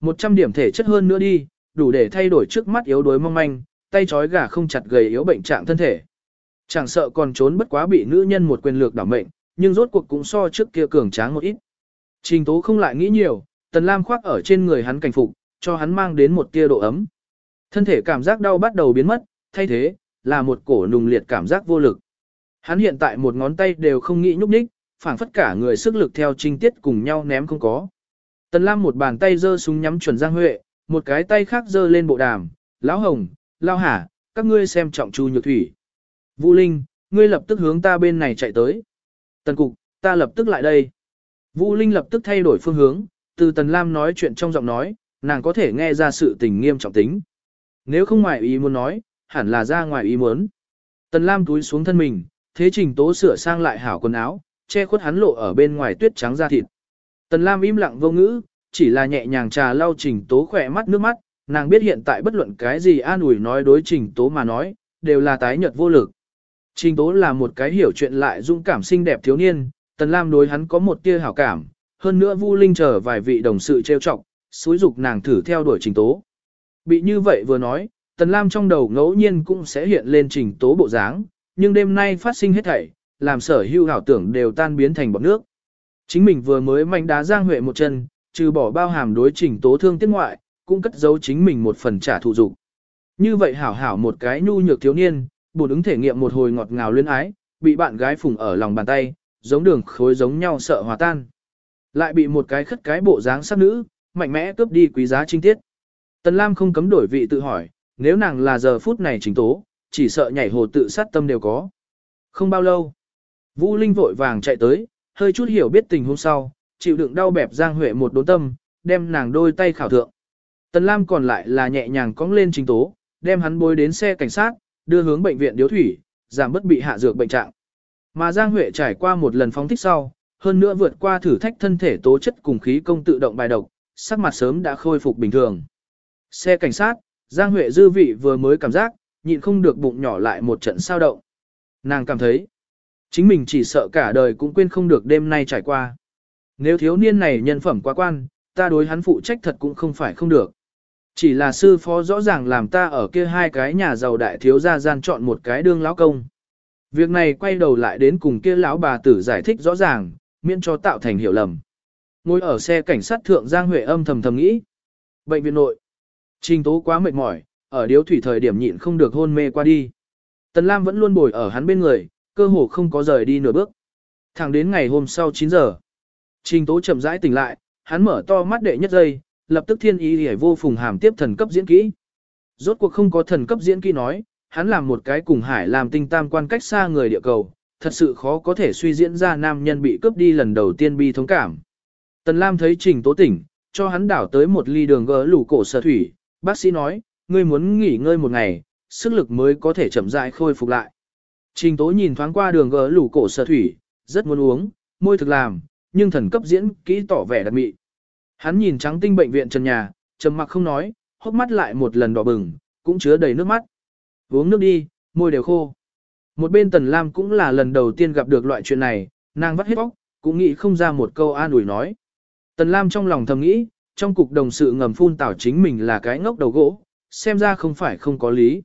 Speaker 1: 100 điểm thể chất hơn nữa đi, đủ để thay đổi trước mắt yếu đuối mong manh, tay trói gà không chặt gầy yếu bệnh trạng thân thể. Chẳng sợ còn trốn bất quá bị nữ nhân một quyền lược đảo mệnh, nhưng rốt cuộc cũng so trước kia cường tráng một ít. Trình tố không lại nghĩ nhiều, tần lam khoác ở trên người hắn cảnh phục, cho hắn mang đến một tia độ ấm. Thân thể cảm giác đau bắt đầu biến mất, thay thế, là một cổ nùng liệt cảm giác vô lực. Hắn hiện tại một ngón tay đều không nghĩ nhúc nhích, phảng phất cả người sức lực theo trinh tiết cùng nhau ném không có. Tần Lam một bàn tay giơ súng nhắm chuẩn Giang Huệ, một cái tay khác giơ lên bộ đàm, lão hồng, lao hả, các ngươi xem trọng chu nhược thủy. Vũ Linh, ngươi lập tức hướng ta bên này chạy tới. Tần Cục, ta lập tức lại đây. Vũ Linh lập tức thay đổi phương hướng, từ Tần Lam nói chuyện trong giọng nói, nàng có thể nghe ra sự tình nghiêm trọng tính. Nếu không ngoài ý muốn nói, hẳn là ra ngoài ý muốn. Tần Lam túi xuống thân mình, thế trình tố sửa sang lại hảo quần áo, che khuất hắn lộ ở bên ngoài tuyết trắng da thịt. Tần Lam im lặng vô ngữ, chỉ là nhẹ nhàng trà lau trình tố khỏe mắt nước mắt, nàng biết hiện tại bất luận cái gì an ủi nói đối trình tố mà nói, đều là tái nhợt vô lực. Trình tố là một cái hiểu chuyện lại dung cảm xinh đẹp thiếu niên, Tần Lam đối hắn có một tia hảo cảm, hơn nữa Vu Linh chờ vài vị đồng sự trêu chọc, xúi dục nàng thử theo đuổi trình tố. Bị như vậy vừa nói, Tần Lam trong đầu ngẫu nhiên cũng sẽ hiện lên trình tố bộ dáng, nhưng đêm nay phát sinh hết thảy, làm sở hưu hảo tưởng đều tan biến thành bọt nước. Chính mình vừa mới mạnh đá Giang Huệ một chân, trừ bỏ bao hàm đối trình tố thương tiết ngoại, cũng cất giấu chính mình một phần trả thù dục. Như vậy hảo hảo một cái nhu nhược thiếu niên, buồn ứng thể nghiệm một hồi ngọt ngào luyến ái, bị bạn gái phùng ở lòng bàn tay, giống đường khối giống nhau sợ hòa tan. Lại bị một cái khất cái bộ dáng sắc nữ, mạnh mẽ cướp đi quý giá trinh tiết. Tần Lam không cấm đổi vị tự hỏi, nếu nàng là giờ phút này chính tố, chỉ sợ nhảy hồ tự sát tâm đều có. Không bao lâu, Vũ Linh vội vàng chạy tới, hơi chút hiểu biết tình hôm sau, chịu đựng đau bẹp Giang Huệ một đốn tâm, đem nàng đôi tay khảo thượng. Tần Lam còn lại là nhẹ nhàng cong lên chính tố, đem hắn bối đến xe cảnh sát, đưa hướng bệnh viện điếu thủy, giảm bất bị hạ dược bệnh trạng. Mà Giang Huệ trải qua một lần phóng thích sau, hơn nữa vượt qua thử thách thân thể tố chất cùng khí công tự động bài độc, sắc mặt sớm đã khôi phục bình thường. Xe cảnh sát, Giang Huệ dư vị vừa mới cảm giác, nhịn không được bụng nhỏ lại một trận sao động. Nàng cảm thấy, chính mình chỉ sợ cả đời cũng quên không được đêm nay trải qua. Nếu thiếu niên này nhân phẩm quá quan, ta đối hắn phụ trách thật cũng không phải không được. Chỉ là sư phó rõ ràng làm ta ở kia hai cái nhà giàu đại thiếu gia gian chọn một cái đương lão công. Việc này quay đầu lại đến cùng kia lão bà tử giải thích rõ ràng, miễn cho tạo thành hiểu lầm. Ngồi ở xe cảnh sát thượng Giang Huệ âm thầm thầm nghĩ. Bệnh viện nội. Trình tố quá mệt mỏi, ở điếu thủy thời điểm nhịn không được hôn mê qua đi. Tần Lam vẫn luôn bồi ở hắn bên người, cơ hồ không có rời đi nửa bước. Thẳng đến ngày hôm sau 9 giờ. Trình tố chậm rãi tỉnh lại, hắn mở to mắt đệ nhất giây, lập tức thiên ý hề vô phùng hàm tiếp thần cấp diễn kỹ. Rốt cuộc không có thần cấp diễn kỹ nói, hắn làm một cái cùng hải làm tinh tam quan cách xa người địa cầu, thật sự khó có thể suy diễn ra nam nhân bị cướp đi lần đầu tiên bi thống cảm. Tần Lam thấy trình tố tỉnh, cho hắn đảo tới một ly đường gỡ lủ cổ sở thủy, bác sĩ nói, ngươi muốn nghỉ ngơi một ngày, sức lực mới có thể chậm rãi khôi phục lại. Trình tố nhìn thoáng qua đường gỡ lủ cổ sở thủy, rất muốn uống, môi thực làm, nhưng thần cấp diễn kỹ tỏ vẻ đặc mị. Hắn nhìn trắng tinh bệnh viện trần nhà, trầm mặc không nói, hốc mắt lại một lần đỏ bừng, cũng chứa đầy nước mắt. Uống nước đi, môi đều khô. Một bên Tần Lam cũng là lần đầu tiên gặp được loại chuyện này, nàng vắt hết bóc, cũng nghĩ không ra một câu an ủi nói. Tần Lam trong lòng thầm nghĩ, trong cục đồng sự ngầm phun tảo chính mình là cái ngốc đầu gỗ, xem ra không phải không có lý.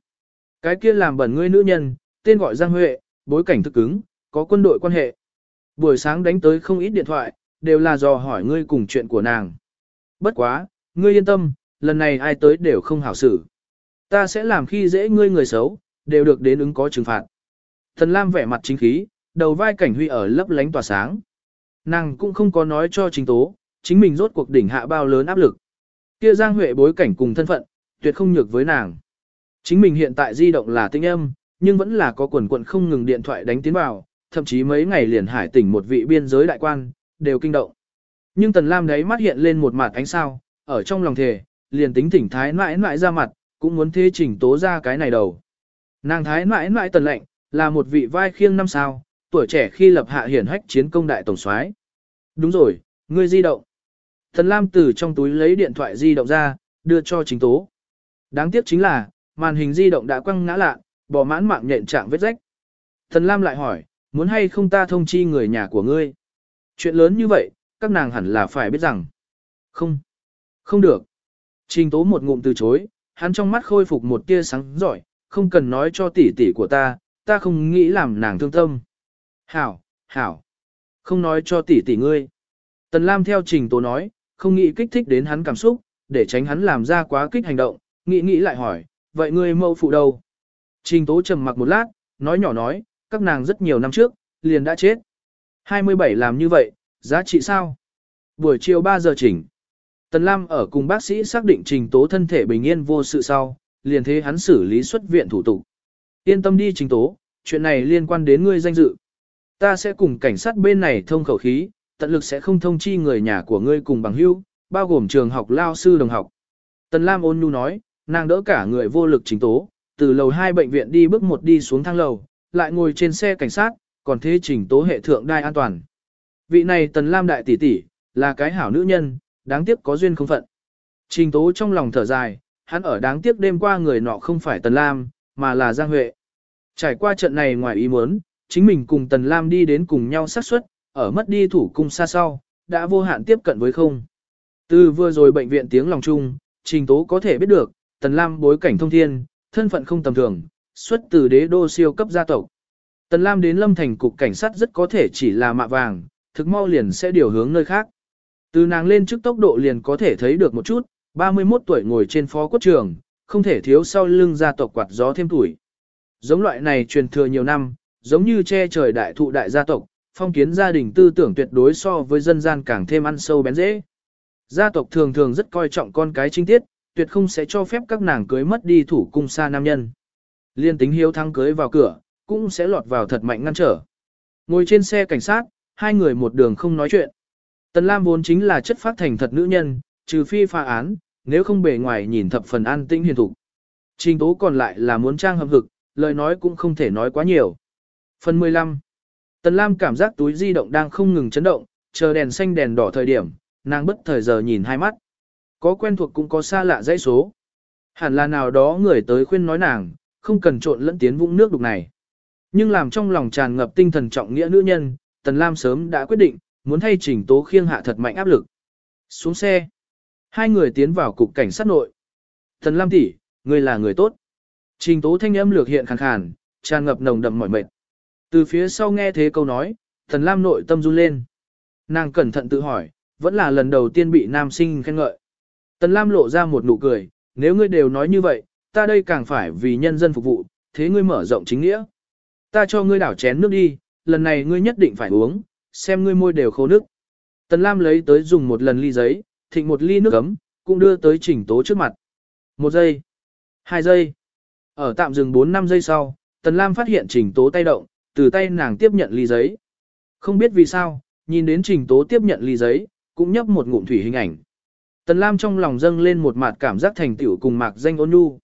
Speaker 1: Cái kia làm bẩn ngươi nữ nhân, tên gọi Giang Huệ, bối cảnh thực cứng, có quân đội quan hệ. Buổi sáng đánh tới không ít điện thoại, đều là dò hỏi ngươi cùng chuyện của nàng. Bất quá, ngươi yên tâm, lần này ai tới đều không hảo xử. Ta sẽ làm khi dễ ngươi người xấu, đều được đến ứng có trừng phạt. Thần Lam vẻ mặt chính khí, đầu vai cảnh huy ở lấp lánh tỏa sáng. Nàng cũng không có nói cho chính tố, chính mình rốt cuộc đỉnh hạ bao lớn áp lực. Kia Giang Huệ bối cảnh cùng thân phận, tuyệt không nhược với nàng. Chính mình hiện tại di động là tinh âm, nhưng vẫn là có quần quận không ngừng điện thoại đánh tiến vào, thậm chí mấy ngày liền hải tỉnh một vị biên giới đại quan, đều kinh động. Nhưng Tần Lam đấy mắt hiện lên một mặt ánh sao, ở trong lòng thề, liền tính thỉnh thái mãi mãi ra mặt, cũng muốn thế chỉnh tố ra cái này đầu. Nàng thái mãi mãi tần lệnh, là một vị vai khiêng năm sao, tuổi trẻ khi lập hạ hiển hách chiến công đại tổng soái. Đúng rồi, ngươi di động. Thần Lam từ trong túi lấy điện thoại di động ra, đưa cho chính tố. Đáng tiếc chính là, màn hình di động đã quăng ngã lạ, bỏ mãn mạng nhện trạng vết rách. Thần Lam lại hỏi, muốn hay không ta thông chi người nhà của ngươi? Chuyện lớn như vậy, các nàng hẳn là phải biết rằng. Không, không được. Trình tố một ngụm từ chối, hắn trong mắt khôi phục một tia sáng giỏi, không cần nói cho tỷ tỷ của ta, ta không nghĩ làm nàng thương tâm. Hảo, hảo, không nói cho tỷ tỷ ngươi. Tần Lam theo trình tố nói, không nghĩ kích thích đến hắn cảm xúc, để tránh hắn làm ra quá kích hành động, nghĩ nghĩ lại hỏi, vậy ngươi mâu phụ đâu? Trình tố trầm mặc một lát, nói nhỏ nói, các nàng rất nhiều năm trước, liền đã chết. 27 làm như vậy, giá trị sao? Buổi chiều 3 giờ chỉnh. Tần Lam ở cùng bác sĩ xác định trình tố thân thể bình yên vô sự sau, liền thế hắn xử lý xuất viện thủ tục. Yên tâm đi trình tố, chuyện này liên quan đến ngươi danh dự. Ta sẽ cùng cảnh sát bên này thông khẩu khí, tận lực sẽ không thông chi người nhà của ngươi cùng bằng hữu, bao gồm trường học lao sư đồng học. Tần Lam ôn nhu nói, nàng đỡ cả người vô lực trình tố, từ lầu 2 bệnh viện đi bước một đi xuống thang lầu, lại ngồi trên xe cảnh sát, còn thế trình tố hệ thượng đai an toàn. Vị này Tần Lam đại tỷ tỷ, là cái hảo nữ nhân, đáng tiếc có duyên không phận. Trình tố trong lòng thở dài, hắn ở đáng tiếc đêm qua người nọ không phải Tần Lam, mà là Giang Huệ. Trải qua trận này ngoài ý muốn, chính mình cùng Tần Lam đi đến cùng nhau xác suất, ở mất đi thủ cung xa sau, đã vô hạn tiếp cận với không. Từ vừa rồi bệnh viện tiếng lòng chung, trình tố có thể biết được, Tần Lam bối cảnh thông thiên, thân phận không tầm thường, xuất từ đế đô siêu cấp gia tộc. Tần Lam đến Lâm Thành cục cảnh sát rất có thể chỉ là mạ vàng, thực mau liền sẽ điều hướng nơi khác. Từ nàng lên trước tốc độ liền có thể thấy được một chút, 31 tuổi ngồi trên phó quốc trường, không thể thiếu sau lưng gia tộc quạt gió thêm tuổi. Giống loại này truyền thừa nhiều năm, giống như che trời đại thụ đại gia tộc, phong kiến gia đình tư tưởng tuyệt đối so với dân gian càng thêm ăn sâu bén dễ. Gia tộc thường thường rất coi trọng con cái trinh tiết, tuyệt không sẽ cho phép các nàng cưới mất đi thủ cung xa nam nhân. Liên tính hiếu thăng cưới vào cửa, cũng sẽ lọt vào thật mạnh ngăn trở. Ngồi trên xe cảnh sát, hai người một đường không nói chuyện. Tần Lam vốn chính là chất phát thành thật nữ nhân, trừ phi pha án, nếu không bề ngoài nhìn thập phần an tĩnh hiền thục. Trình tố còn lại là muốn trang hợp hực, lời nói cũng không thể nói quá nhiều. Phần 15 Tần Lam cảm giác túi di động đang không ngừng chấn động, chờ đèn xanh đèn đỏ thời điểm, nàng bất thời giờ nhìn hai mắt. Có quen thuộc cũng có xa lạ dãy số. Hẳn là nào đó người tới khuyên nói nàng, không cần trộn lẫn tiến vũng nước đục này. Nhưng làm trong lòng tràn ngập tinh thần trọng nghĩa nữ nhân, Tần Lam sớm đã quyết định, muốn thay trình tố khiêng hạ thật mạnh áp lực. Xuống xe. Hai người tiến vào cục cảnh sát nội. Tần Lam tỷ, người là người tốt. Trình tố thanh âm lược hiện khàn khàn, tràn ngập nồng đậm mỏi mệt. Từ phía sau nghe thế câu nói, Tần Lam nội tâm run lên. Nàng cẩn thận tự hỏi, vẫn là lần đầu tiên bị nam sinh khen ngợi. Tần Lam lộ ra một nụ cười, nếu ngươi đều nói như vậy, ta đây càng phải vì nhân dân phục vụ, thế ngươi mở rộng chính nghĩa. Ta cho ngươi đảo chén nước đi, lần này ngươi nhất định phải uống, xem ngươi môi đều khô nước. Tần Lam lấy tới dùng một lần ly giấy, thịnh một ly nước ấm, cũng đưa tới trình tố trước mặt. Một giây, hai giây. Ở tạm dừng 4-5 giây sau, Tần Lam phát hiện trình tố tay động, từ tay nàng tiếp nhận ly giấy. Không biết vì sao, nhìn đến trình tố tiếp nhận ly giấy, cũng nhấp một ngụm thủy hình ảnh. Tần Lam trong lòng dâng lên một mặt cảm giác thành tựu cùng mạc danh ôn nhu.